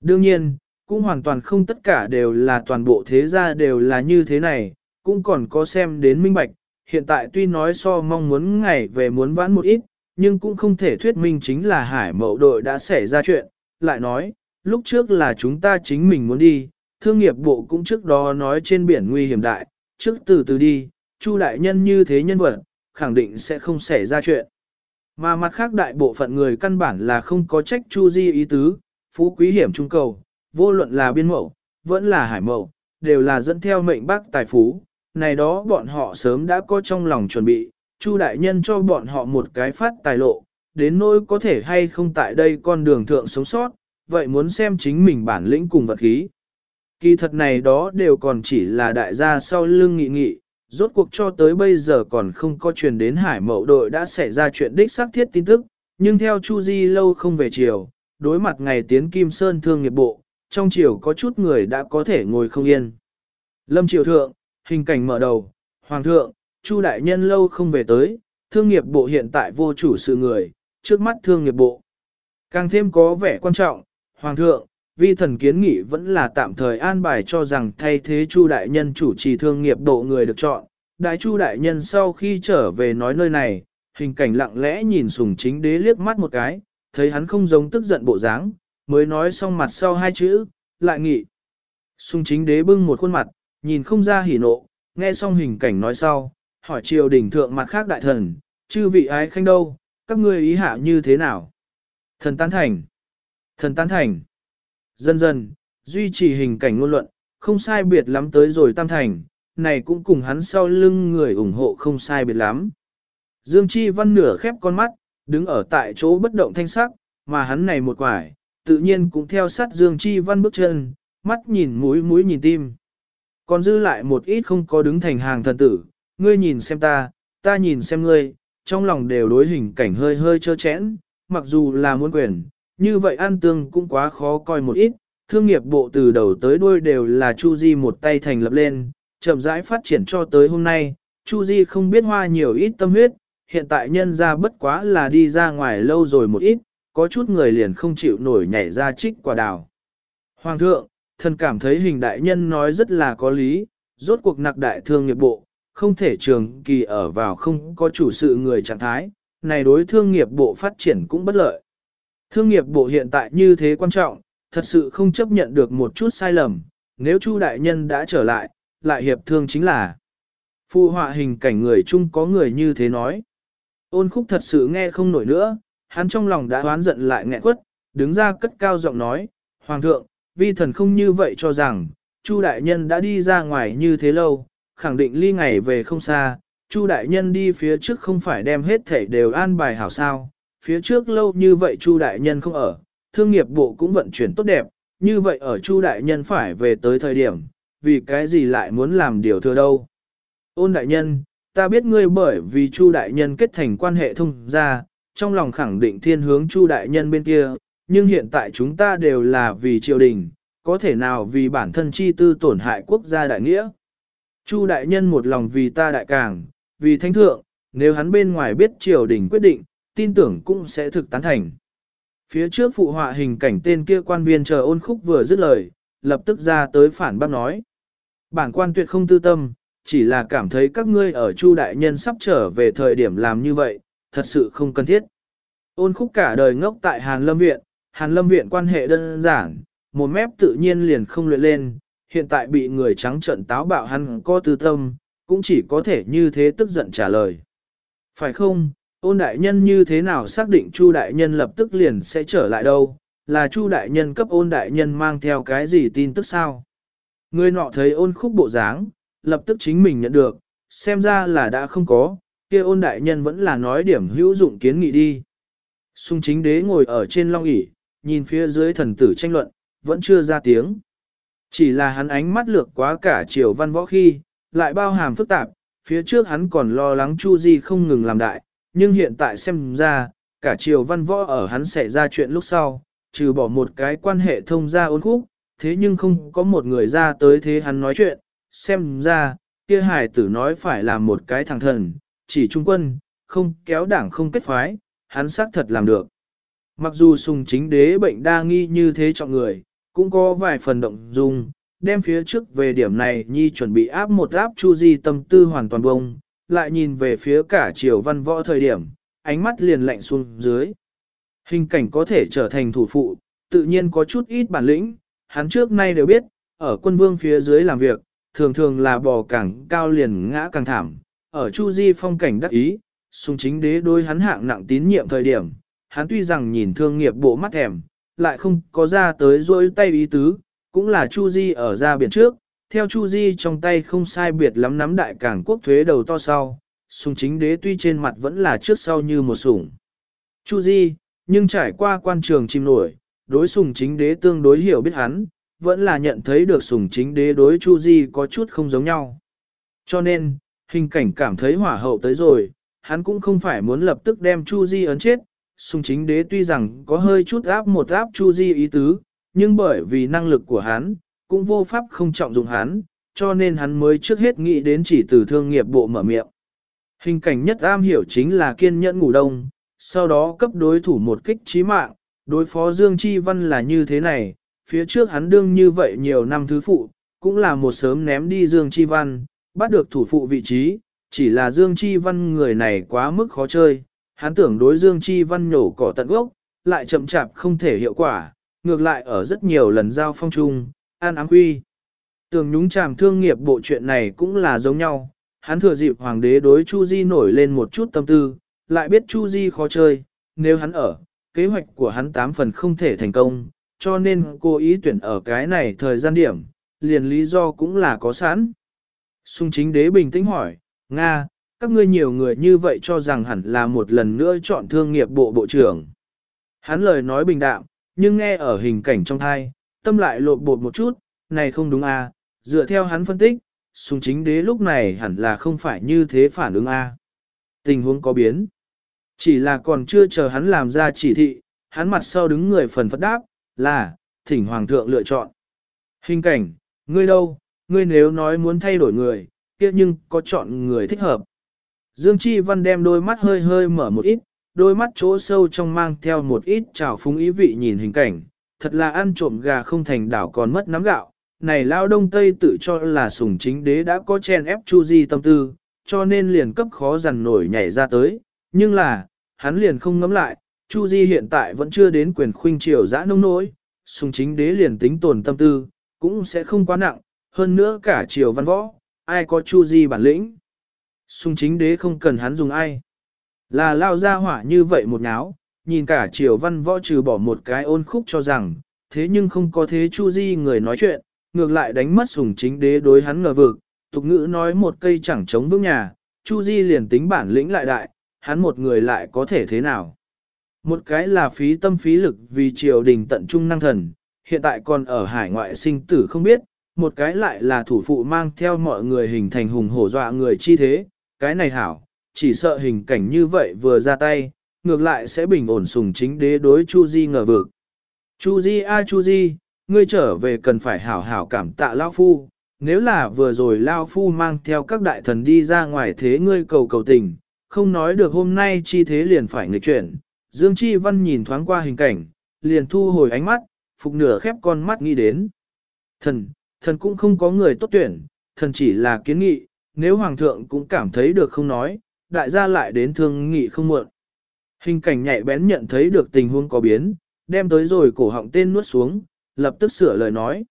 Đương nhiên, cũng hoàn toàn không tất cả đều là toàn bộ thế gia đều là như thế này, cũng còn có xem đến minh bạch, hiện tại tuy nói so mong muốn ngày về muốn vãn một ít, nhưng cũng không thể thuyết minh chính là hải mậu đội đã xảy ra chuyện, lại nói, lúc trước là chúng ta chính mình muốn đi, thương nghiệp bộ cũng trước đó nói trên biển nguy hiểm đại, trước từ từ đi, Chu đại nhân như thế nhân vật, khẳng định sẽ không xảy ra chuyện. Mà mặt khác đại bộ phận người căn bản là không có trách Chu Di ý tứ, phú quý hiểm trung cầu, vô luận là biên mậu, vẫn là hải mậu, đều là dẫn theo mệnh bác tài phú. Này đó bọn họ sớm đã có trong lòng chuẩn bị, Chu đại nhân cho bọn họ một cái phát tài lộ, đến nỗi có thể hay không tại đây con đường thượng sống sót, vậy muốn xem chính mình bản lĩnh cùng vật khí. Kỳ thật này đó đều còn chỉ là đại gia sau lưng nghị nghị, rốt cuộc cho tới bây giờ còn không có truyền đến hải mậu đội đã xảy ra chuyện đích xác thiết tin tức, nhưng theo Chu Di lâu không về chiều, đối mặt ngày tiến Kim Sơn thương nghiệp bộ, trong chiều có chút người đã có thể ngồi không yên. Lâm triều thượng, hình cảnh mở đầu, hoàng thượng, Chu đại nhân lâu không về tới, thương nghiệp bộ hiện tại vô chủ sự người, trước mắt thương nghiệp bộ. Càng thêm có vẻ quan trọng, hoàng thượng, vi thần kiến nghị vẫn là tạm thời an bài cho rằng thay thế Chu đại nhân chủ trì thương nghiệp bộ người được chọn. Đại Chu đại nhân sau khi trở về nói nơi này, hình cảnh lặng lẽ nhìn sùng chính đế liếc mắt một cái, thấy hắn không giống tức giận bộ dáng, mới nói xong mặt sau hai chữ, lại nghị. Sung chính đế bưng một khuôn mặt, nhìn không ra hỉ nộ, nghe xong hình cảnh nói sau, hỏi triều đình thượng mặt khác đại thần, chư vị ái khanh đâu, các ngươi ý hạ như thế nào? Thần tán thành. Thần tán thành. Dần dần, duy trì hình cảnh ngôn luận, không sai biệt lắm tới rồi tam thành, này cũng cùng hắn sau lưng người ủng hộ không sai biệt lắm. Dương Chi Văn nửa khép con mắt, đứng ở tại chỗ bất động thanh sắc, mà hắn này một quải, tự nhiên cũng theo sát Dương Chi Văn bước chân, mắt nhìn mũi mũi nhìn tim. Còn dư lại một ít không có đứng thành hàng thần tử, ngươi nhìn xem ta, ta nhìn xem ngươi, trong lòng đều đối hình cảnh hơi hơi trơ chẽn, mặc dù là muốn quyền, như vậy an tương cũng quá khó coi một ít, thương nghiệp bộ từ đầu tới đuôi đều là Chu Di một tay thành lập lên, chậm rãi phát triển cho tới hôm nay, Chu Di không biết hoa nhiều ít tâm huyết, hiện tại nhân ra bất quá là đi ra ngoài lâu rồi một ít, có chút người liền không chịu nổi nhảy ra trích quả đào. Hoàng thượng, thần cảm thấy hình đại nhân nói rất là có lý, rốt cuộc nặc đại thương nghiệp bộ, không thể trường kỳ ở vào không có chủ sự người trạng thái, này đối thương nghiệp bộ phát triển cũng bất lợi. Thương nghiệp bộ hiện tại như thế quan trọng, thật sự không chấp nhận được một chút sai lầm, nếu Chu đại nhân đã trở lại, lại hiệp thương chính là phụ họa hình cảnh người chung có người như thế nói. Ôn khúc thật sự nghe không nổi nữa, hắn trong lòng đã oán giận lại nghẹn quất, đứng ra cất cao giọng nói, Hoàng thượng, vi thần không như vậy cho rằng, Chu đại nhân đã đi ra ngoài như thế lâu, khẳng định ly ngày về không xa, Chu đại nhân đi phía trước không phải đem hết thể đều an bài hảo sao, phía trước lâu như vậy Chu đại nhân không ở, thương nghiệp bộ cũng vận chuyển tốt đẹp, như vậy ở Chu đại nhân phải về tới thời điểm, vì cái gì lại muốn làm điều thừa đâu. Ôn đại nhân, ta biết ngươi bởi vì Chu đại nhân kết thành quan hệ thông gia, trong lòng khẳng định thiên hướng Chu đại nhân bên kia, nhưng hiện tại chúng ta đều là vì triều đình, có thể nào vì bản thân chi tư tổn hại quốc gia đại nghĩa. Chu đại nhân một lòng vì ta đại càng, vì thánh thượng, nếu hắn bên ngoài biết triều đình quyết định, tin tưởng cũng sẽ thực tán thành. Phía trước phụ họa hình cảnh tên kia quan viên chờ ôn khúc vừa dứt lời, lập tức ra tới phản bác nói. Bản quan tuyệt không tư tâm, chỉ là cảm thấy các ngươi ở Chu đại nhân sắp trở về thời điểm làm như vậy, thật sự không cần thiết. Ôn khúc cả đời ngốc tại Hàn Lâm Viện, Hàn Lâm Viện quan hệ đơn giản, một mép tự nhiên liền không luyện lên, hiện tại bị người trắng trận táo bạo hắn có tư tâm, cũng chỉ có thể như thế tức giận trả lời. Phải không, ôn đại nhân như thế nào xác định Chu đại nhân lập tức liền sẽ trở lại đâu, là Chu đại nhân cấp ôn đại nhân mang theo cái gì tin tức sao? Người nọ thấy ôn khúc bộ dáng, lập tức chính mình nhận được, xem ra là đã không có, kia ôn đại nhân vẫn là nói điểm hữu dụng kiến nghị đi. sung chính đế ngồi ở trên long ỷ nhìn phía dưới thần tử tranh luận, vẫn chưa ra tiếng. Chỉ là hắn ánh mắt lược quá cả chiều văn võ khi, lại bao hàm phức tạp, phía trước hắn còn lo lắng Chu Di không ngừng làm đại, nhưng hiện tại xem ra, cả chiều văn võ ở hắn xảy ra chuyện lúc sau, trừ bỏ một cái quan hệ thông gia ôn khúc, thế nhưng không có một người ra tới thế hắn nói chuyện, xem ra, kia hải tử nói phải là một cái thằng thần, chỉ trung quân, không kéo đảng không kết phái, hắn xác thật làm được. Mặc dù sùng chính đế bệnh đa nghi như thế trọng người, cũng có vài phần động dung, đem phía trước về điểm này nhi chuẩn bị áp một áp chu di tâm tư hoàn toàn bông, lại nhìn về phía cả triều văn võ thời điểm, ánh mắt liền lạnh xuống dưới. Hình cảnh có thể trở thành thủ phụ, tự nhiên có chút ít bản lĩnh, hắn trước nay đều biết, ở quân vương phía dưới làm việc, thường thường là bò càng cao liền ngã càng thảm. Ở Chu Di phong cảnh đắc ý, sung chính đế đối hắn hạng nặng tín nhiệm thời điểm, hắn tuy rằng nhìn thương nghiệp bộ mắt thèm, lại không có ra tới rôi tay ý tứ, cũng là Chu Di ở ra biển trước, theo Chu Di trong tay không sai biệt lắm nắm đại cảng quốc thuế đầu to sau, sung chính đế tuy trên mặt vẫn là trước sau như một sủng. Chu Di, nhưng trải qua quan trường chim nổi, đối sùng chính đế tương đối hiểu biết hắn, vẫn là nhận thấy được sùng chính đế đối Chu Di có chút không giống nhau. Cho nên, hình cảnh cảm thấy hỏa hậu tới rồi, hắn cũng không phải muốn lập tức đem Chu Di ấn chết, sùng chính đế tuy rằng có hơi chút áp một áp Chu Di ý tứ, nhưng bởi vì năng lực của hắn, cũng vô pháp không trọng dụng hắn, cho nên hắn mới trước hết nghĩ đến chỉ từ thương nghiệp bộ mở miệng. Hình cảnh nhất am hiểu chính là kiên nhẫn ngủ đông, sau đó cấp đối thủ một kích trí mạng, đối phó Dương Chi Văn là như thế này, phía trước hắn đương như vậy nhiều năm thứ phụ, cũng là một sớm ném đi Dương Chi Văn, bắt được thủ phụ vị trí, chỉ là Dương Chi Văn người này quá mức khó chơi, hắn tưởng đối Dương Chi Văn nhổ cỏ tận gốc, lại chậm chạp không thể hiệu quả, ngược lại ở rất nhiều lần giao phong chung, an ám quy. Tưởng nhúng chàm thương nghiệp bộ chuyện này cũng là giống nhau, hắn thừa dịp hoàng đế đối Chu Di nổi lên một chút tâm tư, lại biết Chu Di khó chơi, nếu hắn ở, kế hoạch của hắn tám phần không thể thành công, cho nên cô ý tuyển ở cái này thời gian điểm, liền lý do cũng là có sẵn. Sung chính đế bình tĩnh hỏi, Nga, các ngươi nhiều người như vậy cho rằng hẳn là một lần nữa chọn thương nghiệp bộ bộ trưởng. Hắn lời nói bình đạm, nhưng nghe ở hình cảnh trong thai, tâm lại lộn bột một chút, này không đúng à, dựa theo hắn phân tích, Sung chính đế lúc này hẳn là không phải như thế phản ứng a. À. Tình huống có biến. Chỉ là còn chưa chờ hắn làm ra chỉ thị, hắn mặt sau đứng người phần phật đáp, là, thỉnh hoàng thượng lựa chọn. Hình cảnh, ngươi đâu, ngươi nếu nói muốn thay đổi người, kia nhưng có chọn người thích hợp. Dương Chi Văn đem đôi mắt hơi hơi mở một ít, đôi mắt chỗ sâu trong mang theo một ít trào phúng ý vị nhìn hình cảnh, thật là ăn trộm gà không thành đảo còn mất nắm gạo. Này lao đông tây tự cho là sùng chính đế đã có chen ép Chu Di tâm tư, cho nên liền cấp khó dằn nổi nhảy ra tới, nhưng là, hắn liền không ngấm lại, Chu Di hiện tại vẫn chưa đến quyền khuynh triều dã nông nỗi, sùng chính đế liền tính tồn tâm tư, cũng sẽ không quá nặng, hơn nữa cả triều văn võ, ai có Chu Di bản lĩnh. Sùng chính đế không cần hắn dùng ai. Là lao ra hỏa như vậy một náo, nhìn cả triều văn võ trừ bỏ một cái ôn khúc cho rằng, thế nhưng không có thế Chu Di người nói chuyện, ngược lại đánh mất sùng chính đế đối hắn ngờ vực, tục ngữ nói một cây chẳng chống vững nhà, Chu Di liền tính bản lĩnh lại đại, hắn một người lại có thể thế nào. Một cái là phí tâm phí lực vì triều đình tận trung năng thần, hiện tại còn ở hải ngoại sinh tử không biết, một cái lại là thủ phụ mang theo mọi người hình thành hùng hổ dọa người chi thế, cái này hảo, chỉ sợ hình cảnh như vậy vừa ra tay, ngược lại sẽ bình ổn sùng chính đế đối Chu Di ngờ vực. Chu Di a Chu Di, ngươi trở về cần phải hảo hảo cảm tạ lão Phu, nếu là vừa rồi lão Phu mang theo các đại thần đi ra ngoài thế ngươi cầu cầu tình, không nói được hôm nay chi thế liền phải nghịch chuyển. Dương Chi Văn nhìn thoáng qua hình cảnh, liền thu hồi ánh mắt, phục nửa khép con mắt nghĩ đến. Thần, thần cũng không có người tốt tuyển, thần chỉ là kiến nghị, nếu Hoàng thượng cũng cảm thấy được không nói, đại gia lại đến thương nghị không muộn. Hình cảnh nhạy bén nhận thấy được tình huống có biến, đem tới rồi cổ họng tên nuốt xuống, lập tức sửa lời nói.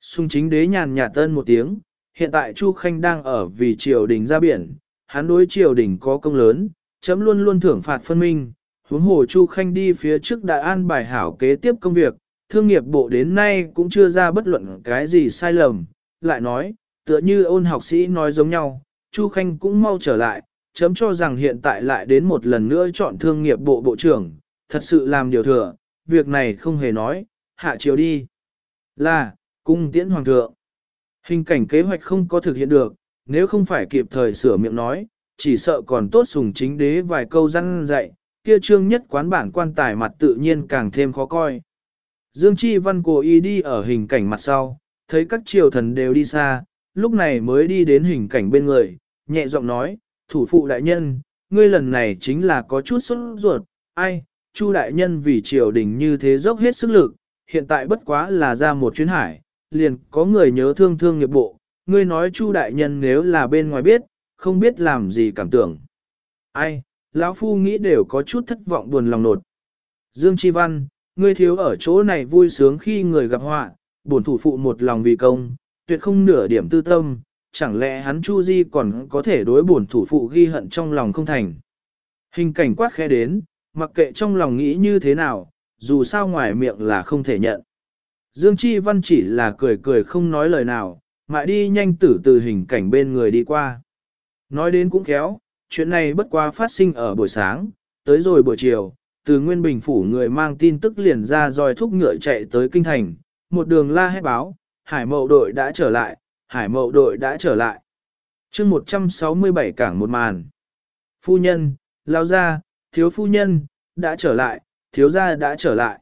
Xung chính đế nhàn nhạt tân một tiếng, hiện tại Chu Khanh đang ở vì triều đình ra biển, hắn đối triều đình có công lớn, chấm luôn luôn thưởng phạt phân minh, huống hồ Chu Khanh đi phía trước đại an bài hảo kế tiếp công việc, thương nghiệp bộ đến nay cũng chưa ra bất luận cái gì sai lầm, lại nói, tựa như ôn học sĩ nói giống nhau, Chu Khanh cũng mau trở lại, chấm cho rằng hiện tại lại đến một lần nữa chọn thương nghiệp bộ bộ trưởng, thật sự làm điều thừa, việc này không hề nói, hạ chiều đi. Là, cung tiễn hoàng thượng. Hình cảnh kế hoạch không có thực hiện được, nếu không phải kịp thời sửa miệng nói, chỉ sợ còn tốt sùng chính đế vài câu răn dạy, kia trương nhất quán bản quan tài mặt tự nhiên càng thêm khó coi. Dương Chi Văn cố ý đi ở hình cảnh mặt sau, thấy các triều thần đều đi xa, lúc này mới đi đến hình cảnh bên người, nhẹ giọng nói, thủ phụ đại nhân, ngươi lần này chính là có chút sốt ruột, ai, Chu đại nhân vì triều đình như thế dốc hết sức lực, hiện tại bất quá là ra một chuyến hải, liền có người nhớ thương thương nghiệp bộ, ngươi nói Chu đại nhân nếu là bên ngoài biết, không biết làm gì cảm tưởng. Ai, lão phu nghĩ đều có chút thất vọng buồn lòng nột. Dương Chi Văn, ngươi thiếu ở chỗ này vui sướng khi người gặp họa, bổn thủ phụ một lòng vì công, tuyệt không nửa điểm tư tâm, chẳng lẽ hắn Chu Di còn có thể đối bổn thủ phụ ghi hận trong lòng không thành. Hình cảnh quát khẽ đến, mặc kệ trong lòng nghĩ như thế nào, dù sao ngoài miệng là không thể nhận. Dương Chi Văn chỉ là cười cười không nói lời nào, mãi đi nhanh tử từ hình cảnh bên người đi qua. Nói đến cũng khéo, chuyện này bất quá phát sinh ở buổi sáng, tới rồi buổi chiều, từ Nguyên Bình Phủ người mang tin tức liền ra dòi thúc ngựa chạy tới Kinh Thành, một đường la hét báo, hải mậu đội đã trở lại, hải mậu đội đã trở lại. chương 167 cảng một màn. Phu nhân, lao ra, thiếu phu nhân, đã trở lại, thiếu gia đã trở lại.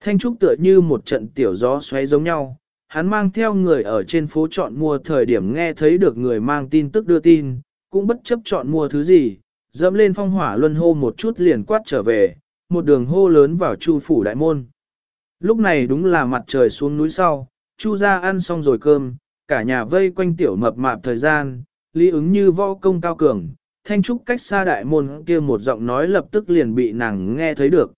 Thanh Trúc tựa như một trận tiểu gió xoáy giống nhau, hắn mang theo người ở trên phố chọn mua thời điểm nghe thấy được người mang tin tức đưa tin, cũng bất chấp chọn mua thứ gì, dẫm lên phong hỏa luân hô một chút liền quát trở về, một đường hô lớn vào chu phủ đại môn. Lúc này đúng là mặt trời xuống núi sau, chu ra ăn xong rồi cơm, cả nhà vây quanh tiểu mập mạp thời gian, lý ứng như võ công cao cường, thanh trúc cách xa đại môn kia một giọng nói lập tức liền bị nàng nghe thấy được.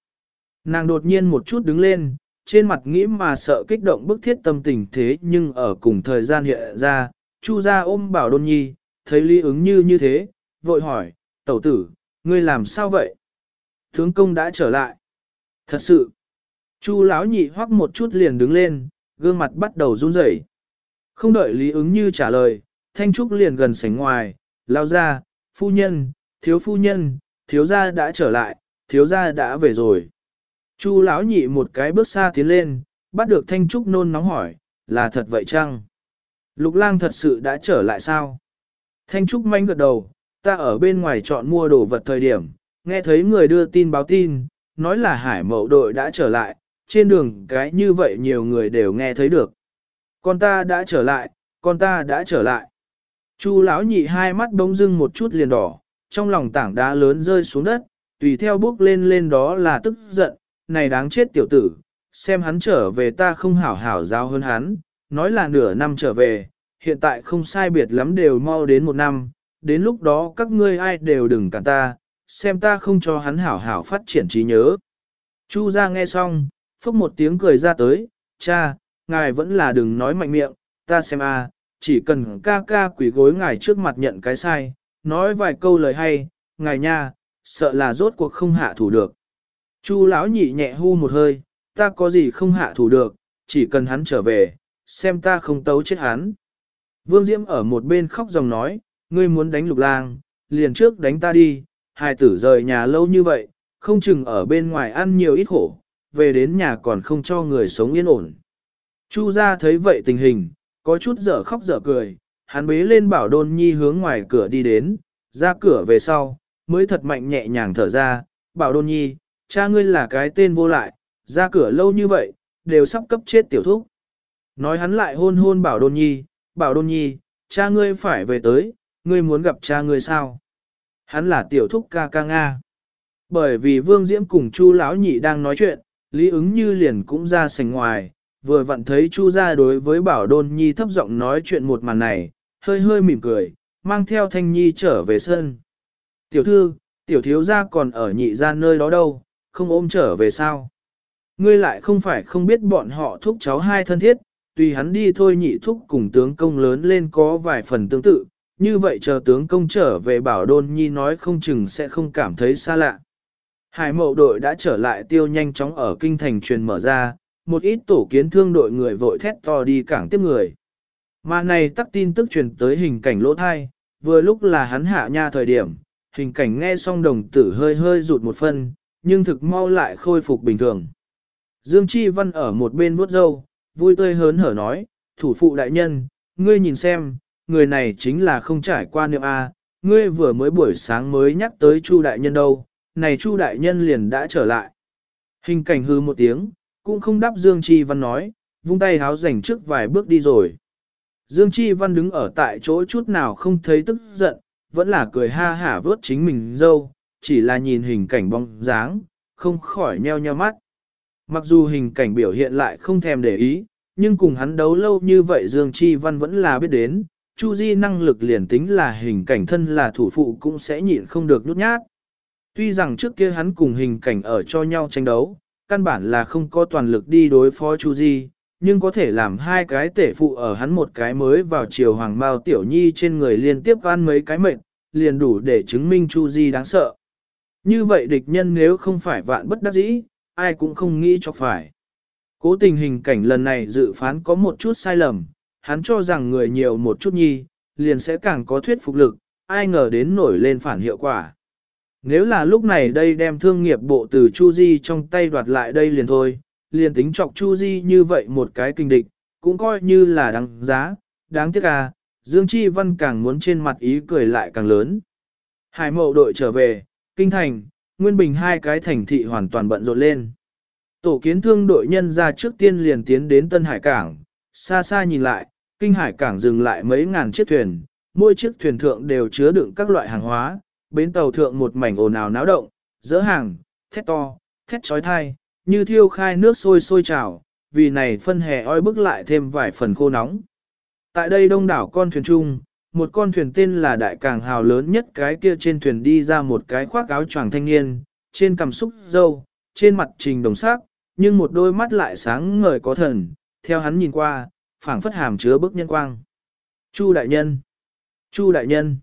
Nàng đột nhiên một chút đứng lên, trên mặt nghĩ mà sợ kích động bức thiết tâm tình thế nhưng ở cùng thời gian hiện ra, chu ra ôm bảo đôn nhi, thấy lý ứng như như thế, vội hỏi, tẩu tử, ngươi làm sao vậy? Tướng công đã trở lại. Thật sự, chu lão nhị hoắc một chút liền đứng lên, gương mặt bắt đầu run rẩy. Không đợi lý ứng như trả lời, thanh trúc liền gần sảnh ngoài, lao ra, phu nhân, thiếu phu nhân, thiếu gia đã trở lại, thiếu gia đã về rồi. Chu lão nhị một cái bước xa tiến lên, bắt được thanh trúc nôn nóng hỏi, là thật vậy chăng? Lục lang thật sự đã trở lại sao? Thanh trúc manh gật đầu, ta ở bên ngoài chọn mua đồ vật thời điểm, nghe thấy người đưa tin báo tin, nói là hải mậu đội đã trở lại, trên đường cái như vậy nhiều người đều nghe thấy được. Con ta đã trở lại, con ta đã trở lại. Chu lão nhị hai mắt bỗng dưng một chút liền đỏ, trong lòng tảng đá lớn rơi xuống đất, tùy theo bước lên lên đó là tức giận, này đáng chết tiểu tử, xem hắn trở về ta không hảo hảo giao hơn hắn, nói là nửa năm trở về, hiện tại không sai biệt lắm đều mau đến một năm, đến lúc đó các ngươi ai đều đừng cản ta, xem ta không cho hắn hảo hảo phát triển trí nhớ. Chu ra nghe xong, phốc một tiếng cười ra tới, cha, ngài vẫn là đừng nói mạnh miệng, ta xem a, chỉ cần ca ca quỷ gối ngài trước mặt nhận cái sai, nói vài câu lời hay, ngài nha, sợ là rốt cuộc không hạ thủ được. Chu lão nhị nhẹ hu một hơi, ta có gì không hạ thủ được, chỉ cần hắn trở về, xem ta không tấu chết hắn. Vương Diễm ở một bên khóc dòng nói, ngươi muốn đánh lục lang, liền trước đánh ta đi, hai tử rời nhà lâu như vậy, không chừng ở bên ngoài ăn nhiều ít khổ, về đến nhà còn không cho người sống yên ổn. Chu ra thấy vậy tình hình, có chút dở khóc dở cười, hắn bế lên bảo đôn nhi hướng ngoài cửa đi đến, ra cửa về sau, mới thật mạnh nhẹ nhàng thở ra, bảo đôn nhi, cha ngươi là cái tên vô lại, ra cửa lâu như vậy, đều sắp cấp chết tiểu thúc. Nói hắn lại hôn hôn bảo đôn nhi, bảo đôn nhi, cha ngươi phải về tới, ngươi muốn gặp cha ngươi sao? Hắn là tiểu thúc ca ca Nga. Bởi vì Vương Diễm cùng Chu lão nhị đang nói chuyện, Lý ứng như liền cũng ra sành ngoài, vừa vặn thấy Chu ra đối với bảo đôn nhi thấp giọng nói chuyện một màn này, hơi hơi mỉm cười, mang theo thanh nhi trở về sân. Tiểu thư, tiểu thiếu gia còn ở nhị ra nơi đó đâu, không ôm trở về sao? Ngươi lại không phải không biết bọn họ thúc cháu hai thân thiết, tùy hắn đi thôi nhị thúc cùng tướng công lớn lên có vài phần tương tự, như vậy chờ tướng công trở về bảo đôn nhi nói không chừng sẽ không cảm thấy xa lạ. Hải mậu đội đã trở lại tiêu nhanh chóng ở kinh thành truyền mở ra, một ít tổ kiến thương đội người vội thét to đi cảng tiếp người. Mà này tắc tin tức truyền tới hình cảnh lỗ thai, vừa lúc là hắn hạ nha thời điểm, hình cảnh nghe xong đồng tử hơi hơi rụt một phân, nhưng thực mau lại khôi phục bình thường. Dương Chi Văn ở một bên vuốt râu, vui tươi hớn hở nói, thủ phụ đại nhân, ngươi nhìn xem, người này chính là không trải qua niệm A, ngươi vừa mới buổi sáng mới nhắc tới Chu đại nhân đâu, này Chu đại nhân liền đã trở lại. Hình cảnh hư một tiếng, cũng không đáp Dương Chi Văn nói, vung tay háo rảnh trước vài bước đi rồi. Dương Chi Văn đứng ở tại chỗ chút nào không thấy tức giận, vẫn là cười ha hả vớt chính mình dâu, chỉ là nhìn hình cảnh bóng dáng, không khỏi nheo nheo mắt. Mặc dù hình cảnh biểu hiện lại không thèm để ý, nhưng cùng hắn đấu lâu như vậy Dương Chi Văn vẫn là biết đến, Chu Di năng lực liền tính là hình cảnh thân là thủ phụ cũng sẽ nhịn không được nhút nhát. Tuy rằng trước kia hắn cùng hình cảnh ở cho nhau tranh đấu, căn bản là không có toàn lực đi đối phó Chu Di, nhưng có thể làm hai cái tể phụ ở hắn một cái mới vào chiều hoàng bao tiểu nhi trên người liên tiếp van mấy cái mệnh, liền đủ để chứng minh Chu Di đáng sợ. Như vậy địch nhân nếu không phải vạn bất đắc dĩ, ai cũng không nghĩ cho phải. Cố tình hình cảnh lần này dự phán có một chút sai lầm, hắn cho rằng người nhiều một chút nhi, liền sẽ càng có thuyết phục lực, ai ngờ đến nổi lên phản hiệu quả. Nếu là lúc này đây đem thương nghiệp bộ từ Chu Di trong tay đoạt lại đây liền thôi, liền tính chọc Chu Di như vậy một cái kinh địch, cũng coi như là đáng giá, đáng tiếc à, Dương Chi Văn càng muốn trên mặt ý cười lại càng lớn. Hải mậu đội trở về, kinh thành, Nguyên Bình hai cái thành thị hoàn toàn bận rộn lên. Tổ kiến thương đội nhân ra trước tiên liền tiến đến Tân Hải Cảng, xa xa nhìn lại, kinh hải cảng dừng lại mấy ngàn chiếc thuyền, mỗi chiếc thuyền thượng đều chứa đựng các loại hàng hóa, bến tàu thượng một mảnh ồn ào náo động, dỡ hàng, thét to, thét trói thai, như thiêu khai nước sôi sôi trào, vì này phân hè oi bức lại thêm vài phần khô nóng. Tại đây đông đảo con thuyền chung, một con thuyền tên là đại càng hào lớn nhất cái kia trên thuyền đi ra một cái khoác áo choàng thanh niên, trên cằm xúc dâu, trên mặt trình đồng sắc, nhưng một đôi mắt lại sáng ngời có thần, theo hắn nhìn qua, phảng phất hàm chứa bức nhân quang. Chu đại nhân! Chu đại nhân!